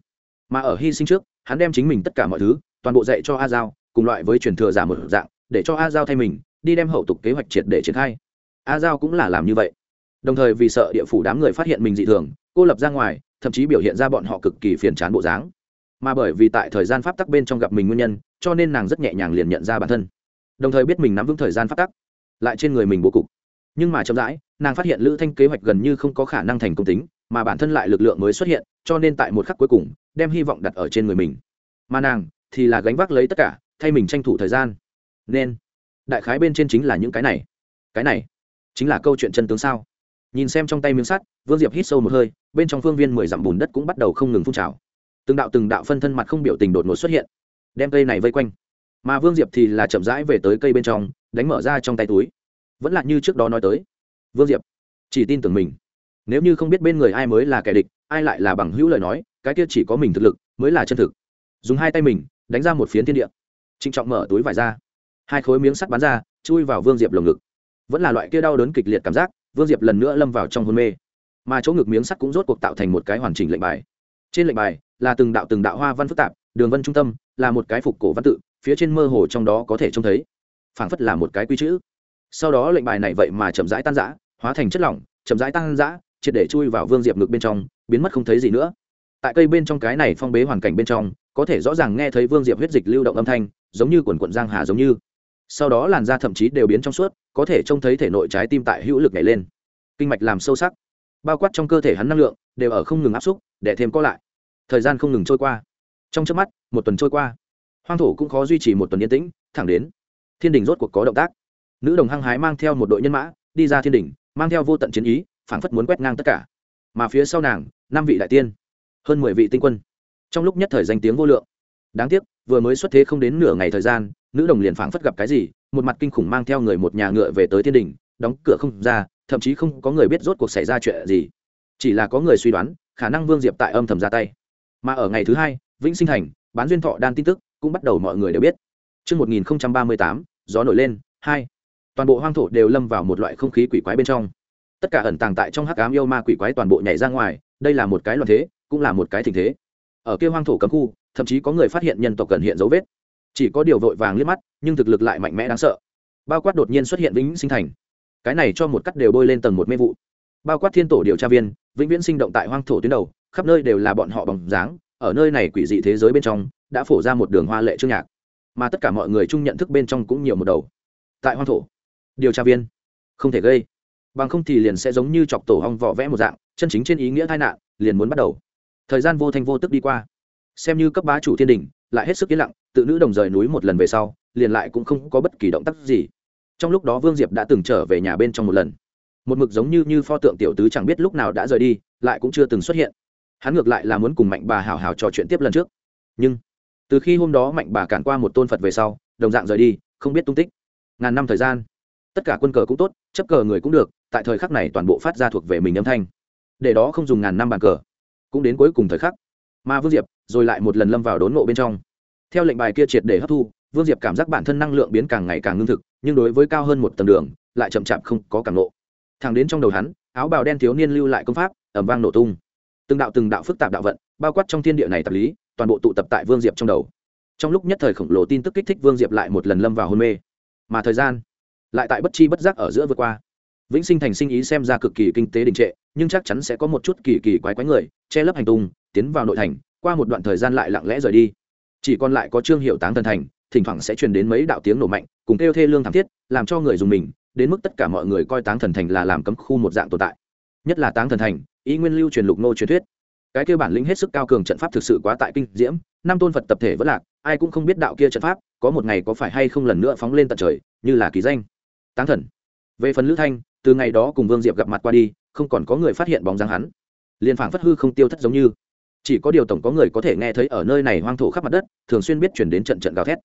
Mà ở hy sinh trước, hắn đem chính mình tất cả mọi thứ, toàn bộ dạy cho a giao, cùng loại với truyền thừa giả một dạng, để cho a giao thay mình, đi đem hậu tục kế hoạch triệt để triển khai. A giao cũng là làm như vậy. Đồng thời vì sợ địa phủ đám người phát hiện mình dị thường, cô lập ra ngoài, thậm chí biểu hiện ra bọn họ cực kỳ phiền chán bộ dáng. Mà bởi vì tại thời gian pháp tắc bên trong gặp mình nguyên nhân, cho nên nàng rất nhẹ nhàng liền nhận ra bản thân đồng thời biết mình nắm vững thời gian phát tắc, lại trên người mình bố cục. Nhưng mà chậm rãi, nàng phát hiện lữ thanh kế hoạch gần như không có khả năng thành công tính, mà bản thân lại lực lượng mới xuất hiện, cho nên tại một khắc cuối cùng, đem hy vọng đặt ở trên người mình. Mà nàng thì là gánh vác lấy tất cả, thay mình tranh thủ thời gian. Nên, đại khái bên trên chính là những cái này. Cái này chính là câu chuyện chân tướng sao? Nhìn xem trong tay miếng sắt, vương diệp hít sâu một hơi, bên trong phương viên mười dặm bùn đất cũng bắt đầu không ngừng phun trào. Từng đạo từng đạo phân thân mặt không biểu tình đột ngột xuất hiện, đem cây này vây quanh mà vương diệp thì là chậm rãi về tới cây bên trong, đánh mở ra trong tay túi. Vẫn là như trước đó nói tới. Vương diệp, chỉ tin tưởng mình. Nếu như không biết bên người ai mới là kẻ địch, ai lại là bằng hữu lời nói, cái kia chỉ có mình thực lực mới là chân thực. Dùng hai tay mình, đánh ra một phiến thiên địa. Trịnh trọng mở túi vải ra. Hai khối miếng sắt bắn ra, chui vào vương diệp lồng ngực. Vẫn là loại kia đau đớn kịch liệt cảm giác, vương diệp lần nữa lâm vào trong hôn mê. Mà chỗ ngực miếng sắt cũng rốt cuộc tạo thành một cái hoàn chỉnh lệnh bài. Trên lệnh bài là từng đạo từng đạo hoa văn phức tạp, đường vân trung tâm là một cái phục cổ văn tự phía trên mơ hồ trong đó có thể trông thấy. Phảng phất là một cái quy chữ. Sau đó lệnh bài này vậy mà chậm rãi tan rã, hóa thành chất lỏng, chậm rãi tan rã, triệt để chui vào vương diệp ngực bên trong, biến mất không thấy gì nữa. Tại cây bên trong cái này phong bế hoàn cảnh bên trong, có thể rõ ràng nghe thấy vương diệp huyết dịch lưu động âm thanh, giống như quần quận giang hà giống như. Sau đó làn da thậm chí đều biến trong suốt, có thể trông thấy thể nội trái tim tại hữu lực nhảy lên. Kinh mạch làm sâu sắc. Bao quát trong cơ thể hắn năng lượng, đều ở không ngừng áp xúc để thêm có lại. Thời gian không ngừng trôi qua. Trong trước mắt, một tuần trôi qua hoang thổ cũng khó duy trì một tuần yên tĩnh, thẳng đến thiên đình rốt cuộc có động tác. Nữ đồng hăng hái mang theo một đội nhân mã, đi ra thiên đình, mang theo vô tận chiến ý, phảng phất muốn quét ngang tất cả. Mà phía sau nàng, năm vị đại tiên, hơn mười vị tinh quân. Trong lúc nhất thời danh tiếng vô lượng. Đáng tiếc, vừa mới xuất thế không đến nửa ngày thời gian, nữ đồng liền phảng phất gặp cái gì, một mặt kinh khủng mang theo người một nhà ngựa về tới thiên đình, đóng cửa không ra, thậm chí không có người biết rốt cuộc xảy ra chuyện gì. Chỉ là có người suy đoán, khả năng vương diệp tại âm thầm ra tay. Mà ở ngày thứ hai, vĩnh sinh thành, bán duyên thọ đan tin tức cũng bắt đầu mọi người đều biết Trước 1038, gió nổi lên, hai. Toàn bộ hoang thổ đều lâm vào một loại không khí quỷ quái bên trong. Tất cả ẩn tàng tại trong hắc ám yêu ma quỷ quái toàn bộ nhảy ra ngoài, đây là một cái loạn thế, cũng là một cái tình thế. Ở kia hoang thổ cấm khu, thậm chí có người phát hiện nhân tộc cần hiện dấu vết. Chỉ có điều vội vàng liếc mắt, nhưng thực lực lại mạnh mẽ đáng sợ. Bao quát đột nhiên xuất hiện vĩnh sinh thành. Cái này cho một cắt đều bôi lên tầng một mê vụ. Bao quát thiên tổ điều tra viên, vĩnh viễn sinh động tại hoang thổ tuyến đầu, khắp nơi đều là bọn họ bóng dáng, ở nơi này quỷ dị thế giới bên trong, đã phổ ra một đường hoa lệ chương nhạc. Mà tất cả mọi người chung nhận thức bên trong cũng nhiều một đầu. Tại hoang thổ điều tra viên không thể gây. Bằng không thì liền sẽ giống như chọc tổ hong vỏ vẽ một dạng chân chính trên ý nghĩa tai nạn liền muốn bắt đầu. Thời gian vô thanh vô tức đi qua. Xem như cấp bá chủ thiên đình lại hết sức yên lặng tự nữ đồng rời núi một lần về sau liền lại cũng không có bất kỳ động tác gì. Trong lúc đó vương diệp đã từng trở về nhà bên trong một lần. Một mực giống như như pho tượng tiểu tứ chẳng biết lúc nào đã rời đi lại cũng chưa từng xuất hiện hắn ngược lại là muốn cùng mạnh bà hào hào trò chuyện tiếp lần trước. Nhưng, từ khi hôm đó mạnh bà cản qua một tôn phật về sau, đồng dạng rời đi, không biết tung tích. Ngàn năm thời gian, tất cả quân cờ cũng tốt, chấp cờ người cũng được, tại thời khắc này toàn bộ phát ra thuộc về mình âm thanh. Để đó không dùng ngàn năm bàn cờ. Cũng đến cuối cùng thời khắc mà vương diệp rồi lại một lần lâm vào đốn ngộ bên trong. Theo lệnh bài kia triệt để hấp thu, vương diệp cảm giác bản thân năng lượng biến càng ngày càng ngưng thực, nhưng đối với cao hơn một tầng đường, lại chậm chạp không có cảm nộ. Thẳng đến trong đầu hắn, áo bào đen thiếu niên lưu lại công pháp ẩm vang nổ tung từng đạo từng đạo phức tạp đạo vận, bao quát trong thiên địa này tập lý, toàn bộ tụ tập tại vương diệp trong đầu. Trong lúc nhất thời khổng lồ tin tức kích thích vương diệp lại một lần lâm vào hôn mê. Mà thời gian lại tại bất chi bất giác ở giữa vượt qua. Vĩnh sinh thành sinh ý xem ra cực kỳ kinh tế đình trệ, nhưng chắc chắn sẽ có một chút kỳ kỳ quái quái người che lấp hành tung, tiến vào nội thành, qua một đoạn thời gian lại lặng lẽ rời đi. Chỉ còn lại có trương hiệu táng thần thành, thỉnh thoảng sẽ truyền đến mấy đạo tiếng nổ mạnh, cùng kêu thê lương thảm thiết, làm cho người dùng mình, đến mức tất cả mọi người coi táng thần thành là làm cấm khu một dạng tồn tại. Nhất là táng thần thành ý nguyên lưu truyền lục nô truyền thuyết. Cái kêu bản lĩnh hết sức cao cường trận pháp thực sự quá tại kinh diễm, năm tôn phật tập thể vẫn lạc, ai cũng không biết đạo kia trận pháp có một ngày có phải hay không lần nữa phóng lên tận trời, như là kỳ danh. Táng thần. Về phần lữ thanh, từ ngày đó cùng vương diệp gặp mặt qua đi, không còn có người phát hiện bóng dáng hắn. Liền phảng phất hư không tiêu thất giống như. Chỉ có điều tổng có người có thể nghe thấy ở nơi này hoang thổ khắp mặt đất, thường xuyên biết chuyển đến trận trận gào thét.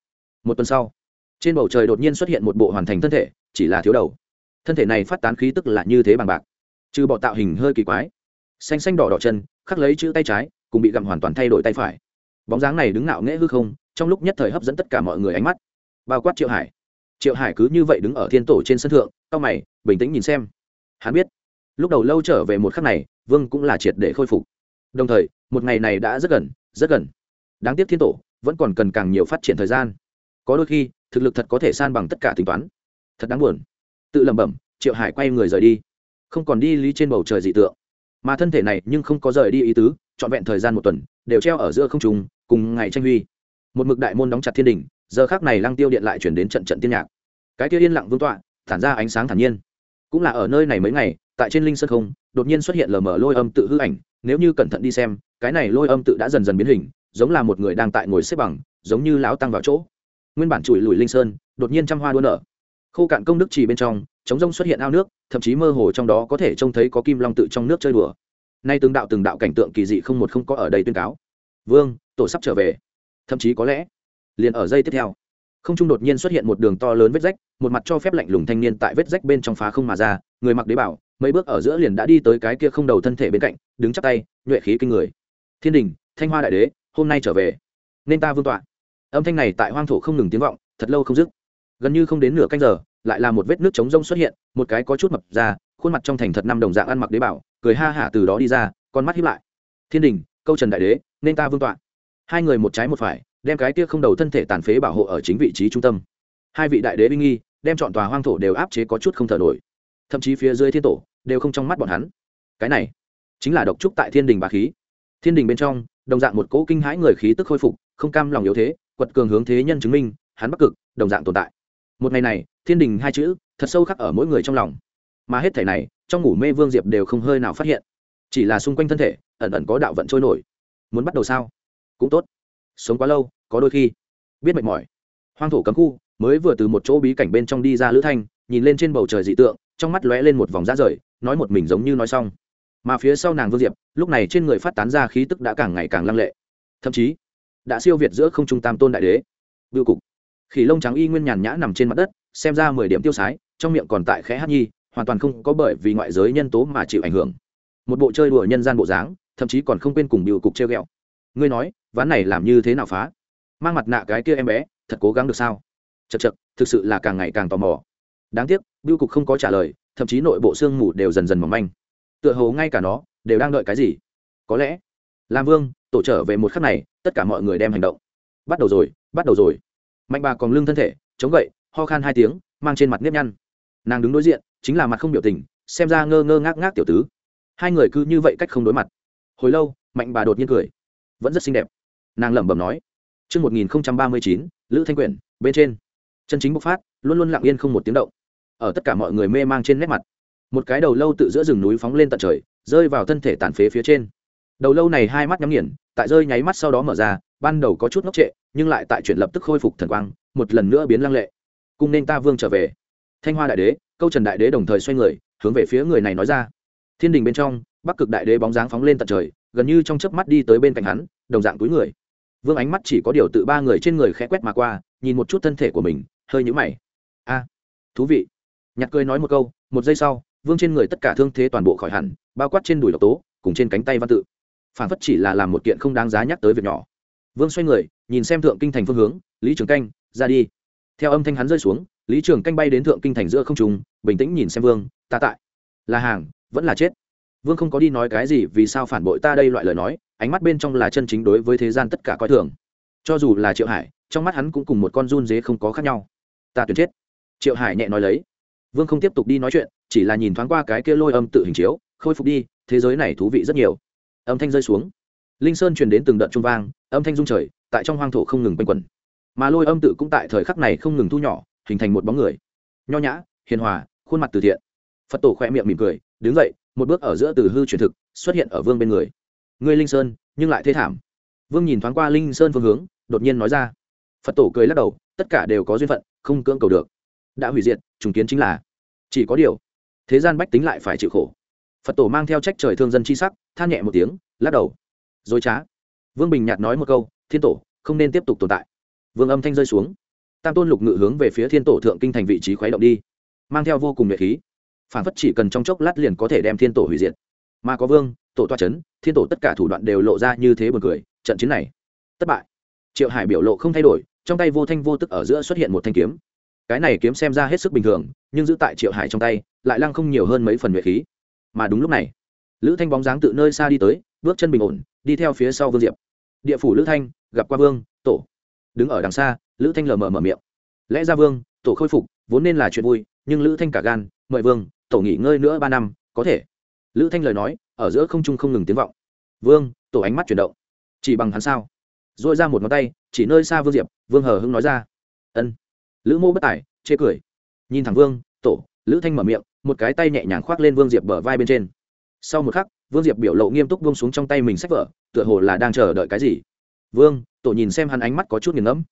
Một tuần sau, trên bầu trời đột nhiên xuất hiện một bộ hoàn thành thân thể, chỉ là thiếu đầu. Thân thể này phát tán khí tức là như thế bằng bạc. Trừ bọ tạo hình hơi kỳ quái xanh xanh đỏ đỏ chân, khắc lấy chữ tay trái, cùng bị gặm hoàn toàn thay đổi tay phải. Bóng dáng này đứng ngạo nghễ hư không, trong lúc nhất thời hấp dẫn tất cả mọi người ánh mắt. Bao quát triệu hải. Triệu hải cứ như vậy đứng ở thiên tổ trên sân thượng, cao mày, bình tĩnh nhìn xem. Hắn biết, lúc đầu lâu trở về một khắc này, vương cũng là triệt để khôi phục. Đồng thời, một ngày này đã rất gần rất gần. Đáng tiếc thiên tổ, vẫn còn cần càng nhiều phát triển thời gian. Có đôi khi, thực lực thật có thể san bằng tất cả tính toán. Thật đáng buồn. Tự lẩm bẩm, triệu hải quay người rời đi. Không còn đi lý trên bầu trời dị tượng mà thân thể này nhưng không có rời đi ý tứ, trọn vẹn thời gian một tuần, đều treo ở giữa không trùng cùng ngày tranh huy. Một mực đại môn đóng chặt thiên đình, giờ khác này lăng tiêu điện lại chuyển đến trận trận tiên nhạc. Cái kia yên lặng vương tọa, thản ra ánh sáng thản nhiên. Cũng là ở nơi này mấy ngày, tại trên linh sơn không, đột nhiên xuất hiện lờ mờ lôi âm tự hư ảnh, nếu như cẩn thận đi xem, cái này lôi âm tự đã dần dần biến hình, giống là một người đang tại ngồi xếp bằng, giống như lão tăng vào chỗ. Nguyên bản chùi lùi linh sơn, đột nhiên trăm hoa đua nở. Khô cạn công đức trì bên trong chống rông xuất hiện ao nước, thậm chí mơ hồ trong đó có thể trông thấy có kim long tự trong nước chơi đùa. Nay từng đạo từng đạo cảnh tượng kỳ dị không một không có ở đây tuyên cáo. Vương, tổ sắp trở về. Thậm chí có lẽ, liền ở dây tiếp theo, không trung đột nhiên xuất hiện một đường to lớn vết rách, một mặt cho phép lạnh lùng thanh niên tại vết rách bên trong phá không mà ra, người mặc đế bảo, mấy bước ở giữa liền đã đi tới cái kia không đầu thân thể bên cạnh, đứng chắp tay, nhuệ khí kinh người. Thiên đình, thanh hoa đại đế, hôm nay trở về. Nên ta vương tọa. Âm thanh này tại hoang thổ không ngừng tiếng vọng, thật lâu không dứt. Gần như không đến nửa canh giờ lại là một vết nước chống rông xuất hiện, một cái có chút mập ra, khuôn mặt trong thành thật năm đồng dạng ăn mặc đế bảo, cười ha hả từ đó đi ra, con mắt hiếp lại. Thiên đình, câu trần đại đế, nên ta vương tọa. Hai người một trái một phải, đem cái kia không đầu thân thể tàn phế bảo hộ ở chính vị trí trung tâm. Hai vị đại đế binh nghi, đem chọn tòa hoang thổ đều áp chế có chút không thở nổi. Thậm chí phía dưới thiên tổ đều không trong mắt bọn hắn. Cái này chính là độc trúc tại thiên đình bà khí. Thiên đình bên trong, đồng dạng một cỗ kinh hãi người khí tức khôi phục, không cam lòng yếu thế, quật cường hướng thế nhân chứng minh, hắn bắc cực, đồng dạng tồn tại. Một ngày này thiên đình hai chữ, thật sâu khắc ở mỗi người trong lòng. Mà hết thể này, trong ngủ mê vương diệp đều không hơi nào phát hiện. Chỉ là xung quanh thân thể, ẩn ẩn có đạo vận trôi nổi. Muốn bắt đầu sao? Cũng tốt. Sống quá lâu, có đôi khi biết mệt mỏi. Hoang thổ cấm khu, mới vừa từ một chỗ bí cảnh bên trong đi ra lữ thanh, nhìn lên trên bầu trời dị tượng, trong mắt lóe lên một vòng ra rời, nói một mình giống như nói xong. Mà phía sau nàng vương diệp, lúc này trên người phát tán ra khí tức đã càng ngày càng lăng lệ. Thậm chí, đã siêu việt giữa không trung tam tôn đại đế. Bưu cục. Khỉ lông trắng y nguyên nhàn nhã nằm trên mặt đất xem ra mười điểm tiêu sái, trong miệng còn tại khẽ hát nhi, hoàn toàn không có bởi vì ngoại giới nhân tố mà chịu ảnh hưởng. Một bộ chơi đùa nhân gian bộ dáng, thậm chí còn không quên cùng biểu cục treo ghẹo. Ngươi nói, ván này làm như thế nào phá? Mang mặt nạ cái kia em bé, thật cố gắng được sao? Chật chật thực sự là càng ngày càng tò mò. Đáng tiếc biểu cục không có trả lời, thậm chí nội bộ xương mù đều dần dần mỏng manh. Tựa hồ ngay cả nó, đều đang đợi cái gì? Có lẽ, lam vương, tổ trở về một khắc này, tất cả mọi người đem hành động. Bắt đầu rồi, bắt đầu rồi. Mạnh bà còn lưng thân thể, chống gậy ho khan hai tiếng mang trên mặt nếp nhăn nàng đứng đối diện chính là mặt không biểu tình xem ra ngơ ngơ ngác ngác tiểu tứ hai người cứ như vậy cách không đối mặt hồi lâu mạnh bà đột nhiên cười vẫn rất xinh đẹp nàng lẩm bẩm nói Trước 1039, Lữ Thanh Quyển, bên trên. Chân chính bộc phát, luôn luôn lặng yên không một tiếng động. Ở tất cả mọi người mê mang trên nét mặt. Một cái đầu lâu tự giữa rừng núi phóng lên tận trời, rơi vào thân thể tàn phế phía trên. Đầu lâu này hai mắt nhắm nghiền, tại rơi nháy mắt sau đó mở ra, ban đầu có chút ngốc trệ, nhưng lại tại chuyển lập tức khôi phục thần quang, một lần nữa biến lăng lệ. Cùng nên ta vương trở về. thanh hoa đại đế, câu trần đại đế đồng thời xoay người, hướng về phía người này nói ra. Thiên đình bên trong, bắc cực đại đế bóng dáng phóng lên tận trời, gần như trong chớp mắt đi tới bên cạnh hắn, đồng dạng túi người. Vương ánh mắt chỉ có điều tự ba người trên người khẽ quét mà qua, nhìn một chút thân thể của mình, hơi nhũ mày. A, thú vị. Nhạc cười nói một câu, một giây sau, vương trên người tất cả thương thế toàn bộ khỏi hẳn, bao quát trên đùi độc tố, cùng trên cánh tay văn tự. Phản phất chỉ là làm một kiện không đáng giá nhắc tới việc nhỏ. Vương xoay người, nhìn xem thượng kinh thành phương hướng, lý trường canh, ra đi theo âm thanh hắn rơi xuống, lý trường canh bay đến thượng kinh thành giữa không trùng bình tĩnh nhìn xem vương, ta tại. Là hàng, vẫn là chết. Vương không có đi nói cái gì vì sao phản bội ta đây loại lời nói, ánh mắt bên trong là chân chính đối với thế gian tất cả coi thường. Cho dù là triệu hải, trong mắt hắn cũng cùng một con run dế không có khác nhau. Ta tuyệt chết. Triệu hải nhẹ nói lấy. Vương không tiếp tục đi nói chuyện, chỉ là nhìn thoáng qua cái kia lôi âm tự hình chiếu, khôi phục đi, thế giới này thú vị rất nhiều. Âm thanh rơi xuống. Linh sơn truyền đến từng đợt trung vang, âm thanh rung trời, tại trong hoang thổ không ngừng quanh quẩn mà lôi âm tự cũng tại thời khắc này không ngừng thu nhỏ, hình thành một bóng người. Nho nhã, hiền hòa, khuôn mặt từ thiện. Phật tổ khoe miệng mỉm cười, đứng dậy, một bước ở giữa từ hư truyền thực, xuất hiện ở vương bên người. Ngươi linh sơn, nhưng lại thế thảm. Vương nhìn thoáng qua linh sơn phương hướng, đột nhiên nói ra. Phật tổ cười lắc đầu, tất cả đều có duyên phận, không cưỡng cầu được. Đã hủy diệt, trùng kiến chính là. Chỉ có điều, thế gian bách tính lại phải chịu khổ. Phật tổ mang theo trách trời thương dân chi sắc, than nhẹ một tiếng, lắc đầu. Dối trá. Vương bình nhạt nói một câu, thiên tổ, không nên tiếp tục tồn tại vương âm thanh rơi xuống. Tam tôn lục ngự hướng về phía thiên tổ thượng kinh thành vị trí khuấy động đi, mang theo vô cùng nhuệ khí. Phản phất chỉ cần trong chốc lát liền có thể đem thiên tổ hủy diệt. Mà có vương, tổ toa c h ấ n thiên tổ tất cả thủ đoạn đều lộ ra như thế b u ồ n cười, trận chiến này, thất bại. Triệu hải biểu lộ không thay đổi, trong tay vô thanh vô tức ở giữa xuất hiện một thanh kiếm. Cái này kiếm xem ra hết sức bình thường, nhưng giữ tại triệu hải trong tay, lại lăng không nhiều hơn mấy phần nhuệ khí. Mà đúng lúc này, lữ thanh bóng dáng tự nơi xa đi tới, bước chân bình ổn, đi theo phía sau vương diệp. Địa phủ lữ thanh, gặp qua vương, tổ đứng ở đằng xa, lữ thanh lờ mờ mở miệng. Lẽ ra vương, tổ khôi phục vốn nên là chuyện vui, nhưng lữ thanh cả gan, mời vương, tổ nghỉ ngơi nữa ba năm, có thể. Lữ thanh lời nói, ở giữa không trung không ngừng tiếng vọng. Vương, tổ ánh mắt chuyển động. Chỉ bằng hắn sao? Dội ra một ngón tay, chỉ nơi xa vương diệp, vương hờ hưng nói ra. Ân. Lữ mô bất tài chê cười. Nhìn thẳng vương, tổ, lữ thanh mở miệng, một cái tay nhẹ nhàng khoác lên vương diệp bờ vai bên trên. Sau một khắc, vương diệp biểu lộ nghiêm túc buông xuống trong tay mình sách vở, tựa hồ là đang chờ đợi cái gì. Vương tổ nhìn xem hắn ánh mắt có chút nghiền ngẫm.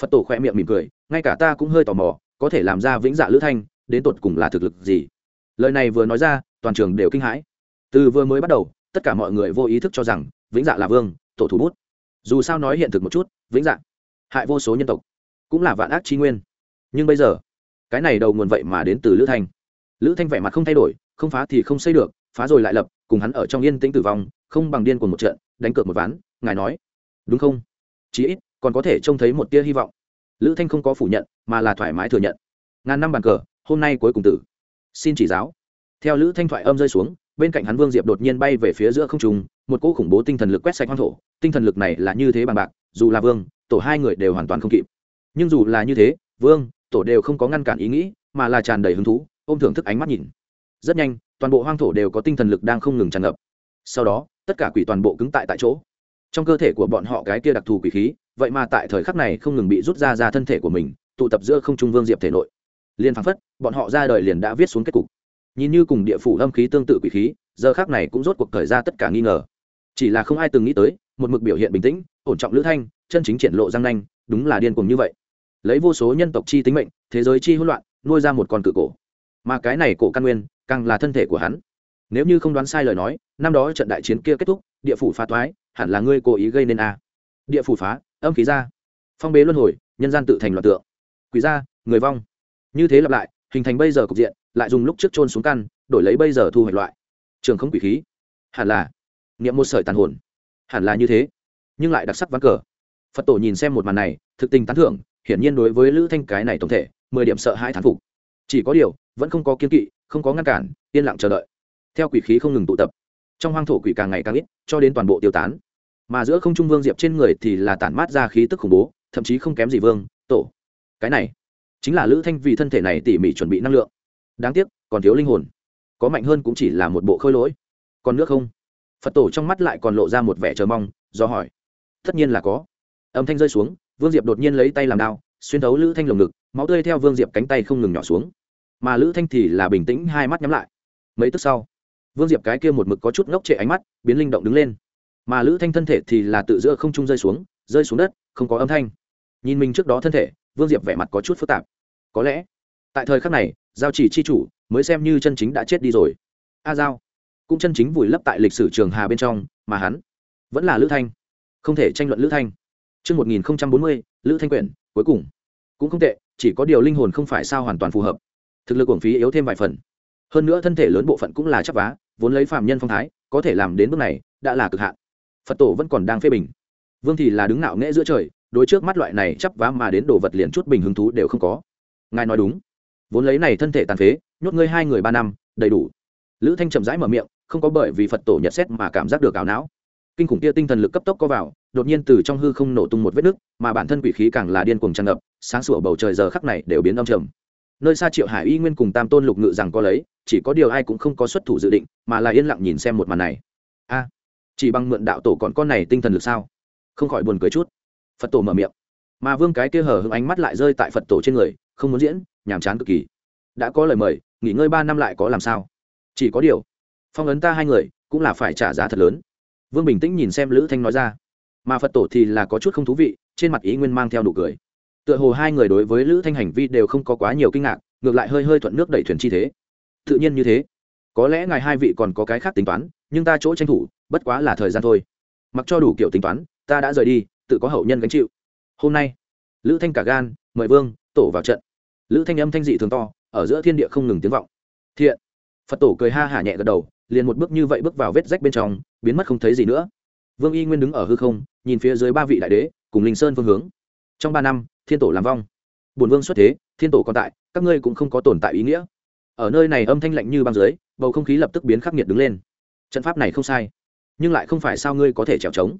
Phật tổ khỏe miệng mỉm cười, ngay cả ta cũng hơi tò mò, có thể làm ra vĩnh dạ lữ thanh, đến tột cùng là thực lực gì? Lời này vừa nói ra, toàn trường đều kinh hãi. Từ vừa mới bắt đầu, tất cả mọi người vô ý thức cho rằng vĩnh dạ là vương, tổ thủ bút. Dù sao nói hiện thực một chút, vĩnh dạ hại vô số nhân tộc, cũng là vạn ác chi nguyên. Nhưng bây giờ, cái này đầu nguồn vậy mà đến từ lữ thanh. Lữ thanh vẻ mặt không thay đổi, không phá thì không xây được, phá rồi lại lập, cùng hắn ở trong yên tĩnh tử vong, không bằng điên của một trận, đánh cược một ván, ngài nói. Đúng không? Chí ít, còn có thể trông thấy một tia hy vọng. Lữ thanh không có phủ nhận, mà là thoải mái thừa nhận. Ngàn năm bàn cờ, hôm nay cuối cùng tử. Xin chỉ giáo. Theo lữ thanh thoại âm rơi xuống, bên cạnh hắn vương diệp đột nhiên bay về phía giữa không trung, một cỗ khủng bố tinh thần lực quét sạch hoang thổ. Tinh thần lực này là như thế bằng bạc, dù là vương, tổ hai người đều hoàn toàn không kịp. Nhưng dù là như thế, vương, tổ đều không có ngăn cản ý nghĩ, mà là tràn đầy hứng thú, ôm thưởng thức ánh mắt nhìn. Rất nhanh, toàn bộ hoang thổ đều có tinh thần lực đang không ngừng tràn ngập. Sau đó, tất cả quỷ toàn bộ cứng tại tại chỗ trong cơ thể của bọn họ cái kia đặc thù quỷ khí, vậy mà tại thời khắc này không ngừng bị rút ra ra thân thể của mình, tụ tập giữa không trung vương diệp thể nội. Liền phăng phất, bọn họ ra đời liền đã viết xuống kết cục. Nhìn như cùng địa phủ âm khí tương tự quỷ khí, giờ khác này cũng rốt cuộc thời ra tất cả nghi ngờ. Chỉ là không ai từng nghĩ tới, một mực biểu hiện bình tĩnh, ổn trọng lữ thanh, chân chính triển lộ giang nanh, đúng là điên cuồng như vậy. Lấy vô số nhân tộc chi tính mệnh, thế giới chi hỗn loạn, nuôi ra một con cự cổ. Mà cái này cổ căn nguyên, càng là thân thể của hắn. Nếu như không đoán sai lời nói, năm đó trận đại chiến kia kết thúc, địa phủ phá toái hẳn là ngươi cố ý gây nên a. Địa phủ phá, âm khí ra. Phong bế luân hồi, nhân gian tự thành loạt tượng. Quỷ ra, người vong. Như thế lặp lại, hình thành bây giờ cục diện, lại dùng lúc trước trôn xuống căn, đổi lấy bây giờ thu hoạch loại. Trường không quỷ khí. Hẳn là, niệm một sợi tàn hồn. Hẳn là như thế. Nhưng lại đặc sắc ván cờ. Phật tổ nhìn xem một màn này, thực tình tán thưởng, hiển nhiên đối với lữ thanh cái này tổng thể, mười điểm sợ hai thán phục. Chỉ có điều, vẫn không có kiên kỵ, không có ngăn cản, yên lặng chờ đợi. Theo quỷ khí không ngừng tụ tập trong hoang thổ quỷ càng ngày càng ít, cho đến toàn bộ tiêu tán. Mà giữa không trung vương diệp trên người thì là tản mát ra khí tức khủng bố, thậm chí không kém gì vương, tổ. Cái này chính là lữ thanh vì thân thể này tỉ mỉ chuẩn bị năng lượng. Đáng tiếc, còn thiếu linh hồn. Có mạnh hơn cũng chỉ là một bộ khôi lỗi. Còn nước không? Phật tổ trong mắt lại còn lộ ra một vẻ chờ mong, do hỏi. Tất nhiên là có. Âm thanh rơi xuống, vương diệp đột nhiên lấy tay làm đao, xuyên thấu lữ thanh lồng ngực, máu tươi theo vương diệp cánh tay không ngừng nhỏ xuống. Mà lữ thanh thì là bình tĩnh, hai mắt nhắm lại. Mấy tức sau vương diệp cái kia một mực có chút ngốc trệ ánh mắt biến linh động đứng lên. Mà lữ thanh thân thể thì là tự giữa không trung rơi xuống rơi xuống đất không có âm thanh. Nhìn mình trước đó thân thể vương diệp vẻ mặt có chút phức tạp. Có lẽ tại thời khắc này giao chỉ chi chủ mới xem như chân chính đã chết đi rồi. A giao cũng chân chính vùi lấp tại lịch sử trường hà bên trong mà hắn vẫn là lữ thanh. Không thể tranh luận lữ thanh. Trước 1040, lữ thanh quyển cuối cùng. Cũng không tệ chỉ có điều linh hồn không phải sao hoàn toàn phù hợp. Thực lực uổng phí yếu thêm vài phần. Hơn nữa thân thể lớn bộ phận cũng là chắc vá vốn lấy phạm nhân phong thái, có thể làm đến bước này, đã là cực hạn. Phật tổ vẫn còn đang phê bình. Vương thì là đứng nạo nghễ giữa trời, đối trước mắt loại này chấp vá mà đến đồ vật liền chút bình hứng thú đều không có. Ngài nói đúng. Vốn lấy này thân thể tàn phế, nhốt ngươi hai người ba năm, đầy đủ. Lữ thanh chậm rãi mở miệng, không có bởi vì phật tổ nhận xét mà cảm giác được ảo não. Kinh khủng kia tinh thần lực cấp tốc có vào, đột nhiên từ trong hư không nổ tung một vết nứt, mà bản thân quỷ khí càng là điên cuồng tràn ngập, sáng sủa bầu trời giờ khắc này đều biến âm trầm nơi xa triệu hải y nguyên cùng tam tôn lục ngự rằng có lấy, chỉ có điều ai cũng không có xuất thủ dự định, mà là yên lặng nhìn xem một màn này. A, chỉ bằng mượn đạo tổ còn con này tinh thần lực sao? Không khỏi buồn cười chút. Phật tổ mở miệng. Mà vương cái kia hở hững ánh mắt lại rơi tại phật tổ trên người, không muốn diễn, nhàm chán cực kỳ. Đã có lời mời, nghỉ ngơi ba năm lại có làm sao? Chỉ có điều, phong ấn ta hai người, cũng là phải trả giá thật lớn. Vương bình tĩnh nhìn xem lữ thanh nói ra. Mà phật tổ thì là có chút không thú vị, trên mặt ý nguyên mang theo nụ cười tựa hồ hai người đối với lữ thanh hành vi đều không có quá nhiều kinh ngạc, ngược lại hơi hơi thuận nước đẩy thuyền chi thế. Tự nhiên như thế. Có lẽ ngài hai vị còn có cái khác tính toán, nhưng ta chỗ tranh thủ, bất quá là thời gian thôi. Mặc cho đủ kiểu tính toán, ta đã rời đi, tự có hậu nhân gánh chịu. Hôm nay, lữ thanh cả gan, mời vương, tổ vào trận. Lữ thanh âm thanh dị thường to, ở giữa thiên địa không ngừng tiếng vọng. Thiện. Phật tổ cười ha hả nhẹ gật đầu, liền một bước như vậy bước vào vết rách bên trong, biến mất không thấy gì nữa. Vương y nguyên đứng ở hư không, nhìn phía dưới ba vị đại đế, cùng linh sơn phương hướng. Trong ba năm thiên tổ làm vong. Bùn vương xuất thế, thiên tổ còn tại, các ngươi cũng không có tồn tại ý nghĩa. Ở nơi này âm thanh lạnh như băng dưới, bầu không khí lập tức biến khắc nghiệt đứng lên. Trận pháp này không sai, nhưng lại không phải sao ngươi có thể trèo trống.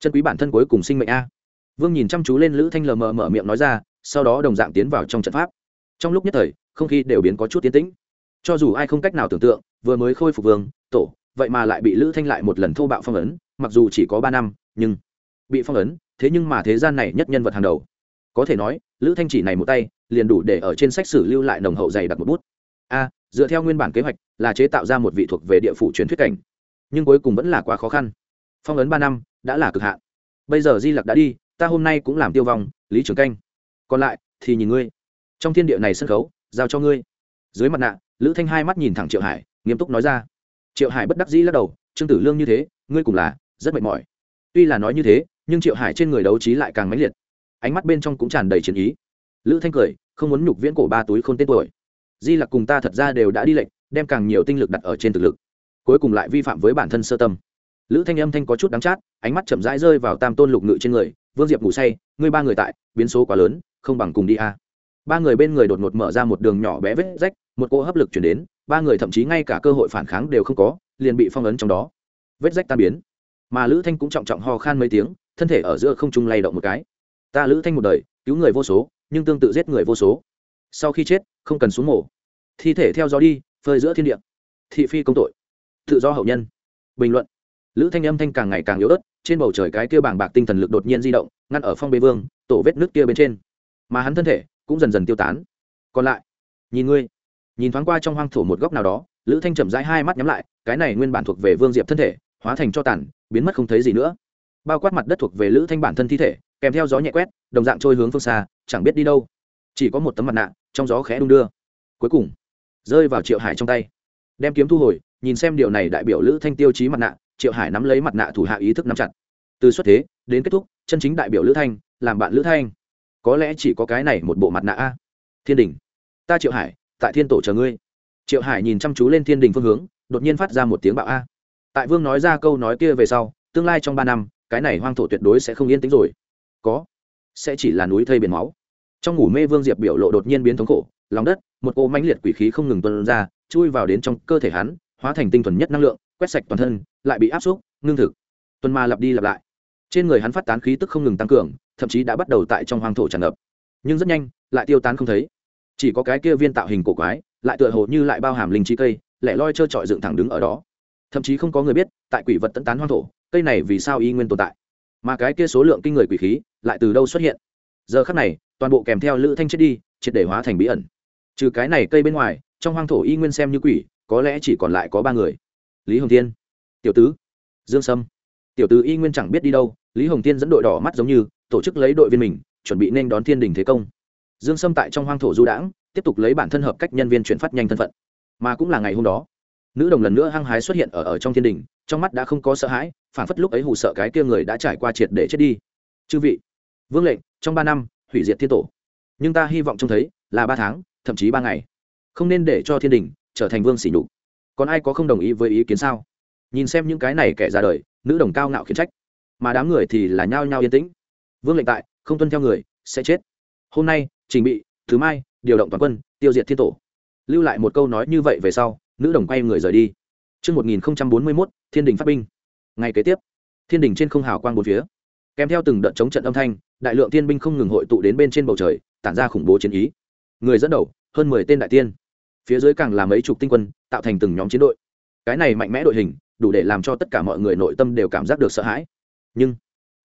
Chân quý bản thân cuối cùng sinh mệnh a. Vương nhìn chăm chú lên lữ thanh lờ mờ mở miệng nói ra, sau đó đồng dạng tiến vào trong trận pháp. Trong lúc nhất thời, không khí đều biến có chút tiến tĩnh. Cho dù ai không cách nào tưởng tượng, vừa mới khôi phục vương, tổ, vậy mà lại bị lữ thanh lại một lần thô bạo phong ấn, mặc dù chỉ có ba năm, nhưng bị phong ấn, thế nhưng mà thế gian này nhất nhân vật hàng đầu có thể nói, lữ thanh chỉ này một tay, liền đủ để ở trên sách sử lưu lại nồng hậu dày đặc một bút. A, dựa theo nguyên bản kế hoạch, là chế tạo ra một vị thuộc về địa phủ truyền thuyết cảnh. Nhưng cuối cùng vẫn là quá khó khăn. Phong ấn ba năm, đã là cực hạn. Bây giờ di lặc đã đi, ta hôm nay cũng làm tiêu vong, lý trường canh. Còn lại, thì nhìn ngươi. Trong thiên địa này sân khấu, giao cho ngươi. Dưới mặt nạ, lữ thanh hai mắt nhìn thẳng triệu hải, nghiêm túc nói ra. Triệu hải bất đắc dĩ lắc đầu, trương tử lương như thế, ngươi cùng là rất mệt mỏi. Tuy là nói như thế, nhưng triệu hải trên người đấu trí lại càng mãnh liệt ánh mắt bên trong cũng tràn đầy chiến ý. Lữ thanh cười, không muốn nhục viễn cổ ba túi khôn tên tuổi. Di lặc cùng ta thật ra đều đã đi lệnh, đem càng nhiều tinh lực đặt ở trên thực lực. Cuối cùng lại vi phạm với bản thân sơ tâm. Lữ thanh âm thanh có chút đắng chát, ánh mắt chậm rãi rơi vào tam tôn lục ngự trên người, vương diệp ngủ say, ngươi ba người tại, biến số quá lớn, không bằng cùng đi a. Ba người bên người đột ngột mở ra một đường nhỏ bé vết rách, một cỗ hấp lực chuyển đến, ba người thậm chí ngay cả cơ hội phản kháng đều không có, liền bị phong ấn trong đó. Vết rách tan biến. Mà lữ thanh cũng trọng trọng ho khan mấy tiếng, thân thể ở giữa không trung lay động một cái ta lữ thanh một đời, cứu người vô số, nhưng tương tự giết người vô số. Sau khi chết, không cần xuống mổ. Thi thể theo gió đi, phơi giữa thiên địa. Thị phi công tội. Tự do hậu nhân. Bình luận. Lữ thanh âm thanh càng ngày càng yếu ớt, trên bầu trời cái kia bảng bạc tinh thần lực đột nhiên di động, ngăn ở phong bê vương, tổ vết nước kia bên trên. Mà hắn thân thể cũng dần dần tiêu tán. Còn lại, nhìn ngươi. Nhìn thoáng qua trong hoang thổ một góc nào đó, lữ thanh chậm rãi hai mắt nhắm lại, cái này nguyên bản thuộc về vương diệp thân thể, hóa thành cho tàn, biến mất không thấy gì nữa. Bao quát mặt đất thuộc về lữ thanh bản thân thi thể kèm theo gió nhẹ quét, đồng dạng trôi hướng phương xa, chẳng biết đi đâu. Chỉ có một tấm mặt nạ, trong gió khẽ đung đưa. Cuối cùng, rơi vào triệu hải trong tay. Đem kiếm thu hồi, nhìn xem điều này đại biểu lữ thanh tiêu chí mặt nạ, triệu hải nắm lấy mặt nạ thủ hạ ý thức nắm chặt. Từ xuất thế, đến kết thúc, chân chính đại biểu lữ thanh, làm bạn lữ thanh. Có lẽ chỉ có cái này một bộ mặt nạ a. Thiên đình. Ta triệu hải, tại thiên tổ chờ ngươi. Triệu hải nhìn chăm chú lên thiên đình phương hướng, đột nhiên phát ra một tiếng bạo a. Tại vương nói ra câu nói kia về sau, tương lai trong ba năm, cái này hoang thổ tuyệt đối sẽ không yên tĩnh rồi có. Sẽ chỉ là núi thây biển máu. Trong ngủ mê vương diệp biểu lộ đột nhiên biến thống khổ, lòng đất, một cỗ mãnh liệt quỷ khí không ngừng tuân ra, chui vào đến trong cơ thể hắn, hóa thành tinh thuần nhất năng lượng, quét sạch toàn thân, lại bị áp xúc, ngưng thực. Tuần ma lặp đi lặp lại. Trên người hắn phát tán khí tức không ngừng tăng cường, thậm chí đã bắt đầu tại trong hoang thổ tràn ngập. Nhưng rất nhanh, lại tiêu tán không thấy. Chỉ có cái kia viên tạo hình cổ quái, lại tựa hồ như lại bao hàm linh trí cây, lẻ loi trơ trọi dựng thẳng đứng ở đó. Thậm chí không có người biết, tại quỷ vật tận tán hoang thổ, cây này vì sao y nguyên tồn tại? Mà cái kia số lượng kinh người quỷ khí lại từ đâu xuất hiện? Giờ khắc này, toàn bộ kèm theo lữ thanh chết đi, triệt để hóa thành bí ẩn. Trừ cái này cây bên ngoài, trong hoang thổ y nguyên xem như quỷ, có lẽ chỉ còn lại có ba người. Lý hồng thiên. Tiểu tứ. Dương sâm. Tiểu tứ y nguyên chẳng biết đi đâu, lý hồng thiên dẫn đội đỏ mắt giống như, tổ chức lấy đội viên mình, chuẩn bị nên đón thiên đình thế công. Dương sâm tại trong hoang thổ du đãng, tiếp tục lấy bản thân hợp cách nhân viên chuyển phát nhanh thân phận. Mà cũng là ngày hôm đó, nữ đồng lần nữa hăng hái xuất hiện ở ở trong thiên đình, trong mắt đã không có sợ hãi phản phất lúc ấy hù sợ cái kia người đã trải qua triệt để chết đi. Chư vị vương lệnh trong ba năm hủy diệt thiên tổ. Nhưng ta hy vọng trông thấy là ba tháng thậm chí ba ngày. Không nên để cho thiên đình trở thành vương xỉ nhục. Còn ai có không đồng ý với ý kiến sao? Nhìn xem những cái này kẻ ra đời nữ đồng cao ngạo khiến trách. Mà đám người thì là nhao nhao yên tĩnh. Vương lệnh tại không tuân theo người sẽ chết. Hôm nay trình bị thứ mai điều động toàn quân tiêu diệt thiên tổ. Lưu lại một câu nói như vậy về sau nữ đồng quay người rời đi. Trước 1041, thiên đình phát binh. Ngày kế tiếp, thiên đình trên không hào quang bốn phía. Kèm theo từng đợt chống trận âm thanh, đại lượng tiên binh không ngừng hội tụ đến bên trên bầu trời, tản ra khủng bố chiến ý. Người dẫn đầu, hơn mười tên đại tiên. Phía dưới càng là mấy chục tinh quân, tạo thành từng nhóm chiến đội. Cái này mạnh mẽ đội hình, đủ để làm cho tất cả mọi người nội tâm đều cảm giác được sợ hãi. Nhưng,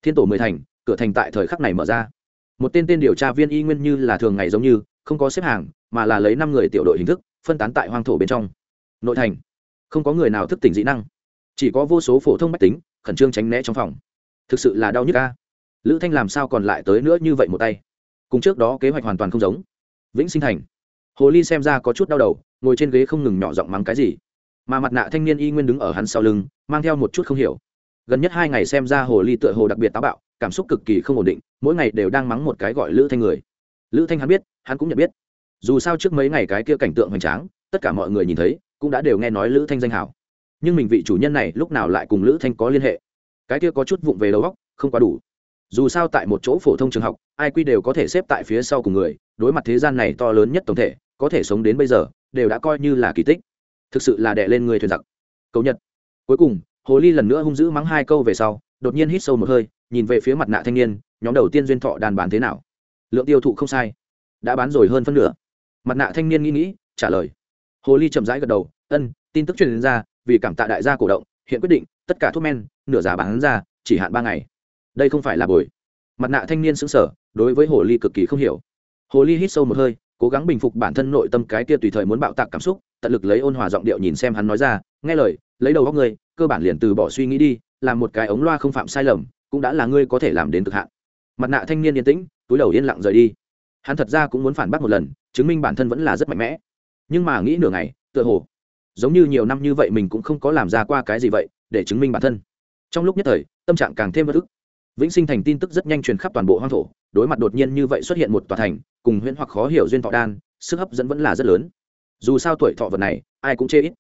thiên tổ mười thành, cửa thành tại thời khắc này mở ra. Một tên tên điều tra viên y nguyên như là thường ngày giống như, không có xếp hàng, mà là lấy năm người tiểu đội hình thức, phân tán tại hoang thổ bên trong nội thành không có người nào thức tỉnh dị năng chỉ có vô số phổ thông mách tính khẩn trương tránh né trong phòng thực sự là đau nhức ca. Lữ thanh làm sao còn lại tới nữa như vậy một tay? Cùng trước đó kế hoạch hoàn toàn không giống. Vĩnh sinh thành. Hồ ly xem ra có chút đau đầu, ngồi trên ghế không ngừng nhỏ giọng mắng cái gì. Mà mặt nạ thanh niên y nguyên đứng ở hắn sau lưng, mang theo một chút không hiểu. Gần nhất hai ngày xem ra hồ ly tựa hồ đặc biệt táo bạo, cảm xúc cực kỳ không ổn định, mỗi ngày đều đang mắng một cái gọi lữ thanh người. Lữ thanh hắn biết, hắn cũng nhận biết. Dù sao trước mấy ngày cái kia cảnh tượng hoành tráng, tất cả mọi người nhìn thấy, cũng đã đều nghe nói lữ thanh danh hảo. Nhưng mình vị chủ nhân này lúc nào lại cùng lữ thanh có liên hệ? Cái kia có chút vụng về đầu óc, không quá đủ. Dù sao tại một chỗ phổ thông trường học, ai quy đều có thể xếp tại phía sau cùng người, đối mặt thế gian này to lớn nhất tổng thể, có thể sống đến bây giờ, đều đã coi như là kỳ tích. Thực sự là đè lên người thuyền giặc. Cầu nhật. Cuối cùng, hồ ly lần nữa hung dữ mắng hai câu về sau, đột nhiên hít sâu một hơi, nhìn về phía mặt nạ thanh niên, nhóm đầu tiên duyên thọ đàn bán thế nào? Lượng tiêu thụ không sai. Đã bán rồi hơn phân nửa. Mặt nạ thanh niên nghĩ nghĩ, trả lời. Hồ ly chậm rãi gật đầu, ân, tin tức truyền ra, vì cảm tạ đại gia cổ động, hiện quyết định tất cả thuốc men, nửa giá bán ra, chỉ hạn ba ngày. Đây không phải là bồi. Mặt nạ thanh niên xứng sở đối với hồ ly cực kỳ không hiểu. Hồ ly hít sâu một hơi, cố gắng bình phục bản thân nội tâm cái kia tùy thời muốn bạo tạc cảm xúc, tận lực lấy ôn hòa giọng điệu nhìn xem hắn nói ra, nghe lời, lấy đầu góc ngươi, cơ bản liền từ bỏ suy nghĩ đi, làm một cái ống loa không phạm sai lầm, cũng đã là ngươi có thể làm đến cực hạn. Mặt nạ thanh niên yên tĩnh, túi đầu yên lặng rời đi. Hắn thật ra cũng muốn phản bác một lần, chứng minh bản thân vẫn là rất mạnh mẽ. Nhưng mà nghĩ nửa ngày, tựa hồ, giống như nhiều năm như vậy mình cũng không có làm ra qua cái gì vậy để chứng minh bản thân. Trong lúc nhất thời, tâm trạng càng thêm bất ức. Vĩnh sinh thành tin tức rất nhanh truyền khắp toàn bộ hoang thổ, đối mặt đột nhiên như vậy xuất hiện một tòa thành, cùng huyễn hoặc khó hiểu duyên thọ đan, sức hấp dẫn vẫn là rất lớn. Dù sao tuổi thọ vật này, ai cũng chê ít.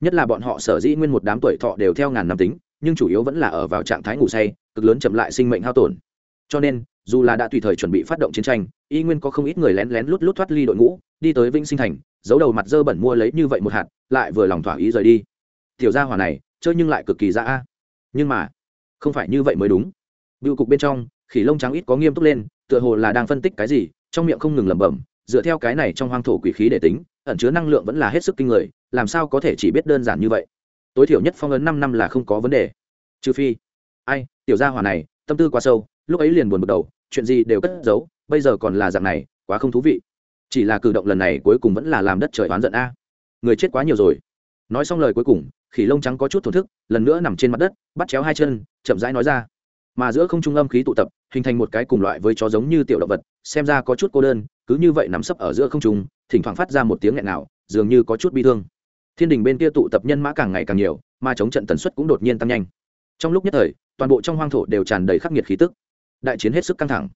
Nhất là bọn họ sở dĩ nguyên một đám tuổi thọ đều theo ngàn năm tính, nhưng chủ yếu vẫn là ở vào trạng thái ngủ say, cực lớn chậm lại sinh mệnh hao tổn. Cho nên, dù là đã tùy thời chuẩn bị phát động chiến tranh, y nguyên có không ít người lén lén lút lút thoát ly đội ngũ, đi tới vĩnh sinh thành, giấu đầu mặt dơ bẩn mua lấy như vậy một hạt, lại vừa lòng thỏa ý rời đi. Tiểu gia hỏa này chơi nhưng lại cực kỳ ra a. Nhưng mà, không phải như vậy mới đúng. Biêu cục bên trong, khỉ lông trắng ít có nghiêm túc lên, tựa hồ là đang phân tích cái gì, trong miệng không ngừng lẩm bẩm, dựa theo cái này trong hoang thổ quỷ khí để tính, ẩn chứa năng lượng vẫn là hết sức kinh người, làm sao có thể chỉ biết đơn giản như vậy? Tối thiểu nhất phong ấn năm năm là không có vấn đề. Trừ phi, ai, tiểu gia hỏa này, tâm tư quá sâu, lúc ấy liền buồn bực đầu, chuyện gì đều cất giấu, bây giờ còn là dạng này, quá không thú vị. Chỉ là cử động lần này cuối cùng vẫn là làm đất trời oán giận a. Người chết quá nhiều rồi. Nói xong lời cuối cùng khỉ lông trắng có chút thổn thức, lần nữa nằm trên mặt đất, bắt chéo hai chân, chậm rãi nói ra. Mà giữa không trung âm khí tụ tập, hình thành một cái cùng loại với chó giống như tiểu động vật, xem ra có chút cô đơn, cứ như vậy nằm sấp ở giữa không trung, thỉnh thoảng phát ra một tiếng nghẹn nào dường như có chút bi thương. Thiên đình bên kia tụ tập nhân mã càng ngày càng nhiều, mà chống trận tần suất cũng đột nhiên tăng nhanh. Trong lúc nhất thời, toàn bộ trong hoang thổ đều tràn đầy khắc nghiệt khí tức. Đại chiến hết sức căng thẳng.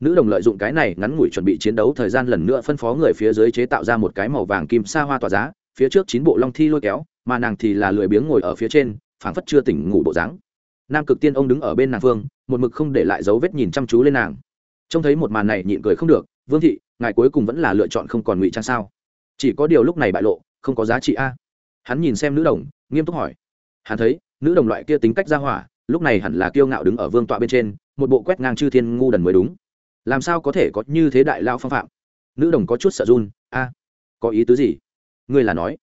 Nữ đồng lợi dụng cái này ngắn ngủi chuẩn bị chiến đấu thời gian lần nữa phân phó người phía dưới chế tạo ra một cái màu vàng kim sa hoa tỏa giá, phía trước chín bộ long thi lôi kéo mà nàng thì là lười biếng ngồi ở phía trên, phảng phất chưa tỉnh ngủ bộ dáng. Nam cực tiên ông đứng ở bên nàng phương, một mực không để lại dấu vết nhìn chăm chú lên nàng. Trông thấy một màn này nhịn cười không được, vương thị, ngài cuối cùng vẫn là lựa chọn không còn ngụy trang sao? Chỉ có điều lúc này bại lộ, không có giá trị a. Hắn nhìn xem nữ đồng, nghiêm túc hỏi. Hắn thấy, nữ đồng loại kia tính cách ra hỏa, lúc này hẳn là kiêu ngạo đứng ở vương tọa bên trên, một bộ quét ngang chư thiên ngu đần mới đúng. Làm sao có thể có như thế đại lao phong phạm? Nữ đồng có chút sợ run, a, có ý tứ gì? Ngươi là nói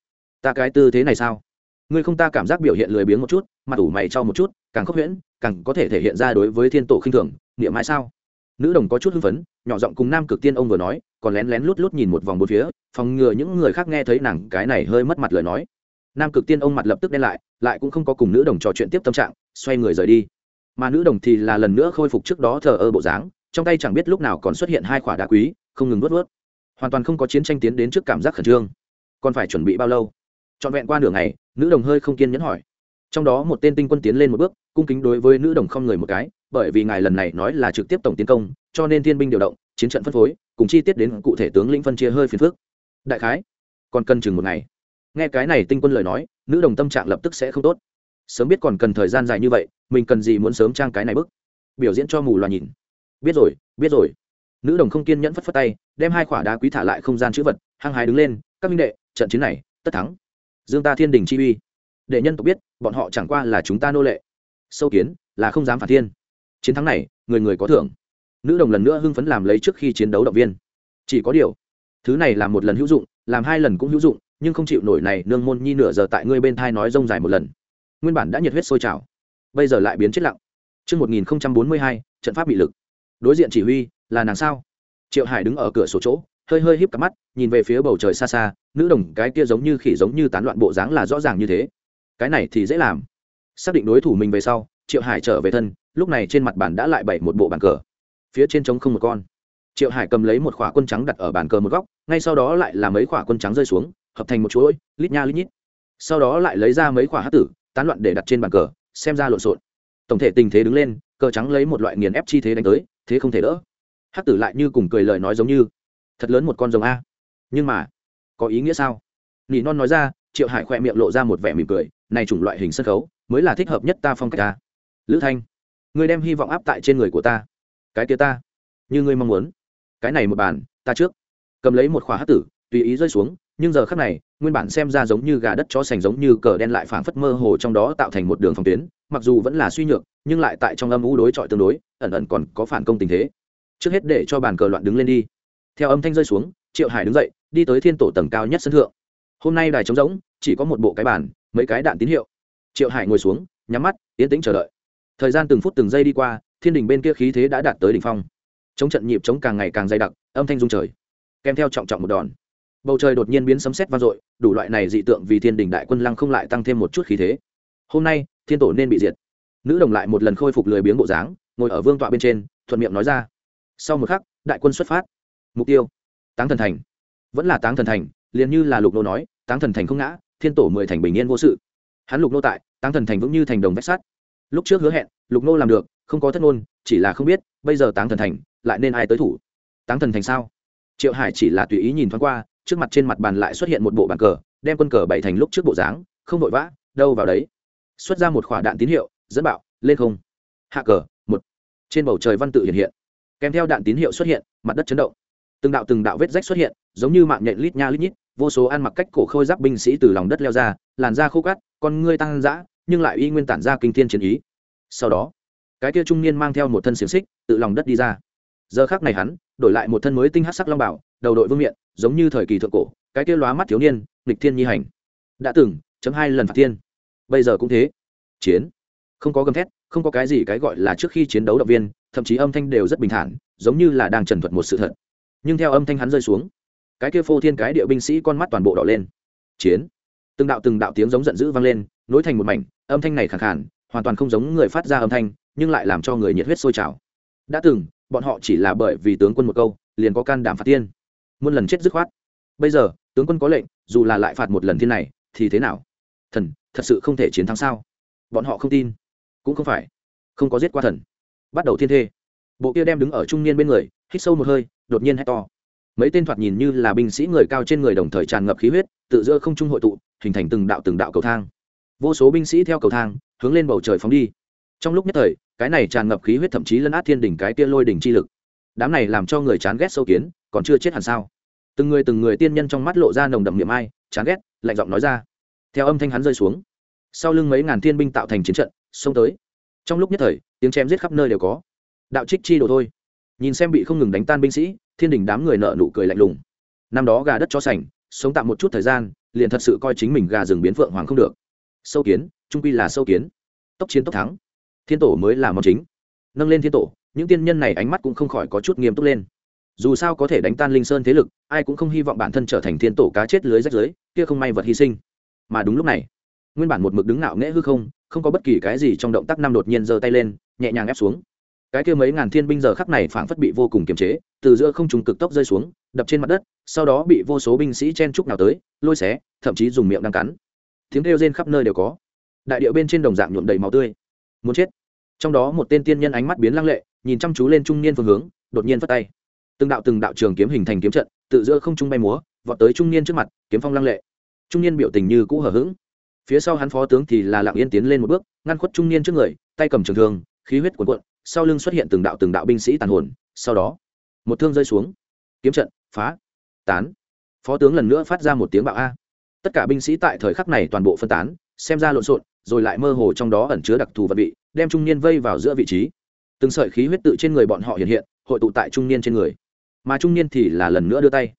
ta cái tư thế này sao? Ngươi không ta cảm giác biểu hiện lười biếng một chút, mặt ủ mày cho một chút, càng khốc huyễn, càng có thể thể hiện ra đối với thiên tổ khinh thường, niệm mãi sao? Nữ đồng có chút hưng phấn, nhỏ giọng cùng nam cực tiên ông vừa nói, còn lén lén lút lút nhìn một vòng bốn phía, phòng ngừa những người khác nghe thấy nàng cái này hơi mất mặt lời nói. Nam cực tiên ông mặt lập tức đen lại lại cũng không có cùng nữ đồng trò chuyện tiếp tâm trạng, xoay người rời đi. Mà nữ đồng thì là lần nữa khôi phục trước đó thờ ơ bộ dáng, trong tay chẳng biết lúc nào còn xuất hiện hai quả đá quý, không ngừng vớt vớt hoàn toàn không có chiến tranh tiến đến trước cảm giác khẩn trương. Còn phải chuẩn bị bao lâu? Trọn vẹn qua nửa ngày, nữ đồng hơi không kiên nhẫn hỏi. Trong đó một tên tinh quân tiến lên một bước, cung kính đối với nữ đồng không người một cái, bởi vì ngài lần này nói là trực tiếp tổng tiến công, cho nên thiên binh điều động, chiến trận phân phối, cùng chi tiết đến cụ thể tướng lĩnh phân chia hơi phiền phức. Đại khái, còn cần chừng một ngày. Nghe cái này tinh quân lời nói, nữ đồng tâm trạng lập tức sẽ không tốt. Sớm biết còn cần thời gian dài như vậy, mình cần gì muốn sớm trang cái này bức? Biểu diễn cho mù loà nhìn. Biết rồi biết rồi. Nữ đồng không kiên nhẫn phất phất tay, đem hai quả đá quý thả lại không gian chữ vật, hăng hái đứng lên, các minh đệ, trận chiến này, tất thắng dương ta thiên đình chi uy. Để nhân tộc biết bọn họ chẳng qua là chúng ta nô lệ. Sâu kiến là không dám phản thiên. Chiến thắng này người người có thưởng. Nữ đồng lần nữa hưng phấn làm lấy trước khi chiến đấu động viên. Chỉ có điều thứ này làm một lần hữu dụng làm hai lần cũng hữu dụng nhưng không chịu nổi này nương môn nhi nửa giờ tại ngươi bên thai nói rông dài một lần. Nguyên bản đã nhiệt huyết sôi trào bây giờ lại biến chết lặng. Trước 1042, trận pháp bị lực. Đối diện chỉ huy, là nàng sao? Triệu Hải đứng ở cửa sổ chỗ, hơi hơi híp cặp mắt, nhìn về phía bầu trời xa xa, nữ đồng cái kia giống như khỉ giống như tán loạn bộ dáng là rõ ràng như thế. Cái này thì dễ làm. Xác định đối thủ mình về sau, Triệu Hải trở về thân, lúc này trên mặt bàn đã lại bày một bộ bàn cờ. Phía trên trống không một con. Triệu Hải cầm lấy một khỏa quân trắng đặt ở bàn cờ một góc, ngay sau đó lại là mấy khỏa quân trắng rơi xuống, hợp thành một chuỗi, lít nha lít nhít. Sau đó lại lấy ra mấy khỏa hắc tử, tán loạn để đặt trên bàn cờ, xem ra lộn xộn tổng thể tình thế đứng lên cờ trắng lấy một loại nghiền ép chi thế đánh tới thế không thể đỡ hắc tử lại như cùng cười lời nói giống như thật lớn một con rồng a. Nhưng mà, có ý nghĩa sao? Nỉ non nói ra, triệu hải khoe miệng lộ ra một vẻ mỉm cười, này chủng loại hình sân khấu, mới là thích hợp nhất ta phong cách ta. Lữ thanh người đem hy vọng áp tại trên người của ta. Cái kia ta, như ngươi mong muốn. Cái này một bàn, ta trước. Cầm lấy một khóa hát tử, tùy ý rơi xuống, nhưng giờ khắc này, nguyên bản xem ra giống như gà đất chó sành giống như cờ đen lại phảng phất mơ hồ trong đó tạo thành một đường phòng tuyến, mặc dù vẫn là suy nhược, nhưng lại tại trong âm u đối chọi tương đối, ẩn ẩn còn có phản công tình thế. Trước hết để cho bàn cờ loạn đứng lên đi theo âm thanh rơi xuống, triệu hải đứng dậy, đi tới thiên tổ tầng cao nhất sân thượng. Hôm nay đài trống rỗng, chỉ có một bộ cái bàn, mấy cái đạn tín hiệu. Triệu hải ngồi xuống, nhắm mắt, yên tĩnh chờ đợi. Thời gian từng phút từng giây đi qua, thiên đình bên kia khí thế đã đạt tới đỉnh phong. Chống trận nhịp chống càng ngày càng dày đặc, âm thanh rung trời. Kèm theo trọng trọng một đòn. Bầu trời đột nhiên biến sấm sét vang dội, đủ loại này dị tượng vì thiên đình đại quân lăng không lại tăng thêm một chút khí thế. Hôm nay, thiên tổ nên bị diệt. Nữ đồng lại một lần khôi phục lười biếng bộ dáng, ngồi ở vương tọa bên trên, thuận miệng nói ra. Sau một khắc, đại quân xuất phát mục tiêu. Táng thần thành. Vẫn là táng thần thành, liền như là lục nô nói, táng thần thành không ngã, thiên tổ mười thành bình yên vô sự. Hắn lục nô tại, táng thần thành vững như thành đồng vách sắt. Lúc trước hứa hẹn, lục nô làm được, không có thất ngôn, chỉ là không biết, bây giờ táng thần thành, lại nên ai tới thủ? Táng thần thành sao? Triệu hải chỉ là tùy ý nhìn thoáng qua, trước mặt trên mặt bàn lại xuất hiện một bộ bàn cờ, đem quân cờ bảy thành lúc trước bộ dáng, không vội vã, đâu vào đấy. Xuất ra một quả đạn tín hiệu, dẫn bạo, lên không. Hạ cờ, một. Trên bầu trời văn tự hiện hiện. Kèm theo đạn tín hiệu xuất hiện, mặt đất chấn động từng đạo từng đạo vết rách xuất hiện, giống như mạng nhện lít nha lít nhít, vô số ăn mặc cách cổ khôi giáp binh sĩ từ lòng đất leo ra, làn da khô cát, con ngươi tăng dã, nhưng lại y nguyên tản ra kinh thiên chiến ý. Sau đó, cái kia trung niên mang theo một thân xiềng xích tự lòng đất đi ra. Giờ khác này hắn, đổi lại một thân mới tinh hát sắc long bảo, đầu đội vương miện, giống như thời kỳ thượng cổ, cái kia lóa mắt thiếu niên, nghịch thiên nhi hành. Đã từng, chấm hai lần phạt thiên. Bây giờ cũng thế. Chiến. Không có gầm thét, không có cái gì cái gọi là trước khi chiến đấu động viên, thậm chí âm thanh đều rất bình thản, giống như là đang trần thuật một sự thật nhưng theo âm thanh hắn rơi xuống, cái kia phô thiên cái địa binh sĩ con mắt toàn bộ đỏ lên. Chiến. Từng đạo từng đạo tiếng giống giận dữ vang lên, nối thành một mảnh, âm thanh này khẳng khản hoàn toàn không giống người phát ra âm thanh, nhưng lại làm cho người nhiệt huyết sôi trào. Đã từng, bọn họ chỉ là bởi vì tướng quân một câu, liền có can đảm phạt tiên. Muôn lần chết dứt khoát. Bây giờ, tướng quân có lệnh, dù là lại phạt một lần thiên này, thì thế nào? Thần, thật sự không thể chiến thắng sao? Bọn họ không tin. Cũng không phải. Không có giết qua thần. Bắt đầu thiên thê. Bộ kia đem đứng ở trung niên bên người hít sâu một hơi, đột nhiên hét to. Mấy tên thoạt nhìn như là binh sĩ người cao trên người đồng thời tràn ngập khí huyết, tự giữa không trung hội tụ, hình thành từng đạo từng đạo cầu thang. Vô số binh sĩ theo cầu thang, hướng lên bầu trời phóng đi. Trong lúc nhất thời, cái này tràn ngập khí huyết thậm chí lấn át thiên đỉnh cái kia lôi đỉnh chi lực. Đám này làm cho người chán ghét sâu kiến, còn chưa chết hẳn sao? Từng người từng người tiên nhân trong mắt lộ ra nồng đậm niệm ai, chán ghét, lạnh giọng nói ra. Theo âm thanh hắn rơi xuống. Sau lưng mấy ngàn thiên binh tạo thành chiến trận, xông tới. Trong lúc nhất thời, tiếng chém giết khắp nơi đều có. Đạo trích chi đồ thôi nhìn xem bị không ngừng đánh tan binh sĩ, thiên đình đám người nợ nụ cười lạnh lùng. Năm đó gà đất cho sành, sống tạm một chút thời gian, liền thật sự coi chính mình gà rừng biến phượng hoàng không được. Sâu kiến, trung quy là sâu kiến. Tốc chiến tốc thắng. Thiên tổ mới là món chính. Nâng lên thiên tổ, những tiên nhân này ánh mắt cũng không khỏi có chút nghiêm túc lên. Dù sao có thể đánh tan linh sơn thế lực, ai cũng không hy vọng bản thân trở thành thiên tổ cá chết lưới rách lưới kia không may vật hy sinh. Mà đúng lúc này, nguyên bản một mực đứng ngạo nghễ hư không không có bất kỳ cái gì trong động tác năm đột nhiên giơ tay lên, nhẹ nhàng ép xuống cái kia mấy ngàn thiên binh giờ khắc này phảng phất bị vô cùng kiềm chế, từ giữa không trùng cực tốc rơi xuống, đập trên mặt đất, sau đó bị vô số binh sĩ chen trúc nào tới, lôi xé, thậm chí dùng miệng đang cắn. Tiếng kêu rên khắp nơi đều có. Đại điệu bên trên đồng dạng nhuộm đầy máu tươi. Muốn chết. Trong đó một tên tiên nhân ánh mắt biến lăng lệ, nhìn chăm chú lên trung niên phương hướng, đột nhiên phất tay. Từng đạo từng đạo trường kiếm hình thành kiếm trận, tự giữa không trung bay múa, vọt tới trung niên trước mặt, kiếm phong lăng lệ. Trung niên biểu tình như cũ hở h ữ g phía sau hắn phó tướng thì là lặng yên tiến lên một bước, ngăn khuất trung niên trước người, tay cầm trường thương, khí huyết cuồn cuộn sau lưng xuất hiện từng đạo từng đạo binh sĩ tàn hồn, sau đó, một thương rơi xuống. Kiếm trận, phá, tán. Phó tướng lần nữa phát ra một tiếng bạo a. Tất cả binh sĩ tại thời khắc này toàn bộ phân tán, xem ra lộn xộn, rồi lại mơ hồ trong đó ẩn chứa đặc thù vật vị, đem trung niên vây vào giữa vị trí. Từng sợi khí huyết tự trên người bọn họ hiện hiện, hội tụ tại trung niên trên người. Mà trung niên thì là lần nữa đưa tay.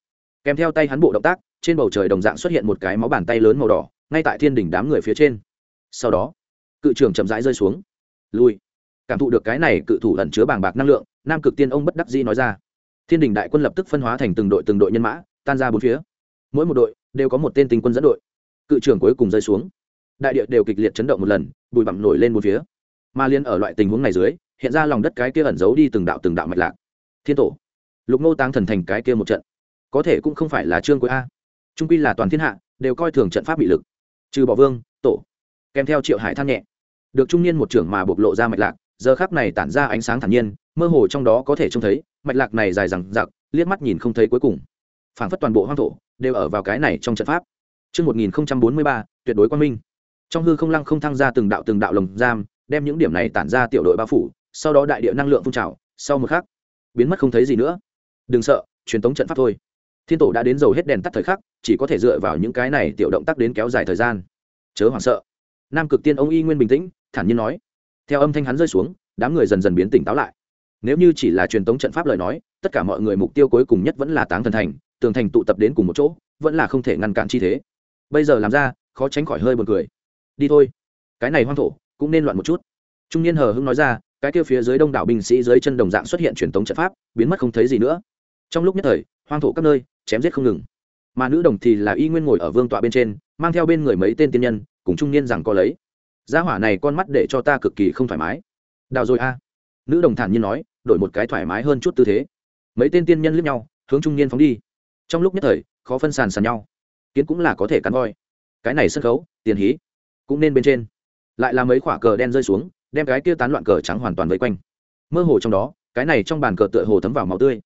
Kèm theo tay hắn bộ động tác, trên bầu trời đồng dạng xuất hiện một cái máu bàn tay lớn màu đỏ, ngay tại thiên đỉnh đám người phía trên. Sau đó, cự trưởng chậm rãi rơi xuống. Lui cảm thụ được cái này cự thủ ẩn chứa bàng bạc năng lượng, nam cực tiên ông bất đắc dĩ nói ra. Thiên đình đại quân lập tức phân hóa thành từng đội từng đội nhân mã, tan ra bốn phía. Mỗi một đội đều có một tên tinh quân dẫn đội. Cự trưởng cuối cùng rơi xuống. Đại địa đều kịch liệt chấn động một lần, bụi bặm nổi lên một phía. Mà liên ở loại tình huống này dưới, hiện ra lòng đất cái kia ẩn giấu đi từng đạo từng đạo mạch lạc. Thiên tổ. Lục nô tăng thần thành cái kia một trận. Có thể cũng không phải là trương cuối a. Trung quy là toàn thiên hạ, đều coi thường trận pháp bị lực. Trừ bỏ vương, tổ. Kèm theo triệu hải than nhẹ. Được trung niên một trưởng mà bộc lộ ra mạch lạc giờ khắc này tản ra ánh sáng thản nhiên mơ hồ trong đó có thể trông thấy mạch lạc này dài rằng giặc liếc mắt nhìn không thấy cuối cùng phảng phất toàn bộ hoang thổ đều ở vào cái này trong trận pháp Trước 1043, tuyệt đối quan minh. Trong hư không lăng không thăng ra từng đạo từng đạo lồng giam, đem những điểm này tản ra tiểu đội bao phủ, sau đó đại địa năng lượng phun trào, sau một khắc, biến mất không thấy gì nữa. Đừng sợ, truyền tống trận pháp thôi. Thiên tổ đã đến dầu hết đèn tắt thời khắc, chỉ có thể dựa vào những cái này tiểu động tác đến kéo dài thời gian. Chớ hoảng sợ. Nam Cực Tiên ông y nguyên bình tĩnh, thản nhiên nói. Theo âm thanh hắn rơi xuống, đám người dần dần biến tỉnh táo lại. Nếu như chỉ là truyền tống trận pháp lời nói tất cả mọi người mục tiêu cuối cùng nhất vẫn là táng thần thành tường thành tụ tập đến cùng một chỗ vẫn là không thể ngăn cản chi thế. Bây giờ làm ra khó tránh khỏi hơi buồn cười. Đi thôi. Cái này hoang thổ cũng nên loạn một chút. Trung niên hờ hưng nói ra cái kia phía dưới đông đảo binh sĩ dưới chân đồng dạng xuất hiện truyền tống trận pháp biến mất không thấy gì nữa. Trong lúc nhất thời hoang thổ các nơi chém giết không ngừng. Mà nữ đồng thì là y nguyên ngồi ở vương tọa bên trên mang theo bên người mấy tên tiên nhân cùng trung niên rằng có lấy gia hỏa này con mắt để cho ta cực kỳ không thoải mái. Đào rồi a. Nữ đồng thản nhiên nói, đổi một cái thoải mái hơn chút tư thế. Mấy tên tiên nhân liếc nhau, hướng trung niên phóng đi. Trong lúc nhất thời, khó phân sàn sàn nhau. Kiến cũng là có thể cắn voi. Cái này sân khấu, tiền hí. Cũng nên bên trên. Lại là mấy quả cờ đen rơi xuống, đem cái kia tán loạn cờ trắng hoàn toàn vây quanh. Mơ hồ trong đó, cái này trong bàn cờ tựa hồ thấm vào máu tươi.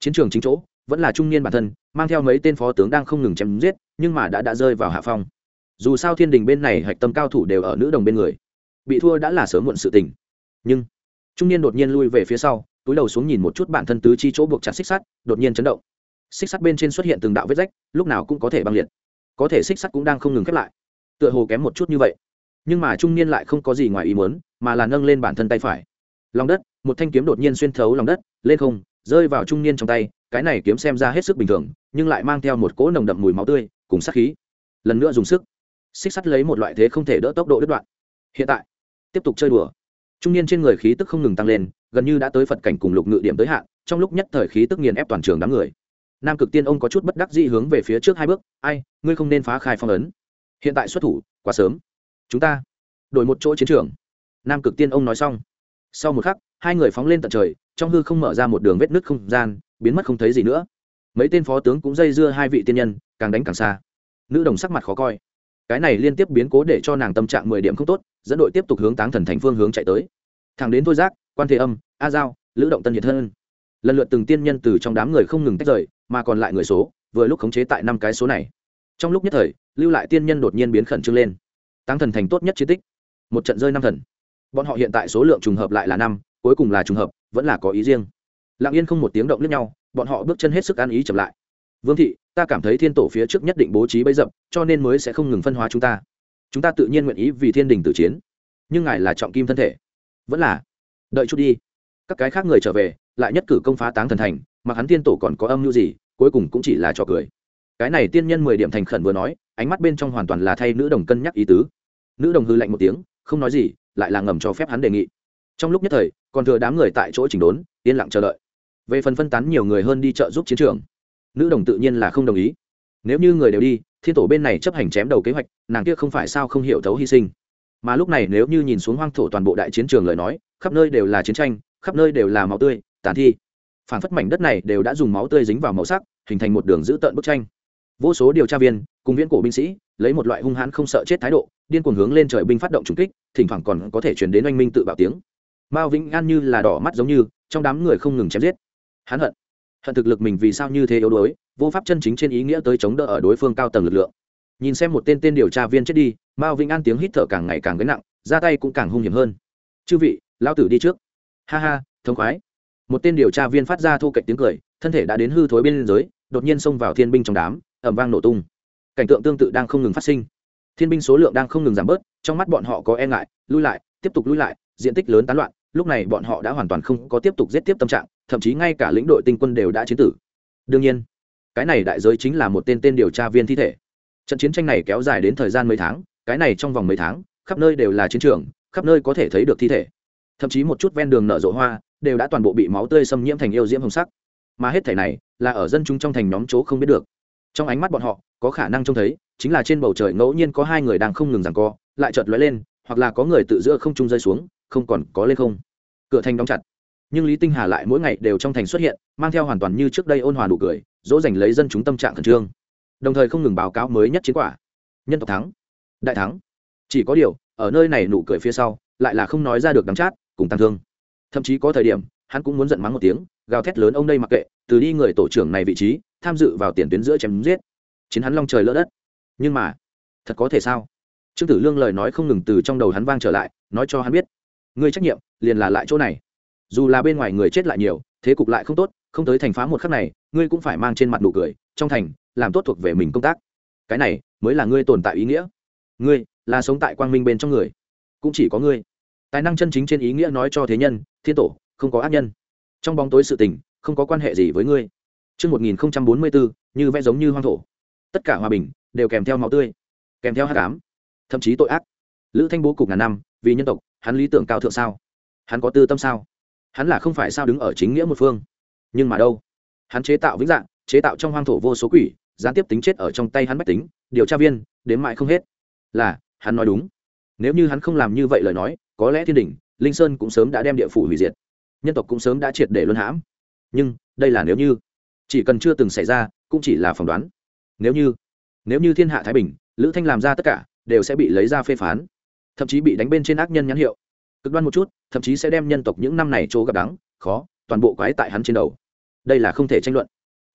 Chiến trường chính chỗ, vẫn là trung niên bản thân, mang theo mấy tên phó tướng đang không ngừng chém giết, nhưng mà đã đã rơi vào hạ phong dù sao thiên đình bên này hạch tâm cao thủ đều ở nữ đồng bên người. Bị thua đã là sớm muộn sự tình. Nhưng, trung niên đột nhiên lui về phía sau, túi đầu xuống nhìn một chút bản thân tứ chi chỗ buộc chặt xích sắt, đột nhiên chấn động. Xích sắt bên trên xuất hiện từng đạo vết rách, lúc nào cũng có thể băng liệt. Có thể xích sắt cũng đang không ngừng khép lại. Tựa hồ kém một chút như vậy. Nhưng mà trung niên lại không có gì ngoài ý muốn, mà là nâng lên bản thân tay phải. Lòng đất, một thanh kiếm đột nhiên xuyên thấu lòng đất, lên không, rơi vào trung niên trong tay, cái này kiếm xem ra hết sức bình thường, nhưng lại mang theo một cỗ nồng đậm mùi máu tươi, cùng sát khí. Lần nữa dùng sức xích sắt lấy một loại thế không thể đỡ tốc độ đứt đoạn. Hiện tại, tiếp tục chơi đùa. Trung niên trên người khí tức không ngừng tăng lên, gần như đã tới phật cảnh cùng lục ngự điểm tới hạn, trong lúc nhất thời khí tức nghiền ép toàn trường đám người. Nam cực tiên ông có chút bất đắc dĩ hướng về phía trước hai bước, ai, ngươi không nên phá khai phong ấn. Hiện tại xuất thủ, quá sớm. Chúng ta đổi một chỗ chiến trường. Nam cực tiên ông nói xong. Sau một khắc, hai người phóng lên tận trời, trong hư không mở ra một đường vết nứt không gian, biến mất không thấy gì nữa. Mấy tên phó tướng cũng dây dưa hai vị tiên nhân, càng đánh càng xa. Nữ đồng sắc mặt khó coi cái này liên tiếp biến cố để cho nàng tâm trạng mười điểm không tốt, dẫn đội tiếp tục hướng táng thần thành phương hướng chạy tới. Thẳng đến thôi giác, quan thế âm, a giao, lữ động tân nhiệt hơn lần lượt từng tiên nhân từ trong đám người không ngừng tách rời, mà còn lại người số, vừa lúc khống chế tại năm cái số này. Trong lúc nhất thời, lưu lại tiên nhân đột nhiên biến khẩn trương lên. Tăng thần thành tốt nhất chiến tích. Một trận rơi năm thần. Bọn họ hiện tại số lượng trùng hợp lại là năm, cuối cùng là trùng hợp, vẫn là có ý riêng. Lặng yên không một tiếng động lướt nhau, bọn họ bước chân hết sức ăn ý chậm lại. Vương thị ta cảm thấy thiên tổ phía trước nhất định bố trí bấy dập, cho nên mới sẽ không ngừng phân hóa chúng ta. Chúng ta tự nhiên nguyện ý vì thiên đình tử chiến. Nhưng ngài là trọng kim thân thể. Vẫn là. Đợi chút đi. Các cái khác người trở về, lại nhất cử công phá táng thần thành mà hắn thiên tổ còn có âm mưu gì, cuối cùng cũng chỉ là trò cười. Cái này tiên nhân mười điểm thành khẩn vừa nói, ánh mắt bên trong hoàn toàn là thay nữ đồng cân nhắc ý tứ. Nữ đồng hư lạnh một tiếng, không nói gì, lại là ngầm cho phép hắn đề nghị. Trong lúc nhất thời, còn thừa đám người tại chỗ chỉnh đốn, yên lặng chờ đợi. Về phần phân tán nhiều người hơn đi trợ giúp chiến trường nữ đồng tự nhiên là không đồng ý. Nếu như người đều đi, thiên tổ bên này chấp hành chém đầu kế hoạch, nàng kia không phải sao không hiểu thấu hy sinh. Mà lúc này nếu như nhìn xuống hoang thổ toàn bộ đại chiến trường lời nói, khắp nơi đều là chiến tranh, khắp nơi đều là máu tươi, tàn thi. Phản phất mảnh đất này đều đã dùng máu tươi dính vào màu sắc, hình thành một đường dữ tợn bức tranh. Vô số điều tra viên, cùng viễn cổ binh sĩ, lấy một loại hung hãn không sợ chết thái độ, điên cuồng hướng lên trời binh phát động trùng kích, thỉnh thoảng còn có thể chuyển đến oanh minh tự bạo tiếng. Mao vĩnh an như là đỏ mắt giống như, trong đám người không ngừng chém giết. Hắn hận hận thực lực mình vì sao như thế yếu đuối, vô pháp chân chính trên ý nghĩa tới chống đỡ ở đối phương cao tầng lực lượng. Nhìn xem một tên tên điều tra viên chết đi, mao vĩnh an tiếng hít thở càng ngày càng gánh nặng, ra tay cũng càng hung hiểm hơn. Chư vị lao tử đi trước. Ha ha, thống khoái. Một tên điều tra viên phát ra thu cạnh tiếng cười, thân thể đã đến hư thối bên giới đột nhiên xông vào thiên binh trong đám ẩm vang nổ tung. Cảnh tượng tương tự đang không ngừng phát sinh. Thiên binh số lượng đang không ngừng giảm bớt, trong mắt bọn họ có e ngại, lui lại, tiếp tục lui lại, diện tích lớn tán loạn, lúc này bọn họ đã hoàn toàn không có tiếp tục giết tiếp tâm trạng thậm chí ngay cả lĩnh đội tinh quân đều đã chiến tử. Đương nhiên, cái này đại giới chính là một tên tên điều tra viên thi thể. Trận chiến tranh này kéo dài đến thời gian mấy tháng, cái này trong vòng mấy tháng, khắp nơi đều là chiến trường, khắp nơi có thể thấy được thi thể. Thậm chí một chút ven đường nở rộ hoa, đều đã toàn bộ bị máu tươi xâm nhiễm thành yêu diễm hồng sắc. Mà hết thể này, là ở dân chúng trong thành nhóm chỗ không biết được. Trong ánh mắt bọn họ, có khả năng trông thấy, chính là trên bầu trời ngẫu nhiên có hai người đang không ngừng rằng co, lại chợt lóe lên, hoặc là có người tự giữa không trung rơi xuống, không còn có lên không. Cửa thành đóng chặt nhưng lý tinh hà lại mỗi ngày đều trong thành xuất hiện, mang theo hoàn toàn như trước đây ôn hòa nụ cười, dỗ dành lấy dân chúng tâm trạng khẩn trương. Đồng thời không ngừng báo cáo mới nhất chiến quả. Nhân tộc thắng, đại thắng. Chỉ có điều, ở nơi này nụ cười phía sau, lại là không nói ra được đắng chát, cùng tăng thương. Thậm chí có thời điểm, hắn cũng muốn giận mắng một tiếng, gào thét lớn ông đây mặc kệ, từ đi người tổ trưởng này vị trí, tham dự vào tiền tuyến giữa chém giết. Chiến hắn long trời lỡ đất. Nhưng mà, thật có thể sao? Trương tử lương lời nói không ngừng từ trong đầu hắn vang trở lại, nói cho hắn biết, ngươi trách nhiệm liền là lại chỗ này dù là bên ngoài người chết lại nhiều thế cục lại không tốt không tới thành phá một khắc này ngươi cũng phải mang trên mặt nụ cười trong thành làm tốt thuộc về mình công tác cái này mới là ngươi tồn tại ý nghĩa ngươi là sống tại quang minh bên trong người cũng chỉ có ngươi tài năng chân chính trên ý nghĩa nói cho thế nhân thiên tổ không có ác nhân trong bóng tối sự tình không có quan hệ gì với ngươi Trước 1044, như vẽ giống như hoang thổ. Tất cả hòa bình, đều kèm theo máu tươi, kèm theo hắc ám, thậm chí tội ác. Lữ Thanh bố cục ngàn năm, vì nhân tộc, hắn lý tưởng cao thượng sao? Hắn có tư tâm sao? Hắn là không phải sao đứng ở chính nghĩa một phương. Nhưng mà đâu? Hắn chế tạo vĩnh dạng, chế tạo trong hoang thổ vô số quỷ, gián tiếp tính chết ở trong tay hắn bách tính, điều tra viên, đến mãi không hết. Là, hắn nói đúng. Nếu như hắn không làm như vậy lời nói, có lẽ thiên đình, Linh Sơn cũng sớm đã đem địa phủ hủy diệt. Nhân tộc cũng sớm đã triệt để luân hãm. Nhưng, đây là nếu như chỉ cần chưa từng xảy ra cũng chỉ là phỏng đoán nếu như nếu như thiên hạ thái bình lữ thanh làm ra tất cả đều sẽ bị lấy ra phê phán thậm chí bị đánh bên trên ác nhân nhãn hiệu cực đoan một chút, thậm chí sẽ đem nhân tộc những năm này chỗ gặp đắng, khó, toàn bộ quái tại hắn trên đầu. Đây là không thể tranh luận.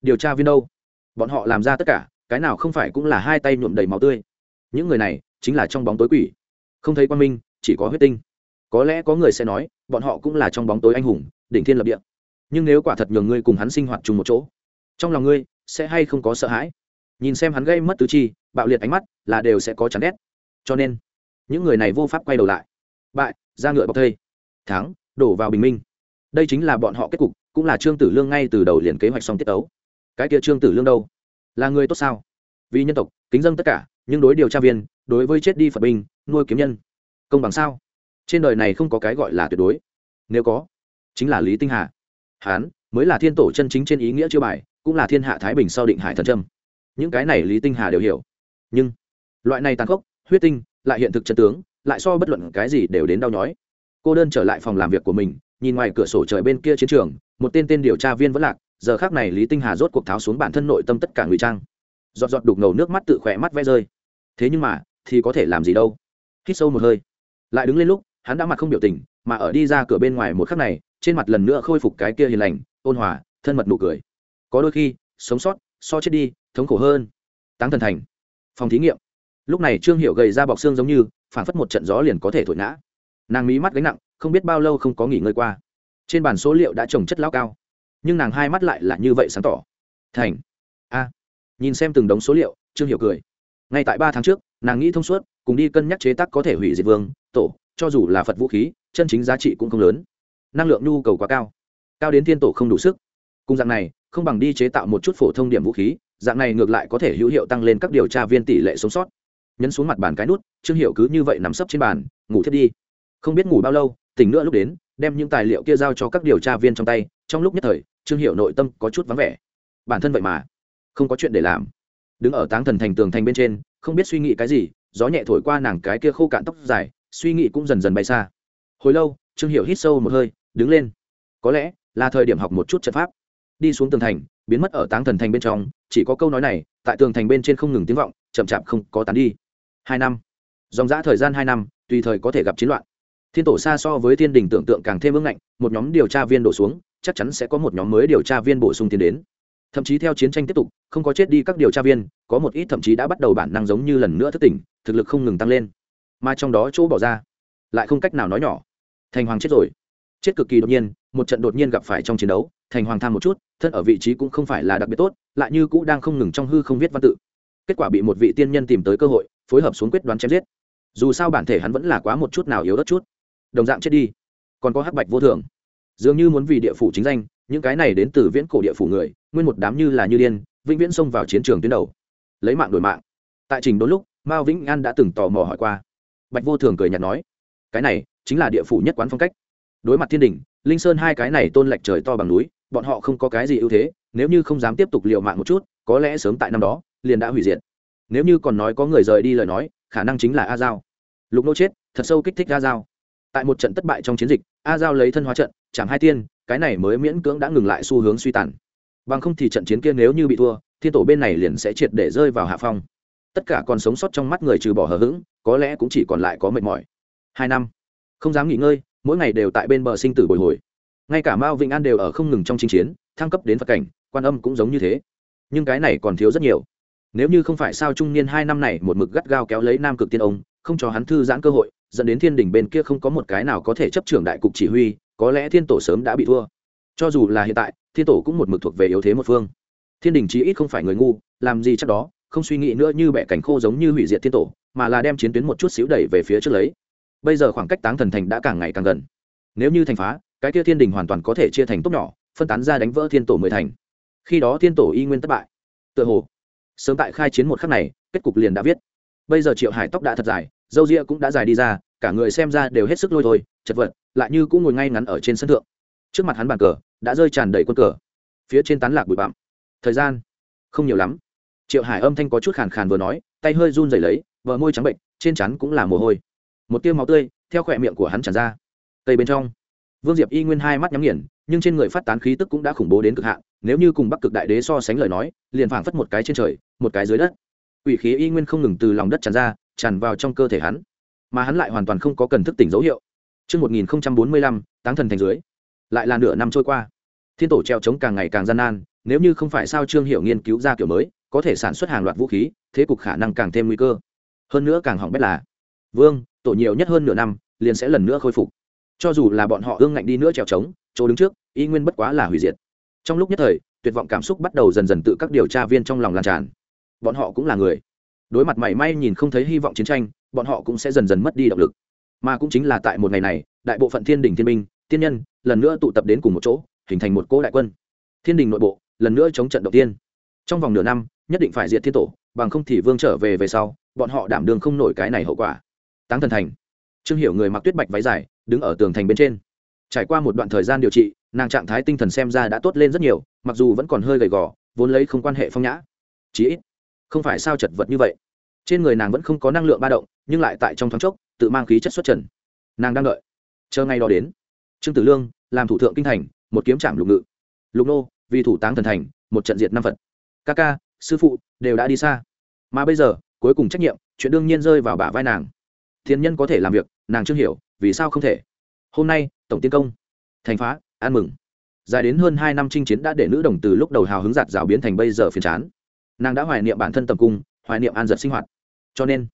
Điều tra viên đâu? Bọn họ làm ra tất cả, cái nào không phải cũng là hai tay nhuộm đầy máu tươi. Những người này chính là trong bóng tối quỷ. Không thấy quan minh, chỉ có huyết tinh. Có lẽ có người sẽ nói, bọn họ cũng là trong bóng tối anh hùng, đỉnh thiên lập địa. Nhưng nếu quả thật nhường ngươi cùng hắn sinh hoạt chung một chỗ, trong lòng ngươi sẽ hay không có sợ hãi? Nhìn xem hắn gây mất tứ chi, bạo liệt ánh mắt là đều sẽ có chán ghét. Cho nên, những người này vô pháp quay đầu lại. Bại ra ngựa bọc thây. Thắng, đổ vào bình minh. Đây chính là bọn họ kết cục, cũng là trương tử lương ngay từ đầu liền kế hoạch xong tiết tấu. Cái kia trương tử lương đâu? Là người tốt sao? Vì nhân tộc, kính dân tất cả, nhưng đối điều tra viên, đối với chết đi phật binh, nuôi kiếm nhân, công bằng sao? Trên đời này không có cái gọi là tuyệt đối. Nếu có, chính là lý tinh hà. Hán, mới là thiên tổ chân chính trên ý nghĩa chưa bài, cũng là thiên hạ thái bình sau định hải thần trâm. Những cái này lý tinh hà đều hiểu. Nhưng, loại này tàn khốc, huyết tinh, lại hiện thực chân tướng lại so bất luận cái gì đều đến đau nhói. Cô đơn trở lại phòng làm việc của mình, nhìn ngoài cửa sổ trời bên kia chiến trường, một tên tên điều tra viên vẫn lạc, giờ khác này lý tinh hà rốt cuộc tháo xuống bản thân nội tâm tất cả ngụy trang. Giọt giọt đục ngầu nước mắt tự khỏe mắt vẽ rơi. Thế nhưng mà, thì có thể làm gì đâu? Hít sâu một hơi. Lại đứng lên lúc, hắn đã mặt không biểu tình, mà ở đi ra cửa bên ngoài một khắc này, trên mặt lần nữa khôi phục cái kia hiền lành, ôn hòa, thân mật nụ cười. Có đôi khi, sống sót, so chết đi, thống khổ hơn. Táng thần thành. Phòng thí nghiệm lúc này trương hiệu gầy ra bọc xương giống như phản phất một trận gió liền có thể thổi ngã. Nàng mí mắt gánh nặng, không biết bao lâu không có nghỉ ngơi qua. Trên bàn số liệu đã trồng chất lao cao, nhưng nàng hai mắt lại là như vậy sáng tỏ. Thành. A. Nhìn xem từng đống số liệu, trương hiệu cười. Ngay tại ba tháng trước, nàng nghĩ thông suốt, cùng đi cân nhắc chế tác có thể hủy diệt vương, tổ, cho dù là phật vũ khí, chân chính giá trị cũng không lớn. Năng lượng nhu cầu quá cao. Cao đến thiên tổ không đủ sức. Cùng dạng này, không bằng đi chế tạo một chút phổ thông điểm vũ khí, dạng này ngược lại có thể hữu hiệu tăng lên các điều tra viên tỷ lệ sống sót nhấn xuống mặt bàn cái nút, trương hiệu cứ như vậy nằm sấp trên bàn, ngủ thiết đi. Không biết ngủ bao lâu, tỉnh nữa lúc đến, đem những tài liệu kia giao cho các điều tra viên trong tay, trong lúc nhất thời, trương hiệu nội tâm có chút vắng vẻ. Bản thân vậy mà, không có chuyện để làm. Đứng ở táng thần thành tường thành bên trên, không biết suy nghĩ cái gì, gió nhẹ thổi qua nàng cái kia khô cạn tóc dài, suy nghĩ cũng dần dần bay xa. Hồi lâu, trương hiệu hít sâu một hơi, đứng lên. Có lẽ là thời điểm học một chút trận pháp. Đi xuống tường thành, biến mất ở táng thần thành bên trong, chỉ có câu nói này, tại tường thành bên trên không ngừng tiếng vọng, chậm chạp không có tán đi hai năm. Dòng giã thời gian hai năm, tùy thời có thể gặp chiến loạn. Thiên tổ xa so với thiên đình tưởng tượng càng thêm ưng ngạnh, một nhóm điều tra viên đổ xuống, chắc chắn sẽ có một nhóm mới điều tra viên bổ sung tiến đến. Thậm chí theo chiến tranh tiếp tục, không có chết đi các điều tra viên, có một ít thậm chí đã bắt đầu bản năng giống như lần nữa thức tỉnh, thực lực không ngừng tăng lên. Mà trong đó chỗ bỏ ra, lại không cách nào nói nhỏ. Thành hoàng chết rồi. Chết cực kỳ đột nhiên, một trận đột nhiên gặp phải trong chiến đấu, thành hoàng tham một chút, thân ở vị trí cũng không phải là đặc biệt tốt, lại như cũ đang không ngừng trong hư không viết văn tự. Kết quả bị một vị tiên nhân tìm tới cơ hội phối hợp xuống quyết đoán chém giết. Dù sao bản thể hắn vẫn là quá một chút nào yếu đất chút. Đồng dạng chết đi, còn có hắc bạch vô thường. Dường như muốn vì địa phủ chính danh, những cái này đến từ viễn cổ địa phủ người, nguyên một đám như là như điên, vĩnh viễn xông vào chiến trường tuyến đầu. Lấy mạng đổi mạng. Tại trình đốn lúc, mao vĩnh an đã từng tò mò hỏi qua. Bạch vô thường cười nhạt nói, cái này chính là địa phủ nhất quán phong cách. Đối mặt thiên đình linh sơn hai cái này tôn lệch trời to bằng núi, bọn họ không có cái gì ưu thế, nếu như không dám tiếp tục liều mạng một chút, có lẽ sớm tại năm đó, liền đã hủy diệt nếu như còn nói có người rời đi lời nói, khả năng chính là a giao. Lục nô chết, thật sâu kích thích a giao. Tại một trận thất bại trong chiến dịch, a giao lấy thân hóa trận chẳng hai tiên, cái này mới miễn cưỡng đã ngừng lại xu hướng suy tàn. Bằng không thì trận chiến kia nếu như bị thua, thiên tổ bên này liền sẽ triệt để rơi vào hạ phong. Tất cả còn sống sót trong mắt người trừ bỏ hờ hững, có lẽ cũng chỉ còn lại có mệt mỏi. Hai năm, không dám nghỉ ngơi, mỗi ngày đều tại bên bờ sinh tử bồi hồi. Ngay cả mao vĩnh an đều ở không ngừng trong chinh chiến, thăng cấp đến phật cảnh, quan âm cũng giống như thế. Nhưng cái này còn thiếu rất nhiều nếu như không phải sao trung niên hai năm này một mực gắt gao kéo lấy nam cực tiên ông, không cho hắn thư giãn cơ hội, dẫn đến thiên đình bên kia không có một cái nào có thể chấp trưởng đại cục chỉ huy, có lẽ thiên tổ sớm đã bị thua. Cho dù là hiện tại, thiên tổ cũng một mực thuộc về yếu thế một phương. Thiên đình chí ít không phải người ngu, làm gì chắc đó, không suy nghĩ nữa như bẻ cảnh khô giống như hủy diệt thiên tổ, mà là đem chiến tuyến một chút xíu đẩy về phía trước lấy. Bây giờ khoảng cách táng thần thành đã càng ngày càng gần. Nếu như thành phá, cái kia thiên đình hoàn toàn có thể chia thành tốt nhỏ, phân tán ra đánh vỡ thiên tổ mười thành. Khi đó thiên tổ y nguyên thất bại. Tựa hồ sớm tại khai chiến một khắc này, kết cục liền đã viết. Bây giờ triệu hải tóc đã thật dài dâu ria cũng đã dài đi ra, cả người xem ra đều hết sức lôi thôi, chật vật, lại như cũng ngồi ngay ngắn ở trên sân thượng. Trước mặt hắn bàn cờ đã rơi tràn đầy quân cờ, phía trên tán lạc bụi bặm. Thời gian? Không nhiều lắm. Triệu hải âm thanh có chút khàn khàn vừa nói, tay hơi run rẩy lấy vợ môi trắng bệnh, trên chắn cũng là mồ hôi. Một tiêu máu tươi, theo khỏe miệng của hắn tràn ra. Tây bên trong. Vương diệp y nguyên hai mắt nhắm nghiền, nhưng trên người phát tán khí tức cũng đã khủng bố đến cực hạn, nếu như cùng bắc cực đại đế so sánh lời nói, liền phảng phất một cái trên trời một cái dưới đất ủy khí y nguyên không ngừng từ lòng đất tràn ra tràn vào trong cơ thể hắn mà hắn lại hoàn toàn không có cần thức tỉnh dấu hiệu Trước 1045, táng thần thành dưới. Lại là nửa năm trôi qua. Thiên tổ treo chống càng ngày càng gian nan, nếu như không phải sao Trương Hiểu nghiên cứu ra kiểu mới, có thể sản xuất hàng loạt vũ khí, thế cục khả năng càng thêm nguy cơ. Hơn nữa càng hỏng bét là, Vương, tổ nhiều nhất hơn nửa năm, liền sẽ lần nữa khôi phục. Cho dù là bọn họ ương ngạnh đi nữa treo trống, chỗ đứng trước, y nguyên bất quá là hủy diệt. Trong lúc nhất thời, tuyệt vọng cảm xúc bắt đầu dần dần tự các điều tra viên trong lòng lan tràn. Bọn họ cũng là người. Đối mặt mảy may nhìn không thấy hy vọng chiến tranh, bọn họ cũng sẽ dần dần mất đi động lực. Mà cũng chính là tại một ngày này đại bộ phận thiên đình thiên minh tiên nhân lần nữa tụ tập đến cùng một chỗ hình thành một cỗ đại quân. Thiên đình nội bộ lần nữa chống trận đầu tiên. Trong vòng nửa năm nhất định phải diệt thiên tổ bằng không thì vương trở về về sau bọn họ đảm đường không nổi cái này hậu quả. Táng thần thành. Trương hiểu người mặc tuyết bạch váy dài đứng ở tường thành bên trên. Trải qua một đoạn thời gian điều trị nàng trạng thái tinh thần xem ra đã tốt lên rất nhiều mặc dù vẫn còn hơi gầy gò vốn lấy không quan hệ phong nhã. Chí ít không phải sao chật vật như vậy. Trên người nàng vẫn không có năng lượng ba động, nhưng lại tại trong thoáng chốc, tự mang khí chất xuất trần. Nàng đang đợi. Chờ ngày đó đến, trương tử lương làm thủ thượng kinh thành, một kiếm trạm lục ngự. Lục nô, vì thủ táng thần thành, một trận diệt năm phật. Ca ca, sư phụ, đều đã đi xa. Mà bây giờ, cuối cùng trách nhiệm, chuyện đương nhiên rơi vào bả vai nàng. Thiên nhân có thể làm việc, nàng chưa hiểu, vì sao không thể. Hôm nay, tổng tiến công, thành phá, an mừng. Dài đến hơn hai năm chinh chiến đã để nữ đồng từ lúc đầu hào hứng giạt rào biến thành bây giờ phiền chán nàng đã hoài niệm bản thân tầm cung, hoài niệm an giật sinh hoạt. Cho nên,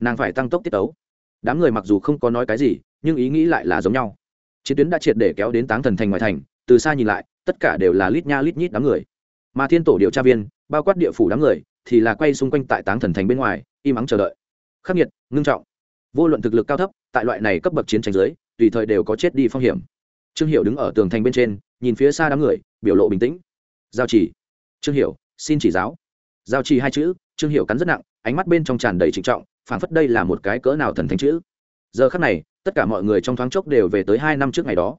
nàng phải tăng tốc tiết tấu. Đám người mặc dù không có nói cái gì, nhưng ý nghĩ lại là giống nhau. Chiến tuyến đã triệt để kéo đến táng thần thành ngoài thành, từ xa nhìn lại, tất cả đều là lít nha lít nhít đám người. Mà thiên tổ điều tra viên, bao quát địa phủ đám người, thì là quay xung quanh tại táng thần thành bên ngoài, im ắng chờ đợi. Khắc nghiệt, ngưng trọng. Vô luận thực lực cao thấp, tại loại này cấp bậc chiến tranh giới tùy thời đều có chết đi phong hiểm. Trương hiệu đứng ở tường thành bên trên, nhìn phía xa đám người, biểu lộ bình tĩnh. Giao chỉ. Trương hiệu xin chỉ giáo giao trì hai chữ, trương hiệu cắn rất nặng, ánh mắt bên trong tràn đầy trịnh trọng, phảng phất đây là một cái cỡ nào thần thánh chữ. Giờ khắc này, tất cả mọi người trong thoáng chốc đều về tới hai năm trước ngày đó.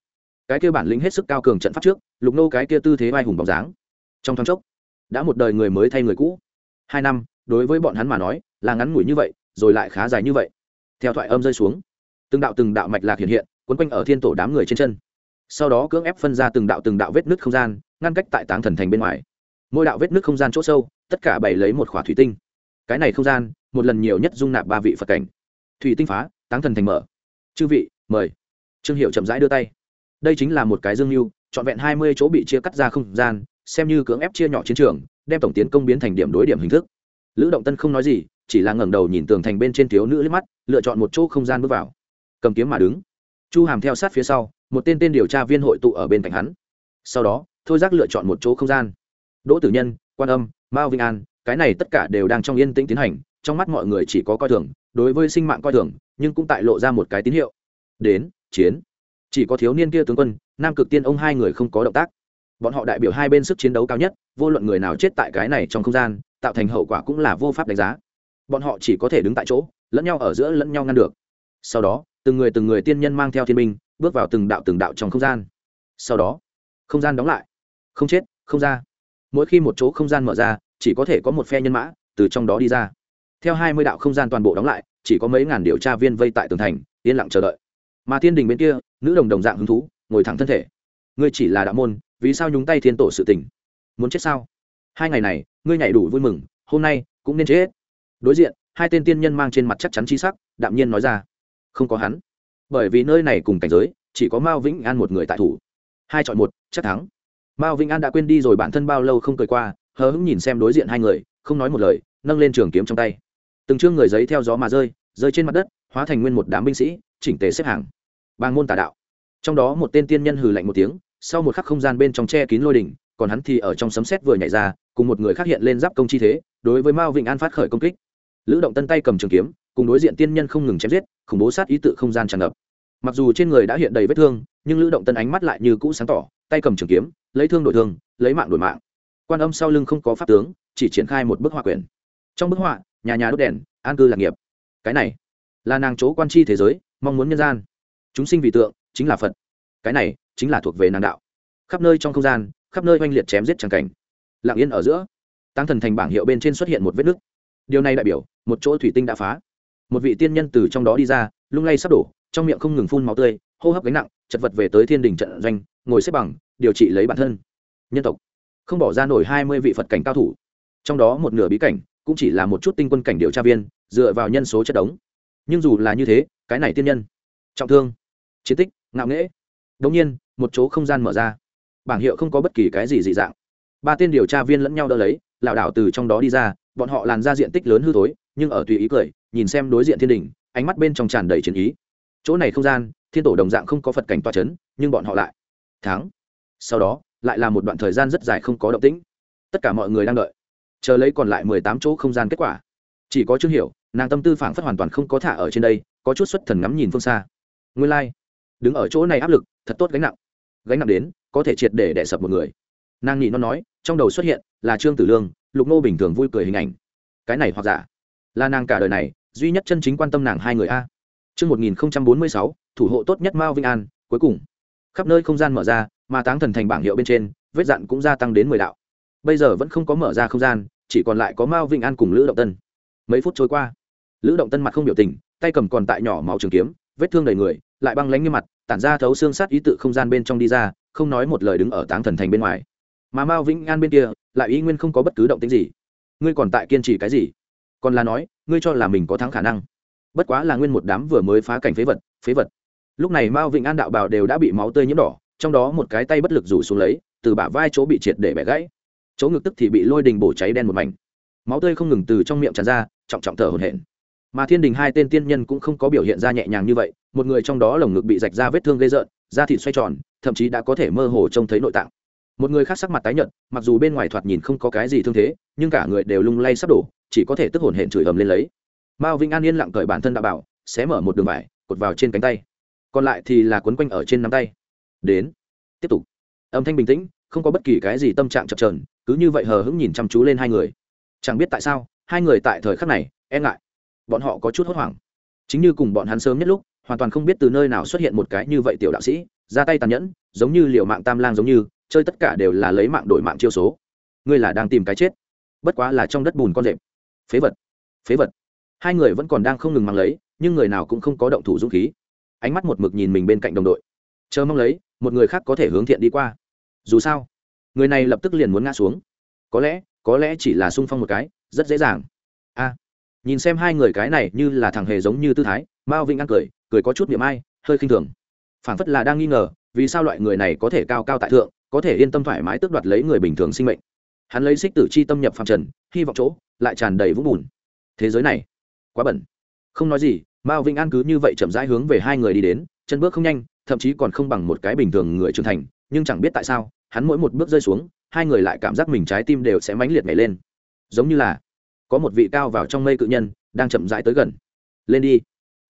Cái kia bản lĩnh hết sức cao cường trận pháp trước, lục nô cái kia tư thế vai hùng bóng dáng. Trong thoáng chốc, đã một đời người mới thay người cũ. Hai năm, đối với bọn hắn mà nói, là ngắn ngủi như vậy, rồi lại khá dài như vậy. Theo thoại âm rơi xuống, từng đạo từng đạo mạch lạc hiện hiện, quấn quanh ở thiên tổ đám người trên chân. Sau đó cưỡng ép phân ra từng đạo từng đạo vết nứt không gian, ngăn cách tại táng thần thành bên ngoài. Mỗi đạo vết nứt không gian chỗ sâu tất cả bày lấy một khỏa thủy tinh. Cái này không gian, một lần nhiều nhất dung nạp ba vị phật cảnh. Thủy tinh phá, táng thần thành mở. Chư vị, mời. Trương hiệu chậm rãi đưa tay. Đây chính là một cái dương mưu trọn vẹn hai mươi chỗ bị chia cắt ra không gian, xem như cưỡng ép chia nhỏ chiến trường, đem tổng tiến công biến thành điểm đối điểm hình thức. Lữ động tân không nói gì, chỉ là ngẩng đầu nhìn tường thành bên trên thiếu nữ liếc mắt, lựa chọn một chỗ không gian bước vào. Cầm kiếm mà đứng. Chu hàm theo sát phía sau, một tên tên điều tra viên hội tụ ở bên cạnh hắn. Sau đó, thôi giác lựa chọn một chỗ không gian. Đỗ tử nhân, quan âm mao vinh an, cái này tất cả đều đang trong yên tĩnh tiến hành, trong mắt mọi người chỉ có coi thường, đối với sinh mạng coi thường, nhưng cũng tại lộ ra một cái tín hiệu. Đến, chiến. Chỉ có thiếu niên kia tướng quân, nam cực tiên ông hai người không có động tác. Bọn họ đại biểu hai bên sức chiến đấu cao nhất, vô luận người nào chết tại cái này trong không gian, tạo thành hậu quả cũng là vô pháp đánh giá. Bọn họ chỉ có thể đứng tại chỗ, lẫn nhau ở giữa lẫn nhau ngăn được. Sau đó, từng người từng người tiên nhân mang theo thiên minh bước vào từng đạo từng đạo trong không gian. Sau đó, không gian đóng lại. Không chết, không ra mỗi khi một chỗ không gian mở ra, chỉ có thể có một phe nhân mã từ trong đó đi ra. Theo hai mươi đạo không gian toàn bộ đóng lại, chỉ có mấy ngàn điều tra viên vây tại tường thành, yên lặng chờ đợi. Mà thiên đình bên kia, nữ đồng đồng dạng hứng thú, ngồi thẳng thân thể. Ngươi chỉ là đạo môn, vì sao nhúng tay thiên tổ sự tình? Muốn chết sao? Hai ngày này, ngươi nhảy đủ vui mừng, hôm nay cũng nên chết. Đối diện, hai tên tiên nhân mang trên mặt chắc chắn chi sắc, đạm nhiên nói ra. Không có hắn. Bởi vì nơi này cùng cảnh giới, chỉ có mao vĩnh an một người tại thủ. Hai chọn một, chắc thắng mao vĩnh an đã quên đi rồi bản thân bao lâu không cười qua, hờ hững nhìn xem đối diện hai người, không nói một lời, nâng lên trường kiếm trong tay. Từng chương người giấy theo gió mà rơi rơi trên mặt đất, hóa thành nguyên một đám binh sĩ, chỉnh tề xếp hàng. Bàng môn tà đạo. Trong đó một tên tiên nhân hừ lạnh một tiếng, sau một khắc không gian bên trong che kín lôi đỉnh, còn hắn thì ở trong sấm sét vừa nhảy ra, cùng một người khác hiện lên giáp công chi thế, đối với mao vĩnh an phát khởi công kích. Lữ động tân tay cầm trường kiếm, cùng đối diện tiên nhân không ngừng chém giết, khủng bố sát ý tự không gian tràn ngập. Mặc dù trên người đã hiện đầy vết thương, nhưng lữ động tân ánh mắt lại như cũ sáng tỏ, tay cầm trường kiếm lấy thương đổi thương, lấy mạng đổi mạng. Quan âm sau lưng không có pháp tướng, chỉ triển khai một bức họa quyển. Trong bức họa, nhà nhà đốt đèn, an cư lạc nghiệp. Cái này là nàng chỗ quan chi thế giới, mong muốn nhân gian. Chúng sinh vì tượng, chính là phật. Cái này chính là thuộc về nàng đạo. Khắp nơi trong không gian, khắp nơi oanh liệt chém giết tràng cảnh. Lặng yên ở giữa tăng thần thành bảng hiệu bên trên xuất hiện một vết nứt. Điều này đại biểu, một chỗ thủy tinh đã phá. Một vị tiên nhân từ trong đó đi ra, lung lay sắp đổ, trong miệng không ngừng phun máu tươi, hô hấp gánh nặng, chật vật về tới thiên đình trận doanh, ngồi xếp bằng điều trị lấy bản thân. Nhân tộc. Không bỏ ra nổi hai mươi vị phật cảnh cao thủ. Trong đó một nửa bí cảnh cũng chỉ là một chút tinh quân cảnh điều tra viên, dựa vào nhân số chất đống. Nhưng dù là như thế, cái này tiên nhân. Trọng thương. Chiến tích. Ngạo nghễ. Đống nhiên, một chỗ không gian mở ra. Bảng hiệu không có bất kỳ cái gì dị dạng. Ba tên điều tra viên lẫn nhau đỡ lấy, lảo đảo từ trong đó đi ra, bọn họ làn ra diện tích lớn hư thối, nhưng ở tùy ý cười, nhìn xem đối diện thiên đình, ánh mắt bên trong tràn đầy chiến ý. Chỗ này không gian, thiên tổ đồng dạng không có phật cảnh toa c h ấ n nhưng bọn họ lại. Thắng sau đó lại là một đoạn thời gian rất dài không có động tĩnh. Tất cả mọi người đang đợi. Chờ lấy còn lại mười tám chỗ không gian kết quả. Chỉ có chương hiểu nàng tâm tư phảng phất hoàn toàn không có thả ở trên đây có chút xuất thần ngắm nhìn phương xa. Nguyên lai、like. đứng ở chỗ này áp lực thật tốt gánh nặng. Gánh nặng đến có thể triệt để đẻ sập một người. Nàng nhị nó nói trong đầu xuất hiện là trương tử lương lục nô bình thường vui cười hình ảnh. Cái này hoặc giả. Là nàng cả đời này duy nhất chân chính quan tâm nàng hai người a. Chương một nghìn bốn mươi sáu thủ hộ tốt nhất Mao Vinh An, cuối cùng, khắp nơi không gian mở ra, mà táng thần thành bảng hiệu bên trên, vết dạn cũng gia tăng đến mười đạo. Bây giờ vẫn không có mở ra không gian, chỉ còn lại có Mao Vinh An cùng Lữ Động Tân. Mấy phút trôi qua, Lữ Động Tân mặt không biểu tình, tay cầm còn tại nhỏ máu trường kiếm, vết thương đầy người, lại băng lánh như mặt, tản ra thấu xương sát ý tự không gian bên trong đi ra, không nói một lời đứng ở táng thần thành bên ngoài. Mà Mao vĩnh An bên kia, lại ý nguyên không có bất cứ động tĩnh gì. Ngươi còn tại kiên trì cái gì? Còn là nói, ngươi cho là mình có thắng khả năng? bất quá là nguyên một đám vừa mới phá cảnh phế vật phế vật lúc này mao vịnh an đạo bào đều đã bị máu tươi nhiễm đỏ trong đó một cái tay bất lực rủ xuống lấy, từ bả vai chỗ bị triệt để bẻ gãy. Chỗ ngực tức thì bị lôi đình bổ cháy đen một mảnh. Máu tươi không ngừng từ trong miệng tràn ra, trọng trọng thở hổn hển. Mà thiên đình hai tên tiên nhân cũng không có biểu hiện ra nhẹ nhàng như vậy, một người trong đó lồng ngực bị rạch ra vết thương gây rợn, da thịt xoay tròn, thậm chí đã có thể mơ hồ trông thấy nội tạng. Một người khác sắc mặt tái nhợt, mặc dù bên ngoài thoạt nhìn không có cái gì thương thế, nhưng cả người đều lung lay sắp đổ, chỉ có thể tức hổn hển chửi ầm lên lấy. Mao vĩnh an yên lặng cởi bản thân đã bảo, xé mở một đường vải, cột vào trên cánh tay. Còn lại thì là quấn quanh ở trên nắm tay đến. Tiếp tục. Âm thanh bình tĩnh, không có bất kỳ cái gì tâm trạng chập trờn cứ như vậy hờ hững nhìn chăm chú lên hai người. Chẳng biết tại sao, hai người tại thời khắc này e ngại. Bọn họ có chút hốt hoảng. Chính như cùng bọn hắn sớm nhất lúc, hoàn toàn không biết từ nơi nào xuất hiện một cái như vậy tiểu đạo sĩ, ra tay tàn nhẫn, giống như liệu mạng tam lang giống như, chơi tất cả đều là lấy mạng đổi mạng chiêu số. Ngươi là đang tìm cái chết. Bất quá là trong đất bùn con rệp. Phế vật. Phế vật. Hai người vẫn còn đang không ngừng mang lấy, nhưng người nào cũng không có động thủ dũng khí. Ánh mắt một mực nhìn mình bên cạnh đồng đội. Chờ mong lấy một người khác có thể hướng thiện đi qua. Dù sao, người này lập tức liền muốn ngã xuống. Có lẽ có lẽ chỉ là sung phong một cái, rất dễ dàng. A, nhìn xem hai người cái này như là thằng hề giống như tư thái, mao vinh ăn cười cười có chút niệm ai, hơi khinh thường. Phảng phất là đang nghi ngờ, vì sao loại người này có thể cao cao tại thượng, có thể yên tâm thoải mái tước đoạt lấy người bình thường sinh mệnh. Hắn lấy xích tử chi tâm nhập phạm trần, hy vọng chỗ lại tràn đầy vũng bùn. Thế giới này, quá bẩn. Không nói gì, mao vinh an cứ như vậy chậm rãi hướng về hai người đi đến, chân bước không nhanh thậm chí còn không bằng một cái bình thường người trưởng thành, nhưng chẳng biết tại sao, hắn mỗi một bước rơi xuống, hai người lại cảm giác mình trái tim đều sẽ mãnh liệt nhảy lên. Giống như là có một vị cao vào trong mây cự nhân đang chậm rãi tới gần. Lên đi.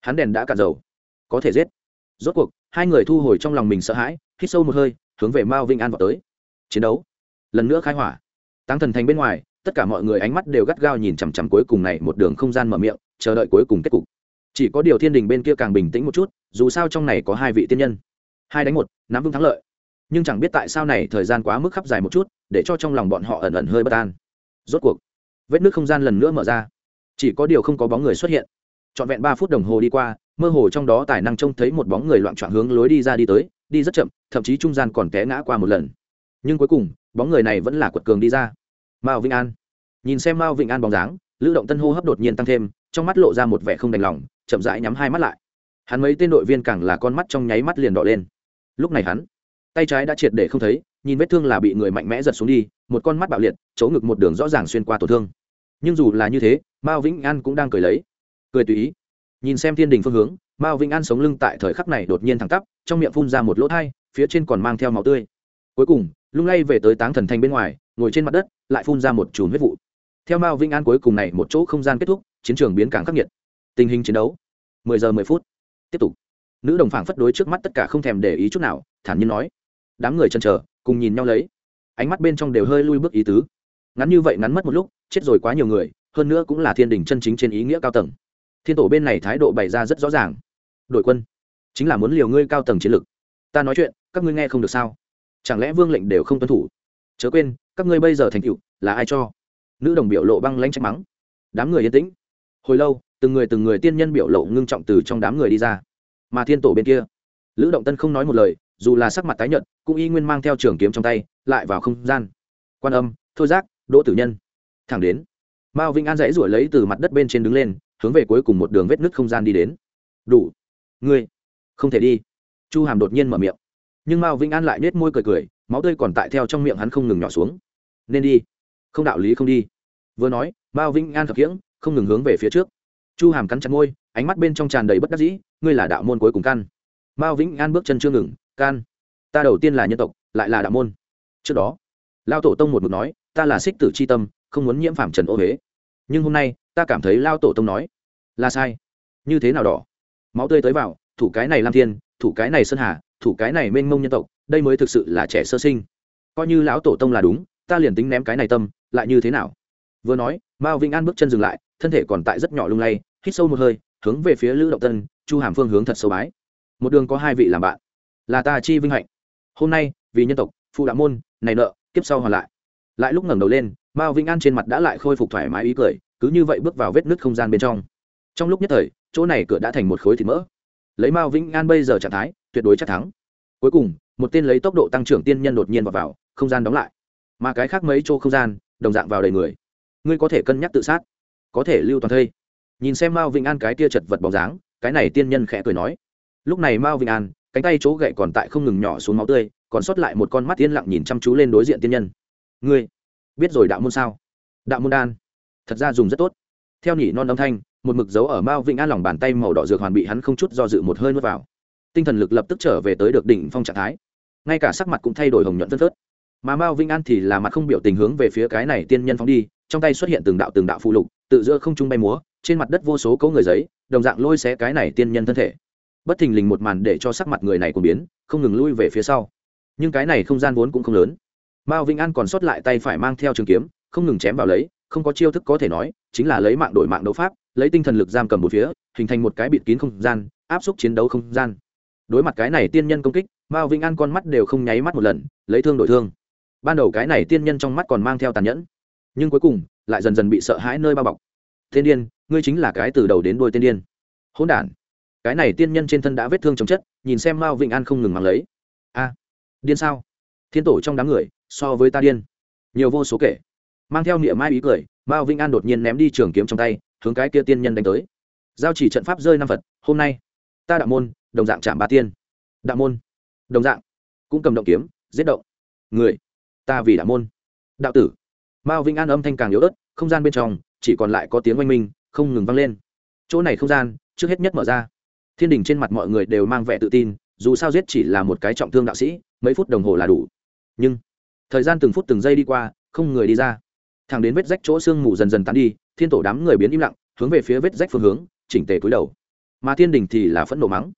Hắn đèn đã cạn dầu. Có thể giết. Rốt cuộc, hai người thu hồi trong lòng mình sợ hãi, hít sâu một hơi, hướng về mao vinh an vào tới. Chiến đấu. Lần nữa khai hỏa. Tăng thần thành bên ngoài, tất cả mọi người ánh mắt đều gắt gao nhìn chằm chằm cuối cùng này một đường không gian mở miệng, chờ đợi cuối cùng kết cục chỉ có điều thiên đình bên kia càng bình tĩnh một chút, dù sao trong này có hai vị tiên nhân. Hai đánh một nắm vững thắng lợi. Nhưng chẳng biết tại sao này thời gian quá mức khắp dài một chút, để cho trong lòng bọn họ ẩn ẩn hơi bất an. Rốt cuộc, vết nước không gian lần nữa mở ra. Chỉ có điều không có bóng người xuất hiện. Trọn vẹn ba phút đồng hồ đi qua, mơ hồ trong đó tài năng trông thấy một bóng người loạn trọn hướng lối đi ra đi tới, đi rất chậm, thậm chí trung gian còn té ngã qua một lần. Nhưng cuối cùng, bóng người này vẫn là quật cường đi ra. Mao vĩnh an. Nhìn xem mao vĩnh an bóng dáng, lữ động tân hô hấp đột nhiên tăng thêm, trong mắt lộ ra một vẻ không đành lòng chậm rãi nhắm hai mắt lại. Hắn mấy tên đội viên càng là con mắt trong nháy mắt liền đỏ lên. Lúc này hắn, tay trái đã triệt để không thấy, nhìn vết thương là bị người mạnh mẽ giật xuống đi, một con mắt bạo liệt, chỗ ngực một đường rõ ràng xuyên qua tổn thương. Nhưng dù là như thế, mao vĩnh an cũng đang cười lấy. Cười tùy ý. Nhìn xem thiên đình phương hướng, mao vĩnh an sống lưng tại thời khắc này đột nhiên thẳng tắp, trong miệng phun ra một lỗ thai, phía trên còn mang theo máu tươi. Cuối cùng, lung lay về tới táng thần thành bên ngoài, ngồi trên mặt đất, lại phun ra một chùm huyết vụ. Theo mao vĩnh an cuối cùng này một chỗ không gian kết thúc, chiến trường biến càng khắc nghiệt tình hình chiến đấu. 10 giờ 10 phút. Tiếp tục. Nữ đồng phảng phất đối trước mắt tất cả không thèm để ý chút nào, thản nhiên nói. Đám người chần chờ, cùng nhìn nhau lấy. Ánh mắt bên trong đều hơi lui bước ý tứ. Ngắn như vậy ngắn mất một lúc, chết rồi quá nhiều người, hơn nữa cũng là thiên đình chân chính trên ý nghĩa cao tầng. Thiên tổ bên này thái độ bày ra rất rõ ràng. Đội quân, chính là muốn liều ngươi cao tầng chiến lược ta nói chuyện, các ngươi nghe không được sao? Chẳng lẽ vương lệnh đều không tuân thủ? Chớ quên, các ngươi bây giờ thành tựu, là ai cho? Nữ đồng biểu lộ băng lanh trách mắng. Đám người yên tĩnh. Hồi lâu từng người từng người tiên nhân biểu lộ ngưng trọng từ trong đám người đi ra. Mà thiên tổ bên kia, lữ động tân không nói một lời, dù là sắc mặt tái nhợt, cũng y nguyên mang theo trường kiếm trong tay, lại vào không gian. Quan âm, thôi giác, đỗ tử nhân. Thẳng đến, mao vĩnh an dãy ruổi lấy từ mặt đất bên trên đứng lên, hướng về cuối cùng một đường vết nứt không gian đi đến. Đủ. Ngươi, không thể đi. Chu hàm đột nhiên mở miệng. Nhưng mao vĩnh an lại nết môi cười cười, máu tươi còn tại theo trong miệng hắn không ngừng nhỏ xuống. Nên đi. Không đạo lý không đi. Vừa nói, mao vĩnh an thập hiễng không ngừng hướng về phía trước chu hàm cắn chặt môi, ánh mắt bên trong tràn đầy bất đắc dĩ, ngươi là đạo môn cuối cùng căn mao vĩnh an bước chân chưa ngừng, can, ta đầu tiên là nhân tộc, lại là đạo môn. Trước đó, lao tổ tông một mực nói, ta là xích tử c h i tâm, không muốn nhiễm phạm trần ô huế nhưng hôm nay, ta cảm thấy lao tổ tông nói, là sai. Như thế nào đỏ? Máu tươi tới vào, thủ cái này lam thiên, thủ cái này sơn hà, thủ cái này mênh mông nhân tộc, đây mới thực sự là trẻ sơ sinh. Coi như lão tổ tông là đúng, ta liền tính ném cái này tâm, lại như thế nào? Vừa nói, mao vĩnh an bước chân dừng lại thân thể còn tại rất nhỏ lung lay hít sâu một hơi hướng về phía lữ động tân chu hàm phương hướng thật sâu bái. Một đường có hai vị làm bạn. Là ta chi vinh hạnh. Hôm nay vì nhân tộc phụ đạo môn này nợ kiếp sau hoàn lại. Lại lúc ngẩng đầu lên mao vĩnh an trên mặt đã lại khôi phục thoải mái ý cười cứ như vậy bước vào vết nứt không gian bên trong. Trong lúc nhất thời chỗ này cửa đã thành một khối thịt mỡ. Lấy mao vĩnh an bây giờ trạng thái tuyệt đối chắc thắng. Cuối cùng một tên lấy tốc độ tăng trưởng tiên nhân đột nhiên vào, vào không gian đóng lại. Mà cái khác mấy chỗ không gian đồng dạng vào đầy người. Ngươi có thể cân nhắc tự sát có thể lưu toàn thây. Nhìn xem mao vĩnh an cái tia chật vật bóng dáng, cái này tiên nhân khẽ cười nói. Lúc này mao vĩnh an, cánh tay chỗ gậy còn tại không ngừng nhỏ xuống máu tươi, còn sót lại một con mắt yên lặng nhìn chăm chú lên đối diện tiên nhân. Ngươi, biết rồi đạo môn sao? Đạo môn đan. Thật ra dùng rất tốt. Theo nhỉ non âm thanh, một mực dấu ở mao vĩnh an lòng bàn tay màu đỏ dược hoàn bị hắn không chút do dự một hơi nuốt vào. Tinh thần lực lập tức trở về tới được đỉnh phong trạng thái. Ngay cả sắc mặt cũng thay đổi hồng nhuận phân phớt. Mà mao vĩnh an thì là mặt không biểu tình hướng về phía cái này tiên nhân phóng đi, trong tay xuất hiện từng đạo từng đạo phụ lục tự giữa không trung bay múa, trên mặt đất vô số cấu người giấy, đồng dạng lôi xé cái này tiên nhân thân thể. Bất thình lình một màn để cho sắc mặt người này cũng biến, không ngừng lui về phía sau. Nhưng cái này không gian vốn cũng không lớn. Mao vĩnh an còn sót lại tay phải mang theo trường kiếm, không ngừng chém vào lấy, không có chiêu thức có thể nói, chính là lấy mạng đổi mạng đấu pháp, lấy tinh thần lực giam cầm một phía, hình thành một cái bịt kín không gian, áp suất chiến đấu không gian. Đối mặt cái này tiên nhân công kích, mao vĩnh an con mắt đều không nháy mắt một lần, lấy thương đổi thương. Ban đầu cái này tiên nhân trong mắt còn mang theo tàn nhẫn. Nhưng cuối cùng lại dần dần bị sợ hãi nơi bao bọc. Tiên điên, ngươi chính là cái từ đầu đến đôi tiên điên. Hỗn đản. Cái này tiên nhân trên thân đã vết thương chồng chất, nhìn xem mao vịnh an không ngừng mang lấy. A, điên sao? Thiên tổ trong đám người, so với ta điên. Nhiều vô số kể. Mang theo niệm mai ý cười, mao vĩnh an đột nhiên ném đi trường kiếm trong tay, hướng cái kia tiên nhân đánh tới. Giao chỉ trận pháp rơi năm vật hôm nay, ta đạo môn, đồng dạng chạm ba tiên. Đạo môn, đồng dạng, cũng cầm động kiếm, giết động. Người, ta vì đạo môn. Đạo tử mao vĩnh an âm thanh càng yếu ớt, không gian bên trong, chỉ còn lại có tiếng oanh minh, không ngừng vang lên. Chỗ này không gian, trước hết nhất mở ra. Thiên đình trên mặt mọi người đều mang vẻ tự tin, dù sao giết chỉ là một cái trọng thương đạo sĩ, mấy phút đồng hồ là đủ. Nhưng, thời gian từng phút từng giây đi qua, không người đi ra. Thẳng đến vết rách chỗ sương mù dần dần tán đi, thiên tổ đám người biến im lặng, hướng về phía vết rách phương hướng, chỉnh tề cúi đầu. Mà thiên đình thì là phẫn nộ mắng.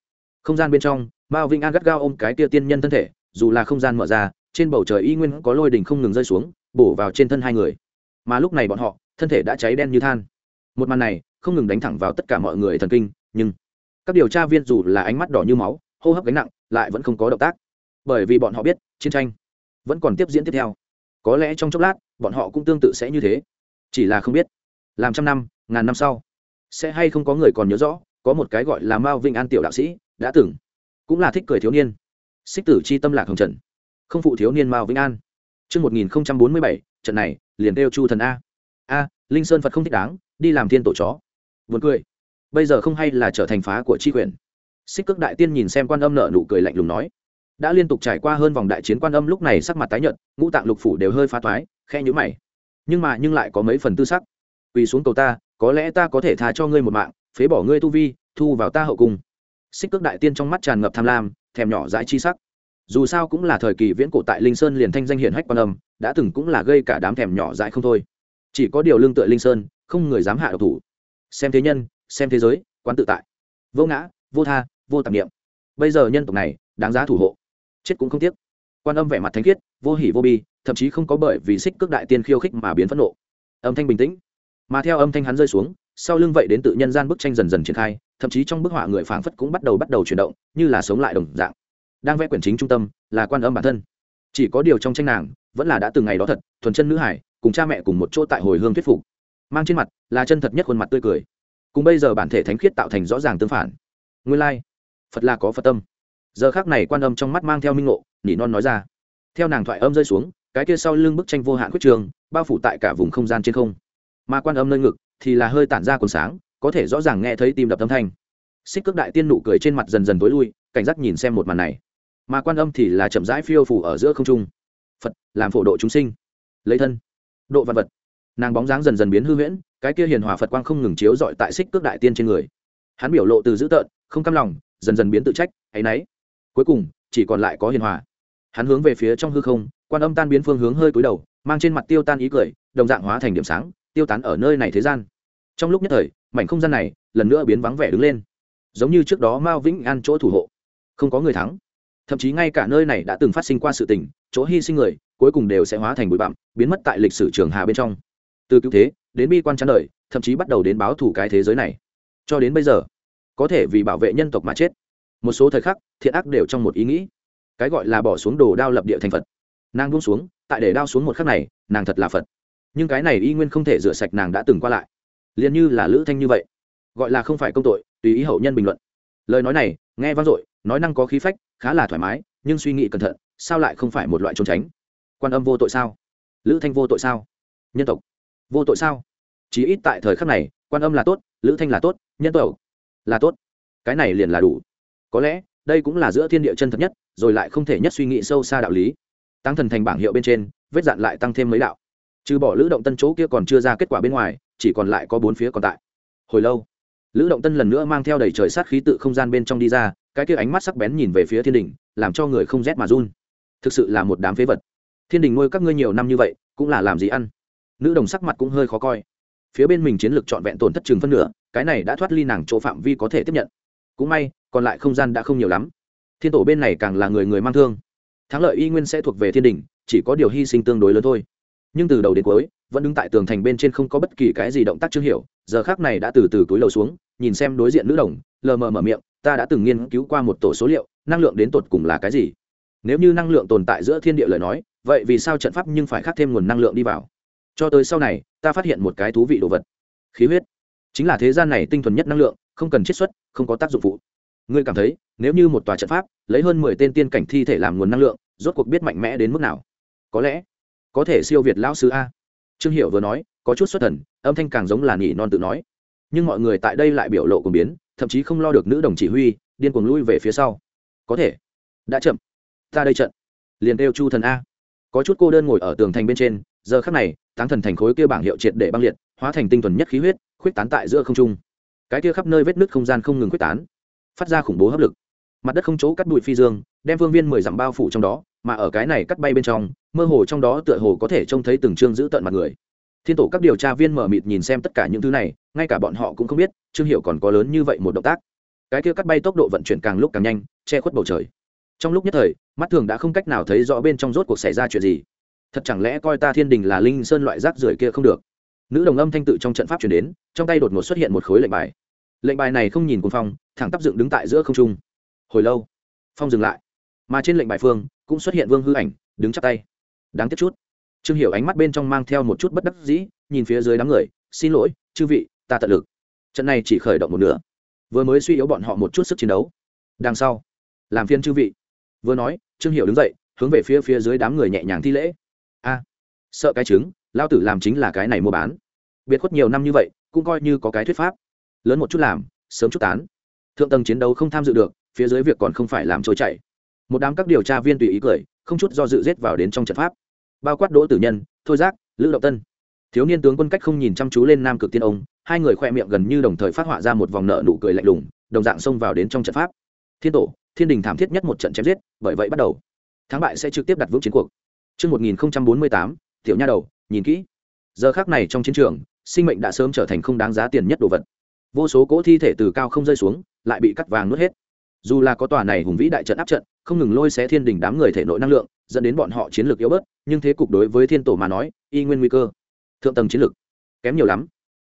Không gian bên trong, mao vinh an gắt gao ôm cái tia tiên nhân thân thể, dù là không gian mở ra, trên bầu trời y nguyên có lôi đình không ngừng rơi xuống bổ vào trên thân hai người. Mà lúc này bọn họ, thân thể đã cháy đen như than. Một màn này, không ngừng đánh thẳng vào tất cả mọi người thần kinh, nhưng các điều tra viên dù là ánh mắt đỏ như máu, hô hấp gánh nặng, lại vẫn không có động tác. Bởi vì bọn họ biết, chiến tranh vẫn còn tiếp diễn tiếp theo. Có lẽ trong chốc lát, bọn họ cũng tương tự sẽ như thế. Chỉ là không biết, làm trăm năm, ngàn năm sau, sẽ hay không có người còn nhớ rõ, có một cái gọi là mao vinh an tiểu đạo sĩ đã từng cũng là thích cười thiếu niên. Xích tử c h i tâm lạc hồng trần, không phụ thiếu niên mao vĩnh an. Trước 1047, trận này, liền kêu chu thần A. A, Linh Sơn Phật không thích đáng, đi làm thiên tổ chó. Buồn cười. Bây giờ không hay là trở thành phá của chi quyền. Xích cước đại tiên nhìn xem quan âm nợ nụ cười lạnh lùng nói. Đã liên tục trải qua hơn vòng đại chiến quan âm lúc này sắc mặt tái nhợt, ngũ tạng lục phủ đều hơi phá toái, khe nhíu mày. Nhưng mà nhưng lại có mấy phần tư sắc. Quỳ xuống cầu ta, có lẽ ta có thể tha cho ngươi một mạng, phế bỏ ngươi tu vi, thu vào ta hậu cung. Xích cước đại tiên trong mắt tràn ngập tham lam, thèm nhỏ dãi chi sắc dù sao cũng là thời kỳ viễn cổ tại linh sơn liền thanh danh hiển hách quan âm, đã từng cũng là gây cả đám thèm nhỏ dại không thôi. Chỉ có điều lương tựa linh sơn, không người dám hạ độc thủ. Xem thế nhân, xem thế giới, quán tự tại. Vô ngã, vô tha, vô tạp niệm. Bây giờ nhân tộc này, đáng giá thủ hộ. Chết cũng không tiếc. Quan âm vẻ mặt thánh khiết, vô hỉ vô bi, thậm chí không có bởi vì xích cước đại tiên khiêu khích mà biến phẫn nộ. Âm thanh bình tĩnh. Mà theo âm thanh hắn rơi xuống, sau lưng vậy đến tự nhân gian bức tranh dần dần triển khai, thậm chí trong bức họa người phảng phất cũng bắt đầu bắt đầu chuyển động, như là sống lại đồng dạng đang vẽ quyển chính trung tâm là quan âm bản thân. Chỉ có điều trong tranh nàng vẫn là đã từng ngày đó thật, thuần chân nữ hải, cùng cha mẹ cùng một chỗ tại hồi hương thuyết phục. Mang trên mặt là chân thật nhất khuôn mặt tươi cười. Cùng bây giờ bản thể thánh khiết tạo thành rõ ràng tương phản. Nguyên lai、like. phật là có phật tâm. Giờ khác này quan âm trong mắt mang theo minh ngộ, nỉ non nói ra. Theo nàng thoại âm rơi xuống, cái kia sau lưng bức tranh vô hạn quyết trường, bao phủ tại cả vùng không gian trên không. Mà quan âm nơi ngực thì là hơi tản ra còn sáng, có thể rõ ràng nghe thấy tim đập âm thanh. Xích cước đại tiên nụ cười trên mặt dần dần tối lui, cảnh giác nhìn xem một màn này mà quan âm thì là chậm rãi phiêu phủ ở giữa không trung. Phật, làm phổ độ chúng sinh. Lấy thân. Độ vật vật. Nàng bóng dáng dần dần biến hư huyễn, cái kia hiền hòa phật quang không ngừng chiếu dọi tại xích cước đại tiên trên người. Hắn biểu lộ từ dữ tợn, không căm lòng, dần dần biến tự trách, áy náy. Cuối cùng, chỉ còn lại có hiền hòa. Hắn hướng về phía trong hư không, quan âm tan biến phương hướng hơi cúi đầu, mang trên mặt tiêu tan ý cười, đồng dạng hóa thành điểm sáng, tiêu tán ở nơi này thế gian. Trong lúc nhất thời, mảnh không gian này, lần nữa biến vắng vẻ đứng lên. Giống như trước đó mao vĩnh an chỗ thủ hộ. Không có người thắng thậm chí ngay cả nơi này đã từng phát sinh qua sự tình, chỗ hy sinh người, cuối cùng đều sẽ hóa thành bụi bặm, biến mất tại lịch sử trường hà bên trong. Từ cứu thế, đến bi quan chán đời, thậm chí bắt đầu đến báo thủ cái thế giới này. Cho đến bây giờ, có thể vì bảo vệ nhân tộc mà chết. Một số thời khắc, thiện ác đều trong một ý nghĩ. Cái gọi là bỏ xuống đồ đao lập địa thành phật. Nàng buông xuống, tại để đao xuống một khắc này, nàng thật là phật. Nhưng cái này y nguyên không thể rửa sạch nàng đã từng qua lại. Liền như là lữ thanh như vậy. Gọi là không phải công tội, tùy ý hậu nhân bình luận. Lời nói này, nghe vang dội nói năng có khí phách, khá là thoải mái, nhưng suy nghĩ cẩn thận, sao lại không phải một loại trốn tránh? Quan âm vô tội sao? Lữ thanh vô tội sao? Nhân tộc. Vô tội sao? Chỉ ít tại thời khắc này, quan âm là tốt, lữ thanh là tốt, nhân tộc là tốt. Cái này liền là đủ. Có lẽ, đây cũng là giữa thiên địa chân thật nhất, rồi lại không thể nhất suy nghĩ sâu xa đạo lý. Tăng thần thành bảng hiệu bên trên, vết dạn lại tăng thêm mấy đạo. Trừ bỏ lữ động tân chỗ kia còn chưa ra kết quả bên ngoài, chỉ còn lại có bốn phía còn tại. Hồi lâu, lữ động tân lần nữa mang theo đầy trời sát khí tự không gian bên trong đi ra cái kia ánh mắt sắc bén nhìn về phía thiên đình, làm cho người không rét mà run. Thực sự là một đám phế vật. Thiên đình nuôi các ngươi nhiều năm như vậy, cũng là làm gì ăn? Nữ đồng sắc mặt cũng hơi khó coi. Phía bên mình chiến lược trọn vẹn tổn thất chừng phân nửa, cái này đã thoát ly nàng chỗ phạm vi có thể tiếp nhận. Cũng may, còn lại không gian đã không nhiều lắm. Thiên tổ bên này càng là người người mang thương. Thắng lợi y nguyên sẽ thuộc về thiên đình, chỉ có điều hy sinh tương đối lớn thôi. Nhưng từ đầu đến cuối, vẫn đứng tại tường thành bên trên không có bất kỳ cái gì động tác chưa hiểu, giờ khác này đã từ từ túi lầu xuống, nhìn xem đối diện nữ đồng, lờ mờ mở miệng ta đã từng nghiên cứu qua một tổ số liệu, năng lượng đến tột cùng là cái gì? Nếu như năng lượng tồn tại giữa thiên địa lời nói, vậy vì sao trận pháp nhưng phải khắc thêm nguồn năng lượng đi vào? Cho tới sau này, ta phát hiện một cái thú vị đồ vật. Khí huyết. Chính là thế gian này tinh thuần nhất năng lượng, không cần chiết xuất, không có tác dụng phụ. Ngươi cảm thấy, nếu như một tòa trận pháp, lấy hơn mười tên tiên cảnh thi thể làm nguồn năng lượng, rốt cuộc biết mạnh mẽ đến mức nào? Có lẽ, có thể siêu việt lão sư a. Trương hiệu vừa nói, có chút xuất thần, âm thanh càng giống là nhỉ non tự nói nhưng mọi người tại đây lại biểu lộ cùng biến, thậm chí không lo được nữ đồng chỉ huy, điên cuồng lui về phía sau. Có thể. Đã chậm. Ta đây trận. Liền kêu chu thần a. Có chút cô đơn ngồi ở tường thành bên trên, giờ khắc này, táng thần thành khối kia bảng hiệu triệt để băng liệt, hóa thành tinh thuần nhất khí huyết, khuyết tán tại giữa không trung. Cái kia khắp nơi vết nứt không gian không ngừng khuyết tán, phát ra khủng bố hấp lực. Mặt đất không chỗ cắt bụi phi dương, đem phương viên mười dặm bao phủ trong đó, mà ở cái này cắt bay bên trong, mơ hồ trong đó tựa hồ có thể trông thấy từng chương giữ tận mặt người thiên tổ các điều tra viên mở mịt nhìn xem tất cả những thứ này, ngay cả bọn họ cũng không biết, trương hiệu còn có lớn như vậy một động tác. Cái kia cắt bay tốc độ vận chuyển càng lúc càng nhanh, che khuất bầu trời. Trong lúc nhất thời, mắt thường đã không cách nào thấy rõ bên trong rốt cuộc xảy ra chuyện gì. Thật chẳng lẽ coi ta thiên đình là linh sơn loại rác rưởi kia không được? Nữ đồng âm thanh tự trong trận pháp chuyển đến, trong tay đột ngột xuất hiện một khối lệnh bài. Lệnh bài này không nhìn cùng phong, thẳng tắp dựng đứng tại giữa không trung. Hồi lâu, phong dừng lại. Mà trên lệnh bài phương, cũng xuất hiện vương hư ảnh, đứng chắp tay. Đáng tiếc chút trương hiểu ánh mắt bên trong mang theo một chút bất đắc dĩ, nhìn phía dưới đám người, xin lỗi, chư vị, ta tận lực. Trận này chỉ khởi động một nửa. Vừa mới suy yếu bọn họ một chút sức chiến đấu. Đằng sau, làm phiên chư vị. Vừa nói, trương hiểu đứng dậy, hướng về phía phía dưới đám người nhẹ nhàng thi lễ. A, sợ cái trứng, lao tử làm chính là cái này mua bán. Biệt khuất nhiều năm như vậy, cũng coi như có cái thuyết pháp. Lớn một chút làm, sớm chút tán. Thượng tầng chiến đấu không tham dự được, phía dưới việc còn không phải làm trôi chảy. Một đám các điều tra viên tùy ý cười, không chút do dự giết vào đến trong trận pháp bao quát đỗ tử nhân thôi giác lữ động tân thiếu niên tướng quân cách không nhìn chăm chú lên nam cực tiên ông hai người khoe miệng gần như đồng thời phát họa ra một vòng nợ nụ cười lạnh lùng đồng dạng xông vào đến trong trận pháp thiên tổ thiên đình thảm thiết nhất một trận chém giết bởi vậy bắt đầu thắng bại sẽ trực tiếp đặt vững chiến cuộc Trước 1048, tiểu nha đầu, nhìn kỹ. Giờ khắc này trong chiến trường, sinh mệnh đã sớm trở thành không đáng giá tiền nhất đồ vật. Vô số cỗ thi thể từ cao không rơi xuống, lại bị cắt vàng nuốt hết. Dù là có tòa này hùng vĩ đại trận áp trận, không ngừng lôi xé thiên đình đám người thể nội năng lượng, dẫn đến bọn họ chiến lược yếu bớt, nhưng thế cục đối với thiên tổ mà nói, y nguyên nguy cơ. Thượng tầng chiến lược kém nhiều lắm.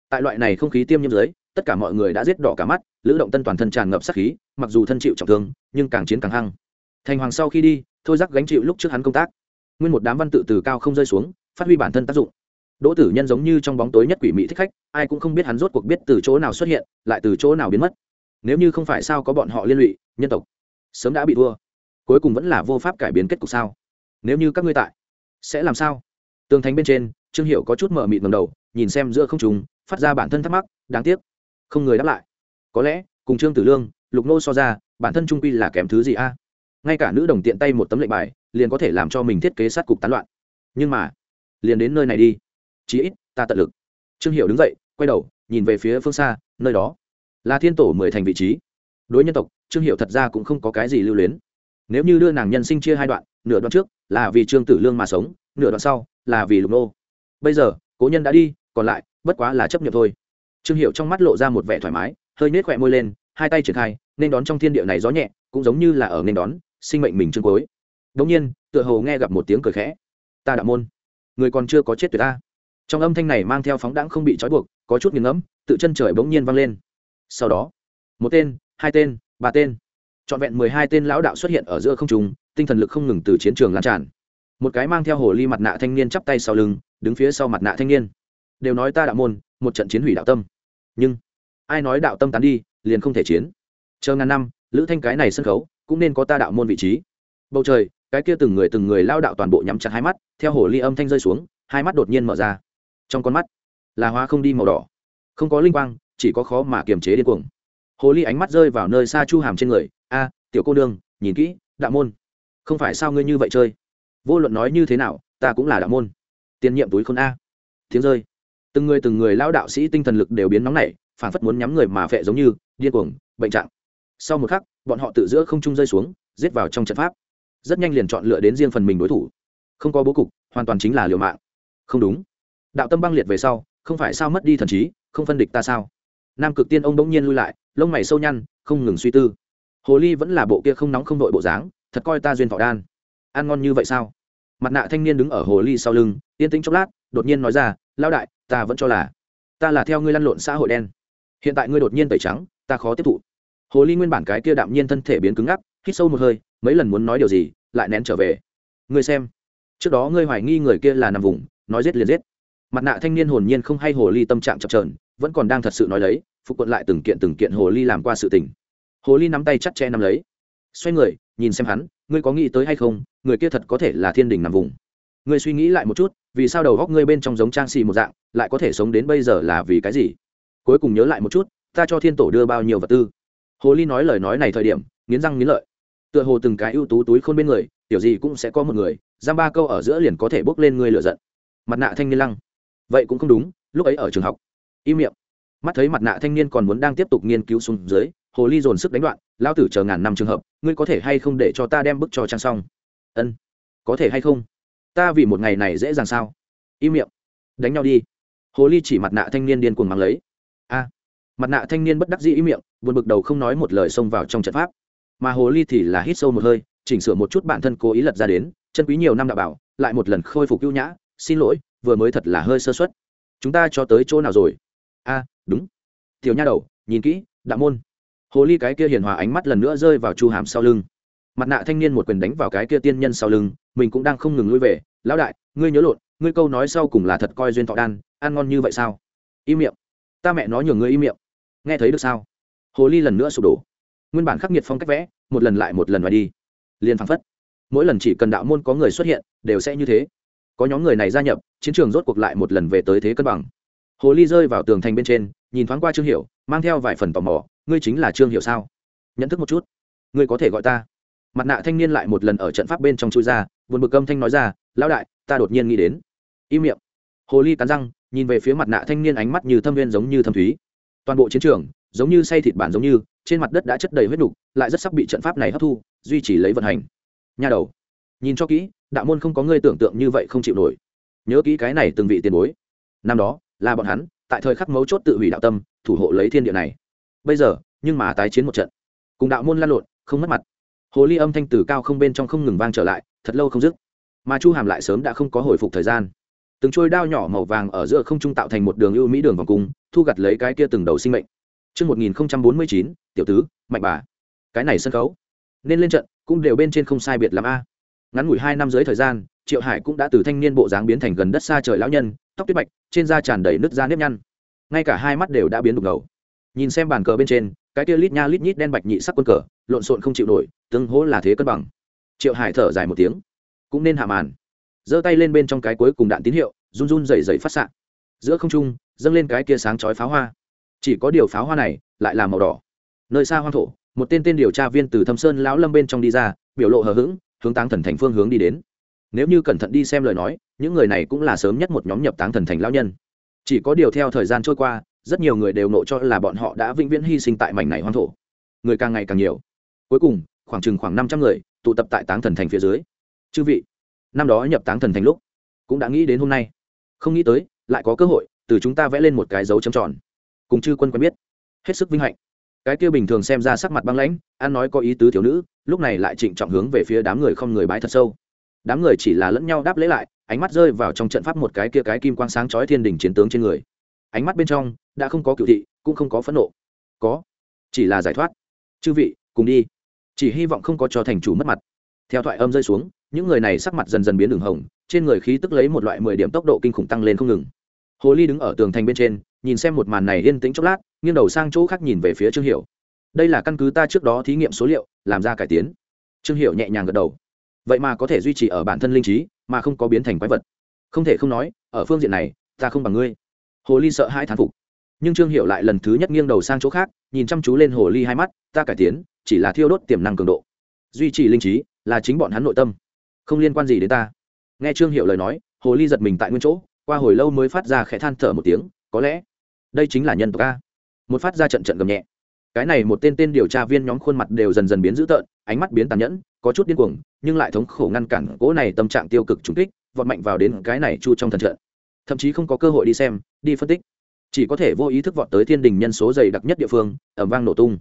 Tại loại này không khí tiêm nhiễm dưới, tất cả mọi người đã giết đỏ cả mắt, Lữ Động Tân toàn thân tràn ngập sát khí, mặc dù thân chịu trọng thương, nhưng càng chiến càng hăng. Thành hoàng sau khi đi, thôi giác gánh chịu lúc trước hắn công tác nguyên một đám văn tự từ cao không rơi xuống phát huy bản thân tác dụng đỗ tử nhân giống như trong bóng tối nhất quỷ mỹ thích khách ai cũng không biết hắn rốt cuộc biết từ chỗ nào xuất hiện lại từ chỗ nào biến mất nếu như không phải sao có bọn họ liên lụy nhân tộc sớm đã bị thua cuối cùng vẫn là vô pháp cải biến kết cục sao? Nếu như các ngươi tại, sẽ làm sao? Tường thành bên trên, trương hiệu có chút mở mịt ngầm đầu, nhìn xem giữa không trùng phát ra bản thân thắc mắc, đáng tiếc. Không người đáp lại. Có lẽ, cùng trương tử lương, lục nô so ra, bản thân trung quy là kém thứ gì a? Ngay cả nữ đồng tiện tay một tấm lệnh bài, liền có thể làm cho mình thiết kế sát cục tán loạn. Nhưng mà, liền đến nơi này đi. Chí ít, ta tận lực. Trương hiệu đứng dậy, quay đầu, nhìn về phía phương xa, nơi đó là thiên tổ mười thành vị trí. Đối nhân tộc, trương hiệu thật ra cũng không có cái gì lưu luyến nếu như đưa nàng nhân sinh chia hai đoạn, nửa đoạn trước là vì trương tử lương mà sống, nửa đoạn sau là vì lục nô. Bây giờ, cố nhân đã đi, còn lại, bất quá là chấp nhận thôi. Trương hiệu trong mắt lộ ra một vẻ thoải mái, hơi nết khỏe môi lên, hai tay triển khai, nên đón trong thiên địa này gió nhẹ, cũng giống như là ở nên đón, sinh mệnh mình trương cối đống nhiên, tựa hồ nghe gặp một tiếng cười khẽ. Ta đạo môn, người còn chưa có chết tuyệt ta. Trong âm thanh này mang theo phóng đãng không bị trói buộc, có chút nghiền ngẫm, tự chân trời bỗng nhiên vang lên. Sau đó, một tên, hai tên, ba tên trọn vẹn mười hai tên lão đạo xuất hiện ở giữa không trung, tinh thần lực không ngừng từ chiến trường lan tràn. Một cái mang theo hồ ly mặt nạ thanh niên chắp tay sau lưng đứng phía sau mặt nạ thanh niên. Đều nói ta đạo môn một trận chiến hủy đạo tâm. Nhưng ai nói đạo tâm tán đi liền không thể chiến. Chờ ngàn năm lữ thanh cái này sân khấu cũng nên có ta đạo môn vị trí. Bầu trời cái kia từng người từng người lao đạo toàn bộ nhắm chặt hai mắt theo hồ ly âm thanh rơi xuống hai mắt đột nhiên mở ra. Trong con mắt là hoa không đi màu đỏ. Không có linh quang chỉ có khó mà kiềm chế điên cuồng. Hồ ly ánh mắt rơi vào nơi xa chu hàm trên người a, tiểu cô đương nhìn kỹ, đạo môn. Không phải sao ngươi như vậy chơi? Vô luận nói như thế nào, ta cũng là đạo môn. Tiền nhiệm túi khôn a. Tiếng rơi. Từng người từng người lao đạo sĩ tinh thần lực đều biến nóng nảy phản phất muốn nhắm người mà vệ giống như điên cuồng, bệnh trạng. Sau một khắc, bọn họ tự giữa không trung rơi xuống, giết vào trong trận pháp. Rất nhanh liền chọn lựa đến riêng phần mình đối thủ. Không có bố cục, hoàn toàn chính là liều mạng. Không đúng. Đạo tâm băng liệt về sau, không phải sao mất đi thần trí, không phân địch ta sao? Nam cực tiên ông bỗng nhiên lui lại, lông mày sâu nhăn, không ngừng suy tư hồ ly vẫn là bộ kia không nóng không đội bộ dáng, thật coi ta duyên thọ đan. Ăn ngon như vậy sao? Mặt nạ thanh niên đứng ở hồ ly sau lưng, yên tĩnh chốc lát, đột nhiên nói ra lao đại, ta vẫn cho là, ta là theo ngươi lăn lộn xã hội đen. Hiện tại ngươi đột nhiên tẩy trắng, ta khó tiếp thụ. Hồ ly nguyên bản cái kia đạm nhiên thân thể biến cứng ngắc, hít sâu một hơi, mấy lần muốn nói điều gì, lại nén trở về. Ngươi xem, trước đó ngươi hoài nghi người kia là nằm vùng, nói giết liền giết. Mặt nạ thanh niên hồn nhiên không hay hồ ly tâm trạng chập trờn vẫn còn đang thật sự nói lấy, phục quận lại từng kiện từng kiện hồ ly làm qua sự tình hồ ly nắm tay chắt che nắm lấy. Xoay người, nhìn xem hắn, ngươi có nghĩ tới hay không, người kia thật có thể là thiên đình nằm vùng. Ngươi suy nghĩ lại một chút, vì sao đầu góc ngươi bên trong giống trang xì một dạng, lại có thể sống đến bây giờ là vì cái gì? Cuối cùng nhớ lại một chút, ta cho thiên tổ đưa bao nhiêu vật tư. Hồ ly nói lời nói này thời điểm, nghiến răng nghiến lợi. Tựa hồ từng cái ưu tú túi khôn bên người, tiểu gì cũng sẽ có một người, giam ba câu ở giữa liền có thể bốc lên ngươi lựa giận. Mặt nạ thanh niên lăng. Vậy cũng không đúng, lúc ấy ở trường học. Im miệng. Mắt thấy mặt nạ thanh niên còn muốn đang tiếp tục nghiên cứu xuống dưới hồ ly dồn sức đánh đoạn lao tử chờ ngàn năm trường hợp, ngươi có thể hay không để cho ta đem bức cho trang xong? Ân, có thể hay không? Ta vì một ngày này dễ dàng sao? Im miệng. Đánh nhau đi. Hồ ly chỉ mặt nạ thanh niên điên cuồng mang lấy. A. Mặt nạ thanh niên bất đắc dĩ im miệng, buồn bực đầu không nói một lời xông vào trong trận pháp. Mà hồ ly thì là hít sâu một hơi, chỉnh sửa một chút bản thân cố ý lật ra đến, chân quý nhiều năm đạo bảo, lại một lần khôi phục ưu nhã. Xin lỗi, vừa mới thật là hơi sơ suất. Chúng ta cho tới chỗ nào rồi? A, đúng. Tiểu nha đầu, nhìn kỹ, đạo môn hồ ly cái kia hiền hòa ánh mắt lần nữa rơi vào chu hàm sau lưng. Mặt nạ thanh niên một quyền đánh vào cái kia tiên nhân sau lưng, mình cũng đang không ngừng lui về. Lão đại, ngươi nhớ lộn, ngươi câu nói sau cùng là thật coi duyên thọ đan, ăn ngon như vậy sao? Im miệng. Ta mẹ nói nhường ngươi im miệng. Nghe thấy được sao? Hồ ly lần nữa sụp đổ. Nguyên bản khắc nghiệt phong cách vẽ, một lần lại một lần và đi. Liền phăng phất, mỗi lần chỉ cần đạo môn có người xuất hiện, đều sẽ như thế. Có nhóm người này gia nhập, chiến trường rốt cuộc lại một lần về tới thế cân bằng. Hồ ly rơi vào tường thành bên trên, nhìn thoáng qua trương hiệu mang theo vài phần tò mò ngươi chính là trương hiệu sao? Nhận thức một chút. Ngươi có thể gọi ta. Mặt nạ thanh niên lại một lần ở trận pháp bên trong chui ra vượt bực âm thanh nói ra, lão đại, ta đột nhiên nghĩ đến. Im miệng. Hồ ly cắn răng, nhìn về phía mặt nạ thanh niên ánh mắt như thâm viên giống như thâm thúy. Toàn bộ chiến trường, giống như say thịt bản giống như, trên mặt đất đã chất đầy huyết đục lại rất sắp bị trận pháp này hấp thu, duy trì lấy vận hành. Nha đầu, nhìn cho kỹ, đạo môn không có ngươi tưởng tượng như vậy không chịu nổi. Nhớ kỹ cái này từng vị tiền bối. Năm đó, là bọn hắn, tại thời khắc mấu chốt tự hủy đạo tâm, thủ hộ lấy thiên địa này bây giờ nhưng mà tái chiến một trận cùng đạo môn lan lộn không mất mặt hồ ly âm thanh từ cao không bên trong không ngừng vang trở lại thật lâu không dứt mà chu hàm lại sớm đã không có hồi phục thời gian từng trôi đao nhỏ màu vàng ở giữa không trung tạo thành một đường ưu mỹ đường vòng cung thu gặt lấy cái kia từng đầu sinh mệnh Trước 1049, tiểu tứ, mạnh bà. Cái này sân khấu. Nên lên trận, cũng đều bên trên không sai biệt lắm a. Ngắn ngủi hai năm dưới thời gian, Triệu Hải cũng đã từ thanh niên bộ dáng biến thành gần đất xa trời lão nhân, tóc tuyết bạch, trên da tràn đầy nứt da nếp nhăn. Ngay cả hai mắt đều đã biến đục ngầu. Nhìn xem bàn cờ bên trên, cái kia lít nha lít nhít đen bạch nhị sắc quân cờ, lộn xộn không chịu nổi, tương hỗ là thế cân bằng. Triệu Hải thở dài một tiếng, cũng nên hạ màn. Giơ tay lên bên trong cái cuối cùng đạn tín hiệu, run run rẩy rẩy phát xạ. Giữa không trung, dâng lên cái kia sáng chói pháo hoa chỉ có điều pháo hoa này lại là màu đỏ nơi xa hoang thổ một tên tên điều tra viên từ thâm sơn lão lâm bên trong đi ra biểu lộ hờ hững hướng táng thần thành phương hướng đi đến nếu như cẩn thận đi xem lời nói những người này cũng là sớm nhất một nhóm nhập táng thần thành lão nhân chỉ có điều theo thời gian trôi qua rất nhiều người đều nộ cho là bọn họ đã vĩnh viễn hy sinh tại mảnh này hoang thổ. Người càng ngày càng nhiều. Cuối cùng, khoảng chừng khoảng năm trăm người tụ tập tại táng thần thành phía dưới. Chư vị, năm đó nhập táng thần thành lúc, cũng đã nghĩ đến hôm nay. Không nghĩ tới, lại có cơ hội từ chúng ta vẽ lên một cái dấu chấm tròn. Cùng chư quân quen biết. Hết sức vinh hạnh. Cái kia bình thường xem ra sắc mặt băng lãnh an nói có ý tứ thiếu nữ, lúc này lại trịnh trọng hướng về phía đám người không người bái thật sâu. Đám người chỉ là lẫn nhau đáp lễ lại, ánh mắt rơi vào trong trận pháp một cái kia cái kim quang sáng chói thiên đình chiến tướng trên người. Ánh mắt bên trong đã không có cựu thị, cũng không có phẫn nộ. Có. Chỉ là giải thoát. Chư vị, cùng đi. Chỉ hy vọng không có cho thành chủ mất mặt. Theo thoại âm rơi xuống, những người này sắc mặt dần dần biến đường hồng, trên người khí tức lấy một loại mười điểm tốc độ kinh khủng tăng lên không ngừng. Hồ ly đứng ở tường thành bên trên, nhìn xem một màn này yên tĩnh chốc lát, nghiêng đầu sang chỗ khác nhìn về phía trương hiệu đây là căn cứ ta trước đó thí nghiệm số liệu, làm ra cải tiến. Trương hiệu nhẹ nhàng gật đầu. Vậy mà có thể duy trì ở bản thân linh trí, mà không có biến thành quái vật. Không thể không nói, ở phương diện này, ta không bằng ngươi. Hồ ly sợ hai thán phục nhưng trương hiệu lại lần thứ nhất nghiêng đầu sang chỗ khác, nhìn chăm chú lên hồ ly hai mắt, ta cải tiến, chỉ là thiêu đốt tiềm năng cường độ. Duy trì linh trí, là chính bọn hắn nội tâm. Không liên quan gì đến ta. Nghe trương hiệu lời nói, hồ ly giật mình tại nguyên chỗ, qua hồi lâu mới phát ra khẽ than thở một tiếng, có lẽ, đây chính là nhân tộc a. Một phát ra trận trận gầm nhẹ. Cái này một tên tên điều tra viên nhóm khuôn mặt đều dần dần biến dữ tợn, ánh mắt biến tàn nhẫn, có chút điên cuồng, nhưng lại thống khổ ngăn cản cỗ này tâm trạng tiêu cực trúng kích, vọt mạnh vào đến cái này chu trong thần trận. Thậm chí không có cơ hội đi xem, đi phân tích chỉ có thể vô ý thức vọt tới thiên đình nhân số dày đặc nhất địa phương, ẩm vang nổ tung.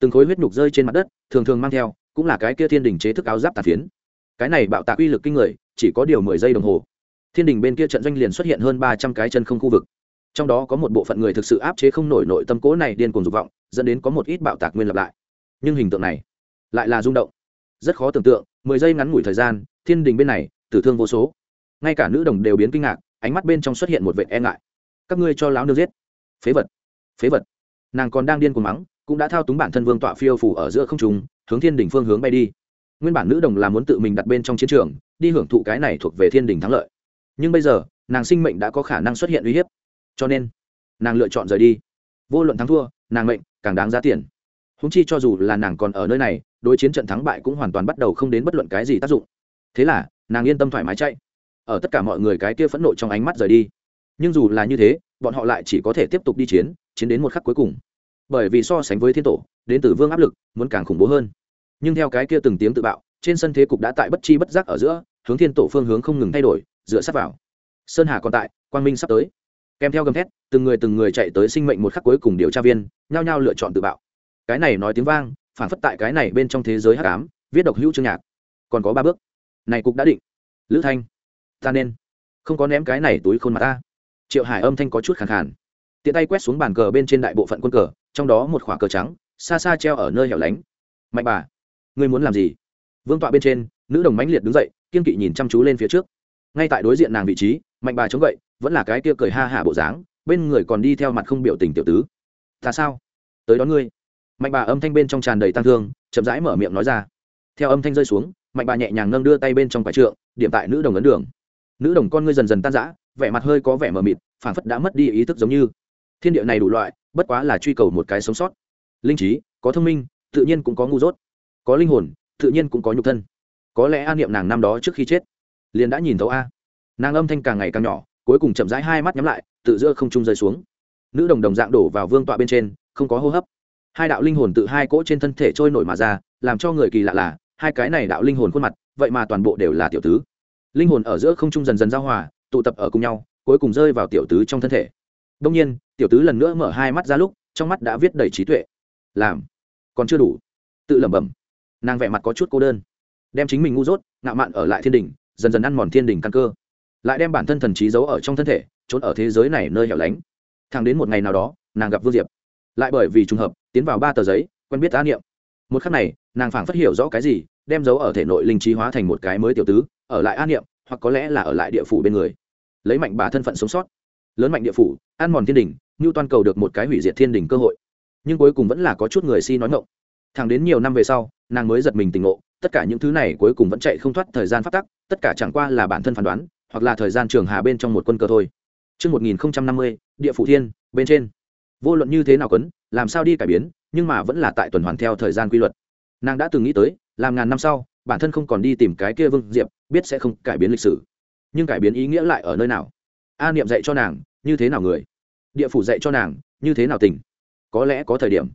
Từng khối huyết nhục rơi trên mặt đất, thường thường mang theo, cũng là cái kia thiên đình chế thức áo giáp tàn phiến. Cái này bạo tạc uy lực kinh người, chỉ có điều mười giây đồng hồ. Thiên đình bên kia trận doanh liền xuất hiện hơn ba trăm cái chân không khu vực. Trong đó có một bộ phận người thực sự áp chế không nổi nội tâm cố này điên cuồng dục vọng, dẫn đến có một ít bạo tạc nguyên lập lại. Nhưng hình tượng này lại là rung động. Rất khó tưởng tượng, mười giây ngắn ngủi thời gian, thiên đình bên này, tử thương vô số. Ngay cả nữ đồng đều biến kinh ngạc, ánh mắt bên trong xuất hiện một vệ e ngại các ngươi cho lão nương giết. Phế vật phế vật. Nàng còn đang điên cuồng mắng, cũng đã thao túng bản thân vương tọa phiêu phủ ở giữa không trùng hướng thiên đình phương hướng bay đi. Nguyên bản nữ đồng là muốn tự mình đặt bên trong chiến trường, đi hưởng thụ cái này thuộc về thiên đình thắng lợi. Nhưng bây giờ, nàng sinh mệnh đã có khả năng xuất hiện uy hiếp. Cho nên, nàng lựa chọn rời đi. Vô luận thắng thua, nàng mệnh càng đáng giá tiền. Húng chi cho dù là nàng còn ở nơi này, đối chiến trận thắng bại cũng hoàn toàn bắt đầu không đến bất luận cái gì tác dụng. Thế là, nàng yên tâm thoải mái chạy. Ở tất cả mọi người cái kia phẫn nộ trong ánh mắt rời đi nhưng dù là như thế, bọn họ lại chỉ có thể tiếp tục đi chiến chiến đến một khắc cuối cùng. Bởi vì so sánh với thiên tổ, đến từ vương áp lực, muốn càng khủng bố hơn. Nhưng theo cái kia từng tiếng tự bạo, trên sân thế cục đã tại bất chi bất giác ở giữa, hướng thiên tổ phương hướng không ngừng thay đổi, dựa sát vào. Sơn hà còn tại, quang minh sắp tới. Kèm theo gầm thét, từng người từng người chạy tới sinh mệnh một khắc cuối cùng điều tra viên, nhao nhao lựa chọn tự bạo. Cái này nói tiếng vang phản phất tại cái này bên trong thế giới hắc ám, viết độc hữu chương nhạc. Còn có ba bước. Này cục đã định. Lữ thanh, ta nên. Không có ném cái này túi khôn mặt ta triệu hải âm thanh có chút khàn khàn. Tiện tay quét xuống bàn cờ bên trên đại bộ phận quân cờ, trong đó một khỏa cờ trắng, xa xa treo ở nơi hẻo lánh. Mạnh bà, ngươi muốn làm gì? Vương tọa bên trên, nữ đồng mãnh liệt đứng dậy, kiên kỵ nhìn chăm chú lên phía trước. Ngay tại đối diện nàng vị trí, mạnh bà chống gậy, vẫn là cái kia cười ha hả bộ dáng, bên người còn đi theo mặt không biểu tình tiểu tứ. Ta sao? Tới đón ngươi. Mạnh bà âm thanh bên trong tràn đầy tăng thương, chậm rãi mở miệng nói ra. Theo âm thanh rơi xuống, mạnh bà nhẹ nhàng nâng đưa tay bên trong quả trượng, điểm tại nữ đồng ấn đường. Nữ đồng con ngươi dần dần tan rã vẻ mặt hơi có vẻ mờ mịt phản phất đã mất đi ý thức giống như. Thiên địa này đủ loại, bất quá là truy cầu một cái sống sót. Linh trí, có thông minh, tự nhiên cũng có ngu dốt. Có linh hồn, tự nhiên cũng có nhục thân. Có lẽ an niệm nàng năm đó trước khi chết, liền đã nhìn thấu a. Nàng âm thanh càng ngày càng nhỏ, cuối cùng chậm rãi hai mắt nhắm lại, tự giữa không trung rơi xuống. Nữ đồng đồng dạng đổ vào vương tọa bên trên, không có hô hấp. Hai đạo linh hồn tự hai cỗ trên thân thể trôi nổi mà ra, làm cho người kỳ lạ là, hai cái này đạo linh hồn khuôn mặt, vậy mà toàn bộ đều là tiểu tứ. Linh hồn ở giữa không trung dần dần giao hòa tụ tập ở cùng nhau, cuối cùng rơi vào tiểu tứ trong thân thể. Đông nhiên, tiểu tứ lần nữa mở hai mắt ra lúc, trong mắt đã viết đầy trí tuệ. Làm. Còn chưa đủ. Tự lẩm bẩm. Nàng vẻ mặt có chút cô đơn. Đem chính mình ngu dốt, ngạo mạn ở lại thiên đình dần dần ăn mòn thiên đình căn cơ. Lại đem bản thân thần trí giấu ở trong thân thể, trốn ở thế giới này nơi hẻo lánh. Thẳng đến một ngày nào đó, nàng gặp vương diệp. Lại bởi vì trùng hợp, tiến vào ba tờ giấy, quen biết tá niệm. Một khắc này, nàng phảng phất hiểu rõ cái gì, đem giấu ở thể nội linh trí hóa thành một cái mới tiểu tứ, ở lại an niệm hoặc có lẽ là ở lại địa phủ bên người. Lấy mạnh bà thân phận sống sót. Lớn mạnh địa phủ ăn mòn thiên đình như toàn cầu được một cái hủy diệt thiên đình cơ hội. Nhưng cuối cùng vẫn là có chút người si nói ngộng thẳng đến nhiều năm về sau nàng mới giật mình tỉnh ngộ tất cả những thứ này cuối cùng vẫn chạy không thoát thời gian phát tắc tất cả chẳng qua là bản thân phán đoán hoặc là thời gian trường hà bên trong một quân cơ thôi. Trước 1050, địa phủ thiên, bên trên. Vô luận như thế nào quấn, làm sao đi cải biến, nhưng mà vẫn là tại tuần hoàn theo thời gian quy luật. Nàng đã từng nghĩ tới, làm ngàn năm sau, bản thân không còn đi tìm cái kia Vương Diệp, biết sẽ không cải biến lịch sử. Nhưng cải biến ý nghĩa lại ở nơi nào? A niệm dạy cho nàng, như thế nào người? Địa phủ dạy cho nàng, như thế nào tình? Có lẽ có thời điểm,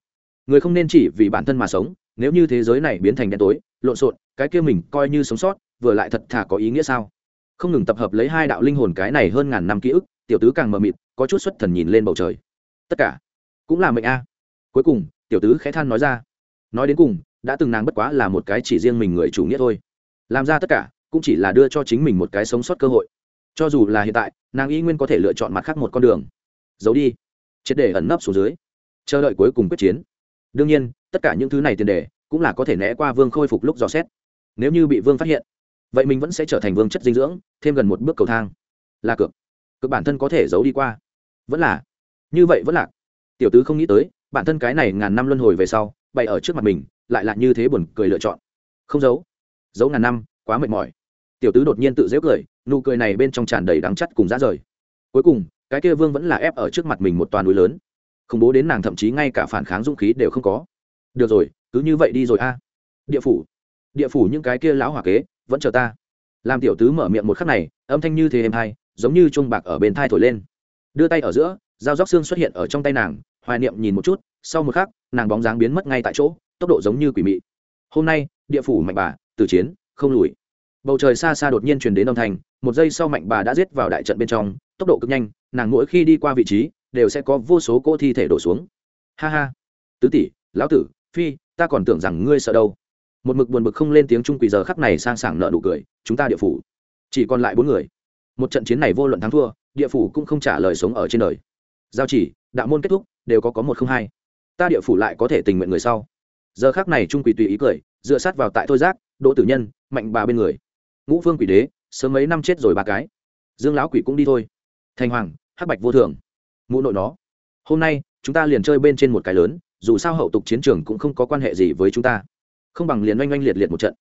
người không nên chỉ vì bản thân mà sống, nếu như thế giới này biến thành đen tối, lộn xộn, cái kia mình coi như sống sót, vừa lại thật thà có ý nghĩa sao? không ngừng tập hợp lấy hai đạo linh hồn cái này hơn ngàn năm ký ức tiểu tứ càng mờ mịt có chút xuất thần nhìn lên bầu trời tất cả cũng là mệnh a cuối cùng tiểu tứ khẽ than nói ra nói đến cùng đã từng nàng bất quá là một cái chỉ riêng mình người chủ nghĩa thôi. Làm ra tất cả, cũng chỉ là đưa cho chính mình một cái sống sót cơ hội. Cho dù là hiện tại, nàng y nguyên có thể lựa chọn mặt khác một con đường. Giấu đi. Triệt để ẩn nấp xuống dưới. Chờ đợi cuối cùng quyết chiến. Đương nhiên, tất cả những thứ này tiền đề, cũng là có thể né qua vương khôi phục lúc dò xét. Nếu như bị vương phát hiện, vậy mình vẫn sẽ trở thành vương chất dinh dưỡng, thêm gần một bước cầu thang. Là cược. Cực bản thân có thể giấu đi qua. Vẫn là. Như vậy vẫn là. Tiểu tứ không nghĩ tới, bản thân cái này ngàn năm luân hồi về sau, bày ở trước mặt mình lại là như thế buồn cười lựa chọn. Không giấu. Giấu ngàn năm, quá mệt mỏi. Tiểu tứ đột nhiên tự dễ cười, nụ cười này bên trong tràn đầy đắng chắt cùng dã rời. Cuối cùng, cái kia vương vẫn là ép ở trước mặt mình một toàn núi lớn. Khủng bố đến nàng thậm chí ngay cả phản kháng dũng khí đều không có. Được rồi, cứ như vậy đi rồi a. Địa phủ. Địa phủ những cái kia lão hỏa kế, vẫn chờ ta. Làm tiểu tứ mở miệng một khắc này, âm thanh như thế êm hay, giống như chuông bạc ở bên thai thổi lên. Đưa tay ở giữa, dao róc xương xuất hiện ở trong tay nàng, hoài niệm nhìn một chút, sau một khắc, nàng bóng dáng biến mất ngay tại chỗ tốc độ giống như quỷ mị. Hôm nay, địa phủ mạnh bà từ chiến, không lùi. Bầu trời xa xa đột nhiên truyền đến âm thanh, một giây sau mạnh bà đã giết vào đại trận bên trong, tốc độ cực nhanh, nàng mỗi khi đi qua vị trí, đều sẽ có vô số cỗ thi thể đổ xuống. Ha ha. Tứ tỷ, lão tử, phi, ta còn tưởng rằng ngươi sợ đâu. Một mực buồn bực không lên tiếng trung quỷ giờ khắc này sang sảng nợ nụ cười, chúng ta địa phủ. Chỉ còn lại bốn người. Một trận chiến này vô luận thắng thua, địa phủ cũng không trả lời sống ở trên đời. Giao chỉ, đạo môn kết thúc, đều có có một không hai. Ta địa phủ lại có thể tình nguyện người sau giờ khác này trung quỷ tùy ý cười, dựa sát vào tại thôi giác, đỗ tử nhân, mạnh bà bên người. Ngũ phương quỷ đế, sớm mấy năm chết rồi ba cái. Dương lão quỷ cũng đi thôi. Thành hoàng, hắc bạch vô thường. Mụ nội nó. Hôm nay, chúng ta liền chơi bên trên một cái lớn, dù sao hậu tục chiến trường cũng không có quan hệ gì với chúng ta. Không bằng liền oanh oanh liệt liệt một trận.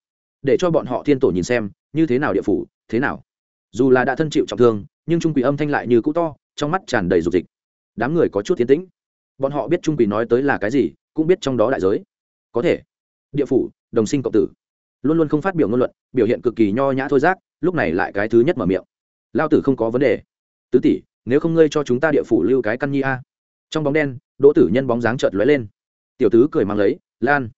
Để cho bọn họ thiên tổ nhìn xem, như thế nào địa phủ, thế nào. Dù là đã thân chịu trọng thương, nhưng trung quỷ âm thanh lại như cũ to, trong mắt tràn đầy dục dịch. Đám người có chút thiên tĩnh. Bọn họ biết trung quỷ nói tới là cái gì, cũng biết trong đó đại giới có thể. Địa phủ, đồng sinh cộng tử. Luôn luôn không phát biểu ngôn luận, biểu hiện cực kỳ nho nhã thôi giác, lúc này lại cái thứ nhất mở miệng. Lao tử không có vấn đề. Tứ tỷ, nếu không ngươi cho chúng ta địa phủ lưu cái căn nhi a. Trong bóng đen, đỗ tử nhân bóng dáng chợt lóe lên. Tiểu tứ cười mang lấy, lan,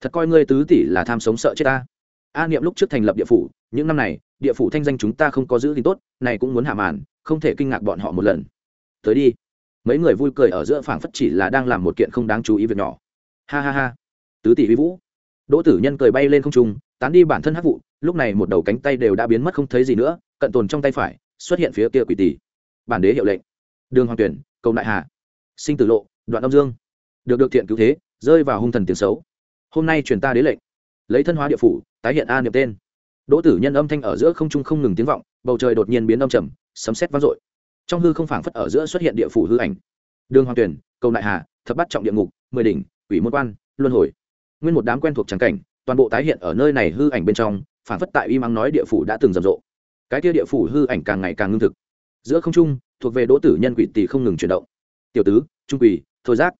thật coi ngươi tứ tỷ là tham sống sợ chết ta. A niệm lúc trước thành lập địa phủ, những năm này, địa phủ thanh danh chúng ta không có giữ gìn tốt, này cũng muốn hạ màn, không thể kinh ngạc bọn họ một lần. Tới đi. Mấy người vui cười ở giữa phảng phất chỉ là đang làm một kiện không đáng chú ý việc nhỏ. Ha ha ha tứ tỷ vi vũ. Đỗ tử nhân cười bay lên không trung, tán đi bản thân hắc vụ, lúc này một đầu cánh tay đều đã biến mất không thấy gì nữa, cận tồn trong tay phải, xuất hiện phía kia quỷ tỷ. Bản đế hiệu lệnh. Đường hoàng tuyển, cầu đại hà. Sinh tử lộ, đoạn âm dương. Được được thiện cứu thế, rơi vào hung thần tiếng xấu. Hôm nay truyền ta đế lệnh. Lấy thân hóa địa phủ, tái hiện a niệm tên. Đỗ tử nhân âm thanh ở giữa không trung không ngừng tiếng vọng, bầu trời đột nhiên biến âm trầm, sấm sét vang dội. Trong hư không phảng phất ở giữa xuất hiện địa phủ hư ảnh. Đường hoàng tuyển, cầu đại hà, thập bắt trọng địa ngục, mười đỉnh, quỷ môn quan, luân hồi nguyên một đám quen thuộc trắng cảnh, toàn bộ tái hiện ở nơi này hư ảnh bên trong, phản phất tại y mắng nói địa phủ đã từng rầm rộ. Cái kia địa phủ hư ảnh càng ngày càng ngưng thực. Giữa không trung, thuộc về đỗ tử nhân quỷ tỷ không ngừng chuyển động. Tiểu tứ, trung quỷ, thôi giác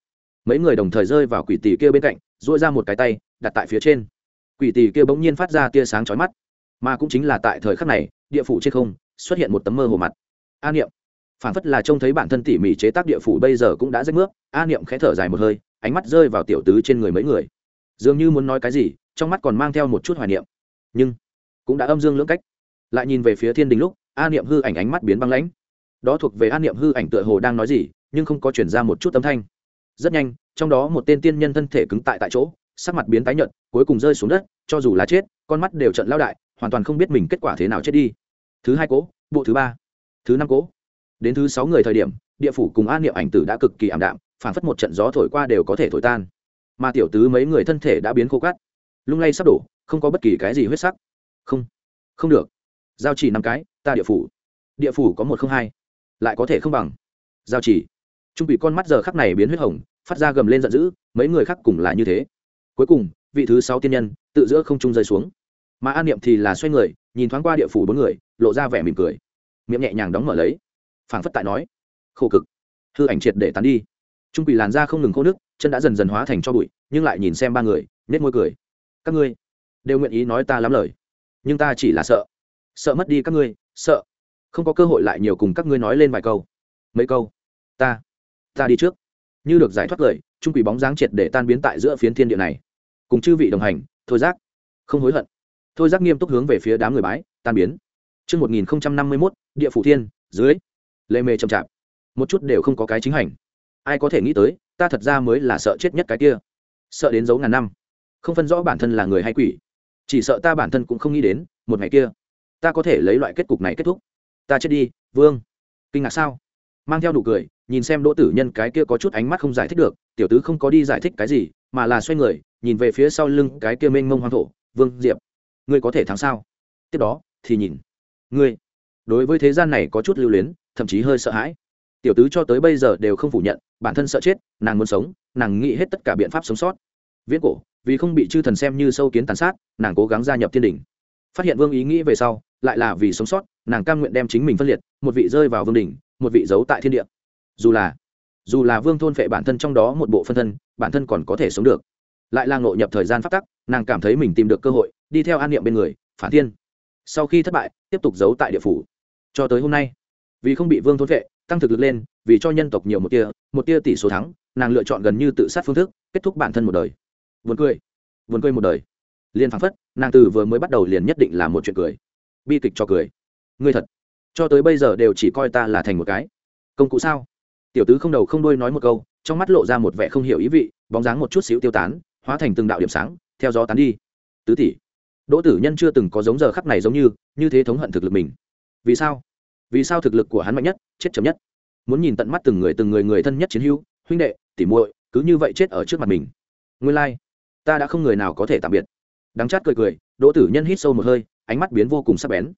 mấy người đồng thời rơi vào quỷ tỷ kia bên cạnh dội ra một cái tay, đặt tại phía trên. Quỷ tỷ kia bỗng nhiên phát ra tia sáng chói mắt. Mà cũng chính là tại thời khắc này, địa phủ trên không, xuất hiện một tấm mơ hồ mặt. A niệm. Phản phất là trông thấy bản thân tỉ mỉ chế tác địa phủ bây giờ cũng đã rách nước. A niệm khẽ thở dài một hơi, ánh mắt rơi vào tiểu tứ trên người mấy người dường như muốn nói cái gì trong mắt còn mang theo một chút hoài niệm. Nhưng cũng đã âm dương lưỡng cách. Lại nhìn về phía thiên đình lúc a niệm hư ảnh ánh mắt biến băng lãnh. Đó thuộc về a niệm hư ảnh tựa hồ đang nói gì nhưng không có chuyển ra một chút âm thanh. Rất nhanh trong đó một tên tiên nhân thân thể cứng tại tại chỗ sắc mặt biến tái nhợt cuối cùng rơi xuống đất cho dù là chết con mắt đều trận lao đại hoàn toàn không biết mình kết quả thế nào chết đi. Thứ hai cố, bộ thứ ba thứ năm cố, đến thứ sáu người thời điểm địa phủ cùng an niệm ảnh tử đã cực kỳ ảm đạm phản phất một trận gió thổi qua đều có thể thổi tan mà tiểu tứ mấy người thân thể đã biến khô cát. Lung lay sắp đổ, không có bất kỳ cái gì huyết sắc. Không không được. Giao chỉ năm cái, ta địa phủ. Địa phủ có một không hai, lại có thể không bằng. Giao chỉ. Trung bị con mắt giờ khắc này biến huyết hồng, phát ra gầm lên giận dữ, mấy người khác cùng là như thế. Cuối cùng, vị thứ sáu tiên nhân, tự giữa không trung rơi xuống. Mà an niệm thì là xoay người, nhìn thoáng qua địa phủ bốn người, lộ ra vẻ mỉm cười. Miệng nhẹ nhàng đóng mở lấy. Phảng phất tại nói. Khổ cực. Hư ảnh triệt để tán đi. Trung quỷ làn da không ngừng khô nước chân đã dần dần hóa thành cho bụi nhưng lại nhìn xem ba người nết môi cười. Các ngươi đều nguyện ý nói ta lắm lời nhưng ta chỉ là sợ. Sợ mất đi các ngươi sợ. Không có cơ hội lại nhiều cùng các ngươi nói lên vài câu. Mấy câu. Ta ta đi trước. Như được giải thoát lời trung quỷ bóng dáng triệt để tan biến tại giữa phiến thiên địa này. Cùng chư vị đồng hành thôi giác. Không hối hận. Thôi giác nghiêm túc hướng về phía đám người bái tan biến. Trước 1051, địa phủ thiên, dưới. Lê mê chậm chạp. Một chút đều không có cái chính hành. Ai có thể nghĩ tới, ta thật ra mới là sợ chết nhất cái kia. Sợ đến dấu ngàn năm. Không phân rõ bản thân là người hay quỷ. Chỉ sợ ta bản thân cũng không nghĩ đến, một ngày kia, ta có thể lấy loại kết cục này kết thúc. Ta chết đi, Vương. Kinh ngạc sao? Mang theo nụ cười, nhìn xem Đỗ Tử Nhân cái kia có chút ánh mắt không giải thích được, tiểu tứ không có đi giải thích cái gì, mà là xoay người, nhìn về phía sau lưng cái kia mênh mông hoang thổ, Vương Diệp. Ngươi có thể thắng sao? Tiếp đó, thì nhìn ngươi đối với thế gian này có chút lưu luyến thậm chí hơi sợ hãi tiểu tứ cho tới bây giờ đều không phủ nhận, bản thân sợ chết, nàng muốn sống, nàng nghĩ hết tất cả biện pháp sống sót. Viễn cổ, vì không bị chư thần xem như sâu kiến tàn sát, nàng cố gắng gia nhập thiên đình. Phát hiện vương ý nghĩ về sau, lại là vì sống sót, nàng cam nguyện đem chính mình phân liệt, một vị rơi vào vương đình một vị giấu tại thiên địa. Dù là dù là vương thôn phệ bản thân trong đó một bộ phân thân, bản thân còn có thể sống được. Lại là ngộ nhập thời gian phát tắc, nàng cảm thấy mình tìm được cơ hội, đi theo an niệm bên người, phản thiên. Sau khi thất bại, tiếp tục giấu tại địa phủ. Cho tới hôm nay, vì không bị vương thôn vệ tăng thực lực lên, vì cho nhân tộc nhiều một tia một tia tỷ số thắng, nàng lựa chọn gần như tự sát phương thức, kết thúc bản thân một đời. Vườn cười. Vườn cười một đời. Liền phăng phất, nàng từ vừa mới bắt đầu liền nhất định là một chuyện cười. Bi kịch cho cười. Ngươi thật. Cho tới bây giờ đều chỉ coi ta là thành một cái. Công cụ sao? Tiểu tứ không đầu không đuôi nói một câu, trong mắt lộ ra một vẻ không hiểu ý vị, bóng dáng một chút xíu tiêu tán, hóa thành từng đạo điểm sáng, theo gió tán đi. Tứ tỷ. Đỗ tử nhân chưa từng có giống giờ khắc này giống như như thế thống hận thực lực mình. Vì sao? Vì sao thực lực của hắn mạnh nhất, chết chậm nhất. Muốn nhìn tận mắt từng người từng người người thân nhất chiến hữu, huynh đệ, tỉ muội, cứ như vậy chết ở trước mặt mình. Nguyên lai、like. ta đã không người nào có thể tạm biệt. Đắng chát cười cười, đỗ tử nhân hít sâu một hơi, ánh mắt biến vô cùng sắc bén.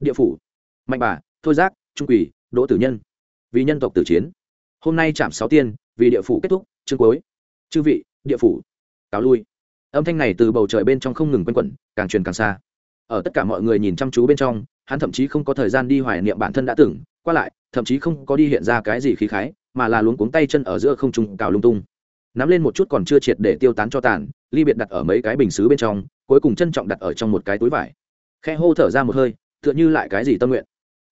Địa phủ. Mạnh bà, thôi giác, trung quỷ đỗ tử nhân. Vì nhân tộc tử chiến. Hôm nay chạm sáu tiên, vì địa phủ kết thúc, chương cuối. Chư vị, địa phủ. Cáo lui. Âm thanh này từ bầu trời bên trong không ngừng quanh quẩn, càng truyền càng xa ở tất cả mọi người nhìn chăm chú bên trong, hắn thậm chí không có thời gian đi hoài niệm bản thân đã từng. Qua lại, thậm chí không có đi hiện ra cái gì khí khái, mà là luống cuống tay chân ở giữa không trung cào lung tung. Nắm lên một chút còn chưa triệt để tiêu tán cho tàn, ly biệt đặt ở mấy cái bình xứ bên trong, cuối cùng trân trọng đặt ở trong một cái túi vải. Khe hô thở ra một hơi, tựa như lại cái gì tâm nguyện.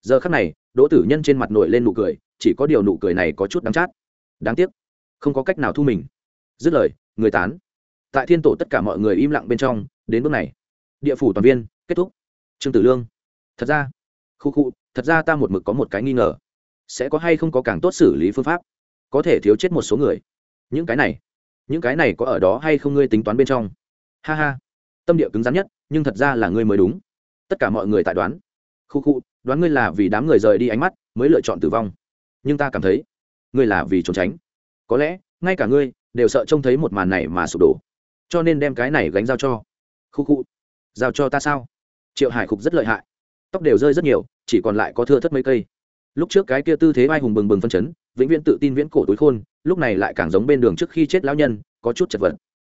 Giờ khắc này, đỗ tử nhân trên mặt nổi lên nụ cười, chỉ có điều nụ cười này có chút đắng chát. Đáng tiếc, không có cách nào thu mình. Dứt lời, người tán. Tại thiên tổ tất cả mọi người im lặng bên trong, đến bước này địa phủ toàn viên, kết thúc. Trương tử lương, thật ra, khu khu, thật ra ta một mực có một cái nghi ngờ. Sẽ có hay không có càng tốt xử lý phương pháp? Có thể thiếu chết một số người. Những cái này, những cái này có ở đó hay không ngươi tính toán bên trong? Ha ha, tâm địa cứng rắn nhất, nhưng thật ra là ngươi mới đúng. Tất cả mọi người tại đoán. Khu khu, đoán ngươi là vì đám người rời đi ánh mắt mới lựa chọn tử vong. Nhưng ta cảm thấy, ngươi là vì trốn tránh. Có lẽ, ngay cả ngươi đều sợ trông thấy một màn này mà sụp đổ. Cho nên đem cái này gánh giao cho. Khu khu giao cho ta sao? Triệu hải khục rất lợi hại. Tóc đều rơi rất nhiều, chỉ còn lại có thưa thất mấy cây. Lúc trước cái kia tư thế vai hùng bừng bừng phân chấn, vĩnh viễn tự tin viễn cổ túi khôn, lúc này lại càng giống bên đường trước khi chết lão nhân, có chút chật vật.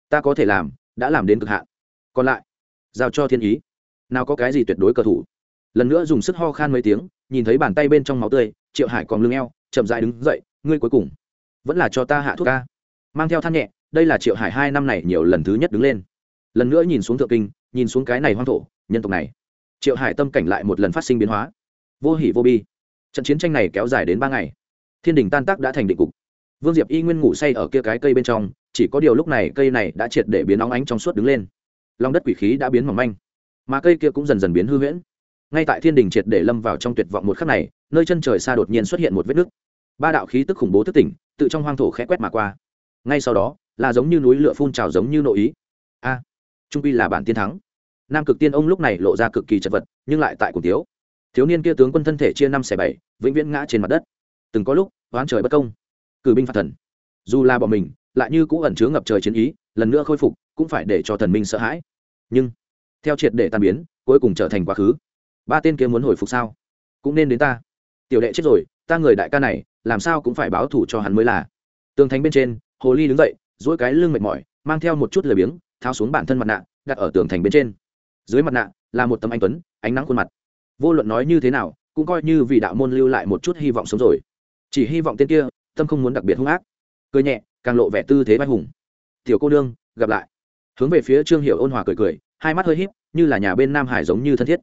Ta có thể làm, đã làm đến cực hạn. Còn lại, giao cho thiên ý. Nào có cái gì tuyệt đối cờ thủ. Lần nữa dùng sức ho khan mấy tiếng, nhìn thấy bàn tay bên trong máu tươi, triệu hải còn lưng eo, chậm dại đứng dậy, ngươi cuối cùng vẫn là cho ta hạ thuốc ca. Mang theo than nhẹ, đây là triệu hải hai năm này nhiều lần thứ nhất đứng lên. Lần nữa nhìn xuống thượng kinh nhìn xuống cái này hoang thổ, nhân tộc này. Triệu hải tâm cảnh lại một lần phát sinh biến hóa. Vô hỉ vô bi. Trận chiến tranh này kéo dài đến ba ngày. Thiên đình tan tác đã thành định cục. Vương diệp y nguyên ngủ say ở kia cái cây bên trong, chỉ có điều lúc này cây này đã triệt để biến óng ánh trong suốt đứng lên. Lòng đất quỷ khí đã biến mỏng manh, mà cây kia cũng dần dần biến hư huyễn. Ngay tại thiên đình triệt để lâm vào trong tuyệt vọng một khắc này, nơi chân trời xa đột nhiên xuất hiện một vết nứt. Ba đạo khí tức khủng bố thức tỉnh, tự trong hoang thổ khẽ quét mà qua. Ngay sau đó, là giống như núi lửa phun trào giống như nội ý. A! Trung quy là bản tiên thắng. Nam cực tiên ông lúc này lộ ra cực kỳ chật vật, nhưng lại tại cùng thiếu. Thiếu niên kia tướng quân thân thể chia năm xẻ bảy, vĩnh viễn ngã trên mặt đất. Từng có lúc, oán trời bất công. Cử binh phạt thần. Dù là bọn mình, lại như cũ ẩn chứa ngập trời chiến ý, lần nữa khôi phục, cũng phải để cho thần minh sợ hãi. Nhưng, theo triệt để tan biến, cuối cùng trở thành quá khứ. Ba tên kia muốn hồi phục sao? Cũng nên đến ta. Tiểu đệ chết rồi, ta người đại ca này, làm sao cũng phải báo thủ cho hắn mới là. Tường thánh bên trên, hồ ly đứng dậy, duỗi cái lưng mệt mỏi, mang theo một chút lười biếng tháo xuống bản thân mặt nạ, đặt ở tường thành bên trên. Dưới mặt nạ là một tấm anh tuấn, ánh nắng khuôn mặt. Vô luận nói như thế nào, cũng coi như vì đạo môn lưu lại một chút hy vọng sống rồi. Chỉ hy vọng tên kia, tâm không muốn đặc biệt hung ác. Cười nhẹ, càng lộ vẻ tư thế vai hùng. Tiểu cô nương, gặp lại. Hướng về phía trương hiệu ôn hòa cười cười, hai mắt hơi híp, như là nhà bên nam hải giống như thân thiết.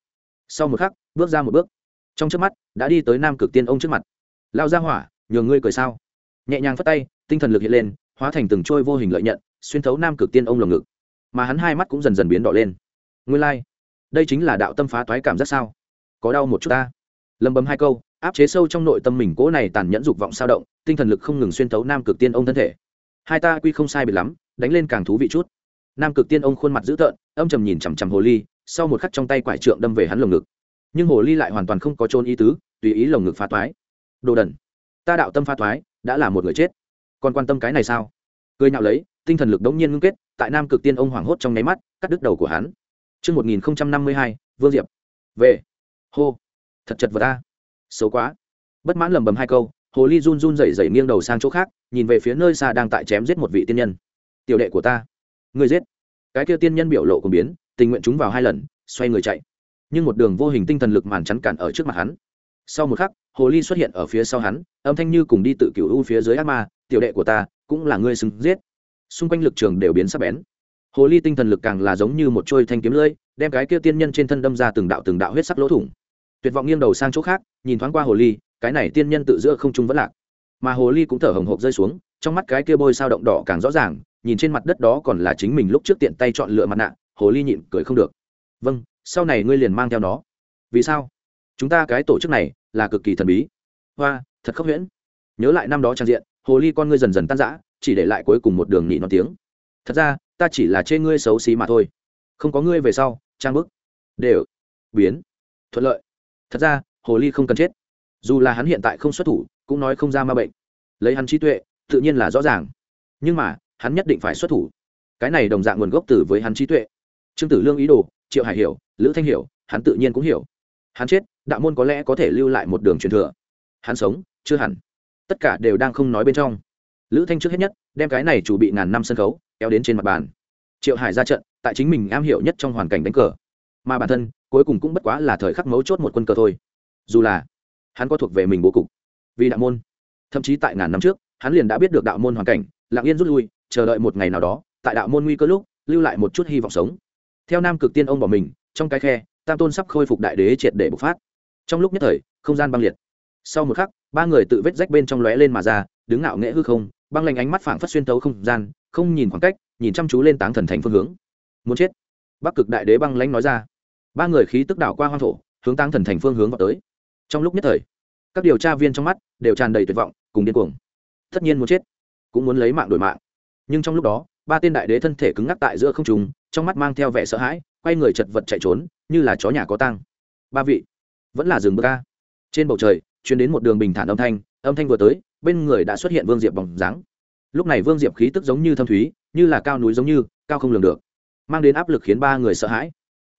Sau một khắc, bước ra một bước. Trong trước mắt, đã đi tới nam cực tiên ông trước mặt. Lao ra hỏa, nhường ngươi cười sao? Nhẹ nhàng phất tay, tinh thần lực hiện lên, hóa thành từng trôi vô hình lợi nhận, xuyên thấu nam cực tiên ông lồng ngực mà hắn hai mắt cũng dần dần biến đỏ lên. Nguyên lai、like. đây chính là đạo tâm phá toái cảm giác sao? Có đau một chút ta. Lầm bầm hai câu, áp chế sâu trong nội tâm mình cỗ này tàn nhẫn dục vọng sao động, tinh thần lực không ngừng xuyên thấu nam cực tiên ông thân thể. Hai ta quy không sai biệt lắm, đánh lên càng thú vị chút. Nam cực tiên ông khuôn mặt dữ tợn, âm trầm nhìn chằm chằm hồ ly, sau một khắc trong tay quải trượng đâm về hắn lồng ngực. Nhưng hồ ly lại hoàn toàn không có trôn ý tứ, tùy ý lồng ngực phá toái. Đồ đần, ta đạo tâm phá toái, đã là một người chết. Còn quan tâm cái này sao? Cười nhạo lấy, tinh thần lực đống nhiên ngưng kết tại nam cực tiên ông hoảng hốt trong nháy mắt cắt đứt đầu của hắn Trước 1052, Vương Diệp. Về. Hô. Thật chật vật ta. Xấu quá. Bất mãn lầm bầm hai câu, hồ ly run run rẩy rẩy nghiêng đầu sang chỗ khác, nhìn về phía nơi xa đang tại chém giết một vị tiên nhân. Tiểu đệ của ta. Người giết. Cái kia tiên nhân biểu lộ cũng biến, tình nguyện chúng vào hai lần, xoay người chạy. Nhưng một đường vô hình tinh thần lực màn chắn cản ở trước mặt hắn. Sau một khắc, hồ ly xuất hiện ở phía sau hắn, âm thanh như cùng đi tự cửu u phía dưới ác ma, tiểu đệ của ta, cũng là ngươi xứng giết xung quanh lực trường đều biến sắc bén. Hồ ly tinh thần lực càng là giống như một trôi thanh kiếm lưỡi, đem cái kia tiên nhân trên thân đâm ra từng đạo từng đạo huyết sắc lỗ thủng. Tuyệt vọng nghiêng đầu sang chỗ khác, nhìn thoáng qua hồ ly, cái này tiên nhân tự giữa không trung vẫn lạc. Mà hồ ly cũng thở hồng hộc rơi xuống, trong mắt cái kia bôi sao động đỏ càng rõ ràng, nhìn trên mặt đất đó còn là chính mình lúc trước tiện tay chọn lựa mặt nạ, hồ ly nhịn cười không được. Vâng sau này ngươi liền mang theo nó. Vì sao? Chúng ta cái tổ chức này là cực kỳ thần bí. Hoa, thật khốc huyễn. Nhớ lại năm đó trang diện hồ ly con ngươi dần dần tan rã, chỉ để lại cuối cùng một đường nhị nó tiếng. Thật ra, ta chỉ là chê ngươi xấu xí mà thôi. Không có ngươi về sau, trang bức đều biến. Thuận lợi. Thật ra, hồ ly không cần chết. Dù là hắn hiện tại không xuất thủ, cũng nói không ra ma bệnh. Lấy hắn trí tuệ, tự nhiên là rõ ràng. Nhưng mà, hắn nhất định phải xuất thủ. Cái này đồng dạng nguồn gốc từ với hắn trí tuệ. Trương tử lương ý đồ, triệu hải hiểu, lữ thanh hiểu, hắn tự nhiên cũng hiểu. Hắn chết, đạo môn có lẽ có thể lưu lại một đường truyền thừa. Hắn sống, chưa hẳn tất cả đều đang không nói bên trong. Lữ thanh trước hết nhất, đem cái này chủ bị ngàn năm sân khấu, kéo đến trên mặt bàn. Triệu hải ra trận, tại chính mình am hiểu nhất trong hoàn cảnh đánh cờ. Mà bản thân, cuối cùng cũng bất quá là thời khắc mấu chốt một quân cờ thôi. Dù là, hắn có thuộc về mình bố cục. Vì đạo môn. Thậm chí tại ngàn năm trước, hắn liền đã biết được đạo môn hoàn cảnh, lặng yên rút lui, chờ đợi một ngày nào đó, tại đạo môn nguy cơ lúc, lưu lại một chút hy vọng sống. Theo nam cực tiên ông bỏ mình, trong cái khe, tam tôn sắp khôi phục đại đế triệt để bộc phát. Trong lúc nhất thời, không gian băng liệt sau một khắc, ba người tự vết rách bên trong lóe lên mà ra, đứng ngạo nghễ hư không, băng lanh ánh mắt phảng phất xuyên tấu không gian, không nhìn khoảng cách, nhìn chăm chú lên táng thần thành phương hướng. Muốn chết. Bắc cực đại đế băng lãnh nói ra. Ba người khí tức đảo qua hoang thổ, hướng táng thần thành phương hướng vào tới. Trong lúc nhất thời, các điều tra viên trong mắt đều tràn đầy tuyệt vọng, cùng điên cuồng. Tất nhiên muốn chết, cũng muốn lấy mạng đổi mạng. Nhưng trong lúc đó, ba tên đại đế thân thể cứng ngắc tại giữa không trùng trong mắt mang theo vẻ sợ hãi, quay người chật vật chạy trốn, như là chó nhà có tăng ba vị, vẫn là rừng bờ ca trên bầu trời chuyển đến một đường bình thản âm thanh âm thanh vừa tới, bên người đã xuất hiện vương diệp bóng dáng. Lúc này vương diệp khí tức giống như thâm thúy, như là cao núi giống như, cao không lường được, mang đến áp lực khiến ba người sợ hãi.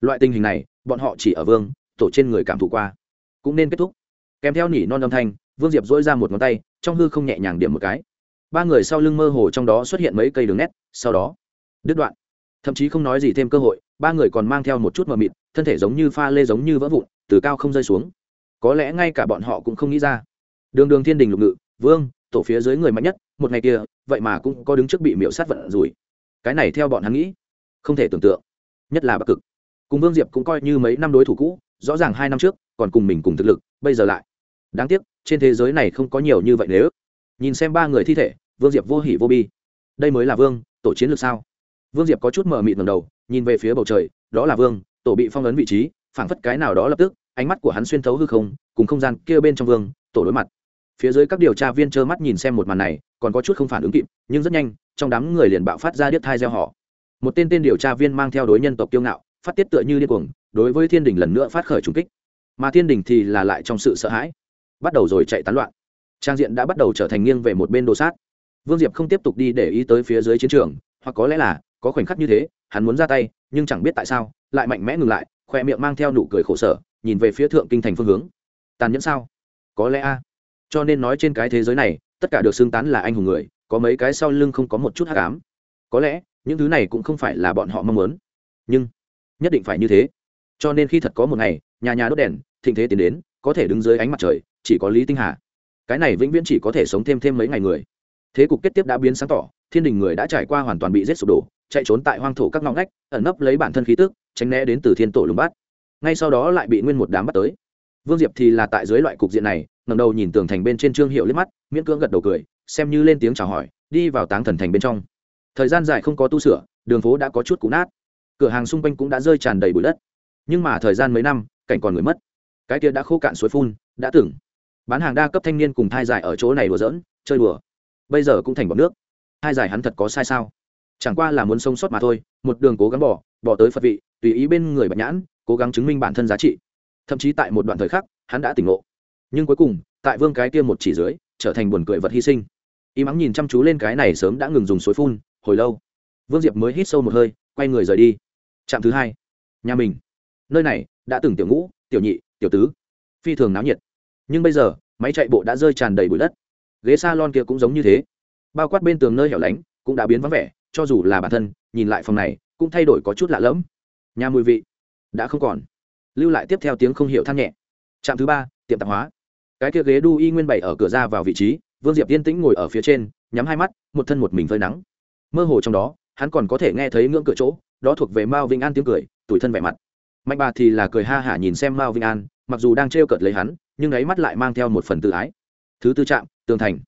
Loại tình hình này, bọn họ chỉ ở vương, tổ trên người cảm thụ qua. Cũng nên kết thúc. Kèm theo nỉ non âm thanh, vương diệp dỗi ra một ngón tay, trong hư không nhẹ nhàng điểm một cái. Ba người sau lưng mơ hồ trong đó xuất hiện mấy cây đường nét, sau đó, đứt đoạn. Thậm chí không nói gì thêm cơ hội, ba người còn mang theo một chút mờ mịt, thân thể giống như pha lê giống như vỡ vụn, từ cao không rơi xuống có lẽ ngay cả bọn họ cũng không nghĩ ra. Đường đường thiên đình lục ngự, vương, tổ phía dưới người mạnh nhất, một ngày kia, vậy mà cũng có đứng trước bị miễu sát vận rủi. Cái này theo bọn hắn nghĩ, không thể tưởng tượng, nhất là bắc cực. Cùng vương diệp cũng coi như mấy năm đối thủ cũ, rõ ràng hai năm trước, còn cùng mình cùng thực lực, bây giờ lại. Đáng tiếc, trên thế giới này không có nhiều như vậy nếu. Nhìn xem ba người thi thể, vương diệp vô hỉ vô bi. Đây mới là vương, tổ chiến lược sao? Vương diệp có chút mờ mịt ngầm đầu, nhìn về phía bầu trời, đó là vương, tổ bị phong ấn vị trí, phảng phất cái nào đó lập tức ánh mắt của hắn xuyên thấu hư không, cùng không gian kia bên trong vương, tổ đối mặt. Phía dưới các điều tra viên trơ mắt nhìn xem một màn này, còn có chút không phản ứng kịp, nhưng rất nhanh, trong đám người liền bạo phát ra điếc thai gieo họ. Một tên tên điều tra viên mang theo đối nhân tộc kiêu ngạo, phát tiết tựa như điên cuồng, đối với thiên đình lần nữa phát khởi trùng kích. Mà thiên đình thì là lại trong sự sợ hãi, bắt đầu rồi chạy tán loạn. Trang diện đã bắt đầu trở thành nghiêng về một bên đồ sát. Vương diệp không tiếp tục đi để ý tới phía dưới chiến trường, hoặc có lẽ là, có khoảnh khắc như thế, hắn muốn ra tay, nhưng chẳng biết tại sao, lại mạnh mẽ ngừng lại, khoe miệng mang theo nụ cười khổ sở nhìn về phía thượng kinh thành phương hướng. Tàn nhẫn sao? Có lẽ a. Cho nên nói trên cái thế giới này, tất cả được xưng tán là anh hùng người, có mấy cái sau lưng không có một chút hát cám có lẽ, những thứ này cũng không phải là bọn họ mong muốn. Nhưng, nhất định phải như thế. Cho nên khi thật có một ngày, nhà nhà đốt đèn, thịnh thế tiến đến, có thể đứng dưới ánh mặt trời, chỉ có lý tinh hà. Cái này vĩnh viễn chỉ có thể sống thêm thêm mấy ngày người. Thế cục kết tiếp đã biến sáng tỏ, thiên đình người đã trải qua hoàn toàn bị giết sụp đổ, chạy trốn tại hoang thổ các ngõ ngách, ẩn nấp lấy bản thân khí tức, tránh né đến từ thiên tổ lùng bát ngay sau đó lại bị nguyên một đám bắt tới. Vương diệp thì là tại dưới loại cục diện này ngầm đầu nhìn tường thành bên trên trương hiệu liếc mắt, miễn cưỡng gật đầu cười, xem như lên tiếng chào hỏi, đi vào táng thần thành bên trong. Thời gian dài không có tu sửa, đường phố đã có chút cũ nát. Cửa hàng xung quanh cũng đã rơi tràn đầy bụi đất. Nhưng mà thời gian mấy năm, cảnh còn người mất. Cái kia đã khô cạn suối phun, đã tưởng bán hàng đa cấp thanh niên cùng thai dài ở chỗ này đùa giỡn, chơi đùa. Bây giờ cũng thành bọc nước. Thai giải hắn thật có sai sao? Chẳng qua là muốn sống sót mà thôi, một đường cố gắng bỏ bỏ tới phật vị, tùy ý bên người bạch nhãn cố gắng chứng minh bản thân giá trị. Thậm chí tại một đoạn thời khắc, hắn đã tỉnh ngộ. Nhưng cuối cùng, tại vương cái kia một chỉ dưới, trở thành buồn cười vật hy sinh. Y mắng nhìn chăm chú lên cái này sớm đã ngừng dùng suối phun, hồi lâu. Vương diệp mới hít sâu một hơi, quay người rời đi. Trạm thứ hai. Nhà mình. Nơi này, đã từng tiểu ngũ, tiểu nhị, tiểu tứ. Phi thường náo nhiệt. Nhưng bây giờ, máy chạy bộ đã rơi tràn đầy bụi đất. Ghế s a lon kia cũng giống như thế. Bao quát bên tường nơi hẻo lánh, cũng đã biến vắng vẻ, cho dù là bản thân, nhìn lại phòng này, cũng thay đổi có chút lạ lẫm. Nhà mùi vị đã không còn. Lưu lại tiếp theo tiếng không hiểu than nhẹ. Trạm thứ ba, tiệm tạp hóa. Cái kia ghế đu y nguyên bày ở cửa ra vào vị trí, vương diệp yên tĩnh ngồi ở phía trên, nhắm hai mắt, một thân một mình phơi nắng. Mơ hồ trong đó, hắn còn có thể nghe thấy ngưỡng cửa chỗ, đó thuộc về mao vinh an tiếng cười, tủi thân vẻ mặt. Mạnh bà thì là cười ha hả nhìn xem mao vinh an, mặc dù đang trêu cợt lấy hắn, nhưng ấy mắt lại mang theo một phần tự ái. Thứ tư trạm, tường thành.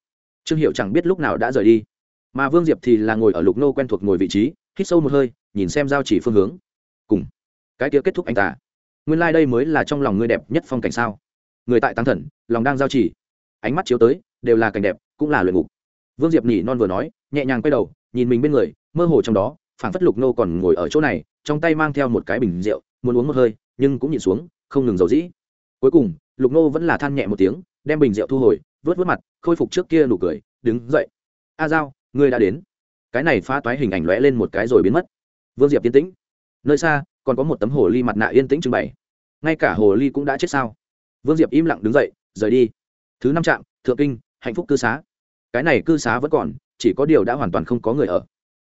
Trương hiệu chẳng biết lúc nào đã rời đi. Mà vương diệp thì là ngồi ở lục nô quen thuộc ngồi vị trí, hít sâu một hơi, nhìn xem giao chỉ phương hướng. Cùng cái kia kết thúc anh ta. Nguyên lai、like、đây mới là trong lòng người đẹp nhất phong cảnh sao? Người tại tăng thần, lòng đang giao chỉ ánh mắt chiếu tới, đều là cảnh đẹp, cũng là luyện ngục. Vương diệp nhỉ non vừa nói, nhẹ nhàng quay đầu, nhìn mình bên người, mơ hồ trong đó phản phất lục nô còn ngồi ở chỗ này, trong tay mang theo một cái bình rượu, muốn uống một hơi, nhưng cũng nhìn xuống, không ngừng dầu dĩ. Cuối cùng, lục nô vẫn là than nhẹ một tiếng, đem bình rượu thu hồi, vớt vớt mặt, khôi phục trước kia nụ cười, đứng dậy. A giao, ngươi đã đến. Cái này phá toái hình ảnh lóe lên một cái rồi biến mất. Vương diệp tiến tĩnh nơi xa, còn có một tấm hồ ly mặt nạ yên tĩnh trưng bày. Ngay cả hồ ly cũng đã chết sao? Vương diệp im lặng đứng dậy, rời đi. Thứ năm trạm, thượng kinh, hạnh phúc cư xá. Cái này cư xá vẫn còn, chỉ có điều đã hoàn toàn không có người ở.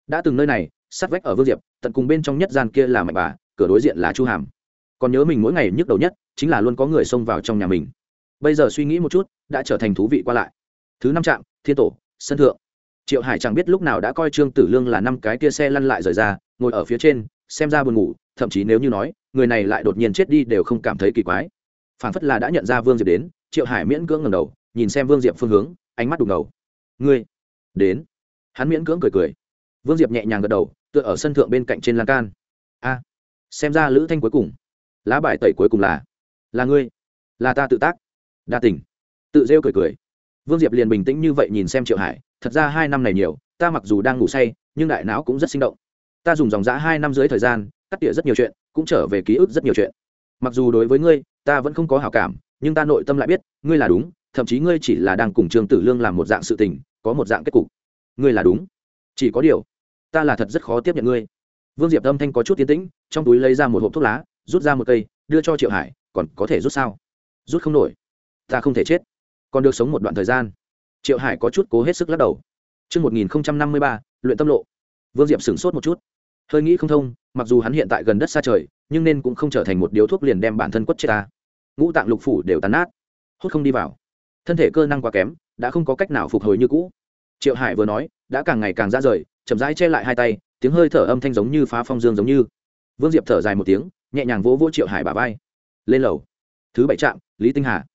Đã từng nơi này, sát vách ở vương diệp, tận cùng bên trong nhất gian kia là mạnh bà, cửa đối diện là chu hàm. Còn nhớ mình mỗi ngày nhức đầu nhất, chính là luôn có người xông vào trong nhà mình. Bây giờ suy nghĩ một chút, đã trở thành thú vị qua lại. Thứ năm trạm, thiên tổ, sân thượng. Triệu hải chẳng biết lúc nào đã coi trương tử lương là năm cái kia xe lăn lại rời ra, ngồi ở phía trên xem ra buồn ngủ, thậm chí nếu như nói, người này lại đột nhiên chết đi đều không cảm thấy kỳ quái. Phản phất là đã nhận ra vương diệp đến, triệu hải miễn cưỡng ngầm đầu, nhìn xem vương diệp phương hướng, ánh mắt đục ngầu. Ngươi đến? Hắn miễn cưỡng cười cười. Vương diệp nhẹ nhàng gật đầu, tựa ở sân thượng bên cạnh trên lan can. A, xem ra lữ thanh cuối cùng, lá bài tẩy cuối cùng là là ngươi, là ta tự tác. Đa tình. Tự rêu cười cười. Vương diệp liền bình tĩnh như vậy nhìn xem triệu hải, thật ra hai năm này nhiều, ta mặc dù đang ngủ say, nhưng đại não cũng rất sinh động ta dùng dòng giã hai năm dưới thời gian cắt tỉa rất nhiều chuyện cũng trở về ký ức rất nhiều chuyện. Mặc dù đối với ngươi ta vẫn không có hảo cảm nhưng ta nội tâm lại biết ngươi là đúng thậm chí ngươi chỉ là đang cùng trương tử lương làm một dạng sự tình có một dạng kết cục. Ngươi là đúng. Chỉ có điều ta là thật rất khó tiếp nhận ngươi. Vương diệp âm thanh có chút tiến tĩnh trong túi lấy ra một hộp thuốc lá rút ra một cây đưa cho triệu hải còn có thể rút sao? Rút không nổi. Ta không thể chết. Còn được sống một đoạn thời gian. Triệu hải có chút cố hết sức lắc đầu. Trước 1053, luyện tâm lộ. Vương Diệp sửng sốt một chút. Hơi nghĩ không thông, mặc dù hắn hiện tại gần đất xa trời, nhưng nên cũng không trở thành một điếu thuốc liền đem bản thân quất chết ta. Ngũ tạng lục phủ đều tàn nát, hút không đi vào. Thân thể cơ năng quá kém, đã không có cách nào phục hồi như cũ. Triệu Hải vừa nói, đã càng ngày càng ra rời, chậm rãi che lại hai tay, tiếng hơi thở âm thanh giống như phá phong dương giống như. Vương Diệp thở dài một tiếng, nhẹ nhàng vỗ vỗ Triệu Hải bả vai. Lên lầu. Thứ bảy trạm, Lý Tinh Hà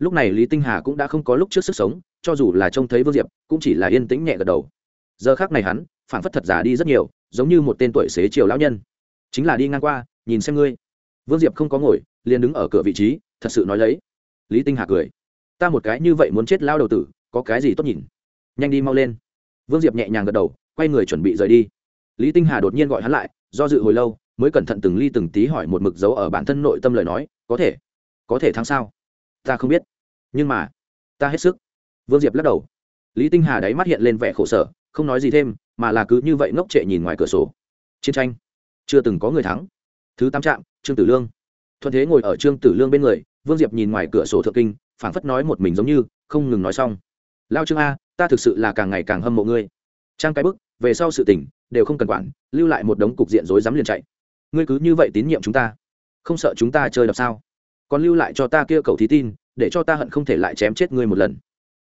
lúc này lý tinh hà cũng đã không có lúc trước sức sống cho dù là trông thấy vương diệp cũng chỉ là yên tĩnh nhẹ gật đầu giờ khác này hắn phản phất thật giả đi rất nhiều, giống như một tên tuổi xế chiều lão nhân. Chính là đi ngang qua, nhìn xem ngươi. Vương diệp không có ngồi, liền đứng ở cửa vị trí, thật sự nói lấy. Lý tinh hà cười. Ta một cái như vậy muốn chết lao đầu tử, có cái gì tốt nhìn? Nhanh đi mau lên. Vương diệp nhẹ nhàng gật đầu, quay người chuẩn bị rời đi. Lý tinh hà đột nhiên gọi hắn lại, do dự hồi lâu, mới cẩn thận từng ly từng tí hỏi một mực dấu ở bản thân nội tâm lời nói, có thể có thể thắng sao? Ta không biết. Nhưng mà, ta hết sức. Vương diệp lắc đầu. Lý tinh hà đáy mắt hiện lên vẻ khổ sở, không nói gì thêm mà là cứ như vậy ngốc trệ nhìn ngoài cửa sổ. Chiến tranh. Chưa từng có người thắng. Thứ tám trạm, trương tử lương. Thuận thế ngồi ở trương tử lương bên người, vương diệp nhìn ngoài cửa sổ thượng kinh, phảng phất nói một mình giống như, không ngừng nói xong. Lao trương a, ta thực sự là càng ngày càng hâm mộ ngươi. Trang cái bức, về sau sự tỉnh đều không cần quản, lưu lại một đống cục diện rối rắm liền chạy. Ngươi cứ như vậy tín nhiệm chúng ta. Không sợ chúng ta chơi đập sao? Còn lưu lại cho ta kia cầu thí tin, để cho ta hận không thể lại chém chết ngươi một lần.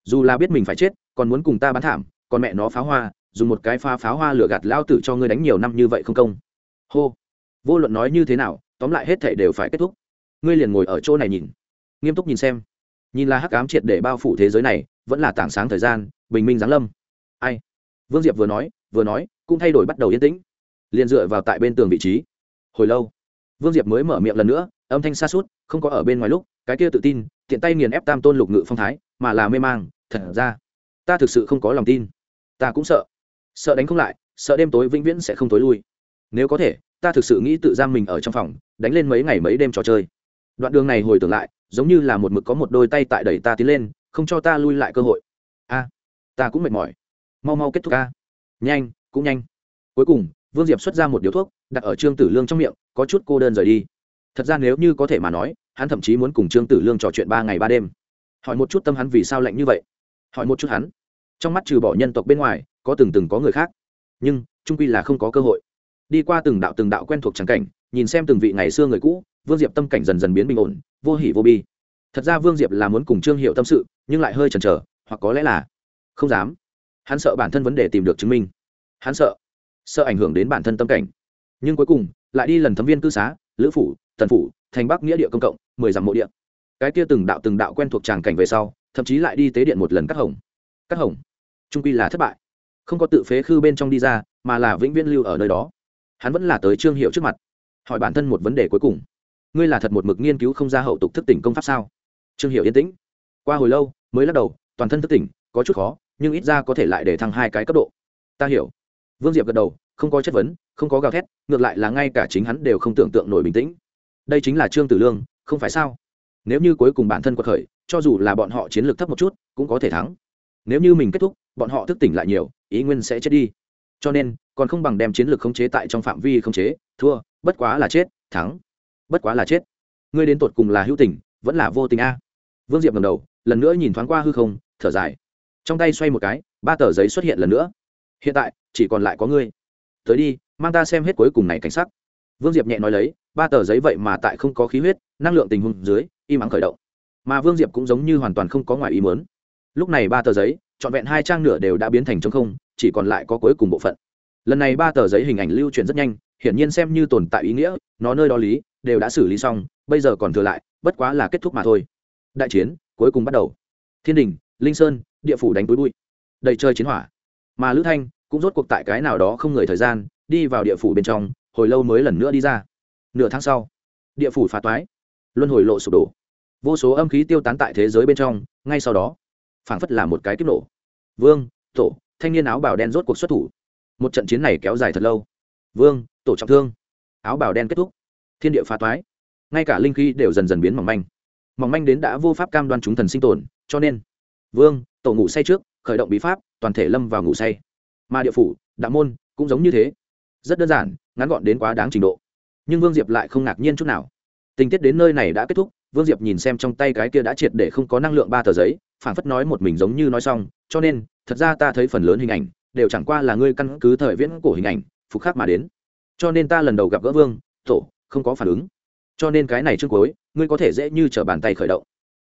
Dù là biết mình phải chết, còn muốn cùng ta bán thảm, còn mẹ nó pháo hoa dùng một cái pha pháo hoa lửa gạt lao tử cho ngươi đánh nhiều năm như vậy không công. Hô. Vô luận nói như thế nào, tóm lại hết thể đều phải kết thúc. Ngươi liền ngồi ở chỗ này nhìn. Nghiêm túc nhìn xem. Nhìn là hắc ám triệt để bao phủ thế giới này, vẫn là tảng sáng thời gian, bình minh giáng lâm. Ai? Vương diệp vừa nói vừa nói, cũng thay đổi bắt đầu yên tĩnh. Liền dựa vào tại bên tường vị trí. Hồi lâu, vương diệp mới mở miệng lần nữa, âm thanh xa suốt, không có ở bên ngoài lúc, cái kia tự tin, tiện tay nghiền ép tam tôn lục ngự phong thái, mà là mê mang, thật ra, ta thực sự không có lòng tin. Ta cũng sợ sợ đánh không lại, sợ đêm tối vĩnh viễn sẽ không tối lui. Nếu có thể, ta thực sự nghĩ tự giam mình ở trong phòng, đánh lên mấy ngày mấy đêm trò chơi. Đoạn đường này hồi tưởng lại, giống như là một mực có một đôi tay tại đẩy ta tiến lên, không cho ta lui lại cơ hội. A, ta cũng mệt mỏi. Mau mau kết thúc a. Nhanh, cũng nhanh. Cuối cùng, vương diệp xuất ra một điếu thuốc, đặt ở trương tử lương trong miệng, có chút cô đơn rời đi. Thật ra nếu như có thể mà nói, hắn thậm chí muốn cùng trương tử lương trò chuyện ba ngày ba đêm. Hỏi một chút tâm hắn vì sao lạnh như vậy. Hỏi một chút hắn. Trong mắt trừ bỏ nhân tộc bên ngoài có từng từng có người khác. Nhưng, trung quy là không có cơ hội. Đi qua từng đạo từng đạo quen thuộc trắng cảnh, nhìn xem từng vị ngày xưa người cũ, vương diệp tâm cảnh dần dần biến bình ổn, vô hỉ vô bi. Thật ra vương diệp là muốn cùng trương hiệu tâm sự, nhưng lại hơi chần chờ, hoặc có lẽ là không dám. Hắn sợ bản thân vấn đề tìm được chứng minh. Hắn sợ sợ ảnh hưởng đến bản thân tâm cảnh. Nhưng cuối cùng, lại đi lần thấm viên cư xá, lữ phủ tần phủ, thành bắc nghĩa địa công cộng, mười dặm mộ địa. Cái kia từng đạo từng đạo quen thuộc tràng cảnh về sau, thậm chí lại đi tế điện một lần cắt hồng. Cắt hồng, trung quy là thất bại không có tự phế khư bên trong đi ra, mà là vĩnh viễn lưu ở nơi đó. Hắn vẫn là tới trương hiệu trước mặt, hỏi bản thân một vấn đề cuối cùng. Ngươi là thật một mực nghiên cứu không ra hậu tục thức tỉnh công pháp sao? Trương hiệu yên tĩnh. Qua hồi lâu, mới lắc đầu, toàn thân thức tỉnh, có chút khó, nhưng ít ra có thể lại để thăng hai cái cấp độ. Ta hiểu. Vương diệp gật đầu, không có chất vấn, không có gào thét, ngược lại là ngay cả chính hắn đều không tưởng tượng nổi bình tĩnh. Đây chính là trương tử lương, không phải sao? Nếu như cuối cùng bản thân quật khởi, cho dù là bọn họ chiến lược thấp một chút, cũng có thể thắng. Nếu như mình kết thúc bọn họ thức tỉnh lại nhiều, ý nguyên sẽ chết đi. Cho nên, còn không bằng đem chiến lược khống chế tại trong phạm vi khống chế, thua, bất quá là chết, thắng, bất quá là chết. Ngươi đến tột cùng là hữu tình, vẫn là vô tình a. Vương diệp ngầm đầu, lần nữa nhìn thoáng qua hư không, thở dài. Trong tay xoay một cái, ba tờ giấy xuất hiện lần nữa. Hiện tại, chỉ còn lại có ngươi. Tới đi, mang ta xem hết cuối cùng này cảnh sắc. Vương diệp nhẹ nói lấy, ba tờ giấy vậy mà tại không có khí huyết, năng lượng tình huống dưới, im ắng khởi động. Mà vương diệp cũng giống như hoàn toàn không có ngoài ý muốn. Lúc này ba tờ giấy trọn vẹn hai trang nửa đều đã biến thành trống không, chỉ còn lại có cuối cùng bộ phận. Lần này ba tờ giấy hình ảnh lưu truyền rất nhanh, hiển nhiên xem như tồn tại ý nghĩa, nó nơi đó lý, đều đã xử lý xong, bây giờ còn thừa lại, bất quá là kết thúc mà thôi. Đại chiến, cuối cùng bắt đầu. Thiên đình, linh sơn, địa phủ đánh túi bụi. Đầy chơi chiến hỏa. Mà lữ thanh cũng rốt cuộc tại cái nào đó không người thời gian, đi vào địa phủ bên trong, hồi lâu mới lần nữa đi ra. Nửa tháng sau, địa phủ phá toái. Luân hồi lộ sụp đổ. Vô số âm khí tiêu tán tại thế giới bên trong, ngay sau đó phảng phất là một cái kích nổ. Vương, tổ, thanh niên áo bào đen rốt cuộc xuất thủ. Một trận chiến này kéo dài thật lâu. Vương, tổ trọng thương. Áo bào đen kết thúc. Thiên địa phá toái. Ngay cả linh khí đều dần dần biến mỏng manh. Mỏng manh đến đã vô pháp cam đoan chúng thần sinh tồn, cho nên, vương, tổ ngủ say trước, khởi động bí pháp, toàn thể lâm vào ngủ say. Mà địa phủ, đạo môn, cũng giống như thế. Rất đơn giản, ngắn gọn đến quá đáng trình độ. Nhưng vương diệp lại không ngạc nhiên chút nào. Tình tiết đến nơi này đã kết thúc vương diệp nhìn xem trong tay cái kia đã triệt để không có năng lượng ba tờ giấy phản phất nói một mình giống như nói xong, cho nên, thật ra ta thấy phần lớn hình ảnh đều chẳng qua là ngươi căn cứ thời viễn cổ hình ảnh phục khắc mà đến. Cho nên ta lần đầu gặp gỡ vương, tổ, không có phản ứng. Cho nên cái này trước cuối, ngươi có thể dễ như t bàn tay khởi động.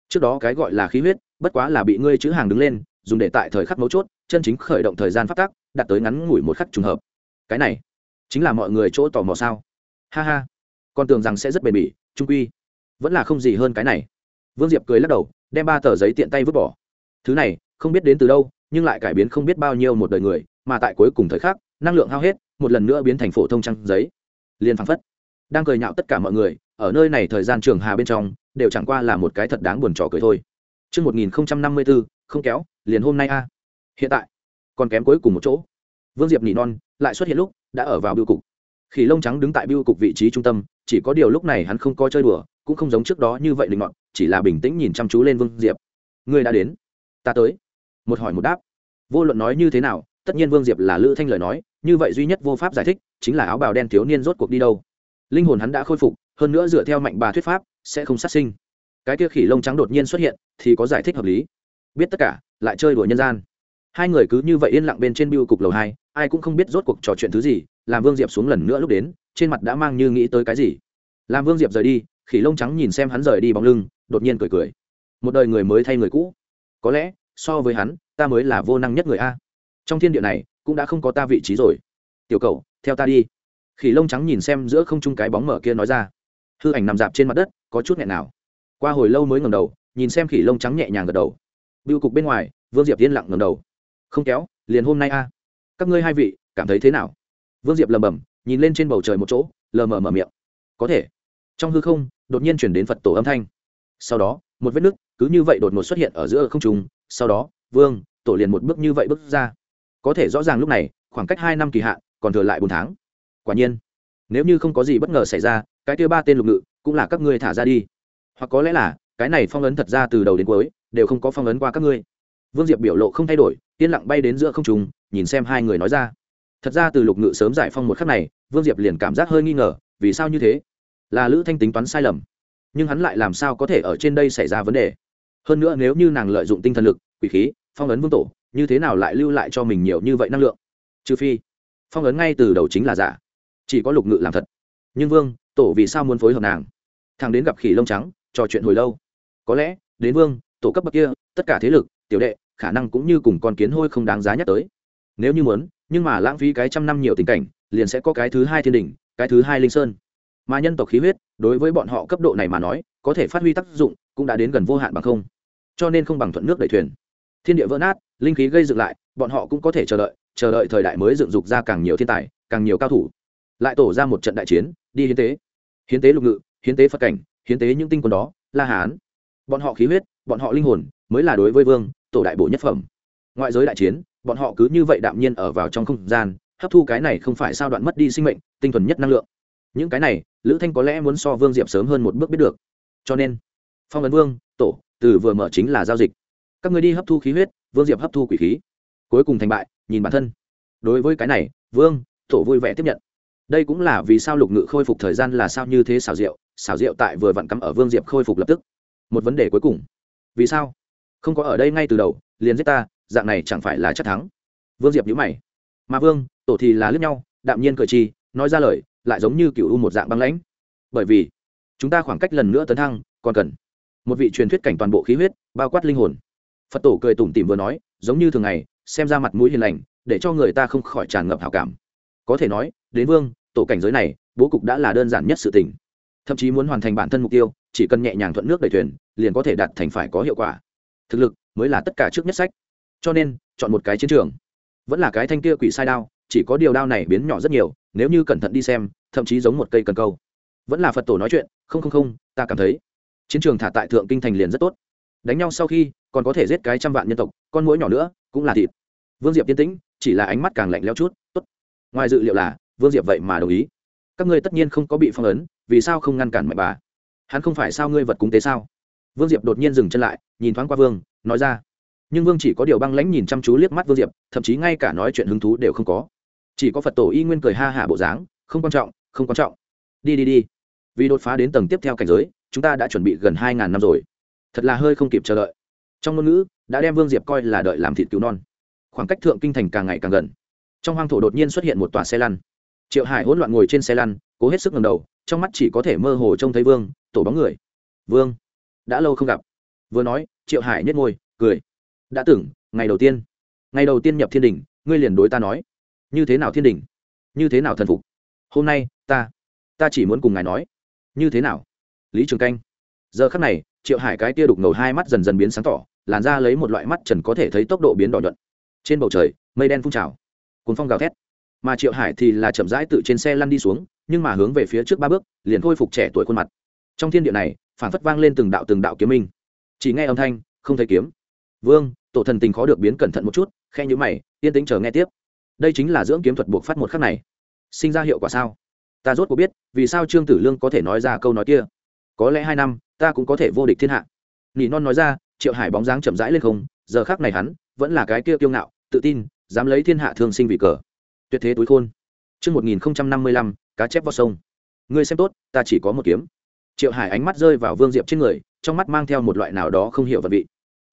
Trước đó cái gọi là khí huyết, bất quá là bị ngươi chữ hàng đứng lên, dùng để tại thời khắc mấu chốt, chân chính khởi động thời gian phát tác đạt tới ngắn ngủi một khắc trùng hợp. Cái này, chính là mọi người chỗ tò mò sao? Ha ha. Con tưởng rằng sẽ rất bền bỉ, trung quy vẫn là không gì hơn cái này vương diệp cười lắc đầu đem ba tờ giấy tiện tay vứt bỏ thứ này không biết đến từ đâu nhưng lại cải biến không biết bao nhiêu một đời người mà tại cuối cùng thời khắc năng lượng hao hết một lần nữa biến thành phổ thông trăng giấy liền phăng phất đang cười nhạo tất cả mọi người ở nơi này thời gian trường hà bên trong đều chẳng qua là một cái thật đáng buồn trò cười thôi Trước 1054, không kéo, liền hôm nay a. Hiện tại, còn kém cuối cùng một chỗ. Vương Diệp nỉ non, lại xuất hiện lúc, đã ở vào biêu cục. Khỉ lông trắng đứng tại biêu cục vị trí trung tâm, chỉ có điều lúc này hắn không có chơi đùa, cũng không giống trước đó như vậy linh ngọn, chỉ là bình tĩnh nhìn chăm chú lên Vương Diệp. ngươi đã đến, ta tới. Một hỏi một đáp. Vô luận nói như thế nào, tất nhiên Vương Diệp là Lữ Thanh lời nói, như vậy duy nhất vô pháp giải thích, chính là áo bào đen thiếu niên rốt cuộc đi đâu. Linh hồn hắn đã khôi phục, hơn nữa dựa theo mạnh bà thuyết pháp, sẽ không sát sinh cái kia khỉ lông trắng đột nhiên xuất hiện thì có giải thích hợp lý biết tất cả lại chơi đùa nhân gian hai người cứ như vậy yên lặng bên trên biêu cục lầu hai ai cũng không biết rốt cuộc trò chuyện thứ gì làm vương diệp xuống lần nữa lúc đến trên mặt đã mang như nghĩ tới cái gì làm vương diệp rời đi khỉ lông trắng nhìn xem hắn rời đi bóng lưng, đột nhiên cười cười. Một đời người mới thay người cũ. Có lẽ, so với hắn, ta mới là vô năng nhất người a. Trong thiên địa này, cũng đã không có ta vị trí rồi. Tiểu cầu theo ta đi. Khỉ lông trắng nhìn xem giữa không trung cái bóng mở kia nói ra. Hư ảnh nằm dạp trên mặt đất, có chút nghẹn nào. Qua hồi lâu mới ngầm đầu, nhìn xem khỉ lông trắng nhẹ nhàng gật đầu. Biêu cục bên ngoài, vương diệp yên lặng ngầm đầu. Không kéo, liền hôm nay a. Các ngươi hai vị, cảm thấy thế nào? Vương diệp lầm bầm nhìn lên trên bầu trời một chỗ, lờ mờ mở miệng. Có thể trong hư không, đột nhiên chuyển đến phật tổ âm thanh. Sau đó, một vết nứt cứ như vậy đột ngột xuất hiện ở giữa không trùng sau đó, vương, tổ liền một bước như vậy bước ra. Có thể rõ ràng lúc này, khoảng cách hai năm kỳ hạn, còn thừa lại bốn tháng. Quả nhiên, nếu như không có gì bất ngờ xảy ra, cái kia ba tên lục ngự cũng là các ngươi thả ra đi. Hoặc có lẽ là, cái này phong ấn thật ra từ đầu đến cuối, đều không có phong ấn qua các ngươi. Vương diệp biểu lộ không thay đổi, yên lặng bay đến giữa không trùng nhìn xem hai người nói ra. Thật ra từ lục ngự sớm giải phong một khắc này, vương diệp liền cảm giác hơi nghi ngờ, vì sao như thế? Là lữ thanh tính toán sai lầm. Nhưng hắn lại làm sao có thể ở trên đây xảy ra vấn đề? Hơn nữa nếu như nàng lợi dụng tinh thần lực, quỷ khí, phong ấn vương tổ, như thế nào lại lưu lại cho mình nhiều như vậy năng lượng? Trừ phi, phong ấn ngay từ đầu chính là giả. Chỉ có lục ngự làm thật. Nhưng vương, tổ vì sao muốn phối hợp nàng? Thằng đến gặp khỉ lông trắng, trò chuyện hồi lâu. Có lẽ, đến vương, tổ cấp bậc kia, tất cả thế lực, tiểu đệ, khả năng cũng như cùng con kiến hôi không đáng giá nhắc tới. Nếu như muốn, nhưng mà lãng phí cái trăm năm nhiều tình cảnh, liền sẽ có cái thứ hai thiên đình cái thứ hai linh sơn mà nhân tộc khí huyết, đối với bọn họ cấp độ này mà nói, có thể phát huy tác dụng, cũng đã đến gần vô hạn bằng không. Cho nên không bằng thuận nước đẩy thuyền. Thiên địa vỡ nát, linh khí gây dựng lại, bọn họ cũng có thể chờ đợi chờ đợi thời đại mới dựng dục ra càng nhiều thiên tài, càng nhiều cao thủ. Lại tổ ra một trận đại chiến, đi hiến tế. Hiến tế lục ngự, hiến tế phật cảnh, hiến tế những tinh quân đó, la hán. Bọn họ khí huyết, bọn họ linh hồn, mới là đối với vương, tổ đại bộ nhất phẩm. Ngoại giới đại chiến, bọn họ cứ như vậy đạm nhiên ở vào trong không gian, hấp thu cái này không phải sao đoạn mất đi sinh mệnh, tinh thuần nhất năng lượng những cái này, lữ thanh có lẽ muốn so vương diệp sớm hơn một bước biết được. Cho nên, phong ấn vương, tổ, từ vừa mở chính là giao dịch. Các người đi hấp thu khí huyết, vương diệp hấp thu quỷ khí. Cuối cùng thành bại, nhìn bản thân. Đối với cái này, vương, tổ vui vẻ tiếp nhận. Đây cũng là vì sao lục ngự khôi phục thời gian là sao như thế xảo diệu xảo diệu tại vừa vặn cắm ở vương diệp khôi phục lập tức. Một vấn đề cuối cùng. Vì sao? Không có ở đây ngay từ đầu, liền giết ta, dạng này chẳng phải là chắc thắng. Vương diệp nhữ mày. Mà vương, tổ thì là lướt nhau, đạm nhiên cờ chi nói ra lời lại giống như cựu u một dạng băng lãnh. Bởi vì, chúng ta khoảng cách lần nữa tấn thăng, còn cần một vị truyền thuyết cảnh toàn bộ khí huyết, bao quát linh hồn. Phật tổ cười tủm tỉm vừa nói, giống như thường ngày, xem ra mặt mũi hiền lành, để cho người ta không khỏi tràn ngập hảo cảm. Có thể nói, đến vương, tổ cảnh giới này, bố cục đã là đơn giản nhất sự tình. Thậm chí muốn hoàn thành bản thân mục tiêu, chỉ cần nhẹ nhàng thuận nước đẩy thuyền, liền có thể đạt thành phải có hiệu quả. Thực lực mới là tất cả trước nhất sách. Cho nên, chọn một cái chiến trường. Vẫn là cái thanh kia quỷ sai đao, chỉ có điều đao này biến nhỏ rất nhiều nếu như cẩn thận đi xem, thậm chí giống một cây cần câu. Vẫn là phật tổ nói chuyện, không không không, ta cảm thấy, chiến trường thả tại thượng kinh thành liền rất tốt. Đánh nhau sau khi, còn có thể giết cái trăm vạn nhân tộc, con mũi nhỏ nữa, cũng là thịt. Vương diệp tiên tĩnh, chỉ là ánh mắt càng lạnh leo chút, tốt. Ngoài dự liệu là, vương diệp vậy mà đồng ý. Các ngươi tất nhiên không có bị phong ấn, vì sao không ngăn cản mạnh bà? Hắn không phải sao ngươi vật cúng tế sao? Vương diệp đột nhiên dừng chân lại, nhìn thoáng qua vương, nói ra. Nhưng vương chỉ có điều băng lãnh nhìn chăm chú liếc mắt vương diệp, thậm chí ngay cả nói chuyện hứng thú đều không có chỉ có phật tổ y nguyên cười ha hả bộ dáng, không quan trọng, không quan trọng. Đi đi đi. Vì đột phá đến tầng tiếp theo cảnh giới, chúng ta đã chuẩn bị gần hai ngàn năm rồi. Thật là hơi không kịp chờ đợi. Trong ngôn ngữ, đã đem vương diệp coi là đợi làm thịt cứu non. Khoảng cách thượng kinh thành càng ngày càng gần. Trong hoang thổ đột nhiên xuất hiện một tòa xe lăn. Triệu hải hỗn loạn ngồi trên xe lăn, cố hết sức ngầm đầu, trong mắt chỉ có thể mơ hồ trông thấy vương, tổ bóng người. Vương, đã lâu không gặp. Vừa nói, triệu hải nhét ngôi cười. Đã tưởng ngày đầu tiên. Ngày đầu tiên nhập thiên đình, ngươi liền đối ta nói như thế nào thiên đình? Như thế nào thần phục? Hôm nay, ta ta chỉ muốn cùng ngài nói. Như thế nào? Lý trường canh. Giờ khắc này, triệu hải cái tia đục ngầu hai mắt dần dần biến sáng tỏ, làn ra lấy một loại mắt trần có thể thấy tốc độ biến đỏ nhuận. Trên bầu trời, mây đen phun trào cuốn phong gào thét. Mà triệu hải thì là chậm rãi tự trên xe lăn đi xuống, nhưng mà hướng về phía trước ba bước, liền khôi phục trẻ tuổi khuôn mặt. Trong thiên địa này phản phất vang lên từng đạo từng đạo kiếm minh. Chỉ nghe âm thanh, không thấy kiếm. Vương, tổ thần tình khó được biến cẩn thận một chút khe nhữ mày, yên tĩnh chờ nghe tiếp đây chính là dưỡng kiếm thuật buộc phát một khắc này sinh ra hiệu quả sao ta rốt cuộc biết vì sao trương tử lương có thể nói ra câu nói kia có lẽ hai năm ta cũng có thể vô địch thiên hạ nỉ non nói ra triệu hải bóng dáng chậm rãi lên không giờ khác này hắn vẫn là cái kia kiêu ngạo tự tin dám lấy thiên hạ thương sinh vì cờ tuyệt thế túi khôn Trước 1055, cá chép vào sông. Ngươi xem tốt, ta chỉ có một kiếm. Triệu Hải ánh mắt rơi vào Vương Diệp trên người, trong mắt mang theo một loại nào đó không hiểu vật vị.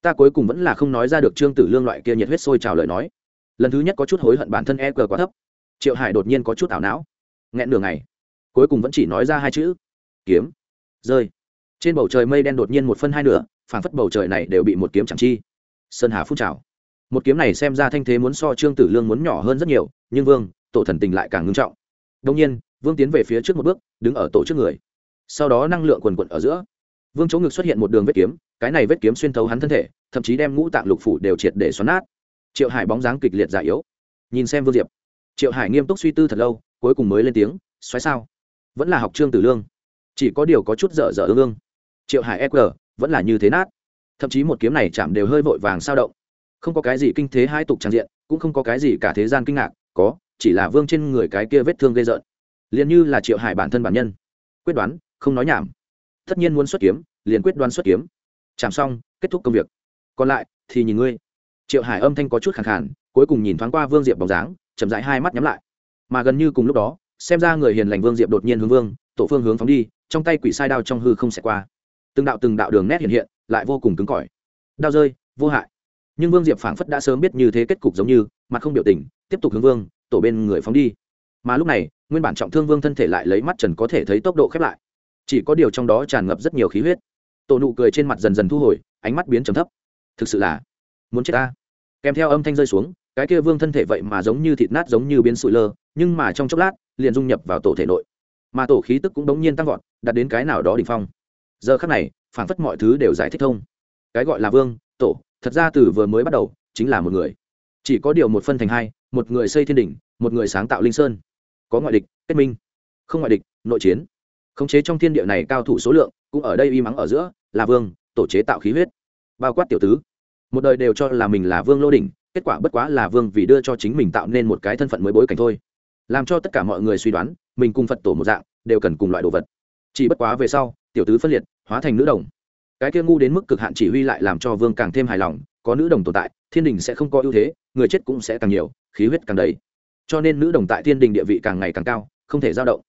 Ta cuối cùng vẫn là không nói ra được Trương Tử Lương loại kia nhiệt huyết sôi trào lời nói. Lần thứ nhất có chút hối hận bản thân e cờ quá thấp. Triệu Hải đột nhiên có chút ảo não. Nghẹn nửa ngày, cuối cùng vẫn chỉ nói ra hai chữ: kiếm. Rơi. Trên bầu trời mây đen đột nhiên một phân hai nửa, phảng phất bầu trời này đều bị một kiếm chẳng chi. Sơn Hà phun trào. Một kiếm này xem ra thanh thế muốn so Trương Tử Lương muốn nhỏ hơn rất nhiều, nhưng Vương, tổ thần tình lại càng ngưng trọng đông nhiên vương tiến về phía trước một bước đứng ở tổ trước người sau đó năng lượng quần quận ở giữa vương chỗ ngực xuất hiện một đường vết kiếm cái này vết kiếm xuyên thấu hắn thân thể thậm chí đem ngũ tạng lục phủ đều triệt để xoắn nát triệu hải bóng dáng kịch liệt già yếu. Nhìn xem vương diệp. Triệu hải nghiêm túc suy tư thật lâu, cuối cùng mới lên tiếng, xoáy sao? Vẫn là học trương tử lương. Chỉ có điều có chút dở dở ương ương. Triệu hải eq vẫn là như thế nát. Thậm chí một kiếm này chạm đều hơi vội vàng sao động. Không có cái gì kinh thế hai tục trang diện, cũng không có cái gì cả thế gian kinh ngạc, có, chỉ là vương trên người cái kia vết thương gây rợn. Liền như là triệu hải bản thân bản nhân. Quyết đoán, không nói nhảm. Tất nhiên muốn xuất kiếm, liền quyết đoán xuất kiếm. Chạm xong, kết thúc công việc. Còn lại, thì nhìn ngươi triệu hải âm thanh có chút khẳng khản cuối cùng nhìn thoáng qua vương diệp bóng dáng, chậm rãi hai mắt nhắm lại. Mà gần như cùng lúc đó, xem ra người hiền lành vương diệp đột nhiên hướng vương, tổ phương hướng phóng đi, trong tay quỷ sai đao trong hư không xẹt qua. Từng đạo từng đạo đường nét hiện hiện, lại vô cùng cứng cỏi. Đao rơi, vô hại. Nhưng vương diệp phảng phất đã sớm biết như thế kết cục giống như, mặt không biểu tình, tiếp tục hướng vương, tổ bên người phóng đi. Mà lúc này, nguyên bản trọng thương vương thân thể lại lấy mắt trần có thể thấy tốc độ khép lại. Chỉ có điều trong đó tràn ngập rất nhiều khí huyết. Tổ nụ cười trên mặt dần dần thu hồi, ánh mắt biến trầm thấp. Thực sự là muốn chết ta. Kèm theo âm thanh rơi xuống, cái kia vương thân thể vậy mà giống như thịt nát giống như biến sụi lơ, nhưng mà trong chốc lát, liền dung nhập vào tổ thể nội. Mà tổ khí tức cũng đống nhiên tăng vọt, đạt đến cái nào đó đ ỉ n h phong. Giờ khắc này phản phất mọi thứ đều giải thích thông. Cái gọi là vương, tổ, thật ra từ vừa mới bắt đầu, chính là một người. Chỉ có điều một phân thành hai, một người xây thiên đỉnh, một người sáng tạo linh sơn. Có ngoại địch, kết minh. Không ngoại địch, nội chiến. Khống chế trong thiên địa này cao thủ số lượng, cũng ở đây y mắng ở giữa, là vương, tổ chế tạo khí huyết. Bao quát tiểu tứ một đời đều cho là mình là vương lô đỉnh, kết quả bất quá là vương vì đưa cho chính mình tạo nên một cái thân phận mới bối cảnh thôi. Làm cho tất cả mọi người suy đoán, mình cùng phật tổ một dạng, đều cần cùng loại đồ vật. Chỉ bất quá về sau, tiểu tứ phân liệt, hóa thành nữ đồng. Cái kia ngu đến mức cực hạn chỉ huy lại làm cho vương càng thêm hài lòng, có nữ đồng tồn tại, thiên đình sẽ không có ưu thế, người chết cũng sẽ càng nhiều, khí huyết càng đầy. Cho nên nữ đồng tại thiên đình địa vị càng ngày càng cao, không thể giao động.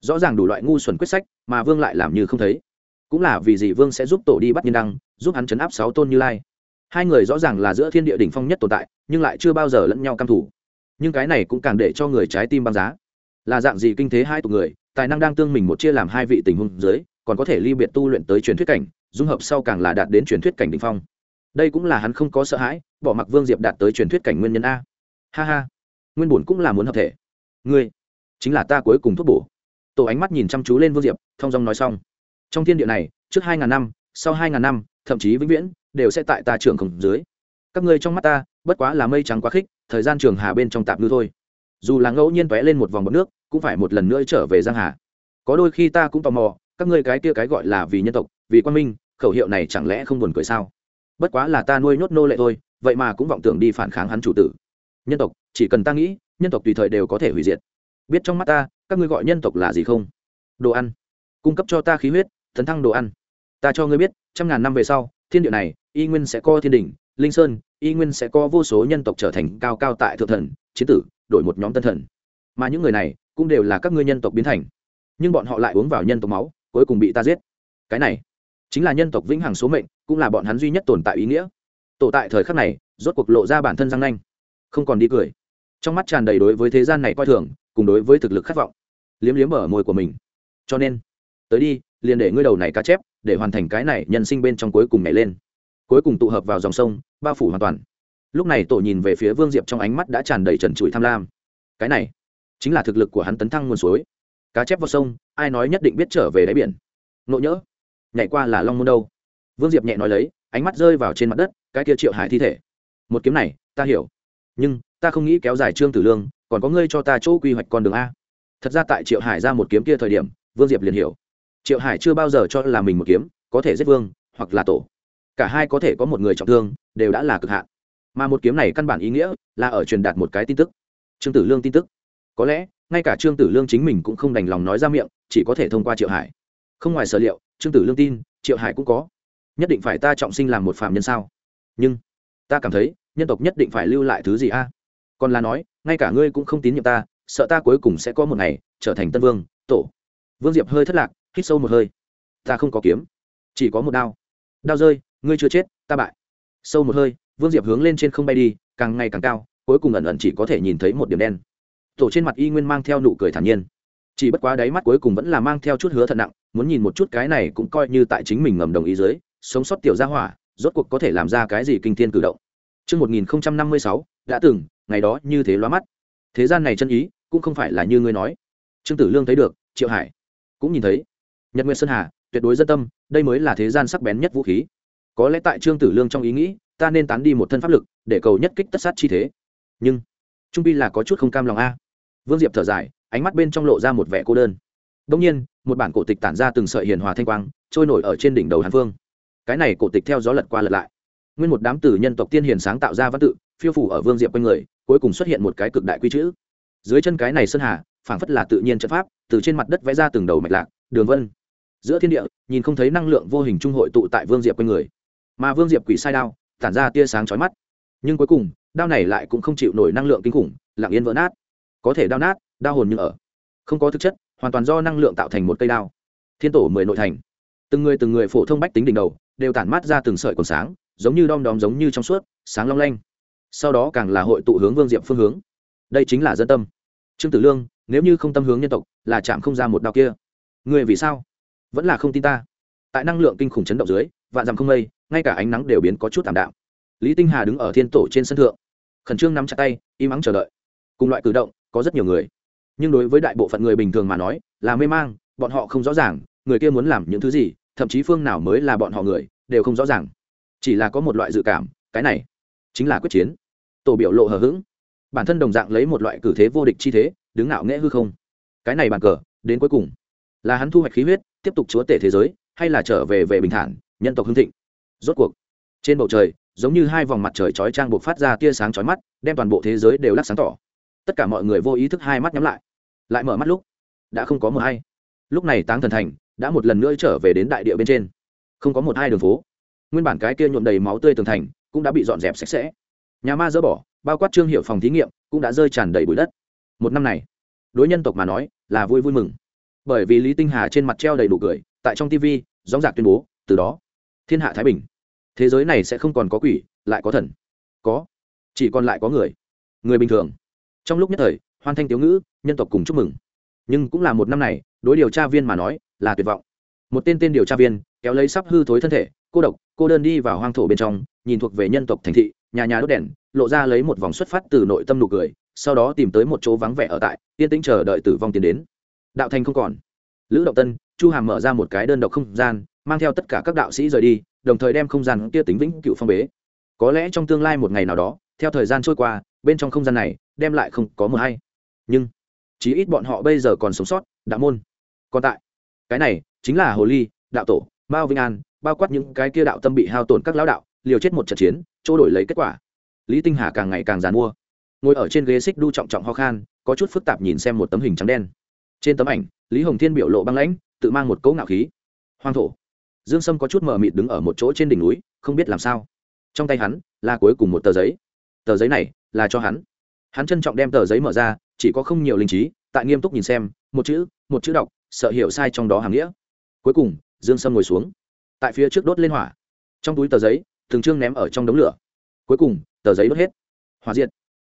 Rõ ràng đủ loại ngu xuẩn quyết sách, mà vương lại làm như không thấy. Cũng là vì gì vương sẽ giúp tổ đi bắt nhân đăng, giúp hắn chấn áp sáu tôn như lai hai người rõ ràng là giữa thiên địa đỉnh phong nhất tồn tại, nhưng lại chưa bao giờ lẫn nhau căm thủ nhưng cái này cũng càng để cho người trái tim băng giá. Là dạng gì kinh thế hai tộc người, tài năng đang tương mình một chia làm hai vị tình huống dưới, còn có thể ly biệt tu luyện tới truyền thuyết cảnh, dung hợp sau càng là đạt đến truyền thuyết cảnh đỉnh phong. Đây cũng là hắn không có sợ hãi, bỏ mặc vương diệp đạt tới truyền thuyết cảnh nguyên nhân a. Ha ha, nguyên bổn cũng là muốn hợp thể. Ngươi, chính là ta cuối cùng thuốc bổ. Tổ ánh mắt nhìn chăm chú lên vương diệp thong dong nói xong. Trong thiên địa này, trước hai ngàn năm, sau hai ngàn năm, thậm chí vĩnh viễn đều sẽ tại ta trường khổng dưới. Các ngươi trong mắt ta, bất quá là mây trắng quá khích, thời gian trường hà bên trong tạm ngư thôi. Dù là ngẫu nhiên tóe lên một vòng bọc nước, cũng phải một lần nữa trở về giang hà. Có đôi khi ta cũng tò mò, các ngươi cái kia cái gọi là vì nhân tộc, vì quan minh, khẩu hiệu này chẳng lẽ không buồn cười sao? Bất quá là ta nuôi nhốt nô lệ thôi, vậy mà cũng vọng tưởng đi phản kháng hắn chủ tử. Nhân tộc, chỉ cần ta nghĩ, nhân tộc tùy thời đều có thể hủy diệt. Biết trong mắt ta, các ngươi gọi nhân tộc là gì không? Đồ ăn. Cung cấp cho ta khí huyết, tấn thăng đồ ăn. Ta cho ngươi biết, trăm ngàn năm về sau thiên địa này, y nguyên sẽ co thiên đình linh sơn, y nguyên sẽ có vô số nhân tộc trở thành cao cao tại thượng thần, chiến tử, đổi một nhóm tân thần. Mà những người này cũng đều là các ngươi nhân tộc biến thành. Nhưng bọn họ lại uống vào nhân tộc máu, cuối cùng bị ta giết. Cái này chính là nhân tộc vĩnh hằng số mệnh, cũng là bọn hắn duy nhất tồn tại ý nghĩa. Tổ tại thời khắc này, rốt cuộc lộ ra bản thân răng nanh. Không còn đi cười. Trong mắt tràn đầy đối với thế gian này coi thường, cùng đối với thực lực khát vọng. Liếm liếm ở môi của mình. Cho nên, tới đi, liền để ngươi đầu này cá chép để hoàn thành cái này nhân sinh bên trong cuối cùng nhảy lên. Cuối cùng tụ hợp vào dòng sông, bao phủ hoàn toàn. Lúc này tổ nhìn về phía vương diệp trong ánh mắt đã tràn đầy trần trụi tham lam. Cái này chính là thực lực của hắn tấn thăng nguồn suối. Cá chép vào sông, ai nói nhất định biết trở về đáy biển. Nộ nhỡ, nhảy qua là long môn đâu? Vương diệp nhẹ nói lấy, ánh mắt rơi vào trên mặt đất, cái kia triệu hải thi thể. Một kiếm này, ta hiểu. Nhưng, ta không nghĩ kéo dài trương tử lương, còn có ngươi cho ta chỗ quy hoạch con đường a. Thật ra tại triệu hải ra một kiếm kia thời điểm, vương diệp liền hiểu triệu hải chưa bao giờ cho là mình một kiếm có thể giết vương hoặc là tổ. Cả hai có thể có một người trọng thương, đều đã là cực hạn. Mà một kiếm này căn bản ý nghĩa là ở truyền đạt một cái tin tức. Trương tử lương tin tức. Có lẽ, ngay cả trương tử lương chính mình cũng không đành lòng nói ra miệng, chỉ có thể thông qua triệu hải. Không ngoài sở liệu, trương tử lương tin, triệu hải cũng có. Nhất định phải ta trọng sinh làm một phạm nhân sao? Nhưng, ta cảm thấy, nhân tộc nhất định phải lưu lại thứ gì a? Còn là nói, ngay cả ngươi cũng không tín nhiệm ta, sợ ta cuối cùng sẽ có một ngày trở thành tân vương, tổ. Vương diệp hơi thất lạc hít sâu một hơi ta không có kiếm chỉ có một đao đao rơi ngươi chưa chết ta bại sâu một hơi vương diệp hướng lên trên không bay đi càng ngày càng cao cuối cùng ẩn ẩn chỉ có thể nhìn thấy một điểm đen tổ trên mặt y nguyên mang theo nụ cười thản nhiên chỉ bất quá đáy mắt cuối cùng vẫn là mang theo chút hứa thận nặng muốn nhìn một chút cái này cũng coi như tại chính mình ngầm đồng ý dưới sống sót tiểu gia hỏa rốt cuộc có thể làm ra cái gì kinh thiên cử động Trước 1056, đã từng, ngày đó như thế loa mắt. Thế gian này chân ý, cũng không phải là như ngươi nói. Trương Tử Lương thấy được, Triệu Hải cũng nhìn thấy. Nhật Nguyệt Sơn Hà, tuyệt đối dân tâm, đây mới là thế gian sắc bén nhất vũ khí. Có lẽ tại Trương Tử Lương trong ý nghĩ, ta nên tán đi một thân pháp lực, để cầu nhất kích tất sát chi thế. Nhưng, trung pi là có chút không cam lòng a. Vương Diệp thở dài, ánh mắt bên trong lộ ra một vẻ cô đơn. đông nhiên, một bản cổ tịch tản ra từng sợi hiền hòa thanh quang, trôi nổi ở trên đỉnh đầu Hàn Vương. Cái này cổ tịch theo gió lật qua lật lại nguyên một đám tử nhân tộc tiên hiền sáng tạo ra văn tự phiêu phủ ở vương diệp quanh người cuối cùng xuất hiện một cái cực đại quy chữ dưới chân cái này sơn hà phảng phất là tự nhiên trận pháp từ trên mặt đất vẽ ra từng đầu mạch lạc đường vân giữa thiên địa, nhìn không thấy năng lượng vô hình trung hội tụ tại vương diệp quanh người. Mà vương diệp quỷ sai đao, tản ra tia sáng chói mắt. Nhưng cuối cùng, đao này lại cũng không chịu nổi năng lượng kinh khủng, lặng yên vỡ nát. Có thể đao nát, đao hồn như ở. Không có thực chất, hoàn toàn do năng lượng tạo thành một cây đao. Thiên tổ mười nội thành. Từng người từng người phổ thông bách tính đỉnh đầu, đều tản mát ra từng sợi còn sáng, giống như đom đóm giống như trong suốt, sáng long lanh. Sau đó càng là hội tụ hướng vương diệp phương hướng. Đây chính là dân tâm. Trương tử lương, nếu như không tâm hướng nhân tộc, là chạm không ra một đạo kia. Người vì sao? Vẫn là không tin ta. Tại năng lượng kinh khủng chấn động dưới, vạn dặm không mây, ngay cả ánh nắng đều biến có chút tảm đạo. lý tinh hà đứng ở thiên tổ trên sân thượng, khẩn trương nắm chặt tay, im ắng chờ đợi. Cùng loại cử động, có rất nhiều người. Nhưng đối với đại bộ phận người bình thường mà nói, là mê mang, bọn họ không rõ ràng, người kia muốn làm những thứ gì, thậm chí phương nào mới là bọn họ người, đều không rõ ràng. Chỉ là có một loại dự cảm, cái này chính là quyết chiến. Tổ biểu lộ hờ hững. Bản thân đồng dạng lấy một loại cử thế vô địch chi thế, đứng ngạo nghễ hư không. Cái này bàn cờ, đến cuối cùng là hắn thu hoạch khí huyết, tiếp tục chúa tể thế giới, hay là trở về về bình thản, nhân tộc hưng thịnh. Rốt cuộc, trên bầu trời, giống như hai vòng mặt trời chói trang buộc phát ra tia sáng chói mắt, đem toàn bộ thế giới đều lắc sáng tỏ. Tất cả mọi người vô ý thức hai mắt nhắm lại lại mở mắt lúc, đã không có một hai lúc này táng thần thành đã một lần nữa trở về đến đại địa bên trên. Không có một hai đường phố. Nguyên bản cái kia nhuộm đầy máu tươi tường thành cũng đã bị dọn dẹp sạch sẽ. Nhà ma dỡ bỏ, bao quát trương hiệu phòng thí nghiệm cũng đã rơi tràn đầy bụi đất. Một năm này, đối nhân tộc mà nói là vui vui mừng bởi vì lý tinh hà trên mặt treo đầy đủ cười, tại trong tv dóng dạc tuyên bố, từ đó, thiên hạ thái bình. Thế giới này sẽ không còn có quỷ, lại có thần. Có. Chỉ còn lại có người. Người bình thường. Trong lúc nhất thời, hoan thanh tiếu ngữ, nhân tộc cùng chúc mừng. Nhưng cũng là một năm này, đối điều tra viên mà nói, là tuyệt vọng. Một tên tên điều tra viên, kéo lấy sắp hư thối thân thể, cô độc, cô đơn đi vào hoang thổ bên trong, nhìn thuộc về nhân tộc thành thị, nhà nhà đốt đèn, lộ ra lấy một vòng xuất phát từ nội tâm nụ cười, sau đó tìm tới một chỗ vắng vẻ ở tại, yên tĩnh chờ đợi tử vong tiến đến đạo thành không còn. Lữ động tân, chu hàm mở ra một cái đơn độc không gian, mang theo tất cả các đạo sĩ rời đi, đồng thời đem không gian kia tính vĩnh cựu phong bế. Có lẽ trong tương lai một ngày nào đó, theo thời gian trôi qua, bên trong không gian này đem lại không có mờ hay. Nhưng, chí ít bọn họ bây giờ còn sống sót, đạo môn còn tại. Cái này chính là hồ ly, đạo tổ, mao vinh an, bao quát những cái kia đạo tâm bị hao tổn các lão đạo, liều chết một trận chiến, chỗ đổi lấy kết quả. Lý tinh hà càng ngày càng dàn mua. Ngồi ở trên ghế xích đu trọng trọng ho khan, có chút phức tạp nhìn xem một tấm hình trắng đen trên tấm ảnh, lý hồng thiên biểu lộ băng lãnh, tự mang một cấu ngạo khí. Hoang thổ. Dương sâm có chút mờ mịt đứng ở một chỗ trên đỉnh núi, không biết làm sao. Trong tay hắn, là cuối cùng một tờ giấy. Tờ giấy này, là cho hắn. Hắn trân trọng đem tờ giấy mở ra, chỉ có không nhiều linh trí, tại nghiêm túc nhìn xem, một chữ một chữ đọc, sợ hiểu sai trong đó hàm nghĩa. Cuối cùng, dương sâm ngồi xuống. Tại phía trước đốt lên hỏa. Trong túi tờ giấy thường trương ném ở trong đống lửa. Cuối cùng, tờ giấy đốt hết. Hòa diệt.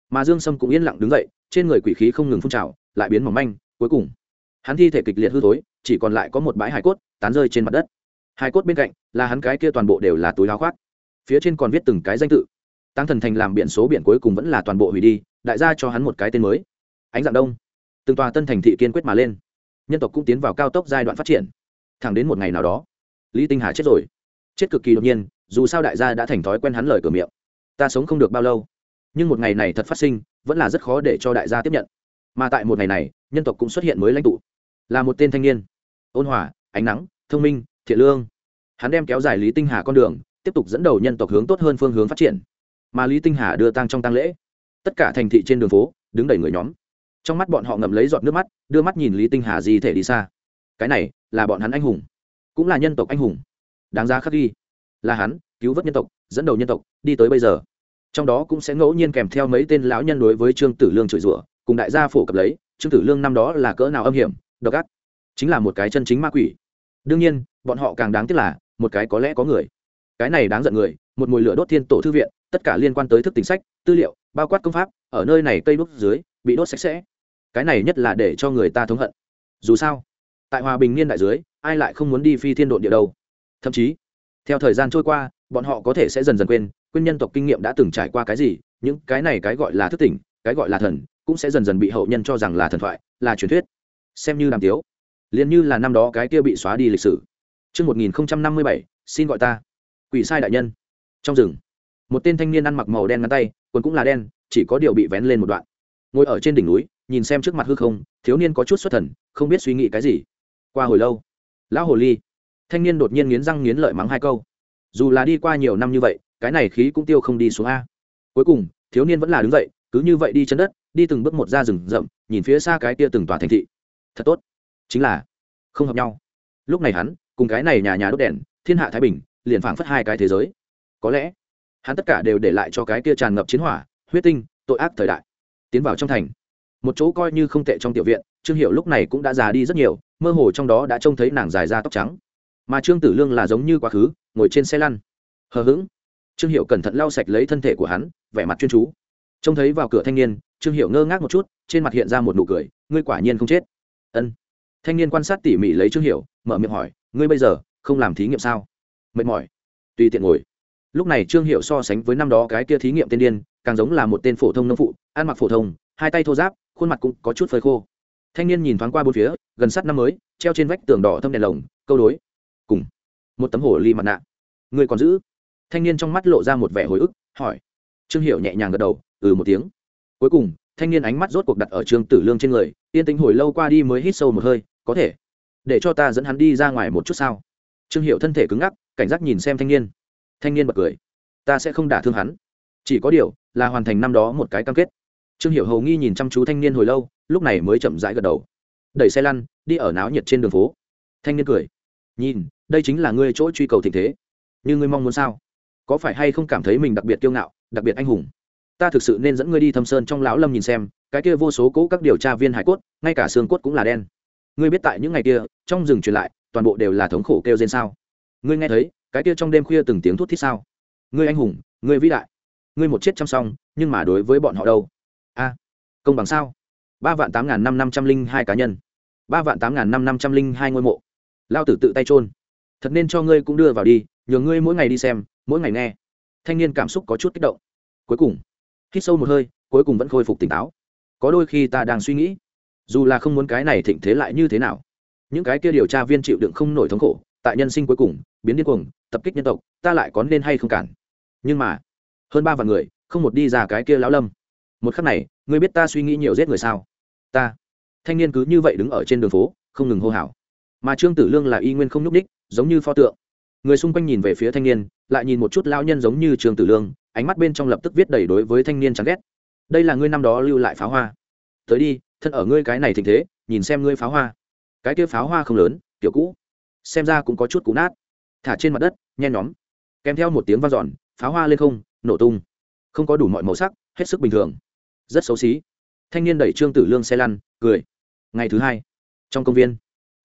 Mà dương sâm cũng yên lặng đứng dậy, trên người quỷ khí không ngừng phun trào, lại biến mỏng manh, cuối cùng hắn thi thể kịch liệt hư thối, chỉ còn lại có một bãi hải cốt, tán rơi trên mặt đất. Hải cốt bên cạnh là hắn cái kia toàn bộ đều là túi áo khoác. Phía trên còn viết từng cái danh tự. Tăng thần thành làm biển số biển cuối cùng vẫn là toàn bộ hủy đi, đại gia cho hắn một cái tên mới. Ánh dạng đông. Từng tòa tân thành thị kiên quyết mà lên. Nhân tộc cũng tiến vào cao tốc giai đoạn phát triển. Thẳng đến một ngày nào đó, lý tinh hà chết rồi. Chết cực kỳ đột nhiên, dù sao đại gia đã thành thói quen hắn lời cửa miệng. Ta sống không được bao lâu. Nhưng một ngày này thật phát sinh, vẫn là rất khó để cho đại gia tiếp nhận. Mà tại một ngày này, nhân tộc cũng xuất hiện mới lãnh tụ là một tên thanh niên. Ôn hòa, ánh nắng, thông minh, thiện lương. Hắn đem kéo dài lý tinh hà con đường, tiếp tục dẫn đầu nhân tộc hướng tốt hơn phương hướng phát triển. Mà lý tinh hà đưa tang trong tang lễ. Tất cả thành thị trên đường phố, đứng đầy người nhóm. Trong mắt bọn họ ngậm lấy giọt nước mắt, đưa mắt nhìn lý tinh hà di thể đi xa. Cái này là bọn hắn anh hùng, cũng là nhân tộc anh hùng. Đáng ra khắc ghi, là hắn, cứu vớt nhân tộc, dẫn đầu nhân tộc, đi tới bây giờ. Trong đó cũng sẽ ngẫu nhiên kèm theo mấy tên lão nhân đối với trương tử lương chửi rủa, cùng đại gia phổ cập lấy, trương tử lương năm đó là cỡ nào âm hiểm độc ác. Chính là một cái chân chính ma quỷ. Đương nhiên, bọn họ càng đáng tiếc là, một cái có lẽ có người. Cái này đáng giận người, một mùi lửa đốt thiên tổ thư viện, tất cả liên quan tới thức tính sách, tư liệu, bao quát công pháp, ở nơi này cây đốt dưới, bị đốt sạch sẽ. Cái này nhất là để cho người ta thống hận. Dù sao, tại hòa bình niên đại dưới, ai lại không muốn đi phi thiên độn địa đâu. Thậm chí, theo thời gian trôi qua, bọn họ có thể sẽ dần dần quên quên nhân tộc kinh nghiệm đã từng trải qua cái gì, những cái này cái gọi là thức tỉnh, cái gọi là thần, cũng sẽ dần dần bị hậu nhân cho rằng là thần thoại, là truyền thuyết xem như đàm tiếu liền như là năm đó cái kia bị xóa đi lịch sử Trước 1057, xin gọi ta. Quỷ sai đại nhân. Trong rừng, một tên thanh niên ăn mặc màu đen ngắn tay, quần cũng là đen, chỉ có điều bị vén lên một đoạn. Ngồi ở trên đỉnh núi, nhìn xem trước mặt hư không, thiếu niên có chút xuất thần, không biết suy nghĩ cái gì. Qua hồi lâu, lão hồ ly, thanh niên đột nhiên nghiến răng nghiến lợi mắng hai câu. Dù là đi qua nhiều năm như vậy, cái này khí cũng tiêu không đi xuống a. Cuối cùng, thiếu niên vẫn là đứng dậy, cứ như vậy đi chân đất, đi từng bước một ra rừng rậm, nhìn phía xa cái kia từng tòa thành thị. Thật tốt. Chính là, không hợp nhau. Lúc này hắn, cùng cái này nhà nhà đốt đèn, thiên hạ thái bình, liền phảng phất hai cái thế giới. Có lẽ, hắn tất cả đều để lại cho cái kia tràn ngập chiến hỏa, huyết tinh, tội ác thời đại, tiến vào trong thành. Một chỗ coi như không tệ trong tiểu viện, trương hiệu lúc này cũng đã già đi rất nhiều, mơ hồ trong đó đã trông thấy nàng dài ra tóc trắng. Mà trương tử lương là giống như quá khứ, ngồi trên xe lăn. Hờ hững. Trương hiệu cẩn thận lau sạch lấy thân thể của hắn, vẻ mặt chuyên chú. Trông thấy vào cửa thanh niên, trương hiệu ngơ ngác một chút, trên mặt hiện ra một nụ cười, ngươi quả nhiên không chết ân. Thanh niên quan sát tỉ mỉ lấy trương hiểu, mở miệng hỏi, ngươi bây giờ không làm thí nghiệm sao? Mệt mỏi. Tùy tiện ngồi. Lúc này trương hiệu so sánh với năm đó cái kia thí nghiệm tiên điên, càng giống là một tên phổ thông nông phụ, ăn mặc phổ thông, hai tay thô giáp khuôn mặt cũng có chút phơi khô. Thanh niên nhìn thoáng qua bốn phía, gần sát năm mới, treo trên vách tường đỏ thâm đèn lồng, câu đối. Cùng. Một tấm hồ ly mặt nạ. Người còn giữ? Thanh niên trong mắt lộ ra một vẻ hồi ức, hỏi. Trương hiệu nhẹ nhàng gật đầu ừ một tiếng. Cuối cùng thanh niên ánh mắt rốt cuộc đặt ở trương tử lương trên người, yên tĩnh hồi lâu qua đi mới hít sâu một hơi, có thể, để cho ta dẫn hắn đi ra ngoài một chút sao? Trương hiệu thân thể cứng ngắc, cảnh giác nhìn xem thanh niên. Thanh niên bật cười. Ta sẽ không đả thương hắn. Chỉ có điều, là hoàn thành năm đó một cái cam kết. Trương hiệu hầu nghi nhìn chăm chú thanh niên hồi lâu, lúc này mới chậm rãi gật đầu. Đẩy xe lăn, đi ở náo nhiệt trên đường phố. Thanh niên cười. Nhìn, đây chính là ngươi chỗ truy cầu tình thế. Như ngươi mong muốn sao? Có phải hay không cảm thấy mình đặc biệt kiêu ngạo, đặc biệt anh hùng? Ta thực sự nên dẫn ngươi đi thâm sơn trong lão lâm nhìn xem, cái kia vô số cỗ các điều tra viên hải cốt, ngay cả xương cốt cũng là đen. Ngươi biết tại những ngày kia, trong rừng truyền lại, toàn bộ đều là thống khổ kêu trên sao? Ngươi nghe thấy, cái kia trong đêm khuya từng tiếng thút thít sao? Ngươi anh hùng, ngươi vĩ đại. Ngươi một chết chăm song nhưng mà đối với bọn họ đâu? A, công bằng sao? Ba vạn tám n g h n năm năm trăm linh hai cá nhân. Ba vạn tám ngàn năm năm trăm linh hai ngôi mộ. Lao tử tự tay trôn thật nên cho ngươi cũng đưa vào đi nhờ ngươi mỗi ngày đi xem, mỗi ngày nghe. Thanh niên cảm xúc có chút kích động. Cuối cùng hít sâu một hơi, cuối cùng vẫn khôi phục tỉnh táo. Có đôi khi ta đang suy nghĩ, dù là không muốn cái này thịnh thế lại như thế nào, những cái kia điều tra viên chịu đựng không nổi thống khổ, tại nhân sinh cuối cùng, biến điên cuồng, tập kích nhân tộc, ta lại có nên hay không cản? Nhưng mà, hơn ba vạn người, không một đi ra cái kia lão lâm. Một khắc này, ngươi biết ta suy nghĩ nhiều giết người sao? Ta. Thanh niên cứ như vậy đứng ở trên đường phố, không ngừng hô hào. Mà trương tử lương là y nguyên không nhúc ních giống như pho tượng. Người xung quanh nhìn về phía thanh niên, lại nhìn một chút lao nhân giống như trương tử lương ánh mắt bên trong lập tức viết đầy đối với thanh niên chán ghét. Đây là ngươi năm đó lưu lại pháo hoa. Tới đi, thân ở ngươi cái này thịnh thế, nhìn xem ngươi pháo hoa. Cái kia pháo hoa không lớn, kiểu cũ. Xem ra cũng có chút cũ nát. Thả trên mặt đất nhen nhóm. Kèm theo một tiếng vang dọn giòn pháo hoa lên không, nổ tung. Không có đủ mọi màu sắc, hết sức bình thường. Rất xấu xí. Thanh niên đẩy trương tử lương xe lăn, cười. Ngày thứ hai, trong công viên,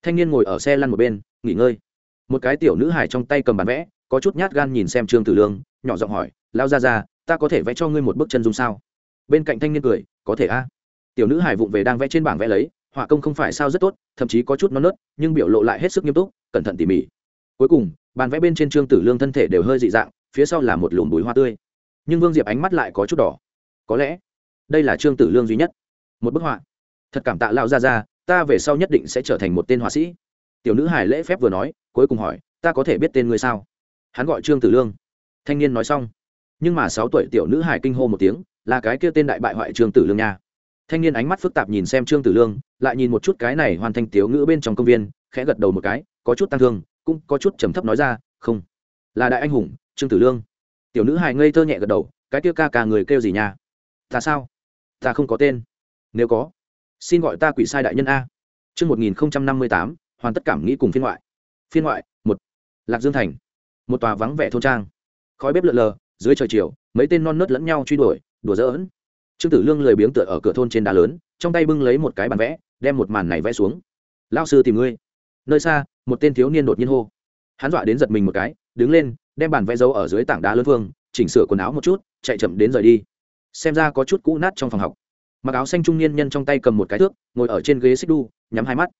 thanh niên ngồi ở xe lăn một bên, nghỉ ngơi. Một cái tiểu nữ hải trong tay cầm bản vẽ, có chút nhát gan nhìn xem trương tử lương nhỏ giọng hỏi lao ra ra ta có thể vẽ cho ngươi một bức chân dung sao? Bên cạnh thanh niên cười, có thể a. Tiểu nữ hải vụng về đang vẽ trên bảng vẽ lấy, họa công không phải sao rất tốt, thậm chí có chút non nớt, nhưng biểu lộ lại hết sức nghiêm túc, cẩn thận tỉ mỉ. Cuối cùng, bàn vẽ bên trên trương tử lương thân thể đều hơi dị dạng, phía sau là một lùm bùi hoa tươi. Nhưng vương diệp ánh mắt lại có chút đỏ. Có lẽ, đây là trương tử lương duy nhất. Một bức họa. Thật cảm tạ lão ra ra ta về sau nhất định sẽ trở thành một tên họa sĩ. Tiểu nữ hải lễ phép vừa nói, cuối cùng hỏi, ta có thể biết tên ngươi sao? Hắn gọi trương tử lương thanh niên nói xong. Nhưng mà sáu tuổi tiểu nữ hải kinh hô một tiếng, là cái kia tên đại bại hoại trương tử lương nha. Thanh niên ánh mắt phức tạp nhìn xem trương tử lương, lại nhìn một chút cái này hoàn thành tiểu ngữ bên trong công viên, khẽ gật đầu một cái, có chút tăng thương, cũng có chút trầm thấp nói ra, không, là đại anh hùng, trương tử lương. Tiểu nữ hài ngây thơ nhẹ gật đầu, cái kia ca ca người kêu gì nha? Ta sao? Ta không có tên. Nếu có, xin gọi ta quỷ sai đại nhân a. Chương một nghìn năm mươi tám, hoàn tất cảm nghĩ cùng phiên ngoại. Phiên ngoại, một. Lạc dương thành. Một tòa vắng vẻ thôn trang khói bếp lợn lờ, dưới trời chiều, mấy tên non nớt lẫn nhau truy đuổi, đùa giỡn. Trương tử lương lười biếng tựa ở cửa thôn trên đá lớn, trong tay bưng lấy một cái bàn vẽ, đem một màn này vẽ xuống. Lao sư tìm ngươi. Nơi xa, một tên thiếu niên đột nhiên hô. Hắn dọa đến giật mình một cái, đứng lên, đem bàn vẽ dấu ở dưới tảng đá lớn vương, chỉnh sửa quần áo một chút, chạy chậm đến rời đi. Xem ra có chút cũ nát trong phòng học. Mặc áo xanh trung niên nhân trong tay cầm một cái thước, ngồi ở trên ghế xích đu, nhắm hai mắt.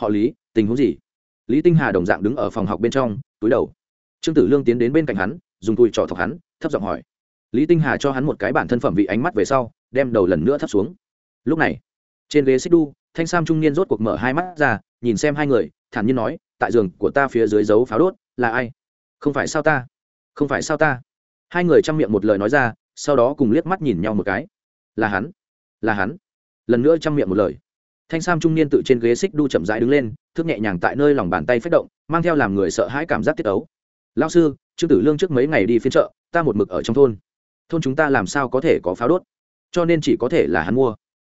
Họ lý, tình huống gì? Lý tinh hà đồng dạng đứng ở phòng học bên trong, túi đầu. Trương tử lương tiến đến bên cạnh hắn dùng tui trỏ thọc hắn, thấp giọng hỏi. Lý tinh hà cho hắn một cái bản thân phẩm vị ánh mắt về sau, đem đầu lần nữa thấp xuống. Lúc này, trên ghế xích đu thanh sam trung niên rốt cuộc mở hai mắt ra, nhìn xem hai người, thản nhiên nói, tại giường của ta phía dưới dấu pháo đốt, là ai? Không phải sao ta? Không phải sao ta? Hai người chăm miệng một lời nói ra, sau đó cùng liếc mắt nhìn nhau một cái. Là hắn là hắn. Lần nữa chăm miệng một lời. Thanh sam trung niên tự trên ghế xích đu chậm rãi đứng lên thức nhẹ nhàng tại nơi lòng bàn tay phách động, mang theo làm người sợ hãi cảm giác tiết ấu lao sư, trương tử lương trước mấy ngày đi phiên chợ, ta một mực ở trong thôn. Thôn chúng ta làm sao có thể có pháo đốt? Cho nên chỉ có thể là hắn mua.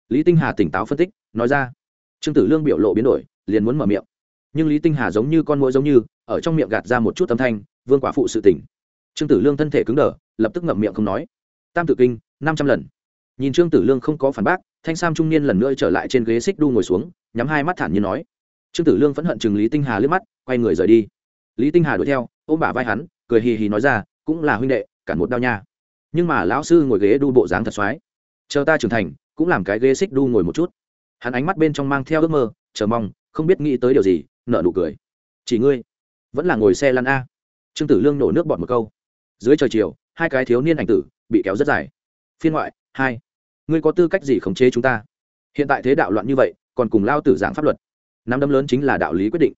Lý tinh hà tỉnh táo phân tích, nói ra. Trương tử lương biểu lộ biến đổi, liền muốn mở miệng. Nhưng lý tinh hà giống như con mũi giống như, ở trong miệng gạt ra một chút âm thanh, vương quả phụ sự tỉnh trương tử lương thân thể cứng đờ, lập tức ngậm miệng không nói. Tam tử kinh, năm trăm lần. Nhìn trương tử lương không có phản bác, thanh sam trung niên lần nữa trở lại trên ghế xích đu ngồi xuống, nhắm hai mắt thản nhiên nói. Trương tử lương phẫn hận chừng lý tinh hà liếc mắt, quay người rời đi lý tinh hà đuổi theo, ôm bả vai hắn, cười hì hì nói ra, cũng là huynh đệ cản một đao nha. Nhưng mà lão sư ngồi ghế đu bộ dáng thật xoái. Chờ ta trưởng thành, cũng làm cái ghế xích đu ngồi một chút. Hắn ánh mắt bên trong mang theo ước mơ, chờ mong, không biết nghĩ tới điều gì nợ nụ cười. Chỉ ngươi, vẫn là ngồi xe lăn a. Trương tử lương nổ nước bọt một câu. Dưới trời chiều, hai cái thiếu niên ảnh tử bị kéo rất dài. Phiên ngoại, hai, ngươi có tư cách gì khống chế chúng ta? Hiện tại thế đạo loạn như vậy, còn cùng lao tử giảng pháp luật. Nắm đấm lớn chính là đạo lý quyết định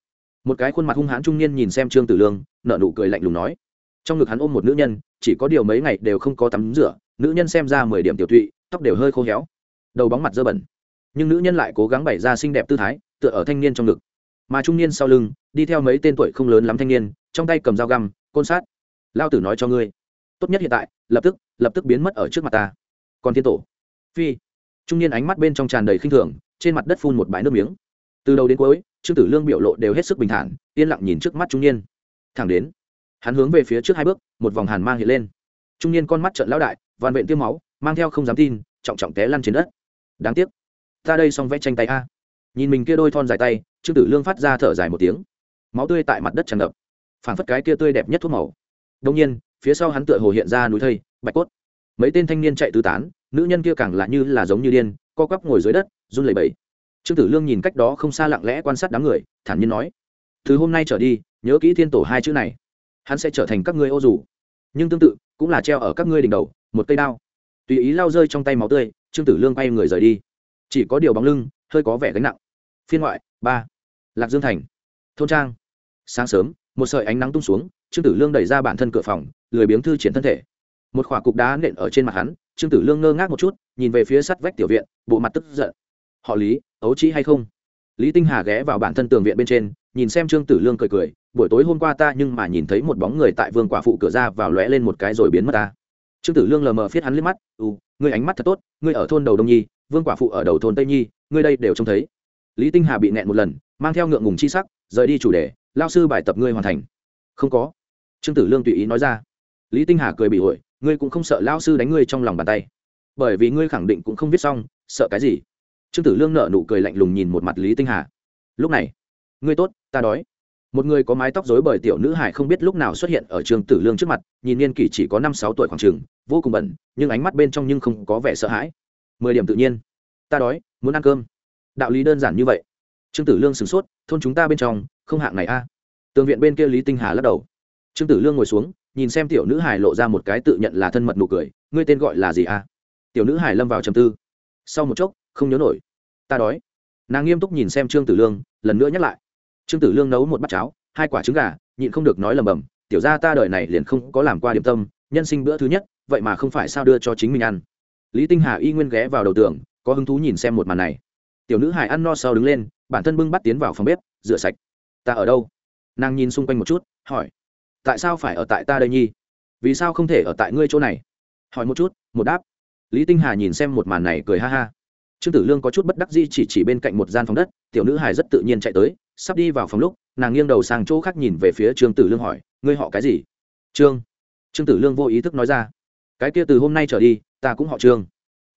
một cái khuôn mặt hung hãn trung niên nhìn xem trương tử lương nợ nụ cười lạnh lùng nói. Trong ngực hắn ôm một nữ nhân, chỉ có điều mấy ngày đều không có tắm rửa, nữ nhân xem ra mười điểm tiểu thụy tóc đều hơi khô héo. Đầu bóng mặt dơ bẩn. Nhưng nữ nhân lại cố gắng bày ra xinh đẹp tư thái, tựa ở thanh niên trong ngực. Mà trung niên sau lưng, đi theo mấy tên tuổi không lớn lắm thanh niên, trong tay cầm dao găm, côn sát. Lao tử nói cho ngươi, tốt nhất hiện tại, lập tức lập tức biến mất ở trước mặt ta. Còn thiên tổ. Phi. Trung niên ánh mắt bên trong tràn đầy khinh thường, trên mặt đất phun một bãi nước miếng. Từ đầu đến cuối trương tử lương biểu lộ đều hết sức bình thản, yên lặng nhìn trước mắt trung niên. Thẳng đến, hắn hướng về phía trước hai bước, một vòng hàn mang hiện lên. Trung niên con mắt trợn lão đại, vằn vện tiêu máu, mang theo không dám tin, trọng trọng té lăn trên đất. Đáng tiếc, ta đây xong vẽ tranh tay a. Nhìn mình kia đôi thon dài tay, trương tử lương phát ra thở dài một tiếng. Máu tươi tại mặt đất tràn ngập. Phảng phất cái kia tươi đẹp nhất thuốc màu. Đông nhiên, phía sau hắn tựa hồ hiện ra núi thây, bạch cốt. Mấy tên thanh niên chạy tứ tán, nữ nhân kia càng lạ như là giống như điên, co quắp ngồi dưới đất, run lẩy bẩy trương tử lương nhìn cách đó không xa lặng lẽ quan sát đám người, thản nhiên nói, từ hôm nay trở đi, nhớ kỹ thiên tổ hai chữ này, hắn sẽ trở thành các ngươi ô dù. Nhưng tương tự, cũng là treo ở các ngươi đỉnh đầu, một cây đao. Tùy ý lao rơi trong tay máu tươi, trương tử lương bay người rời đi. Chỉ có điều bóng lưng, hơi có vẻ gánh nặng. Phiên ngoại, ba, lạc dương thành, thôn trang. Sáng sớm, một sợi ánh nắng tung xuống, trương tử lương đẩy ra bản thân cửa phòng, lười biếng thư triển thân thể. Một khỏa cục đá nện ở trên mặt hắn, trương tử lương ngơ ngác một chút, nhìn về phía sắt vách tiểu viện, bộ mặt tức giận họ lý, ấu trĩ hay không? Lý tinh hà ghé vào bản thân tường viện bên trên, nhìn xem trương tử lương cười cười, buổi tối hôm qua ta nhưng mà nhìn thấy một bóng người tại vương quả phụ cửa ra vào lóe lên một cái rồi biến mất ta. Trương tử lương lờ mờ phiết hắn liếc mắt ừ ngươi ánh mắt thật tốt, ngươi ở thôn đầu đông nhi, vương quả phụ ở đầu thôn tây nhi, ngươi đây đều trông thấy. Lý tinh hà bị nẹn một lần, mang theo ngượng ngùng chi sắc, rời đi chủ đề, lao sư bài tập ngươi hoàn thành. Không có. Trương tử lương tùy ý nói ra. Lý tinh hà cười bị ổi ngươi cũng không sợ lao sư đánh ngươi trong lòng bàn tay. Bởi vì ngươi khẳng định cũng không viết xong, sợ cái gì? Trương tử lương nợ nụ cười lạnh lùng nhìn một mặt lý tinh hà. Lúc này, ngươi tốt, ta đói. Một người có mái tóc rối bởi tiểu nữ hải không biết lúc nào xuất hiện ở trường tử lương trước mặt, nhìn niên kỷ chỉ có năm sáu tuổi khoảng trường vô cùng bẩn, nhưng ánh mắt bên trong nhưng không có vẻ sợ hãi. Mười điểm tự nhiên. Ta đói, muốn ăn cơm. Đạo lý đơn giản như vậy. Trương tử lương sửng sốt, thôn chúng ta bên trong, không hạng này a. À. tường viện bên kia lý tinh hà lắc đầu. Trương tử lương ngồi xuống, nhìn xem tiểu nữ hải lộ ra một cái tự nhận là thân mật nụ cười, ngươi tên gọi là gì a? Tiểu nữ hải lâm vào trầm tư. Sau một chốc không nhớ nổi. Ta đói. Nàng nghiêm túc nhìn xem trương tử lương, lần nữa nhắc lại. Trương tử lương nấu một bát cháo, hai quả trứng gà, nhịn không được nói lầm bầm, tiểu ra ta đời này liền không có làm qua điểm tâm, nhân sinh bữa thứ nhất, vậy mà không phải sao đưa cho chính mình ăn. Lý tinh hà y nguyên ghé vào đầu tường, có hứng thú nhìn xem một màn này. Tiểu nữ hải ăn no sau đứng lên, bản thân bưng bắt tiến vào phòng bếp, rửa sạch. Ta ở đâu? Nàng nhìn xung quanh một chút, hỏi. Tại sao phải ở tại ta đây nhi? Vì sao không thể ở tại ngươi chỗ này? Hỏi một chút, một đáp. Lý tinh hà nhìn xem một màn này cười ha ha trương tử lương có chút bất đắc di chỉ chỉ bên cạnh một gian phòng đất, tiểu nữ hải rất tự nhiên chạy tới, sắp đi vào phòng lúc, nàng nghiêng đầu sang chỗ khác nhìn về phía trương tử lương hỏi, ngươi họ cái gì? Trương. Trương tử lương vô ý thức nói ra, cái kia từ hôm nay trở đi, ta cũng họ trương.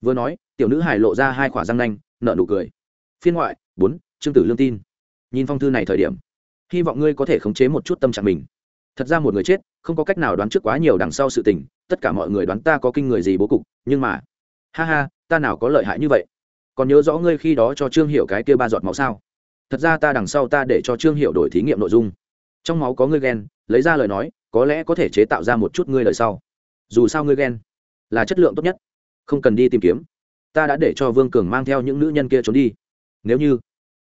Vừa nói, tiểu nữ hải lộ ra hai khỏa răng nanh nợ nụ cười. Phiên ngoại, bốn, trương tử lương tin. Nhìn phong thư này thời điểm, hy vọng ngươi có thể khống chế một chút tâm trạng mình. Thật ra một người chết, không có cách nào đoán trước quá nhiều đằng sau sự tình, tất cả mọi người đoán ta có kinh người gì bố cục, nhưng mà, ha ha, ta nào có lợi hại như vậy? Còn nhớ rõ ngươi khi đó cho trương hiệu cái kia ba giọt máu sao? Thật ra ta đằng sau ta để cho trương hiệu đổi thí nghiệm nội dung. Trong máu có ngươi ghen lấy ra lời nói, có lẽ có thể chế tạo ra một chút ngươi lời sau. Dù sao ngươi ghen là chất lượng tốt nhất, không cần đi tìm kiếm. Ta đã để cho vương cường mang theo những nữ nhân kia trốn đi. Nếu như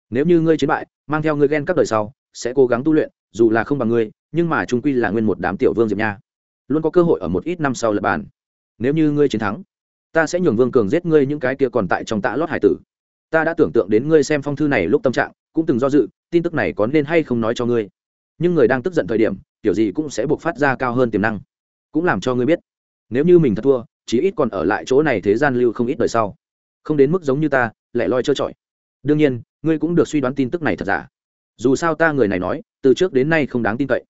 nếu như ngươi chiến bại, mang theo ngươi ghen các đời sau, sẽ cố gắng tu luyện, dù là không bằng ngươi, nhưng mà trung quy là nguyên một đám tiểu vương diệp nha. Luôn có cơ hội ở một ít năm sau lập bàn. Nếu như ngươi chiến thắng ta sẽ nhường vương cường giết ngươi những cái kia còn tại trong tạ lót hải tử. Ta đã tưởng tượng đến ngươi xem phong thư này lúc tâm trạng, cũng từng do dự, tin tức này có nên hay không nói cho ngươi. Nhưng người đang tức giận thời điểm, kiểu gì cũng sẽ buộc phát ra cao hơn tiềm năng, cũng làm cho ngươi biết. Nếu như mình thật thua, chí ít còn ở lại chỗ này thế gian lưu không ít đời sau. Không đến mức giống như ta lại loi trơ trọi. Đương nhiên, ngươi cũng được suy đoán tin tức này thật giả. Dù sao ta người này nói, từ trước đến nay không đáng tin cậy.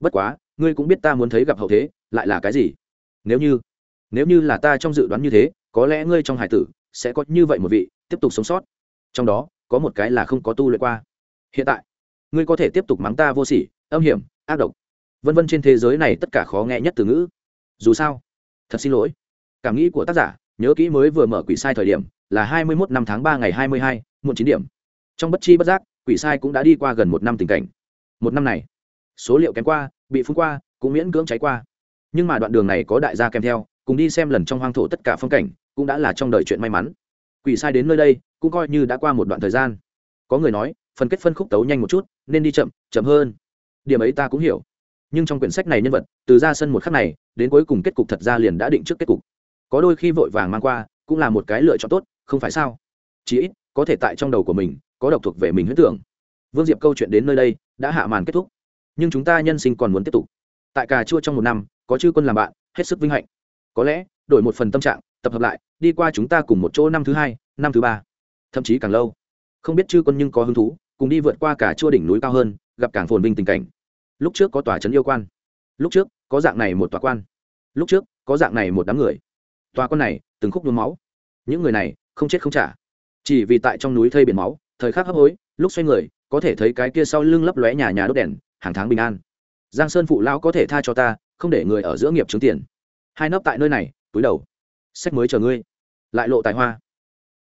Bất quá, ngươi cũng biết ta muốn thấy gặp hậu thế, lại là cái gì? Nếu như nếu như là ta trong dự đoán như thế, có lẽ ngươi trong hải tử sẽ có như vậy một vị tiếp tục sống sót. Trong đó, có một cái là không có tu luyện qua. Hiện tại, ngươi có thể tiếp tục mắng ta vô sỉ, âm hiểm, ác độc. Vân vân trên thế giới này tất cả khó nghe nhất từ ngữ. Dù sao, thật xin lỗi. Cảm nghĩ của tác giả, nhớ kỹ mới vừa mở quỷ sai thời điểm, là hai mươi mốt năm tháng ba ngày hai mươi hai, muộn chín điểm. Trong bất chi bất giác, quỷ sai cũng đã đi qua gần một năm tình cảnh. Một năm này, số liệu kém qua, bị phun qua, cũng miễn cưỡng cháy qua. Nhưng mà đoạn đường này có đại gia kèm theo cùng đi xem lần trong hoang thổ tất cả phong cảnh, cũng đã là trong đời chuyện may mắn. Quỷ sai đến nơi đây, cũng coi như đã qua một đoạn thời gian. Có người nói, phần kết phân khúc tấu nhanh một chút, nên đi chậm chậm hơn. Điểm ấy ta cũng hiểu. Nhưng trong quyển sách này nhân vật, từ ra sân một khắc này, đến cuối cùng kết cục thật ra liền đã định trước kết cục. Có đôi khi vội vàng mang qua, cũng là một cái lựa chọn tốt, không phải sao? Chí ít, có thể tại trong đầu của mình, có độc thuộc về mình huyết tưởng. Vương diệp câu chuyện đến nơi đây, đã hạ màn kết thúc. Nhưng chúng ta nhân sinh còn muốn tiếp tục. Tại cà chua trong một năm, có chư quân làm bạn, hết sức vinh hạnh có lẽ, đổi một phần tâm trạng, tập hợp lại, đi qua chúng ta cùng một chỗ năm thứ hai, năm thứ ba. Thậm chí càng lâu. Không biết chư quân nhưng có hứng thú, cùng đi vượt qua cả chua đỉnh núi cao hơn, gặp càng phồn vinh tình cảnh. Lúc trước có tòa trấn yêu quan. Lúc trước, có dạng này một tòa quan. Lúc trước, có dạng này một đám người. Tòa quan này, từng khúc nhuốm máu. Những người này, không chết không trả. Chỉ vì tại trong núi thây biển máu, thời khắc hấp hối, lúc xoay người, có thể thấy cái kia sau lưng lấp lóe nhà nhà đốt đèn, hàng tháng bình an. Giang sơn phụ lão có thể tha cho ta, không để người ở giữa nghiệp trướng tiền hai nấp tại nơi này, túi đầu. Sách mới chờ ngươi. Lại lộ tài hoa.